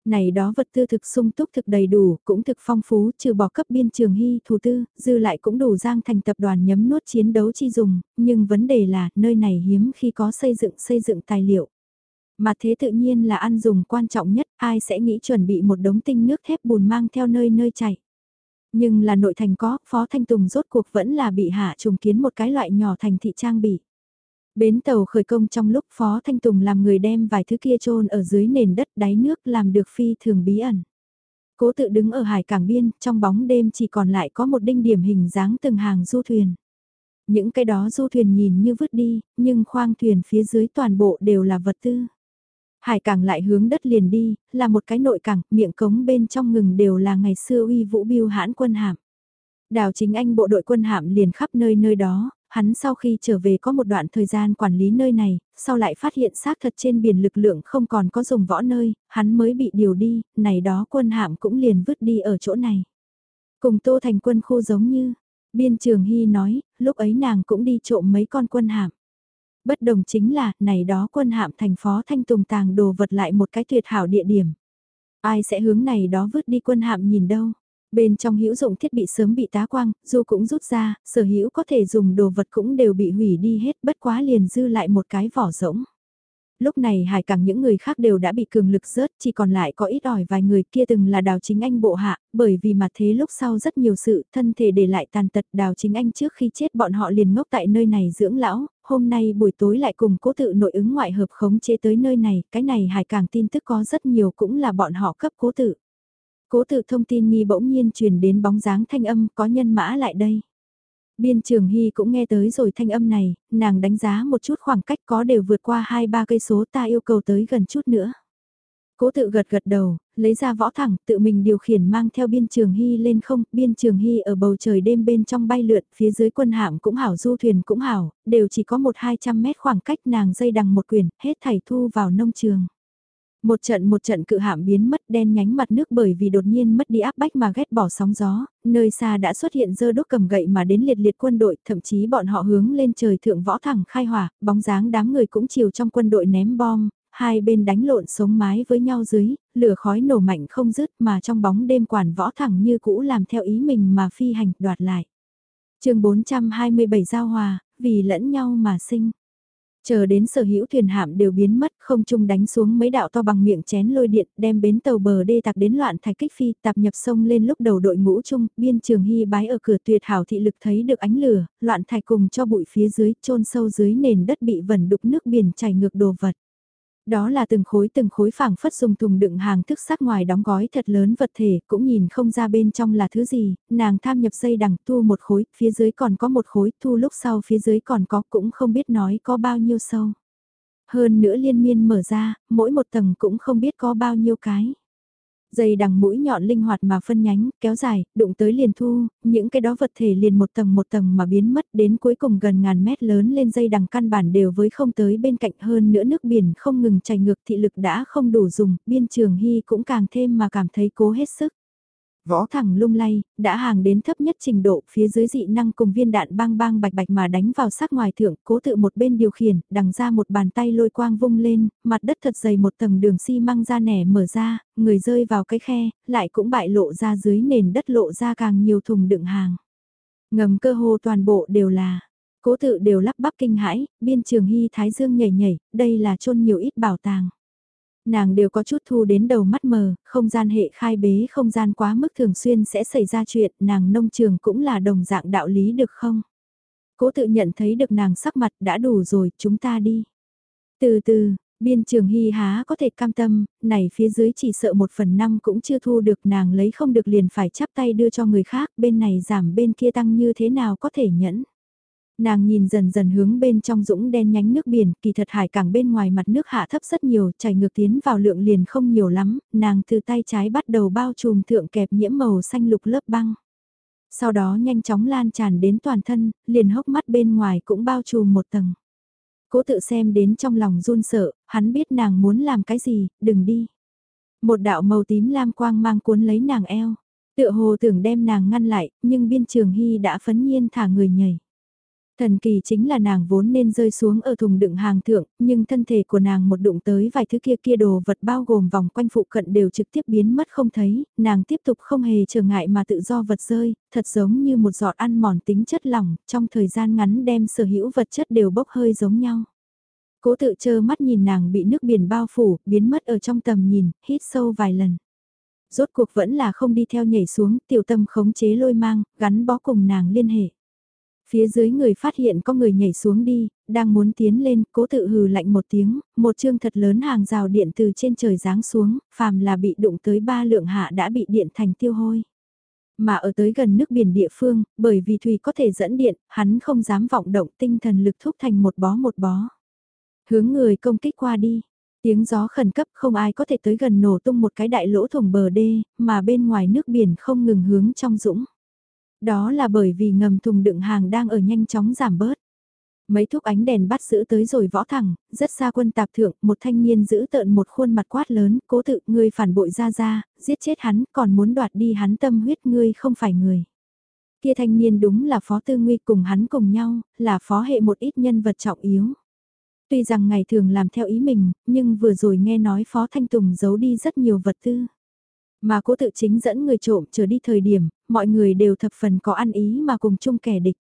Này đó vật tư thực sung túc thực đầy đủ, cũng thực phong phú, trừ bỏ cấp biên trường hy thủ tư, dư lại cũng đủ giang thành tập đoàn nhấm nuốt chiến đấu chi dùng, nhưng vấn đề là, nơi này hiếm khi có xây dựng xây dựng tài liệu. Mà thế tự nhiên là ăn dùng quan trọng nhất, ai sẽ nghĩ chuẩn bị một đống tinh nước thép bùn mang theo nơi nơi chảy. Nhưng là nội thành có, Phó Thanh Tùng rốt cuộc vẫn là bị hạ trùng kiến một cái loại nhỏ thành thị trang bị. Bến tàu khởi công trong lúc Phó Thanh Tùng làm người đem vài thứ kia trôn ở dưới nền đất đáy nước làm được phi thường bí ẩn. Cố tự đứng ở hải cảng biên, trong bóng đêm chỉ còn lại có một đinh điểm hình dáng từng hàng du thuyền. Những cái đó du thuyền nhìn như vứt đi, nhưng khoang thuyền phía dưới toàn bộ đều là vật tư. Hải cảng lại hướng đất liền đi, là một cái nội cảng, miệng cống bên trong ngừng đều là ngày xưa uy vũ biêu hãn quân hạm. Đào chính anh bộ đội quân hạm liền khắp nơi nơi đó, hắn sau khi trở về có một đoạn thời gian quản lý nơi này, sau lại phát hiện xác thật trên biển lực lượng không còn có dùng võ nơi, hắn mới bị điều đi, này đó quân hạm cũng liền vứt đi ở chỗ này. Cùng Tô Thành quân khu giống như, biên trường Hy nói, lúc ấy nàng cũng đi trộm mấy con quân hạm. Bất đồng chính là, này đó quân hạm thành phó thanh tùng tàng đồ vật lại một cái tuyệt hảo địa điểm. Ai sẽ hướng này đó vứt đi quân hạm nhìn đâu. Bên trong hữu dụng thiết bị sớm bị tá quang, dù cũng rút ra, sở hữu có thể dùng đồ vật cũng đều bị hủy đi hết bất quá liền dư lại một cái vỏ rỗng. Lúc này hải cảng những người khác đều đã bị cường lực rớt, chỉ còn lại có ít ỏi vài người kia từng là đào chính anh bộ hạ, bởi vì mà thế lúc sau rất nhiều sự, thân thể để lại tàn tật đào chính anh trước khi chết bọn họ liền ngốc tại nơi này dưỡng lão, hôm nay buổi tối lại cùng cố tự nội ứng ngoại hợp khống chế tới nơi này, cái này hải cảng tin tức có rất nhiều cũng là bọn họ cấp cố tự. Cố tự thông tin nghi bỗng nhiên truyền đến bóng dáng thanh âm có nhân mã lại đây. Biên trường Hy cũng nghe tới rồi thanh âm này, nàng đánh giá một chút khoảng cách có đều vượt qua 2-3 cây số ta yêu cầu tới gần chút nữa. Cố tự gật gật đầu, lấy ra võ thẳng, tự mình điều khiển mang theo biên trường hy lên không, biên trường hy ở bầu trời đêm bên trong bay lượn, phía dưới quân hạm cũng hảo du thuyền cũng hảo, đều chỉ có một hai trăm mét khoảng cách nàng dây đằng một quyển, hết thảy thu vào nông trường. Một trận một trận cự hạm biến mất đen nhánh mặt nước bởi vì đột nhiên mất đi áp bách mà ghét bỏ sóng gió, nơi xa đã xuất hiện dơ đốt cầm gậy mà đến liệt liệt quân đội, thậm chí bọn họ hướng lên trời thượng võ thẳng khai hỏa, bóng dáng đám người cũng chiều trong quân đội ném bom, hai bên đánh lộn sống mái với nhau dưới, lửa khói nổ mạnh không dứt mà trong bóng đêm quản võ thẳng như cũ làm theo ý mình mà phi hành đoạt lại. chương 427 giao hòa, vì lẫn nhau mà sinh. Chờ đến sở hữu thuyền hạm đều biến mất, không trung đánh xuống mấy đạo to bằng miệng chén lôi điện, đem bến tàu bờ đê tạc đến loạn thạch kích phi, tạp nhập sông lên lúc đầu đội ngũ chung, biên trường hy bái ở cửa tuyệt hảo thị lực thấy được ánh lửa, loạn thạch cùng cho bụi phía dưới, chôn sâu dưới nền đất bị vẩn đục nước biển chảy ngược đồ vật. Đó là từng khối từng khối phảng phất dùng thùng đựng hàng thức sắc ngoài đóng gói thật lớn vật thể, cũng nhìn không ra bên trong là thứ gì, nàng tham nhập dây đằng thu một khối, phía dưới còn có một khối, thu lúc sau phía dưới còn có cũng không biết nói có bao nhiêu sâu. Hơn nữa liên miên mở ra, mỗi một tầng cũng không biết có bao nhiêu cái. Dây đằng mũi nhọn linh hoạt mà phân nhánh, kéo dài, đụng tới liền thu, những cái đó vật thể liền một tầng một tầng mà biến mất đến cuối cùng gần ngàn mét lớn lên dây đằng căn bản đều với không tới bên cạnh hơn nữa nước biển không ngừng chảy ngược thị lực đã không đủ dùng, biên trường hy cũng càng thêm mà cảm thấy cố hết sức. Võ thẳng lung lay, đã hàng đến thấp nhất trình độ phía dưới dị năng cùng viên đạn bang bang bạch bạch mà đánh vào sát ngoài thượng, cố tự một bên điều khiển, đằng ra một bàn tay lôi quang vung lên, mặt đất thật dày một tầng đường xi măng ra nẻ mở ra, người rơi vào cái khe, lại cũng bại lộ ra dưới nền đất lộ ra càng nhiều thùng đựng hàng. Ngầm cơ hồ toàn bộ đều là, cố tự đều lắp bắp kinh hãi, biên trường hy thái dương nhảy nhảy, đây là chôn nhiều ít bảo tàng nàng đều có chút thu đến đầu mắt mờ, không gian hệ khai bế không gian quá mức thường xuyên sẽ xảy ra chuyện, nàng nông trường cũng là đồng dạng đạo lý được không? Cố tự nhận thấy được nàng sắc mặt đã đủ rồi, chúng ta đi. Từ từ, biên trường hy há có thể cam tâm, này phía dưới chỉ sợ một phần năm cũng chưa thu được nàng lấy không được liền phải chắp tay đưa cho người khác, bên này giảm bên kia tăng như thế nào có thể nhẫn. Nàng nhìn dần dần hướng bên trong dũng đen nhánh nước biển, kỳ thật hải cảng bên ngoài mặt nước hạ thấp rất nhiều, chảy ngược tiến vào lượng liền không nhiều lắm, nàng từ tay trái bắt đầu bao trùm thượng kẹp nhiễm màu xanh lục lớp băng. Sau đó nhanh chóng lan tràn đến toàn thân, liền hốc mắt bên ngoài cũng bao trùm một tầng. Cố tự xem đến trong lòng run sợ, hắn biết nàng muốn làm cái gì, đừng đi. Một đạo màu tím lam quang mang cuốn lấy nàng eo, tựa hồ tưởng đem nàng ngăn lại, nhưng biên trường hy đã phấn nhiên thả người nhảy. Thần kỳ chính là nàng vốn nên rơi xuống ở thùng đựng hàng thượng, nhưng thân thể của nàng một đụng tới vài thứ kia kia đồ vật bao gồm vòng quanh phụ cận đều trực tiếp biến mất không thấy, nàng tiếp tục không hề trở ngại mà tự do vật rơi, thật giống như một giọt ăn mòn tính chất lỏng, trong thời gian ngắn đem sở hữu vật chất đều bốc hơi giống nhau. Cố tự chơ mắt nhìn nàng bị nước biển bao phủ, biến mất ở trong tầm nhìn, hít sâu vài lần. Rốt cuộc vẫn là không đi theo nhảy xuống, tiểu tâm khống chế lôi mang, gắn bó cùng nàng liên hệ. Phía dưới người phát hiện có người nhảy xuống đi, đang muốn tiến lên, cố tự hừ lạnh một tiếng, một chương thật lớn hàng rào điện từ trên trời giáng xuống, phàm là bị đụng tới ba lượng hạ đã bị điện thành tiêu hôi. Mà ở tới gần nước biển địa phương, bởi vì thủy có thể dẫn điện, hắn không dám vọng động tinh thần lực thúc thành một bó một bó. Hướng người công kích qua đi, tiếng gió khẩn cấp không ai có thể tới gần nổ tung một cái đại lỗ thủng bờ đê, mà bên ngoài nước biển không ngừng hướng trong dũng. Đó là bởi vì ngầm thùng đựng hàng đang ở nhanh chóng giảm bớt. Mấy thuốc ánh đèn bắt giữ tới rồi võ thẳng, rất xa quân tạp thượng, một thanh niên giữ tợn một khuôn mặt quát lớn, cố tự ngươi phản bội ra ra, giết chết hắn, còn muốn đoạt đi hắn tâm huyết ngươi không phải người. Kia thanh niên đúng là phó tư nguy cùng hắn cùng nhau, là phó hệ một ít nhân vật trọng yếu. Tuy rằng ngày thường làm theo ý mình, nhưng vừa rồi nghe nói phó thanh tùng giấu đi rất nhiều vật tư. Mà cố tự chính dẫn người trộm trở đi thời điểm, mọi người đều thập phần có ăn ý mà cùng chung kẻ địch.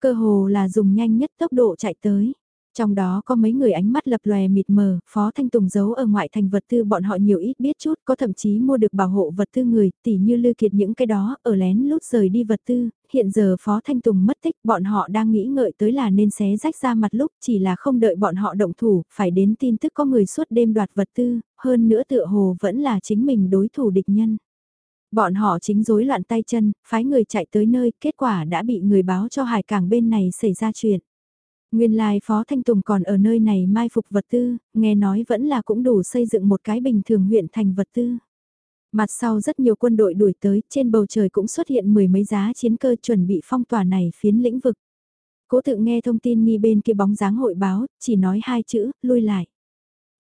Cơ hồ là dùng nhanh nhất tốc độ chạy tới. Trong đó có mấy người ánh mắt lập lòe mịt mờ, Phó Thanh Tùng giấu ở ngoại thành vật tư bọn họ nhiều ít biết chút, có thậm chí mua được bảo hộ vật tư người, tỉ như lưu kiệt những cái đó, ở lén lút rời đi vật tư, hiện giờ Phó Thanh Tùng mất tích, bọn họ đang nghĩ ngợi tới là nên xé rách ra mặt lúc, chỉ là không đợi bọn họ động thủ, phải đến tin tức có người suốt đêm đoạt vật tư, hơn nữa tựa hồ vẫn là chính mình đối thủ địch nhân. Bọn họ chính rối loạn tay chân, phái người chạy tới nơi, kết quả đã bị người báo cho hải cảng bên này xảy ra chuyện. Nguyên lai Phó Thanh Tùng còn ở nơi này mai phục vật tư, nghe nói vẫn là cũng đủ xây dựng một cái bình thường huyện thành vật tư. Mặt sau rất nhiều quân đội đuổi tới, trên bầu trời cũng xuất hiện mười mấy giá chiến cơ chuẩn bị phong tỏa này phiến lĩnh vực. Cố tự nghe thông tin nghi bên kia bóng dáng hội báo, chỉ nói hai chữ, lui lại.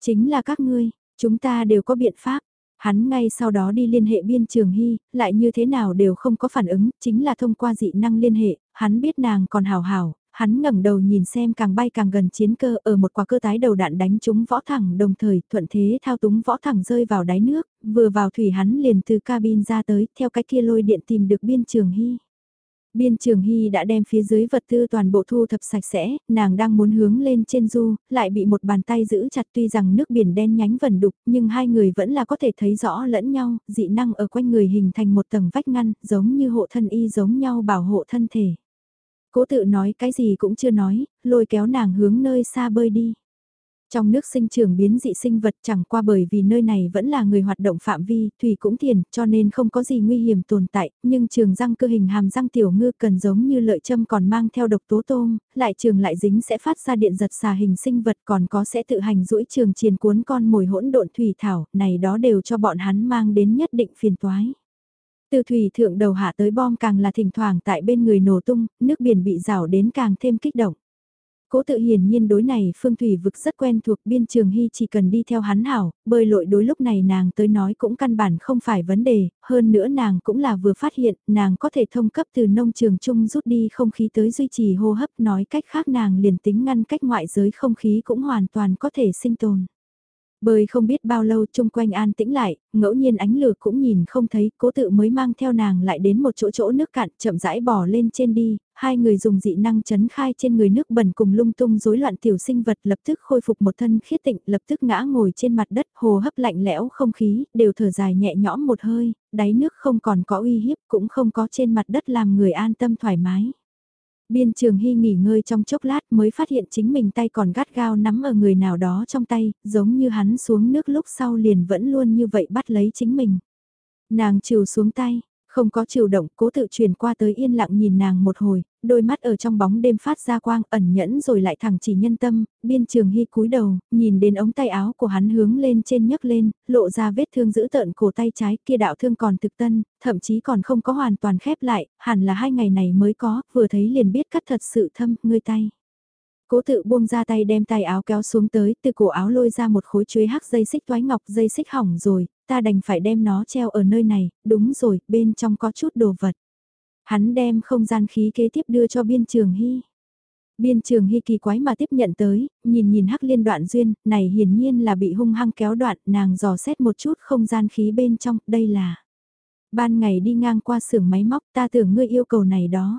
Chính là các ngươi, chúng ta đều có biện pháp. Hắn ngay sau đó đi liên hệ biên trường hy, lại như thế nào đều không có phản ứng, chính là thông qua dị năng liên hệ, hắn biết nàng còn hào hào, hắn ngẩng đầu nhìn xem càng bay càng gần chiến cơ ở một quả cơ tái đầu đạn đánh trúng võ thẳng đồng thời thuận thế thao túng võ thẳng rơi vào đáy nước, vừa vào thủy hắn liền từ cabin ra tới theo cái kia lôi điện tìm được biên trường hy. Biên Trường Hy đã đem phía dưới vật tư toàn bộ thu thập sạch sẽ, nàng đang muốn hướng lên trên du, lại bị một bàn tay giữ chặt tuy rằng nước biển đen nhánh vần đục, nhưng hai người vẫn là có thể thấy rõ lẫn nhau, dị năng ở quanh người hình thành một tầng vách ngăn, giống như hộ thân y giống nhau bảo hộ thân thể. Cố tự nói cái gì cũng chưa nói, lôi kéo nàng hướng nơi xa bơi đi. Trong nước sinh trường biến dị sinh vật chẳng qua bởi vì nơi này vẫn là người hoạt động phạm vi, thủy cũng thiền, cho nên không có gì nguy hiểm tồn tại, nhưng trường răng cơ hình hàm răng tiểu ngư cần giống như lợi châm còn mang theo độc tố tôm, lại trường lại dính sẽ phát ra điện giật xà hình sinh vật còn có sẽ tự hành rũi trường triền cuốn con mồi hỗn độn thủy thảo, này đó đều cho bọn hắn mang đến nhất định phiền toái. Từ thủy thượng đầu hạ tới bom càng là thỉnh thoảng tại bên người nổ tung, nước biển bị rào đến càng thêm kích động. Cố tự hiển nhiên đối này phương thủy vực rất quen thuộc biên trường hy chỉ cần đi theo hắn hảo, bơi lội đối lúc này nàng tới nói cũng căn bản không phải vấn đề, hơn nữa nàng cũng là vừa phát hiện, nàng có thể thông cấp từ nông trường chung rút đi không khí tới duy trì hô hấp nói cách khác nàng liền tính ngăn cách ngoại giới không khí cũng hoàn toàn có thể sinh tồn. Bơi không biết bao lâu chung quanh an tĩnh lại, ngẫu nhiên ánh lửa cũng nhìn không thấy, cố tự mới mang theo nàng lại đến một chỗ chỗ nước cạn chậm rãi bỏ lên trên đi, hai người dùng dị năng chấn khai trên người nước bẩn cùng lung tung rối loạn tiểu sinh vật lập tức khôi phục một thân khiết tịnh lập tức ngã ngồi trên mặt đất hồ hấp lạnh lẽo không khí, đều thở dài nhẹ nhõm một hơi, đáy nước không còn có uy hiếp cũng không có trên mặt đất làm người an tâm thoải mái. Biên trường hy nghỉ ngơi trong chốc lát mới phát hiện chính mình tay còn gắt gao nắm ở người nào đó trong tay, giống như hắn xuống nước lúc sau liền vẫn luôn như vậy bắt lấy chính mình. Nàng chiều xuống tay, không có chiều động, cố tự truyền qua tới yên lặng nhìn nàng một hồi, đôi mắt ở trong bóng đêm phát ra quang ẩn nhẫn rồi lại thẳng chỉ nhân tâm, biên trường hy cúi đầu, nhìn đến ống tay áo của hắn hướng lên trên nhấc lên, lộ ra vết thương giữ tợn cổ tay trái kia đạo thương còn thực tân, thậm chí còn không có hoàn toàn khép lại, hẳn là hai ngày này mới có, vừa thấy liền biết cắt thật sự thâm, ngươi tay. Cố tự buông ra tay đem tay áo kéo xuống tới, từ cổ áo lôi ra một khối chuối hắc dây xích toái ngọc dây xích hỏng rồi, ta đành phải đem nó treo ở nơi này, đúng rồi, bên trong có chút đồ vật. Hắn đem không gian khí kế tiếp đưa cho biên trường hy. Biên trường hy kỳ quái mà tiếp nhận tới, nhìn nhìn hắc liên đoạn duyên, này hiển nhiên là bị hung hăng kéo đoạn, nàng dò xét một chút không gian khí bên trong, đây là. Ban ngày đi ngang qua xưởng máy móc ta tưởng ngươi yêu cầu này đó.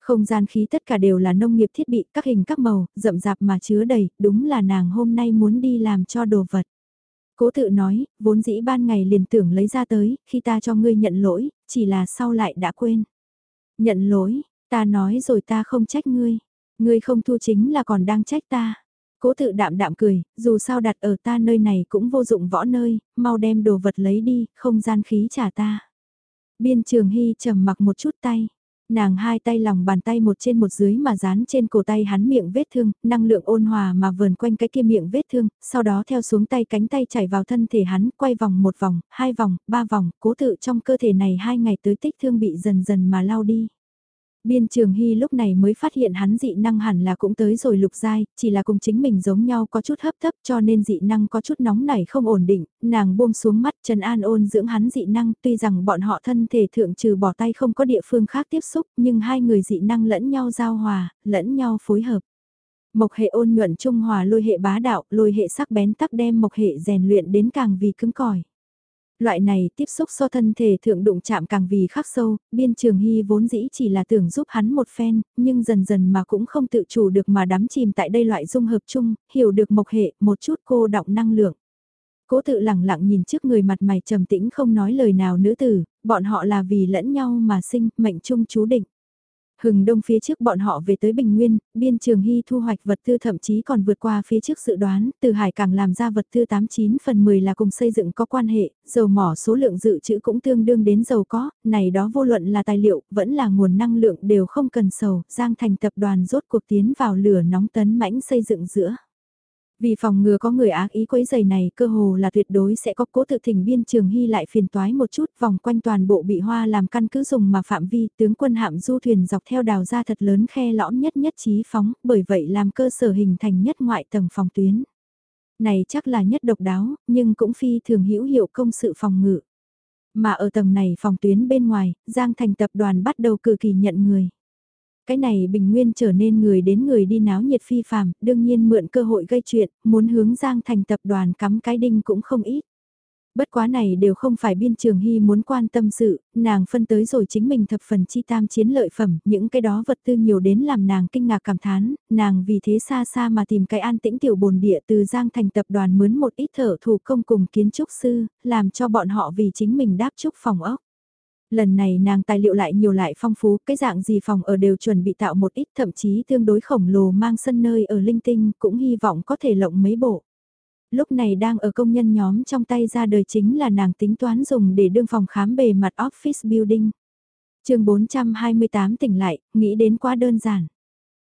Không gian khí tất cả đều là nông nghiệp thiết bị các hình các màu, rậm rạp mà chứa đầy, đúng là nàng hôm nay muốn đi làm cho đồ vật. Cố tự nói, vốn dĩ ban ngày liền tưởng lấy ra tới, khi ta cho ngươi nhận lỗi, chỉ là sau lại đã quên. Nhận lỗi, Ta nói rồi ta không trách ngươi. Ngươi không thu chính là còn đang trách ta. Cố tự đạm đạm cười, dù sao đặt ở ta nơi này cũng vô dụng võ nơi, mau đem đồ vật lấy đi, không gian khí trả ta. Biên trường hy trầm mặc một chút tay. Nàng hai tay lòng bàn tay một trên một dưới mà dán trên cổ tay hắn miệng vết thương, năng lượng ôn hòa mà vờn quanh cái kia miệng vết thương, sau đó theo xuống tay cánh tay chảy vào thân thể hắn, quay vòng một vòng, hai vòng, ba vòng, cố tự trong cơ thể này hai ngày tới tích thương bị dần dần mà lao đi. Biên Trường Hy lúc này mới phát hiện hắn dị năng hẳn là cũng tới rồi lục giai, chỉ là cùng chính mình giống nhau có chút hấp thấp cho nên dị năng có chút nóng nảy không ổn định, nàng buông xuống mắt Trần An ôn dưỡng hắn dị năng tuy rằng bọn họ thân thể thượng trừ bỏ tay không có địa phương khác tiếp xúc nhưng hai người dị năng lẫn nhau giao hòa, lẫn nhau phối hợp. Mộc hệ ôn nhuận trung hòa lôi hệ bá đạo, lôi hệ sắc bén tắc đem mộc hệ rèn luyện đến càng vì cứng cỏi. Loại này tiếp xúc so thân thể thượng đụng chạm càng vì khắc sâu, biên trường hy vốn dĩ chỉ là tưởng giúp hắn một phen, nhưng dần dần mà cũng không tự chủ được mà đắm chìm tại đây loại dung hợp chung, hiểu được mộc hệ, một chút cô động năng lượng. Cố tự lẳng lặng nhìn trước người mặt mày trầm tĩnh không nói lời nào nữ tử, bọn họ là vì lẫn nhau mà sinh, mệnh chung chú định. Hừng đông phía trước bọn họ về tới Bình Nguyên, biên trường hy thu hoạch vật tư thậm chí còn vượt qua phía trước dự đoán, từ hải càng làm ra vật tư 89 phần 10 là cùng xây dựng có quan hệ, dầu mỏ số lượng dự trữ cũng tương đương đến dầu có, này đó vô luận là tài liệu, vẫn là nguồn năng lượng đều không cần sầu, Giang Thành tập đoàn rốt cuộc tiến vào lửa nóng tấn mãnh xây dựng giữa. Vì phòng ngừa có người ác ý quấy giày này cơ hồ là tuyệt đối sẽ có cố tự thỉnh biên trường hy lại phiền toái một chút vòng quanh toàn bộ bị hoa làm căn cứ dùng mà phạm vi tướng quân hạm du thuyền dọc theo đào ra thật lớn khe lõm nhất nhất trí phóng bởi vậy làm cơ sở hình thành nhất ngoại tầng phòng tuyến. Này chắc là nhất độc đáo nhưng cũng phi thường hữu hiệu công sự phòng ngự. Mà ở tầng này phòng tuyến bên ngoài, Giang Thành tập đoàn bắt đầu cử kỳ nhận người. Cái này bình nguyên trở nên người đến người đi náo nhiệt phi phàm, đương nhiên mượn cơ hội gây chuyện, muốn hướng Giang thành tập đoàn cắm cái đinh cũng không ít. Bất quá này đều không phải biên trường hy muốn quan tâm sự, nàng phân tới rồi chính mình thập phần chi tam chiến lợi phẩm, những cái đó vật tư nhiều đến làm nàng kinh ngạc cảm thán, nàng vì thế xa xa mà tìm cái an tĩnh tiểu bồn địa từ Giang thành tập đoàn mướn một ít thở thủ công cùng kiến trúc sư, làm cho bọn họ vì chính mình đáp trúc phòng ốc. Lần này nàng tài liệu lại nhiều lại phong phú, cái dạng gì phòng ở đều chuẩn bị tạo một ít thậm chí tương đối khổng lồ mang sân nơi ở linh tinh cũng hy vọng có thể lộng mấy bộ. Lúc này đang ở công nhân nhóm trong tay ra đời chính là nàng tính toán dùng để đương phòng khám bề mặt office building. chương 428 tỉnh lại, nghĩ đến quá đơn giản.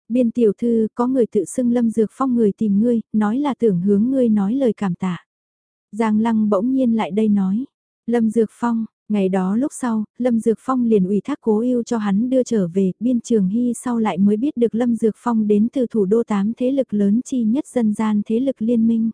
Biên tiểu thư có người tự xưng lâm dược phong người tìm ngươi, nói là tưởng hướng ngươi nói lời cảm tạ. Giang lăng bỗng nhiên lại đây nói. Lâm dược phong, Ngày đó lúc sau, Lâm Dược Phong liền ủy thác cố yêu cho hắn đưa trở về, biên trường hy sau lại mới biết được Lâm Dược Phong đến từ thủ đô tám thế lực lớn chi nhất dân gian thế lực liên minh.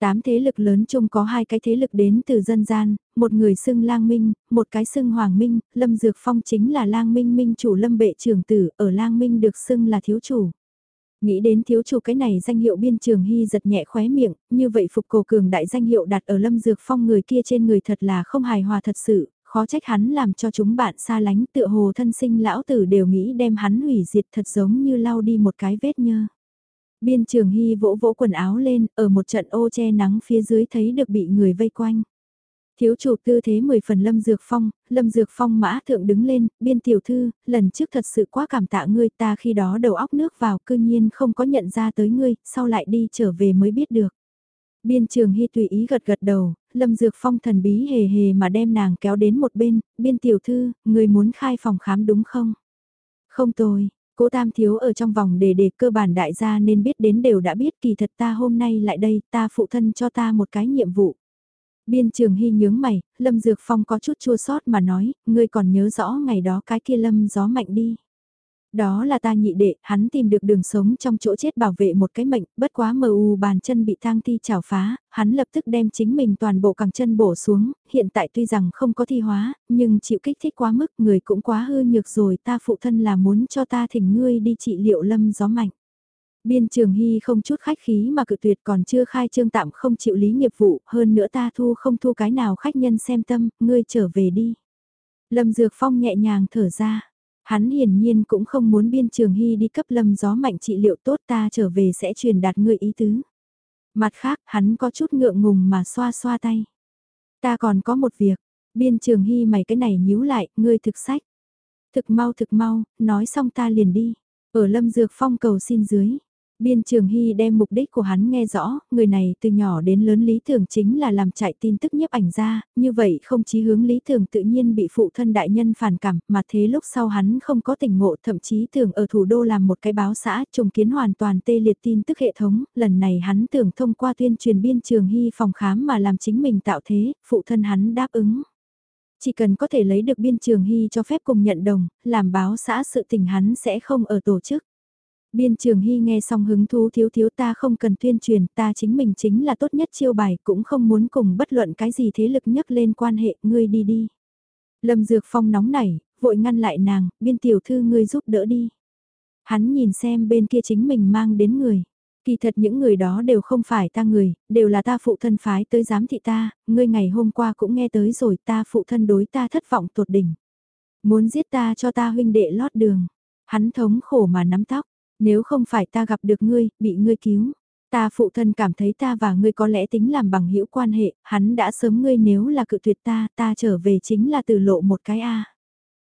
Tám thế lực lớn chung có hai cái thế lực đến từ dân gian, một người xưng lang minh, một cái xưng hoàng minh, Lâm Dược Phong chính là lang minh minh chủ Lâm Bệ trưởng tử, ở lang minh được xưng là thiếu chủ. Nghĩ đến thiếu chủ cái này danh hiệu biên trường hy giật nhẹ khóe miệng, như vậy phục cổ cường đại danh hiệu đặt ở lâm dược phong người kia trên người thật là không hài hòa thật sự, khó trách hắn làm cho chúng bạn xa lánh tựa hồ thân sinh lão tử đều nghĩ đem hắn hủy diệt thật giống như lau đi một cái vết nhơ. Biên trường hy vỗ vỗ quần áo lên, ở một trận ô che nắng phía dưới thấy được bị người vây quanh. Thiếu chủ tư thế mười phần Lâm Dược Phong, Lâm Dược Phong mã thượng đứng lên, biên tiểu thư, lần trước thật sự quá cảm tạ ngươi ta khi đó đầu óc nước vào cư nhiên không có nhận ra tới ngươi, sau lại đi trở về mới biết được. Biên trường hy tùy ý gật gật đầu, Lâm Dược Phong thần bí hề hề mà đem nàng kéo đến một bên, biên tiểu thư, người muốn khai phòng khám đúng không? Không tôi, cố tam thiếu ở trong vòng đề đề cơ bản đại gia nên biết đến đều đã biết kỳ thật ta hôm nay lại đây, ta phụ thân cho ta một cái nhiệm vụ. Biên trường hy nhướng mày, Lâm Dược Phong có chút chua sót mà nói, ngươi còn nhớ rõ ngày đó cái kia Lâm gió mạnh đi. Đó là ta nhị đệ, hắn tìm được đường sống trong chỗ chết bảo vệ một cái mệnh, bất quá mờ u bàn chân bị thang thi chảo phá, hắn lập tức đem chính mình toàn bộ cẳng chân bổ xuống, hiện tại tuy rằng không có thi hóa, nhưng chịu kích thích quá mức người cũng quá hư nhược rồi ta phụ thân là muốn cho ta thỉnh ngươi đi trị liệu lâm gió mạnh. Biên trường hy không chút khách khí mà cự tuyệt còn chưa khai trương tạm không chịu lý nghiệp vụ, hơn nữa ta thu không thu cái nào khách nhân xem tâm, ngươi trở về đi. Lâm Dược Phong nhẹ nhàng thở ra, hắn hiển nhiên cũng không muốn biên trường hy đi cấp lâm gió mạnh trị liệu tốt ta trở về sẽ truyền đạt ngươi ý tứ. Mặt khác, hắn có chút ngượng ngùng mà xoa xoa tay. Ta còn có một việc, biên trường hy mày cái này nhíu lại, ngươi thực sách. Thực mau thực mau, nói xong ta liền đi. Ở Lâm Dược Phong cầu xin dưới. Biên Trường Hy đem mục đích của hắn nghe rõ, người này từ nhỏ đến lớn lý tưởng chính là làm chạy tin tức nhiếp ảnh ra, như vậy không chí hướng lý tưởng tự nhiên bị phụ thân đại nhân phản cảm, mà thế lúc sau hắn không có tỉnh ngộ thậm chí tưởng ở thủ đô làm một cái báo xã trùng kiến hoàn toàn tê liệt tin tức hệ thống, lần này hắn tưởng thông qua tuyên truyền Biên Trường Hy phòng khám mà làm chính mình tạo thế, phụ thân hắn đáp ứng. Chỉ cần có thể lấy được Biên Trường Hy cho phép cùng nhận đồng, làm báo xã sự tình hắn sẽ không ở tổ chức. Biên trường hy nghe xong hứng thú thiếu thiếu ta không cần tuyên truyền, ta chính mình chính là tốt nhất chiêu bài, cũng không muốn cùng bất luận cái gì thế lực nhắc lên quan hệ, ngươi đi đi. Lâm Dược Phong nóng nảy, vội ngăn lại nàng, biên tiểu thư ngươi giúp đỡ đi. Hắn nhìn xem bên kia chính mình mang đến người. Kỳ thật những người đó đều không phải ta người, đều là ta phụ thân phái tới giám thị ta, ngươi ngày hôm qua cũng nghe tới rồi ta phụ thân đối ta thất vọng tột đỉnh. Muốn giết ta cho ta huynh đệ lót đường. Hắn thống khổ mà nắm tóc, nếu không phải ta gặp được ngươi, bị ngươi cứu. Ta phụ thân cảm thấy ta và ngươi có lẽ tính làm bằng hữu quan hệ, hắn đã sớm ngươi nếu là cự tuyệt ta, ta trở về chính là từ lộ một cái A.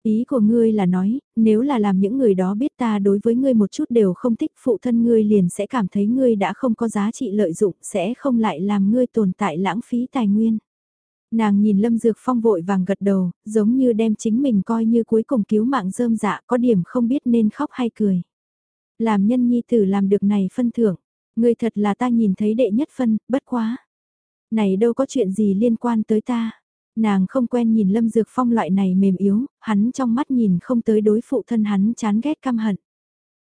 Ý của ngươi là nói, nếu là làm những người đó biết ta đối với ngươi một chút đều không thích phụ thân ngươi liền sẽ cảm thấy ngươi đã không có giá trị lợi dụng, sẽ không lại làm ngươi tồn tại lãng phí tài nguyên. Nàng nhìn Lâm Dược Phong vội vàng gật đầu, giống như đem chính mình coi như cuối cùng cứu mạng rơm dạ có điểm không biết nên khóc hay cười. Làm nhân nhi tử làm được này phân thưởng, người thật là ta nhìn thấy đệ nhất phân, bất quá. Này đâu có chuyện gì liên quan tới ta. Nàng không quen nhìn Lâm Dược Phong loại này mềm yếu, hắn trong mắt nhìn không tới đối phụ thân hắn chán ghét căm hận.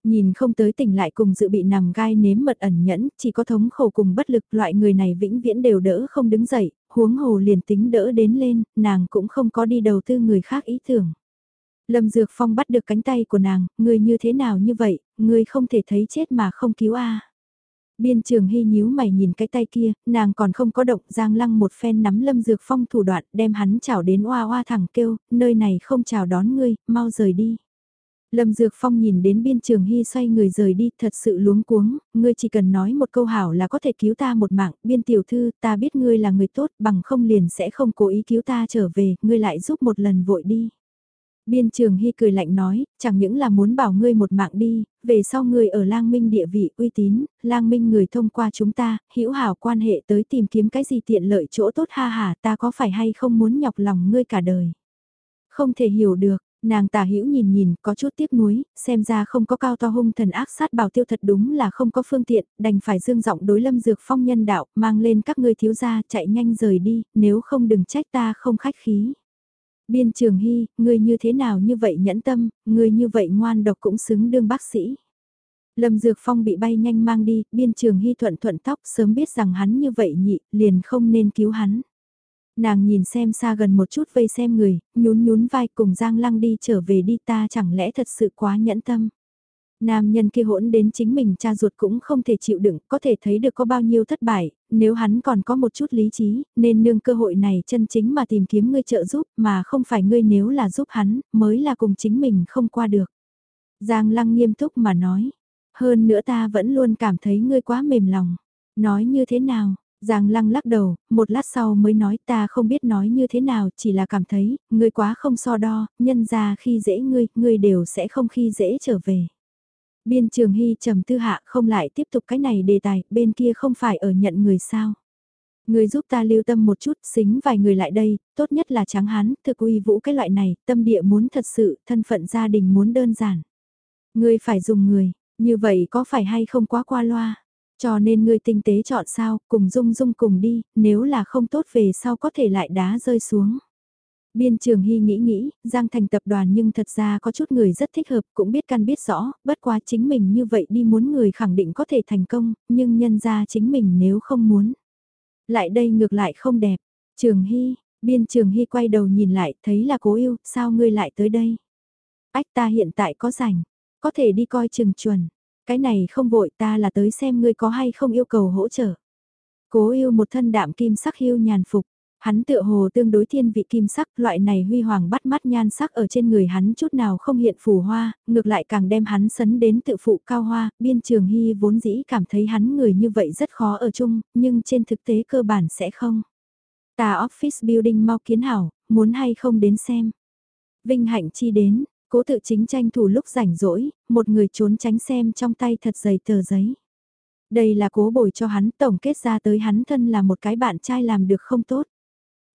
Nhìn không tới tỉnh lại cùng dự bị nằm gai nếm mật ẩn nhẫn, chỉ có thống khổ cùng bất lực loại người này vĩnh viễn đều đỡ không đứng dậy, huống hồ liền tính đỡ đến lên, nàng cũng không có đi đầu tư người khác ý tưởng. Lâm Dược Phong bắt được cánh tay của nàng, người như thế nào như vậy, người không thể thấy chết mà không cứu a. Biên trường hy nhíu mày nhìn cái tay kia, nàng còn không có động, giang lăng một phen nắm Lâm Dược Phong thủ đoạn, đem hắn chào đến oa oa thẳng kêu, nơi này không chào đón ngươi, mau rời đi. Lâm Dược Phong nhìn đến biên trường hy xoay người rời đi, thật sự luống cuống, ngươi chỉ cần nói một câu hảo là có thể cứu ta một mạng, biên tiểu thư, ta biết ngươi là người tốt, bằng không liền sẽ không cố ý cứu ta trở về, ngươi lại giúp một lần vội đi. Biên trường hy cười lạnh nói, chẳng những là muốn bảo ngươi một mạng đi, về sau ngươi ở lang minh địa vị uy tín, lang minh người thông qua chúng ta, hữu hảo quan hệ tới tìm kiếm cái gì tiện lợi chỗ tốt ha hà ta có phải hay không muốn nhọc lòng ngươi cả đời. Không thể hiểu được, nàng tà hữu nhìn nhìn, có chút tiếc nuối, xem ra không có cao to hung thần ác sát bảo tiêu thật đúng là không có phương tiện, đành phải dương giọng đối lâm dược phong nhân đạo, mang lên các ngươi thiếu gia chạy nhanh rời đi, nếu không đừng trách ta không khách khí. Biên trường hy, người như thế nào như vậy nhẫn tâm, người như vậy ngoan độc cũng xứng đương bác sĩ. Lâm Dược Phong bị bay nhanh mang đi, biên trường hy thuận thuận tóc sớm biết rằng hắn như vậy nhị, liền không nên cứu hắn. Nàng nhìn xem xa gần một chút vây xem người, nhún nhún vai cùng Giang Lăng đi trở về đi ta chẳng lẽ thật sự quá nhẫn tâm. Nam nhân kia hỗn đến chính mình cha ruột cũng không thể chịu đựng, có thể thấy được có bao nhiêu thất bại, nếu hắn còn có một chút lý trí, nên nương cơ hội này chân chính mà tìm kiếm ngươi trợ giúp, mà không phải ngươi nếu là giúp hắn, mới là cùng chính mình không qua được. Giang lăng nghiêm túc mà nói, hơn nữa ta vẫn luôn cảm thấy ngươi quá mềm lòng. Nói như thế nào? Giang lăng lắc đầu, một lát sau mới nói ta không biết nói như thế nào, chỉ là cảm thấy, ngươi quá không so đo, nhân ra khi dễ ngươi, ngươi đều sẽ không khi dễ trở về. Biên trường hy trầm tư hạ không lại tiếp tục cái này đề tài, bên kia không phải ở nhận người sao. Người giúp ta lưu tâm một chút, xính vài người lại đây, tốt nhất là tráng hán, thực uy vũ cái loại này, tâm địa muốn thật sự, thân phận gia đình muốn đơn giản. Người phải dùng người, như vậy có phải hay không quá qua loa. Cho nên người tinh tế chọn sao, cùng dung dung cùng đi, nếu là không tốt về sau có thể lại đá rơi xuống. Biên trường hy nghĩ nghĩ, Giang Thành tập đoàn nhưng thật ra có chút người rất thích hợp, cũng biết căn biết rõ, bất quá chính mình như vậy đi muốn người khẳng định có thể thành công, nhưng nhân ra chính mình nếu không muốn. Lại đây ngược lại không đẹp. Trường hy, biên trường hy quay đầu nhìn lại, thấy là cố yêu, sao ngươi lại tới đây? Ách ta hiện tại có rảnh, có thể đi coi trường chuẩn. Cái này không vội ta là tới xem ngươi có hay không yêu cầu hỗ trợ. Cố yêu một thân đạm kim sắc hiu nhàn phục, Hắn tựa hồ tương đối thiên vị kim sắc, loại này huy hoàng bắt mắt nhan sắc ở trên người hắn chút nào không hiện phù hoa, ngược lại càng đem hắn sấn đến tự phụ cao hoa, biên trường hy vốn dĩ cảm thấy hắn người như vậy rất khó ở chung, nhưng trên thực tế cơ bản sẽ không. Ta office building mau kiến hảo, muốn hay không đến xem. Vinh hạnh chi đến, Cố tự chính tranh thủ lúc rảnh rỗi, một người trốn tránh xem trong tay thật dày tờ giấy. Đây là cố bồi cho hắn tổng kết ra tới hắn thân là một cái bạn trai làm được không tốt.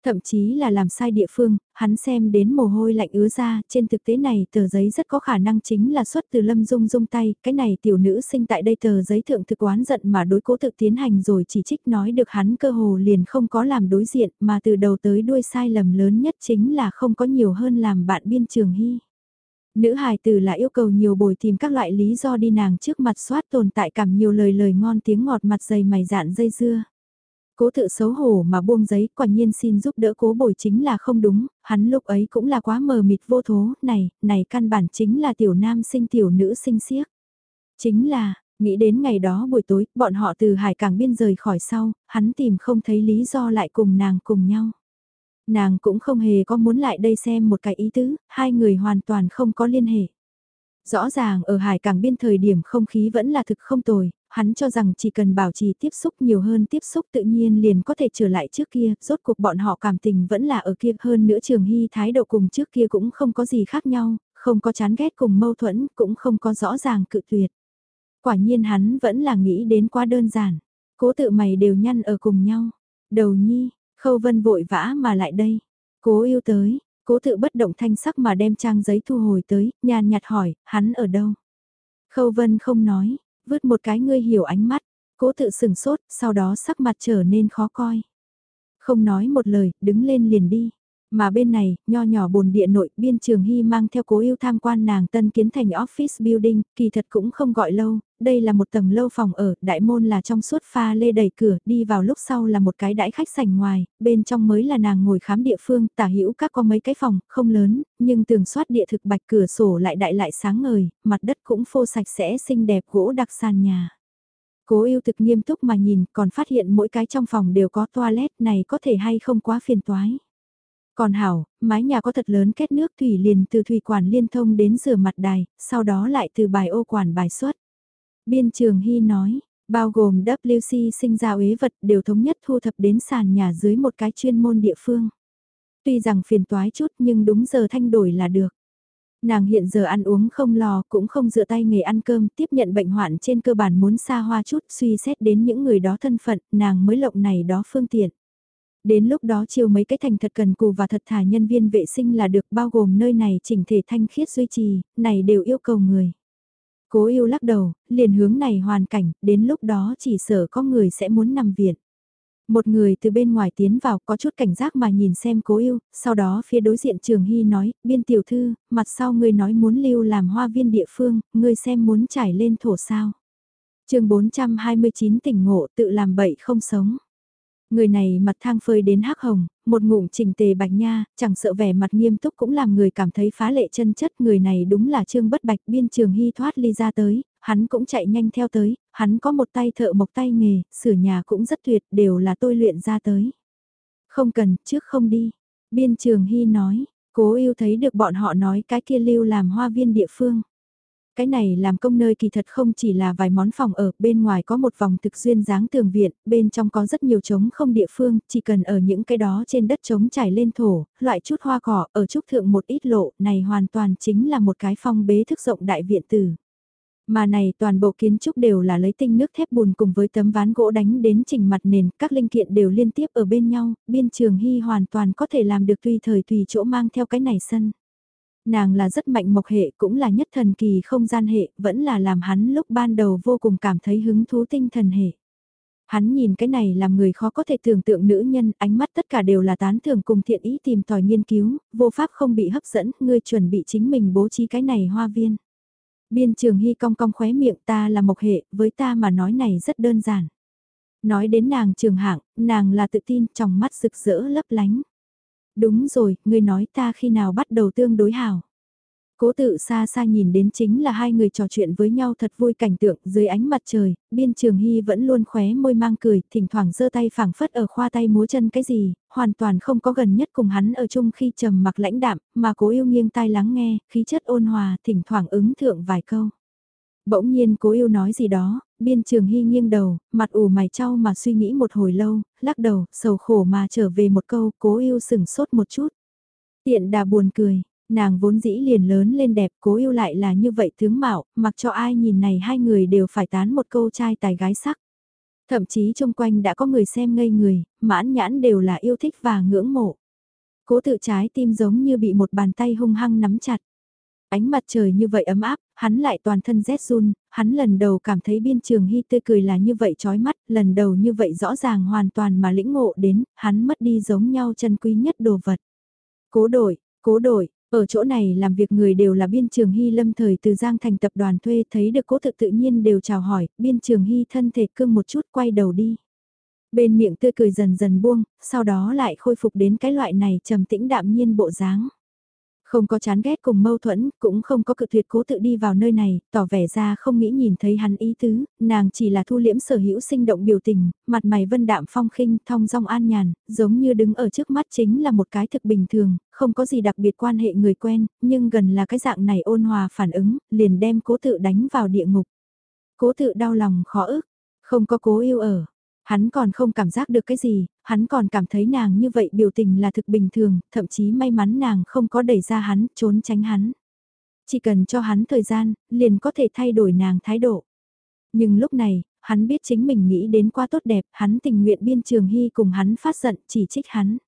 Thậm chí là làm sai địa phương, hắn xem đến mồ hôi lạnh ứa ra, trên thực tế này tờ giấy rất có khả năng chính là xuất từ lâm dung dung tay, cái này tiểu nữ sinh tại đây tờ giấy thượng thực oán giận mà đối cố thực tiến hành rồi chỉ trích nói được hắn cơ hồ liền không có làm đối diện mà từ đầu tới đuôi sai lầm lớn nhất chính là không có nhiều hơn làm bạn biên trường hy. Nữ hài tử là yêu cầu nhiều bồi tìm các loại lý do đi nàng trước mặt soát tồn tại cảm nhiều lời lời ngon tiếng ngọt mặt dày mày dạn dây dưa. Cố tự xấu hổ mà buông giấy quả nhiên xin giúp đỡ cố bồi chính là không đúng, hắn lúc ấy cũng là quá mờ mịt vô thố, này, này căn bản chính là tiểu nam sinh tiểu nữ sinh siếc. Chính là, nghĩ đến ngày đó buổi tối, bọn họ từ hải cảng biên rời khỏi sau, hắn tìm không thấy lý do lại cùng nàng cùng nhau. Nàng cũng không hề có muốn lại đây xem một cái ý tứ, hai người hoàn toàn không có liên hệ. Rõ ràng ở hải cảng biên thời điểm không khí vẫn là thực không tồi, hắn cho rằng chỉ cần bảo trì tiếp xúc nhiều hơn tiếp xúc tự nhiên liền có thể trở lại trước kia, rốt cuộc bọn họ cảm tình vẫn là ở kia hơn nữa trường hy thái độ cùng trước kia cũng không có gì khác nhau, không có chán ghét cùng mâu thuẫn, cũng không có rõ ràng cự tuyệt. Quả nhiên hắn vẫn là nghĩ đến quá đơn giản, cố tự mày đều nhăn ở cùng nhau. Đầu nhi, khâu vân vội vã mà lại đây, cố yêu tới, cố tự bất động thanh sắc mà đem trang giấy thu hồi tới, nhàn nhạt hỏi, hắn ở đâu? Khâu vân không nói, vứt một cái ngươi hiểu ánh mắt, cố tự sừng sốt, sau đó sắc mặt trở nên khó coi. Không nói một lời, đứng lên liền đi. Mà bên này, nho nhỏ bồn địa nội, biên trường hy mang theo cố yêu tham quan nàng tân kiến thành office building, kỳ thật cũng không gọi lâu, đây là một tầng lâu phòng ở, đại môn là trong suốt pha lê đẩy cửa, đi vào lúc sau là một cái đãi khách sảnh ngoài, bên trong mới là nàng ngồi khám địa phương, tả hữu các có mấy cái phòng, không lớn, nhưng tường soát địa thực bạch cửa sổ lại đại lại sáng ngời, mặt đất cũng phô sạch sẽ xinh đẹp gỗ đặc sàn nhà. Cố yêu thực nghiêm túc mà nhìn, còn phát hiện mỗi cái trong phòng đều có toilet này có thể hay không quá phiền toái. Còn hảo, mái nhà có thật lớn kết nước thủy liền từ thủy quản liên thông đến rửa mặt đài, sau đó lại từ bài ô quản bài xuất. Biên trường Hy nói, bao gồm WC sinh ra uế vật đều thống nhất thu thập đến sàn nhà dưới một cái chuyên môn địa phương. Tuy rằng phiền toái chút nhưng đúng giờ thanh đổi là được. Nàng hiện giờ ăn uống không lò cũng không dựa tay nghề ăn cơm tiếp nhận bệnh hoạn trên cơ bản muốn xa hoa chút suy xét đến những người đó thân phận nàng mới lộng này đó phương tiện. Đến lúc đó chiều mấy cái thành thật cần cù và thật thả nhân viên vệ sinh là được bao gồm nơi này chỉnh thể thanh khiết duy trì, này đều yêu cầu người. Cố yêu lắc đầu, liền hướng này hoàn cảnh, đến lúc đó chỉ sợ có người sẽ muốn nằm viện. Một người từ bên ngoài tiến vào có chút cảnh giác mà nhìn xem cố yêu, sau đó phía đối diện trường hy nói, biên tiểu thư, mặt sau người nói muốn lưu làm hoa viên địa phương, người xem muốn trải lên thổ sao. chương 429 tỉnh ngộ tự làm bậy không sống. Người này mặt thang phơi đến hắc hồng, một ngụm trình tề bạch nha, chẳng sợ vẻ mặt nghiêm túc cũng làm người cảm thấy phá lệ chân chất. Người này đúng là trương bất bạch biên trường hy thoát ly ra tới, hắn cũng chạy nhanh theo tới, hắn có một tay thợ mộc tay nghề, sửa nhà cũng rất tuyệt, đều là tôi luyện ra tới. Không cần, trước không đi. Biên trường hy nói, cố yêu thấy được bọn họ nói cái kia lưu làm hoa viên địa phương cái này làm công nơi kỳ thật không chỉ là vài món phòng ở, bên ngoài có một vòng thực duyên dáng tường viện, bên trong có rất nhiều trống không địa phương, chỉ cần ở những cái đó trên đất trống trải lên thổ, loại chút hoa cỏ, ở trúc thượng một ít lộ, này hoàn toàn chính là một cái phong bế thức rộng đại viện tử. Mà này toàn bộ kiến trúc đều là lấy tinh nước thép bùn cùng với tấm ván gỗ đánh đến chỉnh mặt nền, các linh kiện đều liên tiếp ở bên nhau, biên trường hy hoàn toàn có thể làm được tùy thời tùy chỗ mang theo cái này sân. Nàng là rất mạnh mộc hệ cũng là nhất thần kỳ không gian hệ, vẫn là làm hắn lúc ban đầu vô cùng cảm thấy hứng thú tinh thần hệ. Hắn nhìn cái này làm người khó có thể tưởng tượng nữ nhân, ánh mắt tất cả đều là tán thưởng cùng thiện ý tìm tòi nghiên cứu, vô pháp không bị hấp dẫn, ngươi chuẩn bị chính mình bố trí cái này hoa viên. Biên trường hy cong cong khóe miệng ta là mộc hệ, với ta mà nói này rất đơn giản. Nói đến nàng trường hạng, nàng là tự tin, trong mắt rực rỡ lấp lánh. Đúng rồi, ngươi nói ta khi nào bắt đầu tương đối hảo. Cố tự xa xa nhìn đến chính là hai người trò chuyện với nhau thật vui cảnh tượng dưới ánh mặt trời, biên trường hy vẫn luôn khóe môi mang cười, thỉnh thoảng giơ tay phảng phất ở khoa tay múa chân cái gì, hoàn toàn không có gần nhất cùng hắn ở chung khi trầm mặc lãnh đạm, mà cố yêu nghiêng tai lắng nghe, khí chất ôn hòa, thỉnh thoảng ứng thượng vài câu. Bỗng nhiên cố yêu nói gì đó, biên trường hy nghiêng đầu, mặt ủ mày trao mà suy nghĩ một hồi lâu, lắc đầu, sầu khổ mà trở về một câu, cố yêu sừng sốt một chút. Tiện đà buồn cười, Nàng vốn dĩ liền lớn lên đẹp cố yêu lại là như vậy tướng mạo, mặc cho ai nhìn này hai người đều phải tán một câu trai tài gái sắc. Thậm chí chung quanh đã có người xem ngây người, mãn nhãn đều là yêu thích và ngưỡng mộ. Cố tự trái tim giống như bị một bàn tay hung hăng nắm chặt. Ánh mặt trời như vậy ấm áp, hắn lại toàn thân rét run, hắn lần đầu cảm thấy biên trường hy tươi cười là như vậy chói mắt, lần đầu như vậy rõ ràng hoàn toàn mà lĩnh ngộ đến, hắn mất đi giống nhau chân quý nhất đồ vật. Cố đổi, cố đổi, ở chỗ này làm việc người đều là biên trường hy lâm thời từ Giang thành tập đoàn thuê thấy được cố thực tự nhiên đều chào hỏi, biên trường hy thân thể cương một chút quay đầu đi. Bên miệng tươi cười dần dần buông, sau đó lại khôi phục đến cái loại này trầm tĩnh đạm nhiên bộ dáng. Không có chán ghét cùng mâu thuẫn, cũng không có cự tuyệt cố tự đi vào nơi này, tỏ vẻ ra không nghĩ nhìn thấy hắn ý tứ, nàng chỉ là thu liễm sở hữu sinh động biểu tình, mặt mày vân đạm phong khinh, thong dong an nhàn, giống như đứng ở trước mắt chính là một cái thực bình thường, không có gì đặc biệt quan hệ người quen, nhưng gần là cái dạng này ôn hòa phản ứng, liền đem cố tự đánh vào địa ngục. Cố tự đau lòng khó ức, không có cố yêu ở, Hắn còn không cảm giác được cái gì, hắn còn cảm thấy nàng như vậy biểu tình là thực bình thường, thậm chí may mắn nàng không có đẩy ra hắn, trốn tránh hắn. Chỉ cần cho hắn thời gian, liền có thể thay đổi nàng thái độ. Nhưng lúc này, hắn biết chính mình nghĩ đến quá tốt đẹp, hắn tình nguyện biên trường hy cùng hắn phát giận chỉ trích hắn.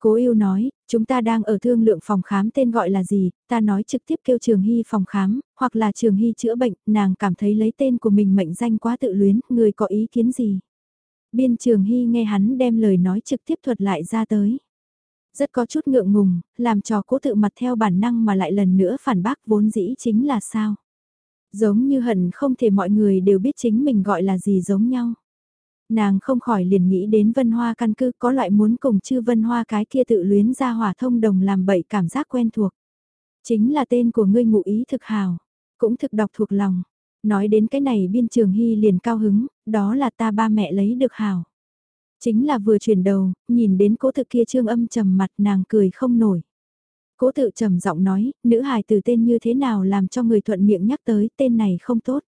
Cố yêu nói, chúng ta đang ở thương lượng phòng khám tên gọi là gì, ta nói trực tiếp kêu Trường Hy phòng khám, hoặc là Trường Hy chữa bệnh, nàng cảm thấy lấy tên của mình mệnh danh quá tự luyến, người có ý kiến gì. Biên trường hy nghe hắn đem lời nói trực tiếp thuật lại ra tới. Rất có chút ngượng ngùng, làm trò cố tự mặt theo bản năng mà lại lần nữa phản bác vốn dĩ chính là sao. Giống như hận không thể mọi người đều biết chính mình gọi là gì giống nhau. Nàng không khỏi liền nghĩ đến vân hoa căn cứ có loại muốn cùng chư vân hoa cái kia tự luyến ra hỏa thông đồng làm bậy cảm giác quen thuộc. Chính là tên của ngươi ngụ ý thực hào, cũng thực đọc thuộc lòng. Nói đến cái này biên trường hy liền cao hứng, đó là ta ba mẹ lấy được hào. Chính là vừa chuyển đầu, nhìn đến cố thực kia trương âm trầm mặt nàng cười không nổi. Cố tự trầm giọng nói, nữ hài từ tên như thế nào làm cho người thuận miệng nhắc tới tên này không tốt.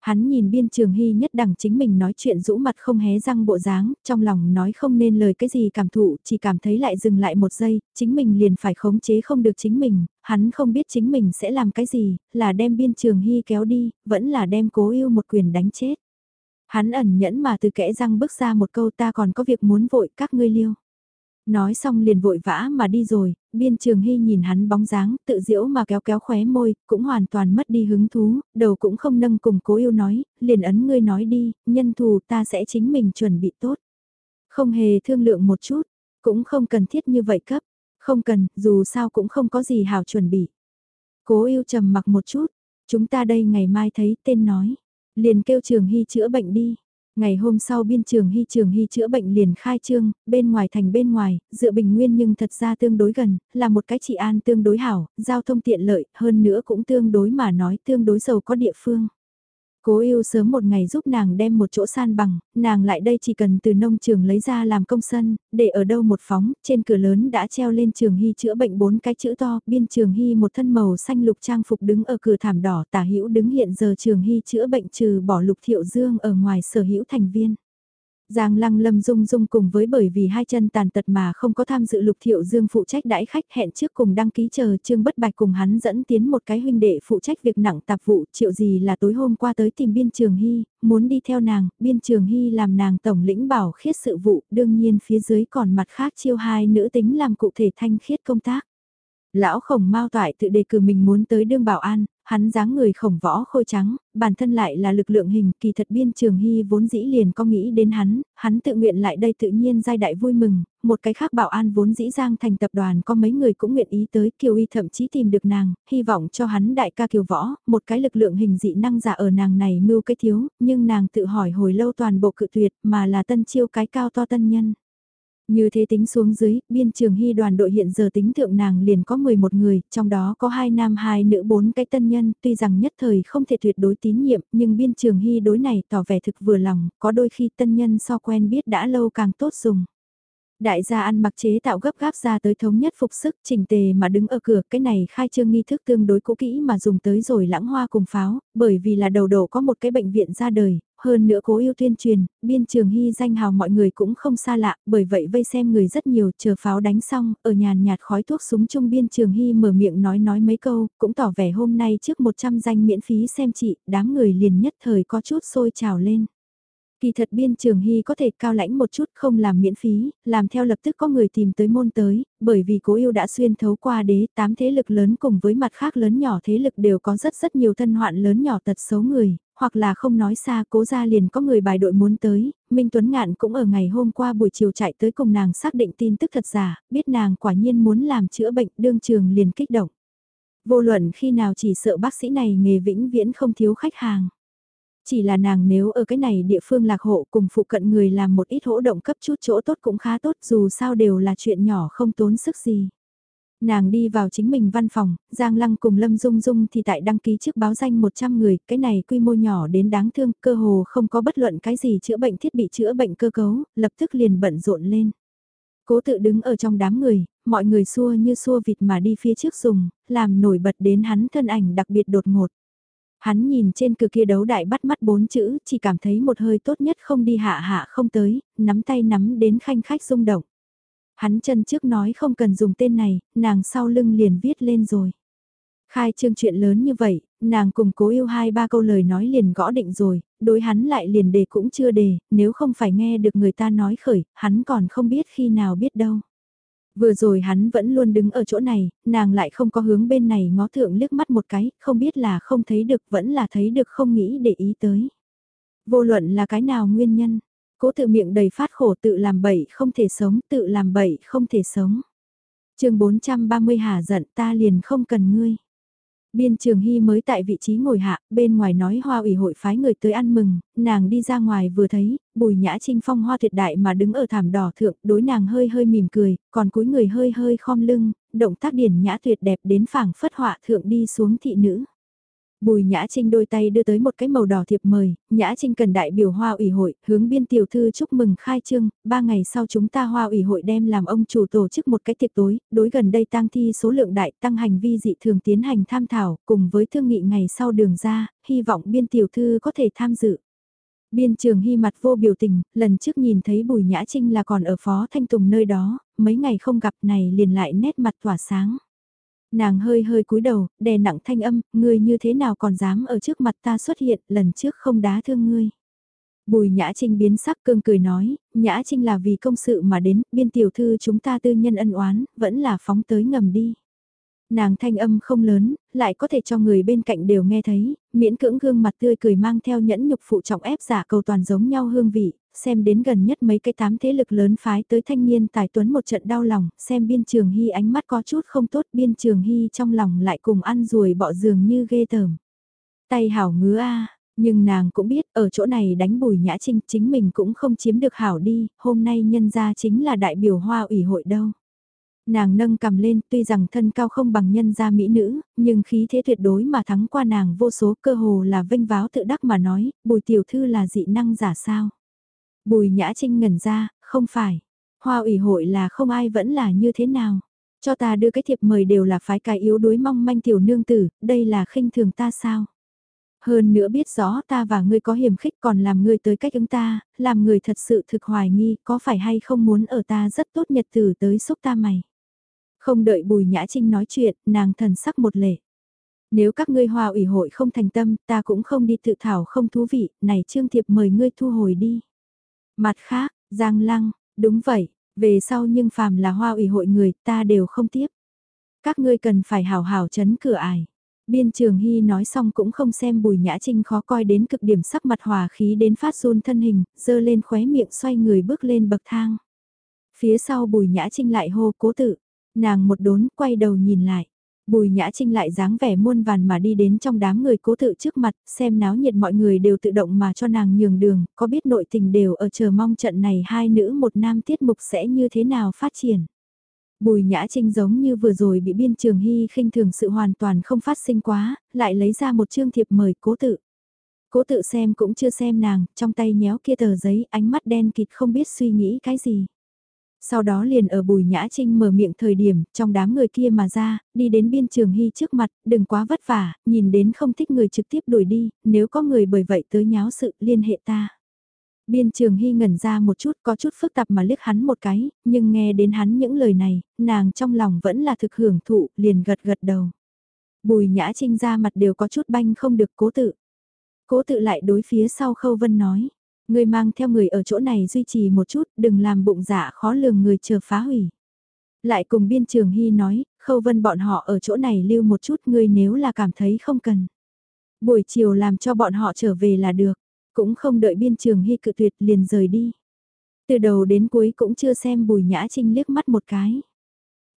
Hắn nhìn biên trường hy nhất đẳng chính mình nói chuyện rũ mặt không hé răng bộ dáng, trong lòng nói không nên lời cái gì cảm thụ, chỉ cảm thấy lại dừng lại một giây, chính mình liền phải khống chế không được chính mình, hắn không biết chính mình sẽ làm cái gì, là đem biên trường hy kéo đi, vẫn là đem cố yêu một quyền đánh chết. Hắn ẩn nhẫn mà từ kẽ răng bước ra một câu ta còn có việc muốn vội các ngươi liêu. Nói xong liền vội vã mà đi rồi, biên trường hy nhìn hắn bóng dáng, tự diễu mà kéo kéo khóe môi, cũng hoàn toàn mất đi hứng thú, đầu cũng không nâng cùng cố yêu nói, liền ấn ngươi nói đi, nhân thù ta sẽ chính mình chuẩn bị tốt. Không hề thương lượng một chút, cũng không cần thiết như vậy cấp, không cần, dù sao cũng không có gì hảo chuẩn bị. Cố yêu trầm mặc một chút, chúng ta đây ngày mai thấy tên nói, liền kêu trường hy chữa bệnh đi. Ngày hôm sau biên trường hy trường hy chữa bệnh liền khai trương, bên ngoài thành bên ngoài, dựa bình nguyên nhưng thật ra tương đối gần, là một cái trị an tương đối hảo, giao thông tiện lợi, hơn nữa cũng tương đối mà nói tương đối giàu có địa phương. Cố yêu sớm một ngày giúp nàng đem một chỗ san bằng, nàng lại đây chỉ cần từ nông trường lấy ra làm công sân, để ở đâu một phóng, trên cửa lớn đã treo lên trường hy chữa bệnh bốn cái chữ to, biên trường hy một thân màu xanh lục trang phục đứng ở cửa thảm đỏ tả hữu đứng hiện giờ trường hy chữa bệnh trừ bỏ lục thiệu dương ở ngoài sở hữu thành viên. Giang Lăng Lâm Dung Dung cùng với bởi vì hai chân tàn tật mà không có tham dự Lục Thiệu Dương phụ trách đãi khách hẹn trước cùng đăng ký chờ Trương Bất Bạch cùng hắn dẫn tiến một cái huynh đệ phụ trách việc nặng tạp vụ Triệu gì là tối hôm qua tới tìm Biên Trường Hy, muốn đi theo nàng, Biên Trường Hy làm nàng tổng lĩnh bảo khiết sự vụ, đương nhiên phía dưới còn mặt khác chiêu hai nữ tính làm cụ thể thanh khiết công tác. Lão khổng mau toại tự đề cử mình muốn tới đương bảo an, hắn dáng người khổng võ khôi trắng, bản thân lại là lực lượng hình, kỳ thật biên trường hy vốn dĩ liền có nghĩ đến hắn, hắn tự nguyện lại đây tự nhiên giai đại vui mừng, một cái khác bảo an vốn dĩ giang thành tập đoàn có mấy người cũng nguyện ý tới, kiều y thậm chí tìm được nàng, hy vọng cho hắn đại ca kiều võ, một cái lực lượng hình dị năng giả ở nàng này mưu cái thiếu, nhưng nàng tự hỏi hồi lâu toàn bộ cự tuyệt mà là tân chiêu cái cao to tân nhân. Như thế tính xuống dưới, biên trường hy đoàn đội hiện giờ tính thượng nàng liền có 11 người, trong đó có hai nam hai nữ bốn cái tân nhân, tuy rằng nhất thời không thể tuyệt đối tín nhiệm, nhưng biên trường hy đối này tỏ vẻ thực vừa lòng, có đôi khi tân nhân so quen biết đã lâu càng tốt dùng. Đại gia ăn mặc chế tạo gấp gáp ra tới thống nhất phục sức trình tề mà đứng ở cửa cái này khai trương nghi thức tương đối cũ kỹ mà dùng tới rồi lãng hoa cùng pháo, bởi vì là đầu đổ có một cái bệnh viện ra đời, hơn nữa cố yêu tuyên truyền, biên trường hy danh hào mọi người cũng không xa lạ, bởi vậy vây xem người rất nhiều, chờ pháo đánh xong, ở nhàn nhạt khói thuốc súng chung biên trường hy mở miệng nói nói mấy câu, cũng tỏ vẻ hôm nay trước 100 danh miễn phí xem chị, đám người liền nhất thời có chút sôi trào lên. Kỳ thật biên trường hy có thể cao lãnh một chút không làm miễn phí, làm theo lập tức có người tìm tới môn tới, bởi vì cố yêu đã xuyên thấu qua đế tám thế lực lớn cùng với mặt khác lớn nhỏ thế lực đều có rất rất nhiều thân hoạn lớn nhỏ tật xấu người, hoặc là không nói xa cố ra liền có người bài đội muốn tới, Minh Tuấn Ngạn cũng ở ngày hôm qua buổi chiều chạy tới cùng nàng xác định tin tức thật giả, biết nàng quả nhiên muốn làm chữa bệnh đương trường liền kích động. Vô luận khi nào chỉ sợ bác sĩ này nghề vĩnh viễn không thiếu khách hàng. Chỉ là nàng nếu ở cái này địa phương lạc hộ cùng phụ cận người làm một ít hỗ động cấp chút chỗ tốt cũng khá tốt dù sao đều là chuyện nhỏ không tốn sức gì. Nàng đi vào chính mình văn phòng, Giang Lăng cùng Lâm Dung Dung thì tại đăng ký trước báo danh 100 người, cái này quy mô nhỏ đến đáng thương, cơ hồ không có bất luận cái gì chữa bệnh thiết bị chữa bệnh cơ cấu, lập tức liền bận rộn lên. Cố tự đứng ở trong đám người, mọi người xua như xua vịt mà đi phía trước dùng, làm nổi bật đến hắn thân ảnh đặc biệt đột ngột. Hắn nhìn trên cửa kia đấu đại bắt mắt bốn chữ, chỉ cảm thấy một hơi tốt nhất không đi hạ hạ không tới, nắm tay nắm đến khanh khách rung động. Hắn chân trước nói không cần dùng tên này, nàng sau lưng liền viết lên rồi. Khai trương chuyện lớn như vậy, nàng cùng cố yêu hai ba câu lời nói liền gõ định rồi, đối hắn lại liền đề cũng chưa đề, nếu không phải nghe được người ta nói khởi, hắn còn không biết khi nào biết đâu. Vừa rồi hắn vẫn luôn đứng ở chỗ này, nàng lại không có hướng bên này ngó thượng liếc mắt một cái, không biết là không thấy được vẫn là thấy được không nghĩ để ý tới. Vô luận là cái nào nguyên nhân, cố tự miệng đầy phát khổ tự làm bậy không thể sống, tự làm bậy không thể sống. chương 430 hà giận ta liền không cần ngươi. Biên Trường Hy mới tại vị trí ngồi hạ, bên ngoài nói hoa ủy hội phái người tới ăn mừng, nàng đi ra ngoài vừa thấy, bùi nhã trinh phong hoa thiệt đại mà đứng ở thảm đỏ thượng, đối nàng hơi hơi mỉm cười, còn cúi người hơi hơi khom lưng, động tác điển nhã tuyệt đẹp đến phảng phất họa thượng đi xuống thị nữ. Bùi Nhã Trinh đôi tay đưa tới một cái màu đỏ thiệp mời, Nhã Trinh cần đại biểu hoa ủy hội, hướng biên tiểu thư chúc mừng khai trương, ba ngày sau chúng ta hoa ủy hội đem làm ông chủ tổ chức một cái tiệc tối, đối gần đây tăng thi số lượng đại tăng hành vi dị thường tiến hành tham thảo, cùng với thương nghị ngày sau đường ra, hy vọng biên tiểu thư có thể tham dự. Biên trường hy mặt vô biểu tình, lần trước nhìn thấy Bùi Nhã Trinh là còn ở Phó Thanh Tùng nơi đó, mấy ngày không gặp này liền lại nét mặt tỏa sáng. Nàng hơi hơi cúi đầu, đè nặng thanh âm, ngươi như thế nào còn dám ở trước mặt ta xuất hiện, lần trước không đá thương ngươi. Bùi Nhã Trinh biến sắc cương cười nói, Nhã Trinh là vì công sự mà đến, biên tiểu thư chúng ta tư nhân ân oán, vẫn là phóng tới ngầm đi. Nàng thanh âm không lớn, lại có thể cho người bên cạnh đều nghe thấy, miễn cưỡng gương mặt tươi cười mang theo nhẫn nhục phụ trọng ép giả cầu toàn giống nhau hương vị, xem đến gần nhất mấy cái tám thế lực lớn phái tới thanh niên tài tuấn một trận đau lòng, xem biên trường hy ánh mắt có chút không tốt biên trường hy trong lòng lại cùng ăn ruồi bọ giường như ghê tởm. Tay hảo ngứa a nhưng nàng cũng biết ở chỗ này đánh bùi nhã trinh chính mình cũng không chiếm được hảo đi, hôm nay nhân ra chính là đại biểu hoa ủy hội đâu. Nàng nâng cầm lên tuy rằng thân cao không bằng nhân gia mỹ nữ, nhưng khí thế tuyệt đối mà thắng qua nàng vô số cơ hồ là vinh váo tự đắc mà nói, bùi tiểu thư là dị năng giả sao. Bùi Nhã Trinh ngẩn ra, không phải. Hoa ủy hội là không ai vẫn là như thế nào. Cho ta đưa cái thiệp mời đều là phái cái yếu đuối mong manh tiểu nương tử, đây là khinh thường ta sao? Hơn nữa biết rõ ta và ngươi có hiểm khích còn làm ngươi tới cách ứng ta, làm người thật sự thực hoài nghi có phải hay không muốn ở ta rất tốt nhật tử tới xúc ta mày. Không đợi Bùi Nhã Trinh nói chuyện, nàng thần sắc một lệ. Nếu các ngươi hòa ủy hội không thành tâm, ta cũng không đi tự thảo không thú vị, này trương thiệp mời ngươi thu hồi đi. Mặt khác, Giang Lăng, đúng vậy, về sau nhưng phàm là hoa ủy hội người ta đều không tiếp. Các ngươi cần phải hào hào chấn cửa ải. Biên trường Hy nói xong cũng không xem bùi nhã trinh khó coi đến cực điểm sắc mặt hòa khí đến phát run thân hình, dơ lên khóe miệng xoay người bước lên bậc thang. Phía sau bùi nhã trinh lại hô cố tự, nàng một đốn quay đầu nhìn lại. Bùi Nhã Trinh lại dáng vẻ muôn vàn mà đi đến trong đám người cố tự trước mặt, xem náo nhiệt mọi người đều tự động mà cho nàng nhường đường, có biết nội tình đều ở chờ mong trận này hai nữ một nam tiết mục sẽ như thế nào phát triển. Bùi Nhã Trinh giống như vừa rồi bị biên trường hy khinh thường sự hoàn toàn không phát sinh quá, lại lấy ra một chương thiệp mời cố tự. Cố tự xem cũng chưa xem nàng, trong tay nhéo kia tờ giấy, ánh mắt đen kịt không biết suy nghĩ cái gì. Sau đó liền ở Bùi Nhã Trinh mở miệng thời điểm, trong đám người kia mà ra, đi đến biên trường hy trước mặt, đừng quá vất vả, nhìn đến không thích người trực tiếp đuổi đi, nếu có người bởi vậy tới nháo sự liên hệ ta. Biên trường hy ngẩn ra một chút có chút phức tạp mà liếc hắn một cái, nhưng nghe đến hắn những lời này, nàng trong lòng vẫn là thực hưởng thụ, liền gật gật đầu. Bùi Nhã Trinh ra mặt đều có chút banh không được cố tự. Cố tự lại đối phía sau khâu vân nói Người mang theo người ở chỗ này duy trì một chút, đừng làm bụng dạ khó lường người chờ phá hủy. Lại cùng biên trường hy nói, khâu vân bọn họ ở chỗ này lưu một chút ngươi nếu là cảm thấy không cần. Buổi chiều làm cho bọn họ trở về là được, cũng không đợi biên trường hy cự tuyệt liền rời đi. Từ đầu đến cuối cũng chưa xem bùi nhã trinh liếc mắt một cái.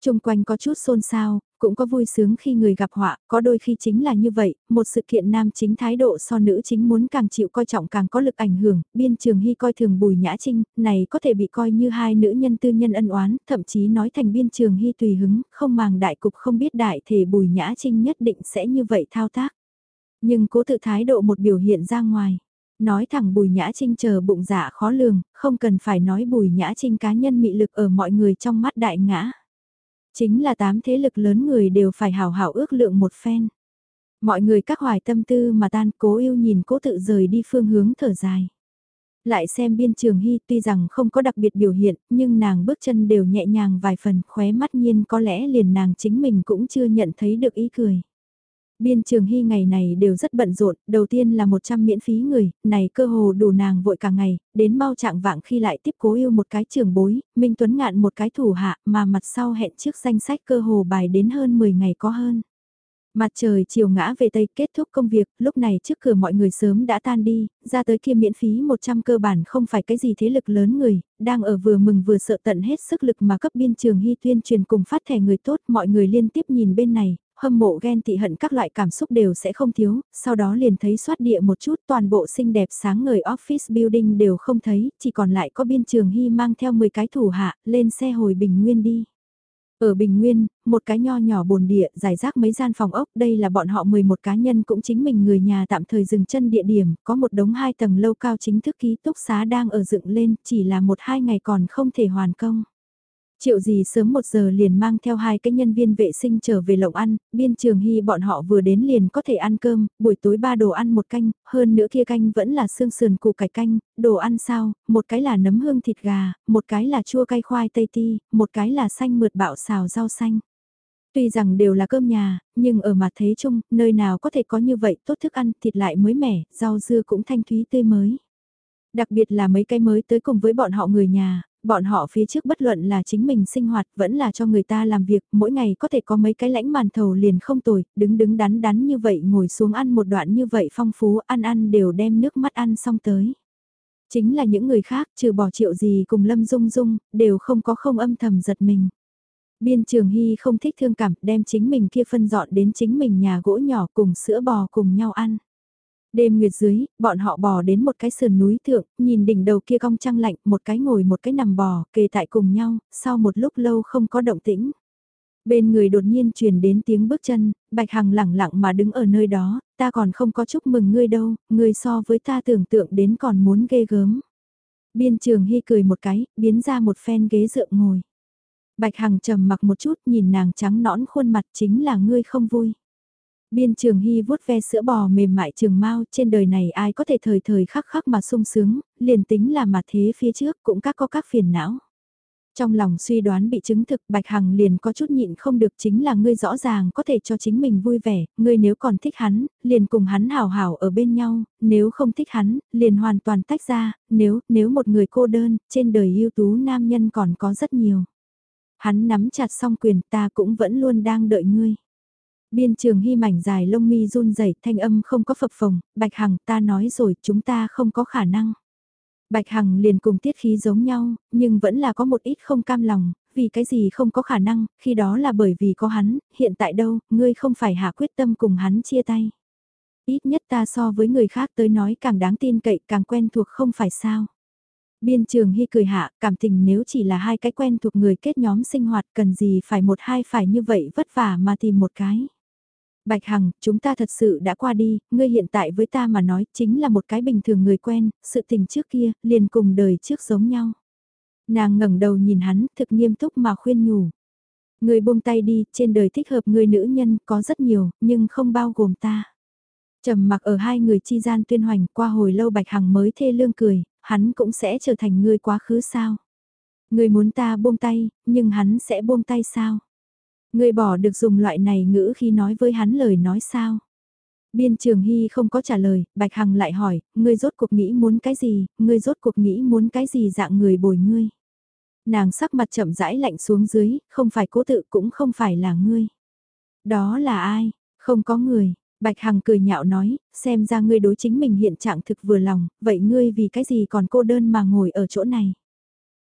Trung quanh có chút xôn xao, cũng có vui sướng khi người gặp họa, có đôi khi chính là như vậy, một sự kiện nam chính thái độ so nữ chính muốn càng chịu coi trọng càng có lực ảnh hưởng, biên trường hy coi thường bùi nhã trinh, này có thể bị coi như hai nữ nhân tư nhân ân oán, thậm chí nói thành biên trường hy tùy hứng, không màng đại cục không biết đại thể bùi nhã trinh nhất định sẽ như vậy thao tác. Nhưng cố tự thái độ một biểu hiện ra ngoài. Nói thẳng bùi nhã trinh chờ bụng dạ khó lường, không cần phải nói bùi nhã trinh cá nhân mị lực ở mọi người trong mắt đại ngã. Chính là tám thế lực lớn người đều phải hào hảo ước lượng một phen. Mọi người các hoài tâm tư mà tan cố yêu nhìn cố tự rời đi phương hướng thở dài. Lại xem biên trường hy tuy rằng không có đặc biệt biểu hiện, nhưng nàng bước chân đều nhẹ nhàng vài phần khóe mắt nhiên có lẽ liền nàng chính mình cũng chưa nhận thấy được ý cười. Biên trường hy ngày này đều rất bận rộn, đầu tiên là 100 miễn phí người, này cơ hồ đủ nàng vội cả ngày, đến mau trạng vạng khi lại tiếp cố yêu một cái trường bối, Minh Tuấn ngạn một cái thủ hạ mà mặt sau hẹn trước danh sách cơ hồ bài đến hơn 10 ngày có hơn. Mặt trời chiều ngã về Tây kết thúc công việc, lúc này trước cửa mọi người sớm đã tan đi, ra tới kia miễn phí 100 cơ bản không phải cái gì thế lực lớn người, đang ở vừa mừng vừa sợ tận hết sức lực mà cấp biên trường hy tuyên truyền cùng phát thẻ người tốt mọi người liên tiếp nhìn bên này, hâm mộ ghen tị hận các loại cảm xúc đều sẽ không thiếu, sau đó liền thấy xoát địa một chút toàn bộ xinh đẹp sáng ngời office building đều không thấy, chỉ còn lại có biên trường hy mang theo 10 cái thủ hạ, lên xe hồi Bình Nguyên đi. Ở Bình Nguyên, một cái nho nhỏ bồn địa, giải rác mấy gian phòng ốc, đây là bọn họ 11 cá nhân cũng chính mình người nhà tạm thời dừng chân địa điểm, có một đống hai tầng lâu cao chính thức ký túc xá đang ở dựng lên, chỉ là một hai ngày còn không thể hoàn công. Triệu gì sớm một giờ liền mang theo hai cái nhân viên vệ sinh trở về lộng ăn, biên trường hy bọn họ vừa đến liền có thể ăn cơm, buổi tối ba đồ ăn một canh, hơn nữa kia canh vẫn là xương sườn củ cải canh, đồ ăn sao, một cái là nấm hương thịt gà, một cái là chua cay khoai tây ti, một cái là xanh mượt bạo xào rau xanh. Tuy rằng đều là cơm nhà, nhưng ở mặt thế chung, nơi nào có thể có như vậy tốt thức ăn, thịt lại mới mẻ, rau dưa cũng thanh thúy tươi mới. Đặc biệt là mấy cái mới tới cùng với bọn họ người nhà, bọn họ phía trước bất luận là chính mình sinh hoạt vẫn là cho người ta làm việc, mỗi ngày có thể có mấy cái lãnh màn thầu liền không tồi, đứng đứng đắn đắn như vậy ngồi xuống ăn một đoạn như vậy phong phú, ăn ăn đều đem nước mắt ăn xong tới. Chính là những người khác, trừ bỏ triệu gì cùng Lâm Dung Dung, đều không có không âm thầm giật mình. Biên Trường Hy không thích thương cảm, đem chính mình kia phân dọn đến chính mình nhà gỗ nhỏ cùng sữa bò cùng nhau ăn. Đêm nguyệt dưới, bọn họ bò đến một cái sườn núi thượng, nhìn đỉnh đầu kia cong trăng lạnh, một cái ngồi một cái nằm bò, kề tại cùng nhau, sau một lúc lâu không có động tĩnh. Bên người đột nhiên truyền đến tiếng bước chân, Bạch Hằng lẳng lặng mà đứng ở nơi đó, ta còn không có chúc mừng ngươi đâu, ngươi so với ta tưởng tượng đến còn muốn ghê gớm. Biên trường hy cười một cái, biến ra một phen ghế dựa ngồi. Bạch Hằng trầm mặc một chút nhìn nàng trắng nõn khuôn mặt chính là ngươi không vui. Biên trường hy vuốt ve sữa bò mềm mại trường mau trên đời này ai có thể thời thời khắc khắc mà sung sướng, liền tính là mà thế phía trước cũng các có các phiền não. Trong lòng suy đoán bị chứng thực Bạch Hằng liền có chút nhịn không được chính là ngươi rõ ràng có thể cho chính mình vui vẻ, ngươi nếu còn thích hắn, liền cùng hắn hào hào ở bên nhau, nếu không thích hắn, liền hoàn toàn tách ra, nếu, nếu một người cô đơn, trên đời ưu tú nam nhân còn có rất nhiều. Hắn nắm chặt song quyền ta cũng vẫn luôn đang đợi ngươi. Biên trường hy mảnh dài lông mi run rẩy thanh âm không có phập phồng, Bạch Hằng ta nói rồi chúng ta không có khả năng. Bạch Hằng liền cùng tiết khí giống nhau, nhưng vẫn là có một ít không cam lòng, vì cái gì không có khả năng, khi đó là bởi vì có hắn, hiện tại đâu, ngươi không phải hạ quyết tâm cùng hắn chia tay. Ít nhất ta so với người khác tới nói càng đáng tin cậy càng quen thuộc không phải sao. Biên trường hy cười hạ, cảm tình nếu chỉ là hai cái quen thuộc người kết nhóm sinh hoạt cần gì phải một hai phải như vậy vất vả mà tìm một cái. Bạch Hằng, chúng ta thật sự đã qua đi, ngươi hiện tại với ta mà nói chính là một cái bình thường người quen, sự tình trước kia, liền cùng đời trước giống nhau. Nàng ngẩng đầu nhìn hắn, thực nghiêm túc mà khuyên nhủ. Người buông tay đi, trên đời thích hợp người nữ nhân có rất nhiều, nhưng không bao gồm ta. Trầm mặc ở hai người chi gian tuyên hoành qua hồi lâu Bạch Hằng mới thê lương cười, hắn cũng sẽ trở thành người quá khứ sao. Người muốn ta buông tay, nhưng hắn sẽ buông tay sao? Người bỏ được dùng loại này ngữ khi nói với hắn lời nói sao? Biên Trường Hy không có trả lời, Bạch Hằng lại hỏi, ngươi rốt cuộc nghĩ muốn cái gì, ngươi rốt cuộc nghĩ muốn cái gì dạng người bồi ngươi. Nàng sắc mặt chậm rãi lạnh xuống dưới, không phải cố tự cũng không phải là ngươi. Đó là ai? Không có người. Bạch Hằng cười nhạo nói, xem ra ngươi đối chính mình hiện trạng thực vừa lòng, vậy ngươi vì cái gì còn cô đơn mà ngồi ở chỗ này?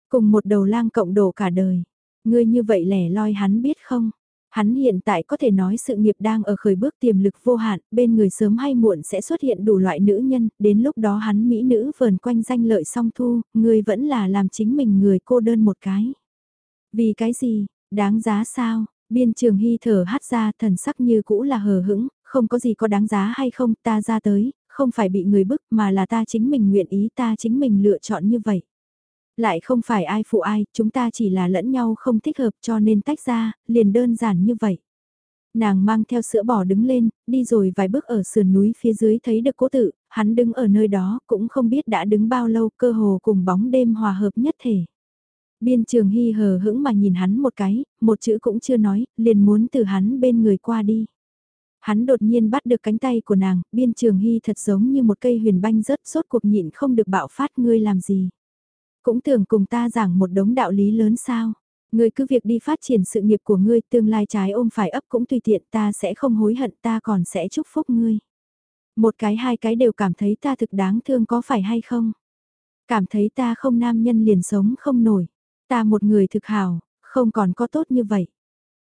Cùng một đầu lang cộng đổ cả đời. Ngươi như vậy lẻ loi hắn biết không? Hắn hiện tại có thể nói sự nghiệp đang ở khởi bước tiềm lực vô hạn, bên người sớm hay muộn sẽ xuất hiện đủ loại nữ nhân, đến lúc đó hắn mỹ nữ vờn quanh danh lợi song thu, người vẫn là làm chính mình người cô đơn một cái. Vì cái gì, đáng giá sao? Biên trường hy thở hát ra thần sắc như cũ là hờ hững, không có gì có đáng giá hay không ta ra tới, không phải bị người bức mà là ta chính mình nguyện ý ta chính mình lựa chọn như vậy. Lại không phải ai phụ ai, chúng ta chỉ là lẫn nhau không thích hợp cho nên tách ra, liền đơn giản như vậy. Nàng mang theo sữa bò đứng lên, đi rồi vài bước ở sườn núi phía dưới thấy được cố tự, hắn đứng ở nơi đó cũng không biết đã đứng bao lâu cơ hồ cùng bóng đêm hòa hợp nhất thể. Biên trường hy hờ hững mà nhìn hắn một cái, một chữ cũng chưa nói, liền muốn từ hắn bên người qua đi. Hắn đột nhiên bắt được cánh tay của nàng, biên trường hy thật giống như một cây huyền banh rớt sốt cuộc nhịn không được bạo phát ngươi làm gì. Cũng tưởng cùng ta giảng một đống đạo lý lớn sao. Ngươi cứ việc đi phát triển sự nghiệp của ngươi, tương lai trái ôm phải ấp cũng tùy tiện ta sẽ không hối hận ta còn sẽ chúc phúc ngươi. Một cái hai cái đều cảm thấy ta thực đáng thương có phải hay không? Cảm thấy ta không nam nhân liền sống không nổi. Ta một người thực hào, không còn có tốt như vậy.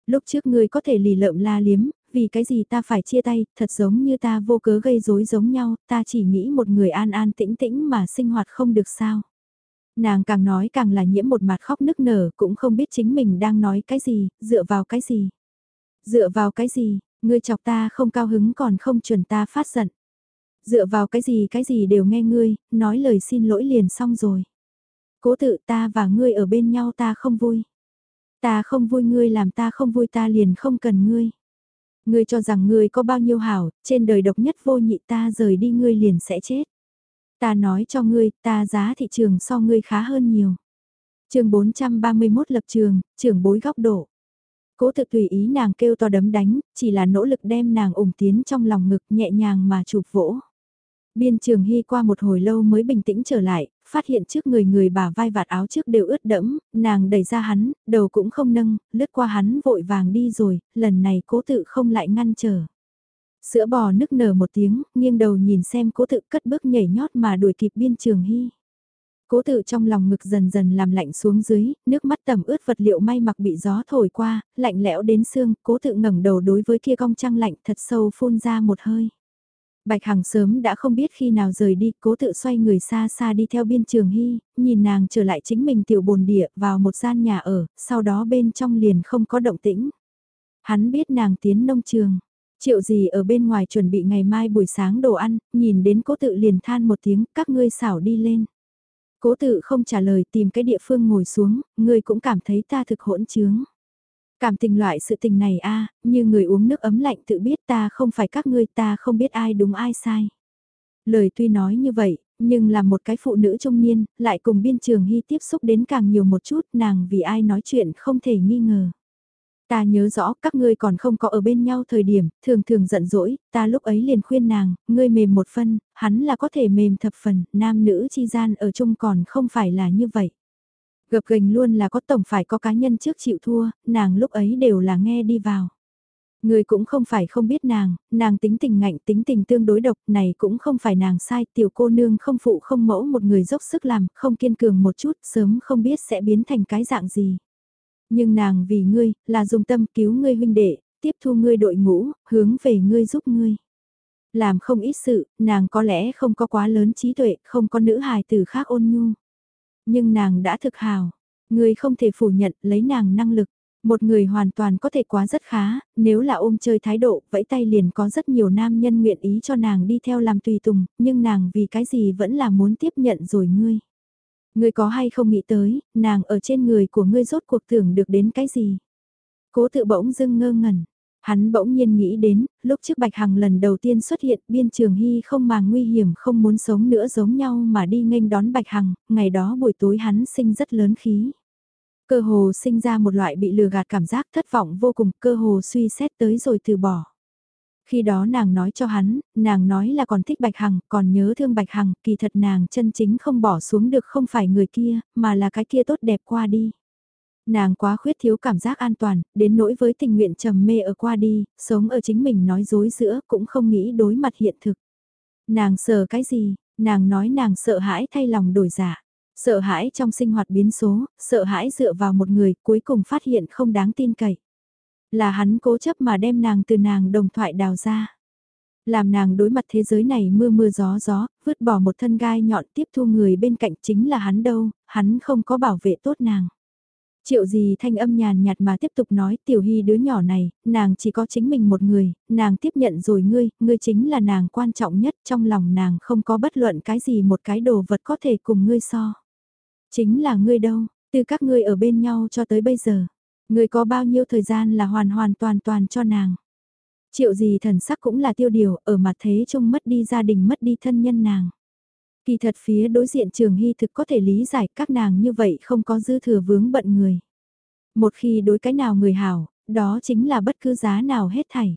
Lúc trước ngươi có thể lì lợm la liếm, vì cái gì ta phải chia tay, thật giống như ta vô cớ gây rối giống nhau, ta chỉ nghĩ một người an an tĩnh tĩnh mà sinh hoạt không được sao. Nàng càng nói càng là nhiễm một mặt khóc nức nở, cũng không biết chính mình đang nói cái gì, dựa vào cái gì. Dựa vào cái gì, ngươi chọc ta không cao hứng còn không chuẩn ta phát giận. Dựa vào cái gì cái gì đều nghe ngươi, nói lời xin lỗi liền xong rồi. Cố tự ta và ngươi ở bên nhau ta không vui. Ta không vui ngươi làm ta không vui ta liền không cần ngươi. Ngươi cho rằng ngươi có bao nhiêu hảo, trên đời độc nhất vô nhị ta rời đi ngươi liền sẽ chết. Ta nói cho ngươi, ta giá thị trường so ngươi khá hơn nhiều. chương 431 lập trường, trưởng bối góc độ. Cố thực tùy ý nàng kêu to đấm đánh, chỉ là nỗ lực đem nàng ủng tiến trong lòng ngực nhẹ nhàng mà chụp vỗ. Biên trường hy qua một hồi lâu mới bình tĩnh trở lại, phát hiện trước người người bà vai vạt áo trước đều ướt đẫm, nàng đẩy ra hắn, đầu cũng không nâng, lướt qua hắn vội vàng đi rồi, lần này cố tự không lại ngăn trở. Sữa bò nức nở một tiếng, nghiêng đầu nhìn xem cố tự cất bước nhảy nhót mà đuổi kịp biên trường hy. Cố tự trong lòng ngực dần dần làm lạnh xuống dưới, nước mắt tầm ướt vật liệu may mặc bị gió thổi qua, lạnh lẽo đến xương, cố tự ngẩng đầu đối với kia cong trăng lạnh thật sâu phun ra một hơi. Bạch Hằng sớm đã không biết khi nào rời đi, cố tự xoay người xa xa đi theo biên trường hy, nhìn nàng trở lại chính mình tiểu bồn địa vào một gian nhà ở, sau đó bên trong liền không có động tĩnh. Hắn biết nàng tiến nông trường, Triệu gì ở bên ngoài chuẩn bị ngày mai buổi sáng đồ ăn, nhìn đến cố tự liền than một tiếng, các ngươi xảo đi lên. Cố tự không trả lời tìm cái địa phương ngồi xuống, ngươi cũng cảm thấy ta thực hỗn trướng. Cảm tình loại sự tình này a như người uống nước ấm lạnh tự biết ta không phải các ngươi ta không biết ai đúng ai sai. Lời tuy nói như vậy, nhưng là một cái phụ nữ trung niên, lại cùng biên trường hy tiếp xúc đến càng nhiều một chút nàng vì ai nói chuyện không thể nghi ngờ. Ta nhớ rõ các ngươi còn không có ở bên nhau thời điểm, thường thường giận dỗi, ta lúc ấy liền khuyên nàng, ngươi mềm một phân, hắn là có thể mềm thập phần, nam nữ chi gian ở chung còn không phải là như vậy. Gập gành luôn là có tổng phải có cá nhân trước chịu thua, nàng lúc ấy đều là nghe đi vào. Người cũng không phải không biết nàng, nàng tính tình ngạnh tính tình tương đối độc này cũng không phải nàng sai tiểu cô nương không phụ không mẫu một người dốc sức làm, không kiên cường một chút sớm không biết sẽ biến thành cái dạng gì. Nhưng nàng vì ngươi, là dùng tâm cứu ngươi huynh đệ, tiếp thu ngươi đội ngũ, hướng về ngươi giúp ngươi. Làm không ít sự, nàng có lẽ không có quá lớn trí tuệ, không có nữ hài từ khác ôn nhu. Nhưng nàng đã thực hào, ngươi không thể phủ nhận lấy nàng năng lực. Một người hoàn toàn có thể quá rất khá, nếu là ôm chơi thái độ, vẫy tay liền có rất nhiều nam nhân nguyện ý cho nàng đi theo làm tùy tùng, nhưng nàng vì cái gì vẫn là muốn tiếp nhận rồi ngươi. Ngươi có hay không nghĩ tới, nàng ở trên người của ngươi rốt cuộc tưởng được đến cái gì? Cố tự bỗng dưng ngơ ngẩn. Hắn bỗng nhiên nghĩ đến, lúc trước Bạch Hằng lần đầu tiên xuất hiện biên trường hy không mà nguy hiểm không muốn sống nữa giống nhau mà đi nghênh đón Bạch Hằng, ngày đó buổi tối hắn sinh rất lớn khí. Cơ hồ sinh ra một loại bị lừa gạt cảm giác thất vọng vô cùng, cơ hồ suy xét tới rồi từ bỏ. Khi đó nàng nói cho hắn, nàng nói là còn thích Bạch Hằng, còn nhớ thương Bạch Hằng, kỳ thật nàng chân chính không bỏ xuống được không phải người kia, mà là cái kia tốt đẹp qua đi. Nàng quá khuyết thiếu cảm giác an toàn, đến nỗi với tình nguyện trầm mê ở qua đi, sống ở chính mình nói dối giữa cũng không nghĩ đối mặt hiện thực. Nàng sợ cái gì, nàng nói nàng sợ hãi thay lòng đổi giả. Sợ hãi trong sinh hoạt biến số, sợ hãi dựa vào một người cuối cùng phát hiện không đáng tin cậy. Là hắn cố chấp mà đem nàng từ nàng đồng thoại đào ra. Làm nàng đối mặt thế giới này mưa mưa gió gió, vứt bỏ một thân gai nhọn tiếp thu người bên cạnh chính là hắn đâu, hắn không có bảo vệ tốt nàng. Triệu gì thanh âm nhàn nhạt mà tiếp tục nói tiểu hy đứa nhỏ này, nàng chỉ có chính mình một người, nàng tiếp nhận rồi ngươi, ngươi chính là nàng quan trọng nhất trong lòng nàng không có bất luận cái gì một cái đồ vật có thể cùng ngươi so. Chính là ngươi đâu, từ các ngươi ở bên nhau cho tới bây giờ, người có bao nhiêu thời gian là hoàn hoàn toàn toàn cho nàng. Triệu gì thần sắc cũng là tiêu điều, ở mặt thế trông mất đi gia đình mất đi thân nhân nàng. Kỳ thật phía đối diện trường hy thực có thể lý giải các nàng như vậy không có dư thừa vướng bận người. Một khi đối cái nào người hảo, đó chính là bất cứ giá nào hết thảy.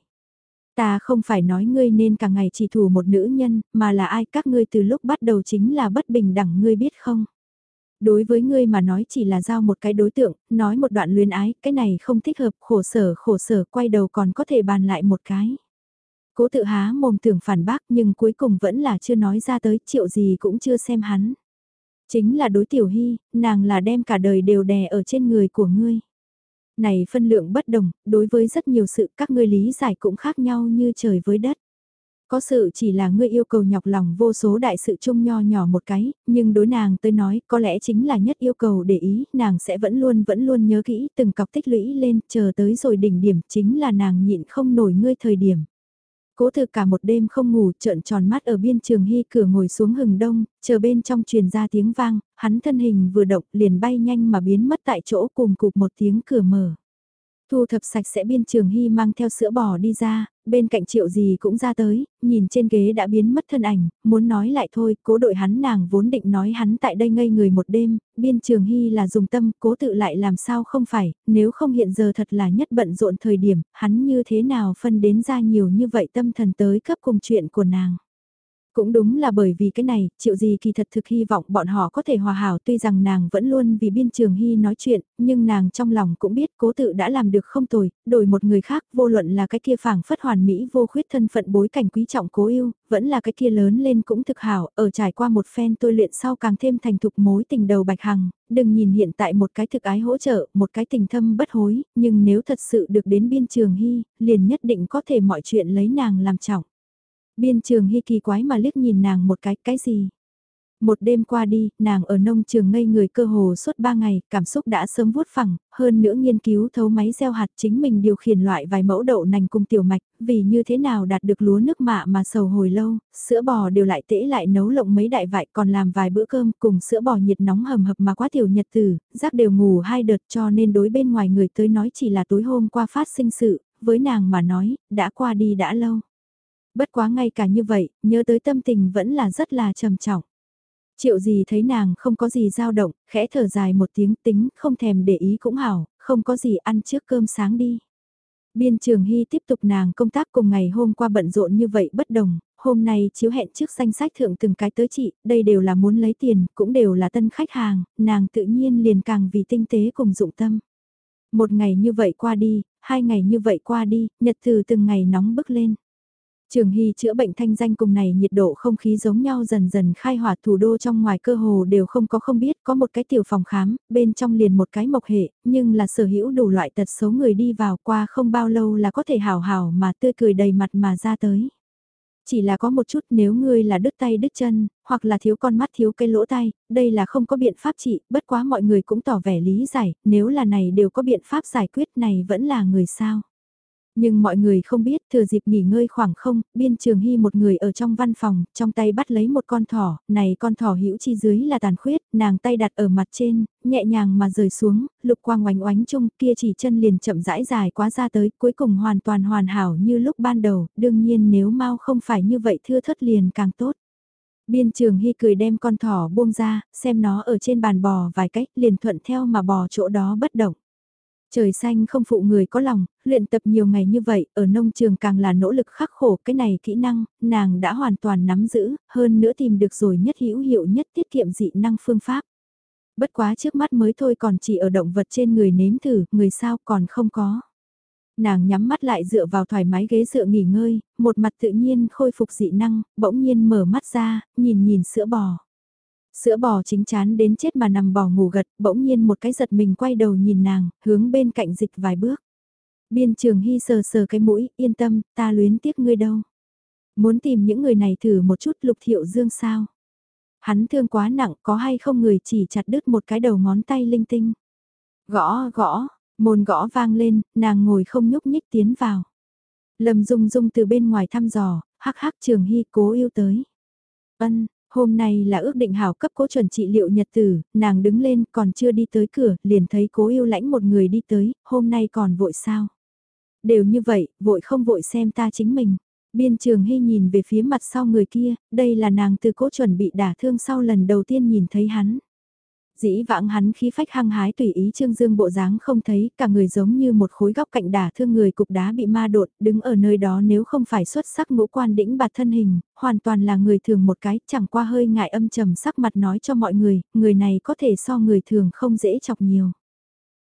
Ta không phải nói ngươi nên cả ngày chỉ thủ một nữ nhân, mà là ai các ngươi từ lúc bắt đầu chính là bất bình đẳng ngươi biết không? Đối với ngươi mà nói chỉ là giao một cái đối tượng, nói một đoạn luyến ái, cái này không thích hợp, khổ sở khổ sở, quay đầu còn có thể bàn lại một cái. Cố tự há mồm tưởng phản bác nhưng cuối cùng vẫn là chưa nói ra tới triệu gì cũng chưa xem hắn. Chính là đối tiểu hy, nàng là đem cả đời đều đè ở trên người của ngươi. Này phân lượng bất đồng, đối với rất nhiều sự các ngươi lý giải cũng khác nhau như trời với đất. Có sự chỉ là ngươi yêu cầu nhọc lòng vô số đại sự chung nho nhỏ một cái, nhưng đối nàng tôi nói có lẽ chính là nhất yêu cầu để ý, nàng sẽ vẫn luôn vẫn luôn nhớ kỹ từng cọc tích lũy lên, chờ tới rồi đỉnh điểm chính là nàng nhịn không nổi ngươi thời điểm. Cố thực cả một đêm không ngủ trợn tròn mắt ở biên trường hy cửa ngồi xuống hừng đông, chờ bên trong truyền ra tiếng vang, hắn thân hình vừa động liền bay nhanh mà biến mất tại chỗ cùng cục một tiếng cửa mở. Thu thập sạch sẽ biên trường hy mang theo sữa bò đi ra, bên cạnh triệu gì cũng ra tới, nhìn trên ghế đã biến mất thân ảnh, muốn nói lại thôi, cố đội hắn nàng vốn định nói hắn tại đây ngây người một đêm, biên trường hy là dùng tâm, cố tự lại làm sao không phải, nếu không hiện giờ thật là nhất bận rộn thời điểm, hắn như thế nào phân đến ra nhiều như vậy tâm thần tới cấp cùng chuyện của nàng. Cũng đúng là bởi vì cái này, triệu gì kỳ thật thực hy vọng bọn họ có thể hòa hảo tuy rằng nàng vẫn luôn vì biên trường hy nói chuyện, nhưng nàng trong lòng cũng biết cố tự đã làm được không tồi, đổi một người khác vô luận là cái kia phảng phất hoàn mỹ vô khuyết thân phận bối cảnh quý trọng cố yêu, vẫn là cái kia lớn lên cũng thực hảo, ở trải qua một phen tôi luyện sau càng thêm thành thục mối tình đầu bạch hằng, đừng nhìn hiện tại một cái thực ái hỗ trợ, một cái tình thâm bất hối, nhưng nếu thật sự được đến biên trường hy, liền nhất định có thể mọi chuyện lấy nàng làm trọng. Biên trường hy kỳ quái mà liếc nhìn nàng một cái, cái gì? Một đêm qua đi, nàng ở nông trường ngây người cơ hồ suốt ba ngày, cảm xúc đã sớm vuốt phẳng, hơn nữa nghiên cứu thấu máy gieo hạt chính mình điều khiển loại vài mẫu đậu nành cùng tiểu mạch, vì như thế nào đạt được lúa nước mạ mà sầu hồi lâu, sữa bò đều lại tễ lại nấu lộng mấy đại vại còn làm vài bữa cơm cùng sữa bò nhiệt nóng hầm hập mà quá tiểu nhật tử, rác đều ngủ hai đợt cho nên đối bên ngoài người tới nói chỉ là tối hôm qua phát sinh sự, với nàng mà nói, đã qua đi đã lâu. Bất quá ngay cả như vậy, nhớ tới tâm tình vẫn là rất là trầm trọng. Triệu gì thấy nàng không có gì dao động, khẽ thở dài một tiếng tính, không thèm để ý cũng hảo, không có gì ăn trước cơm sáng đi. Biên trường hy tiếp tục nàng công tác cùng ngày hôm qua bận rộn như vậy bất đồng, hôm nay chiếu hẹn trước danh sách thượng từng cái tới chị, đây đều là muốn lấy tiền, cũng đều là tân khách hàng, nàng tự nhiên liền càng vì tinh tế cùng dụng tâm. Một ngày như vậy qua đi, hai ngày như vậy qua đi, nhật từ từng ngày nóng bức lên. Trường Hy chữa bệnh thanh danh cùng này nhiệt độ không khí giống nhau dần dần khai hỏa thủ đô trong ngoài cơ hồ đều không có không biết có một cái tiểu phòng khám, bên trong liền một cái mộc hệ, nhưng là sở hữu đủ loại tật xấu người đi vào qua không bao lâu là có thể hào hào mà tươi cười đầy mặt mà ra tới. Chỉ là có một chút nếu ngươi là đứt tay đứt chân, hoặc là thiếu con mắt thiếu cây lỗ tay, đây là không có biện pháp trị, bất quá mọi người cũng tỏ vẻ lý giải, nếu là này đều có biện pháp giải quyết này vẫn là người sao. Nhưng mọi người không biết thừa dịp nghỉ ngơi khoảng không, biên trường hy một người ở trong văn phòng, trong tay bắt lấy một con thỏ, này con thỏ hữu chi dưới là tàn khuyết, nàng tay đặt ở mặt trên, nhẹ nhàng mà rời xuống, lục quang oánh oánh chung kia chỉ chân liền chậm rãi dài quá ra tới, cuối cùng hoàn toàn hoàn hảo như lúc ban đầu, đương nhiên nếu mau không phải như vậy thưa thất liền càng tốt. Biên trường hy cười đem con thỏ buông ra, xem nó ở trên bàn bò vài cách liền thuận theo mà bò chỗ đó bất động. Trời xanh không phụ người có lòng, luyện tập nhiều ngày như vậy, ở nông trường càng là nỗ lực khắc khổ cái này kỹ năng, nàng đã hoàn toàn nắm giữ, hơn nữa tìm được rồi nhất hữu hiệu nhất tiết kiệm dị năng phương pháp. Bất quá trước mắt mới thôi còn chỉ ở động vật trên người nếm thử, người sao còn không có. Nàng nhắm mắt lại dựa vào thoải mái ghế dựa nghỉ ngơi, một mặt tự nhiên khôi phục dị năng, bỗng nhiên mở mắt ra, nhìn nhìn sữa bò. Sữa bò chính chán đến chết mà nằm bò ngủ gật, bỗng nhiên một cái giật mình quay đầu nhìn nàng, hướng bên cạnh dịch vài bước. Biên trường hy sờ sờ cái mũi, yên tâm, ta luyến tiếc ngươi đâu. Muốn tìm những người này thử một chút lục thiệu dương sao. Hắn thương quá nặng có hay không người chỉ chặt đứt một cái đầu ngón tay linh tinh. Gõ, gõ, môn gõ vang lên, nàng ngồi không nhúc nhích tiến vào. Lâm Dung Dung từ bên ngoài thăm dò, hắc hắc trường hy cố yêu tới. Ân, Hôm nay là ước định hảo cấp cố chuẩn trị liệu nhật tử, nàng đứng lên còn chưa đi tới cửa, liền thấy cố yêu lãnh một người đi tới, hôm nay còn vội sao? Đều như vậy, vội không vội xem ta chính mình. Biên trường hy nhìn về phía mặt sau người kia, đây là nàng từ cố chuẩn bị đả thương sau lần đầu tiên nhìn thấy hắn dĩ vãng hắn khí phách hăng hái tùy ý Trương Dương bộ dáng không thấy, cả người giống như một khối góc cạnh đả thương người cục đá bị ma đột, đứng ở nơi đó nếu không phải xuất sắc ngũ quan đĩnh bạt thân hình, hoàn toàn là người thường một cái, chẳng qua hơi ngại âm trầm sắc mặt nói cho mọi người, người này có thể so người thường không dễ chọc nhiều.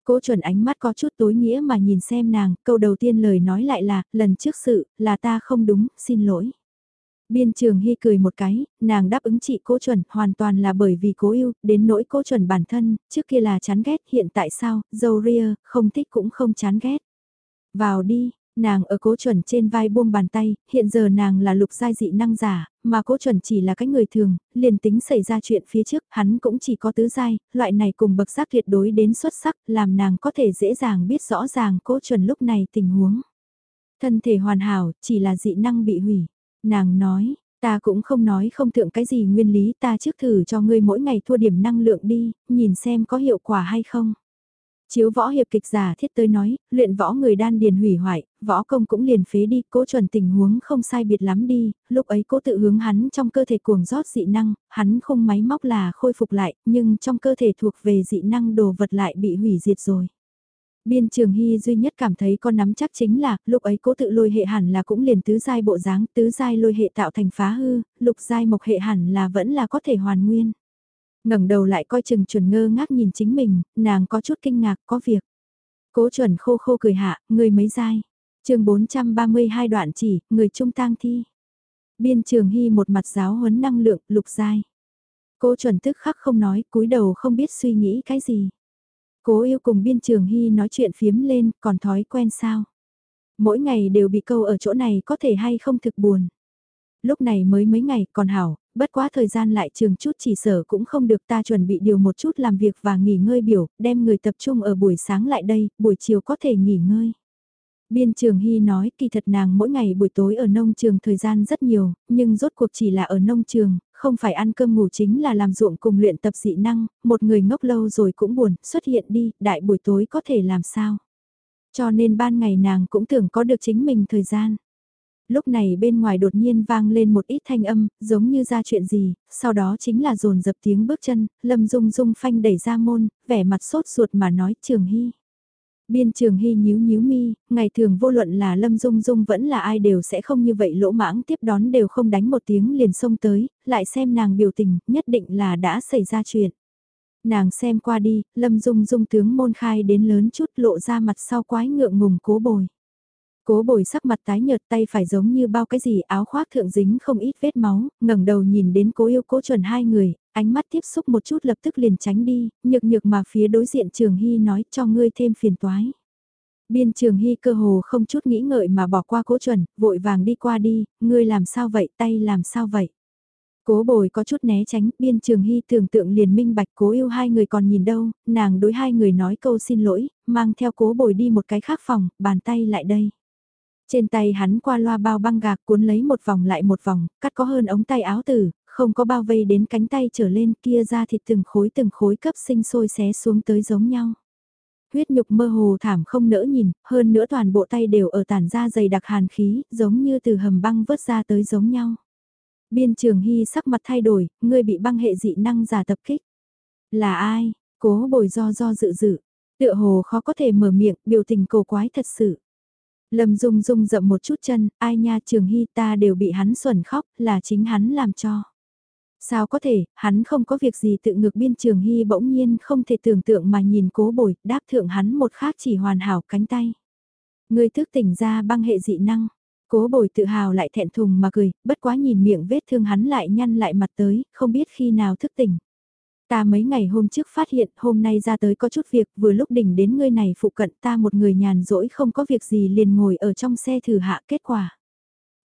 Cố chuẩn ánh mắt có chút tối nghĩa mà nhìn xem nàng, câu đầu tiên lời nói lại là, lần trước sự, là ta không đúng, xin lỗi. Biên trường hy cười một cái, nàng đáp ứng chị cố chuẩn hoàn toàn là bởi vì cố yêu, đến nỗi cố chuẩn bản thân, trước kia là chán ghét, hiện tại sao, dâu ria, không thích cũng không chán ghét. Vào đi, nàng ở cố chuẩn trên vai buông bàn tay, hiện giờ nàng là lục giai dị năng giả, mà cố chuẩn chỉ là cái người thường, liền tính xảy ra chuyện phía trước, hắn cũng chỉ có tứ giai, loại này cùng bậc giác tuyệt đối đến xuất sắc, làm nàng có thể dễ dàng biết rõ ràng cố chuẩn lúc này tình huống. Thân thể hoàn hảo, chỉ là dị năng bị hủy. Nàng nói, ta cũng không nói không thượng cái gì nguyên lý ta trước thử cho ngươi mỗi ngày thua điểm năng lượng đi, nhìn xem có hiệu quả hay không. Chiếu võ hiệp kịch giả thiết tới nói, luyện võ người đan điền hủy hoại, võ công cũng liền phế đi, cố chuẩn tình huống không sai biệt lắm đi, lúc ấy cố tự hướng hắn trong cơ thể cuồng rót dị năng, hắn không máy móc là khôi phục lại, nhưng trong cơ thể thuộc về dị năng đồ vật lại bị hủy diệt rồi. Biên trường hy duy nhất cảm thấy con nắm chắc chính là, lúc ấy cố tự lôi hệ hẳn là cũng liền tứ giai bộ dáng, tứ giai lôi hệ tạo thành phá hư, lục giai mộc hệ hẳn là vẫn là có thể hoàn nguyên. ngẩng đầu lại coi chừng chuẩn ngơ ngác nhìn chính mình, nàng có chút kinh ngạc, có việc. Cố chuẩn khô khô cười hạ, người mấy giai. chương 432 đoạn chỉ, người trung tang thi. Biên trường hy một mặt giáo huấn năng lượng, lục giai. Cố chuẩn tức khắc không nói, cúi đầu không biết suy nghĩ cái gì. Cố yêu cùng biên trường hy nói chuyện phiếm lên, còn thói quen sao? Mỗi ngày đều bị câu ở chỗ này có thể hay không thực buồn. Lúc này mới mấy ngày còn hảo, bất quá thời gian lại trường chút chỉ sở cũng không được ta chuẩn bị điều một chút làm việc và nghỉ ngơi biểu, đem người tập trung ở buổi sáng lại đây, buổi chiều có thể nghỉ ngơi. Biên Trường Hy nói kỳ thật nàng mỗi ngày buổi tối ở nông trường thời gian rất nhiều, nhưng rốt cuộc chỉ là ở nông trường, không phải ăn cơm ngủ chính là làm ruộng cùng luyện tập dị năng, một người ngốc lâu rồi cũng buồn, xuất hiện đi, đại buổi tối có thể làm sao. Cho nên ban ngày nàng cũng tưởng có được chính mình thời gian. Lúc này bên ngoài đột nhiên vang lên một ít thanh âm, giống như ra chuyện gì, sau đó chính là dồn dập tiếng bước chân, lâm dung dung phanh đẩy ra môn, vẻ mặt sốt ruột mà nói trường hy. Biên trường hy nhíu nhíu mi, ngày thường vô luận là Lâm Dung Dung vẫn là ai đều sẽ không như vậy lỗ mãng tiếp đón đều không đánh một tiếng liền xông tới, lại xem nàng biểu tình, nhất định là đã xảy ra chuyện. Nàng xem qua đi, Lâm Dung Dung tướng môn khai đến lớn chút lộ ra mặt sau quái ngượng ngùng cố bồi. Cố bồi sắc mặt tái nhợt tay phải giống như bao cái gì áo khoác thượng dính không ít vết máu, ngẩng đầu nhìn đến cố yêu cố chuẩn hai người, ánh mắt tiếp xúc một chút lập tức liền tránh đi, nhược nhược mà phía đối diện Trường Hy nói cho ngươi thêm phiền toái. Biên Trường Hy cơ hồ không chút nghĩ ngợi mà bỏ qua cố chuẩn, vội vàng đi qua đi, ngươi làm sao vậy, tay làm sao vậy. Cố bồi có chút né tránh, biên trường hy tưởng tượng liền minh bạch cố yêu hai người còn nhìn đâu, nàng đối hai người nói câu xin lỗi, mang theo cố bồi đi một cái khác phòng, bàn tay lại đây. Trên tay hắn qua loa bao băng gạc cuốn lấy một vòng lại một vòng, cắt có hơn ống tay áo tử, không có bao vây đến cánh tay trở lên kia ra thịt từng khối từng khối cấp sinh sôi xé xuống tới giống nhau. Huyết nhục mơ hồ thảm không nỡ nhìn, hơn nữa toàn bộ tay đều ở tản ra dày đặc hàn khí, giống như từ hầm băng vớt ra tới giống nhau. Biên trường hy sắc mặt thay đổi, người bị băng hệ dị năng giả tập kích. Là ai? Cố bồi do do dự dự. Tựa hồ khó có thể mở miệng, biểu tình cổ quái thật sự. Lâm Dung Dung dậm một chút chân, ai nha Trường Hy ta đều bị hắn xuẩn khóc, là chính hắn làm cho. Sao có thể, hắn không có việc gì tự ngược biên Trường Hy bỗng nhiên không thể tưởng tượng mà nhìn cố bồi, đáp thượng hắn một khác chỉ hoàn hảo cánh tay. Người thức tỉnh ra băng hệ dị năng. Cố bồi tự hào lại thẹn thùng mà cười, bất quá nhìn miệng vết thương hắn lại nhăn lại mặt tới, không biết khi nào thức tỉnh. Ta mấy ngày hôm trước phát hiện hôm nay ra tới có chút việc vừa lúc đỉnh đến ngươi này phụ cận ta một người nhàn rỗi không có việc gì liền ngồi ở trong xe thử hạ kết quả.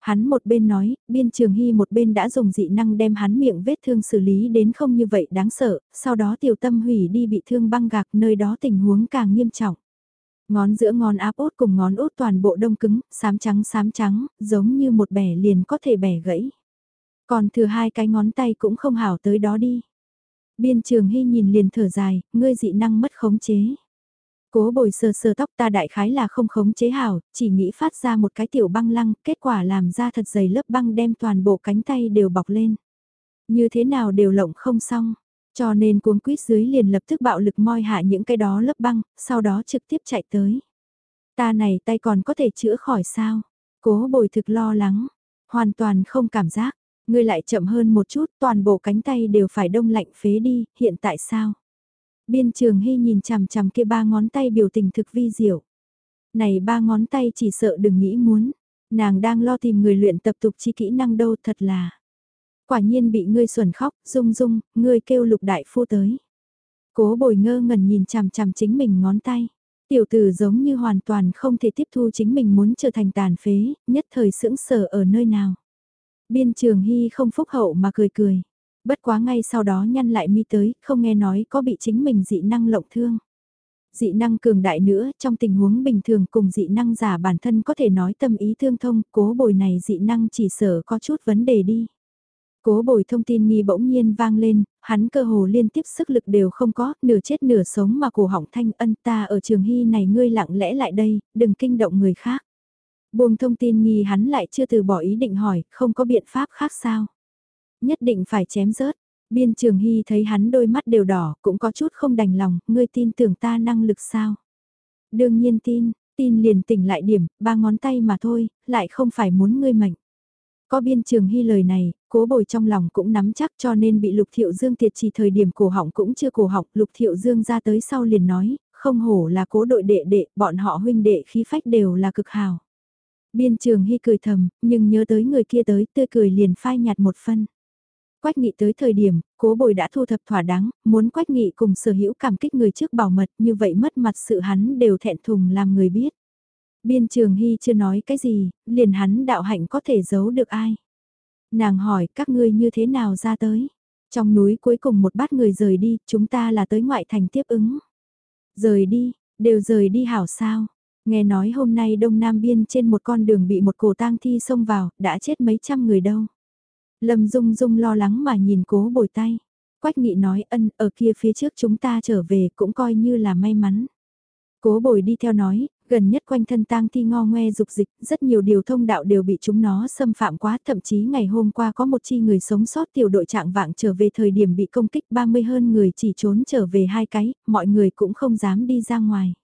Hắn một bên nói, biên trường hy một bên đã dùng dị năng đem hắn miệng vết thương xử lý đến không như vậy đáng sợ, sau đó tiểu tâm hủy đi bị thương băng gạc nơi đó tình huống càng nghiêm trọng. Ngón giữa ngón áp út cùng ngón út toàn bộ đông cứng, xám trắng xám trắng, giống như một bẻ liền có thể bẻ gãy. Còn thừa hai cái ngón tay cũng không hảo tới đó đi. Biên trường hy nhìn liền thở dài, ngươi dị năng mất khống chế. Cố bồi sờ sờ tóc ta đại khái là không khống chế hảo, chỉ nghĩ phát ra một cái tiểu băng lăng, kết quả làm ra thật dày lớp băng đem toàn bộ cánh tay đều bọc lên. Như thế nào đều lộng không xong, cho nên cuống quýt dưới liền lập tức bạo lực moi hạ những cái đó lớp băng, sau đó trực tiếp chạy tới. Ta này tay còn có thể chữa khỏi sao? Cố bồi thực lo lắng, hoàn toàn không cảm giác, Ngươi lại chậm hơn một chút, toàn bộ cánh tay đều phải đông lạnh phế đi, hiện tại sao? Biên trường hy nhìn chằm chằm kia ba ngón tay biểu tình thực vi diệu. Này ba ngón tay chỉ sợ đừng nghĩ muốn, nàng đang lo tìm người luyện tập tục chi kỹ năng đâu thật là. Quả nhiên bị ngươi xuẩn khóc, rung rung, ngươi kêu lục đại phu tới. Cố bồi ngơ ngẩn nhìn chằm chằm chính mình ngón tay. Tiểu tử giống như hoàn toàn không thể tiếp thu chính mình muốn trở thành tàn phế, nhất thời sững sờ ở nơi nào. Biên trường hy không phúc hậu mà cười cười. Bất quá ngay sau đó nhăn lại mi tới, không nghe nói có bị chính mình dị năng lộng thương. Dị năng cường đại nữa, trong tình huống bình thường cùng dị năng giả bản thân có thể nói tâm ý thương thông, cố bồi này dị năng chỉ sở có chút vấn đề đi. Cố bồi thông tin nghi bỗng nhiên vang lên, hắn cơ hồ liên tiếp sức lực đều không có, nửa chết nửa sống mà cổ hỏng thanh ân ta ở trường hy này ngươi lặng lẽ lại đây, đừng kinh động người khác. Buông thông tin nghi hắn lại chưa từ bỏ ý định hỏi, không có biện pháp khác sao? Nhất định phải chém rớt. Biên trường hy thấy hắn đôi mắt đều đỏ, cũng có chút không đành lòng, ngươi tin tưởng ta năng lực sao? Đương nhiên tin, tin liền tỉnh lại điểm, ba ngón tay mà thôi, lại không phải muốn ngươi mạnh. Có biên trường hy lời này, cố bồi trong lòng cũng nắm chắc cho nên bị lục thiệu dương tiệt chỉ thời điểm cổ họng cũng chưa cổ họng, lục thiệu dương ra tới sau liền nói, không hổ là cố đội đệ đệ, bọn họ huynh đệ khí phách đều là cực hào. Biên trường hy cười thầm, nhưng nhớ tới người kia tới, tươi cười liền phai nhạt một phân. Quách nghị tới thời điểm, cố bồi đã thu thập thỏa đáng, muốn quách nghị cùng sở hữu cảm kích người trước bảo mật như vậy mất mặt sự hắn đều thẹn thùng làm người biết. Biên trường hy chưa nói cái gì, liền hắn đạo hạnh có thể giấu được ai. Nàng hỏi các ngươi như thế nào ra tới. Trong núi cuối cùng một bát người rời đi, chúng ta là tới ngoại thành tiếp ứng. Rời đi, đều rời đi hảo sao. Nghe nói hôm nay đông nam biên trên một con đường bị một cổ tang thi xông vào, đã chết mấy trăm người đâu. Lâm Dung Dung lo lắng mà nhìn cố bồi tay. Quách nghị nói ân ở kia phía trước chúng ta trở về cũng coi như là may mắn. Cố bồi đi theo nói, gần nhất quanh thân tang thi ngo ngoe dục dịch, rất nhiều điều thông đạo đều bị chúng nó xâm phạm quá, thậm chí ngày hôm qua có một chi người sống sót tiểu đội trạng vạng trở về thời điểm bị công kích 30 hơn người chỉ trốn trở về hai cái, mọi người cũng không dám đi ra ngoài.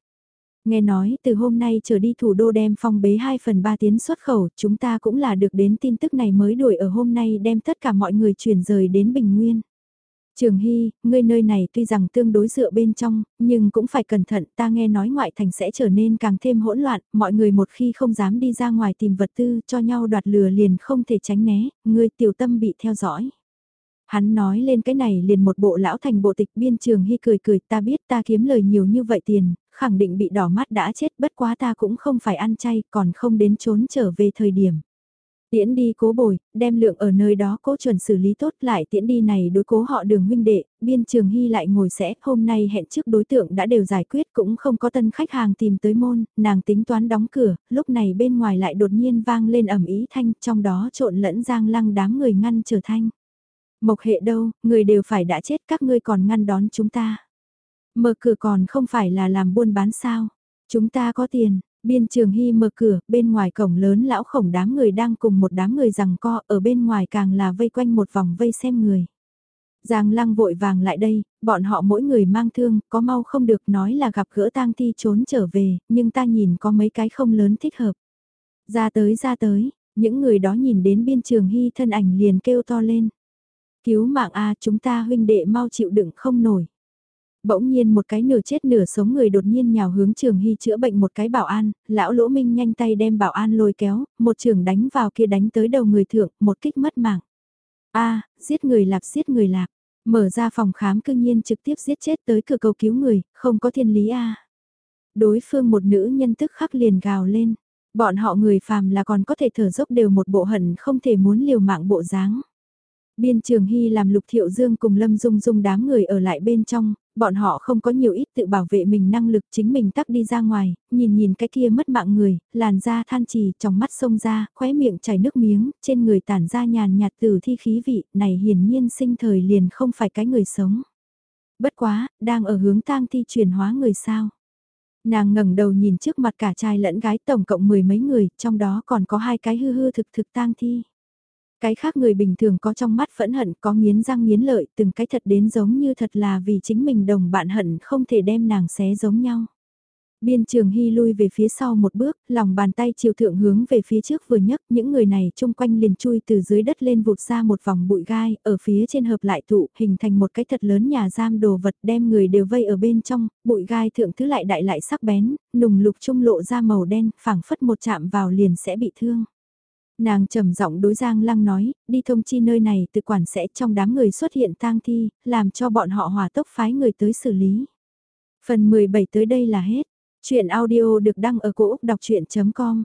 Nghe nói từ hôm nay trở đi thủ đô đem phong bế 2 phần 3 tiến xuất khẩu, chúng ta cũng là được đến tin tức này mới đuổi ở hôm nay đem tất cả mọi người chuyển rời đến Bình Nguyên. Trường Hy, ngươi nơi này tuy rằng tương đối dựa bên trong, nhưng cũng phải cẩn thận, ta nghe nói ngoại thành sẽ trở nên càng thêm hỗn loạn, mọi người một khi không dám đi ra ngoài tìm vật tư cho nhau đoạt lừa liền không thể tránh né, ngươi tiểu tâm bị theo dõi. Hắn nói lên cái này liền một bộ lão thành bộ tịch biên trường hy cười cười ta biết ta kiếm lời nhiều như vậy tiền, khẳng định bị đỏ mắt đã chết bất quá ta cũng không phải ăn chay còn không đến trốn trở về thời điểm. Tiễn đi cố bồi, đem lượng ở nơi đó cố chuẩn xử lý tốt lại tiễn đi này đối cố họ đường huynh đệ, biên trường hy lại ngồi sẽ, hôm nay hẹn trước đối tượng đã đều giải quyết cũng không có tân khách hàng tìm tới môn, nàng tính toán đóng cửa, lúc này bên ngoài lại đột nhiên vang lên ẩm ý thanh, trong đó trộn lẫn giang lăng đám người ngăn trở thanh. Mộc hệ đâu, người đều phải đã chết các ngươi còn ngăn đón chúng ta. Mở cửa còn không phải là làm buôn bán sao, chúng ta có tiền, Biên trường hy mở cửa, bên ngoài cổng lớn lão khổng đám người đang cùng một đám người rằng co, ở bên ngoài càng là vây quanh một vòng vây xem người. Giang lăng vội vàng lại đây, bọn họ mỗi người mang thương, có mau không được nói là gặp gỡ tang thi trốn trở về, nhưng ta nhìn có mấy cái không lớn thích hợp. Ra tới ra tới, những người đó nhìn đến biên trường hy thân ảnh liền kêu to lên. Cứu mạng a chúng ta huynh đệ mau chịu đựng không nổi. Bỗng nhiên một cái nửa chết nửa sống người đột nhiên nhào hướng trường hy chữa bệnh một cái bảo an, lão lỗ minh nhanh tay đem bảo an lôi kéo, một trường đánh vào kia đánh tới đầu người thượng, một kích mất mạng. a giết người lạp giết người lạp, mở ra phòng khám cương nhiên trực tiếp giết chết tới cửa cầu cứu người, không có thiên lý a Đối phương một nữ nhân tức khắc liền gào lên, bọn họ người phàm là còn có thể thở dốc đều một bộ hận không thể muốn liều mạng bộ dáng. Biên Trường Hy làm Lục Thiệu Dương cùng Lâm Dung Dung đám người ở lại bên trong, bọn họ không có nhiều ít tự bảo vệ mình năng lực chính mình tắc đi ra ngoài, nhìn nhìn cái kia mất mạng người, làn da than trì, trong mắt sông ra, khóe miệng chảy nước miếng, trên người tản ra nhàn nhạt từ thi khí vị, này hiển nhiên sinh thời liền không phải cái người sống. Bất quá, đang ở hướng tang thi chuyển hóa người sao. Nàng ngẩng đầu nhìn trước mặt cả trai lẫn gái tổng cộng mười mấy người, trong đó còn có hai cái hư hư thực thực tang thi. Cái khác người bình thường có trong mắt phẫn hận có nghiến răng nghiến lợi từng cái thật đến giống như thật là vì chính mình đồng bạn hận không thể đem nàng xé giống nhau. Biên trường hy lui về phía sau một bước, lòng bàn tay chiều thượng hướng về phía trước vừa nhấc những người này chung quanh liền chui từ dưới đất lên vụt ra một vòng bụi gai, ở phía trên hợp lại tụ, hình thành một cái thật lớn nhà giam đồ vật đem người đều vây ở bên trong, bụi gai thượng thứ lại đại lại sắc bén, nùng lục trung lộ ra màu đen, phảng phất một chạm vào liền sẽ bị thương. Nàng trầm giọng đối Giang Lăng nói, đi thông chi nơi này tự quản sẽ trong đám người xuất hiện tang thi, làm cho bọn họ hòa tốc phái người tới xử lý. Phần 17 tới đây là hết. Chuyện audio được đăng ở cổ Úc đọc chuyện.com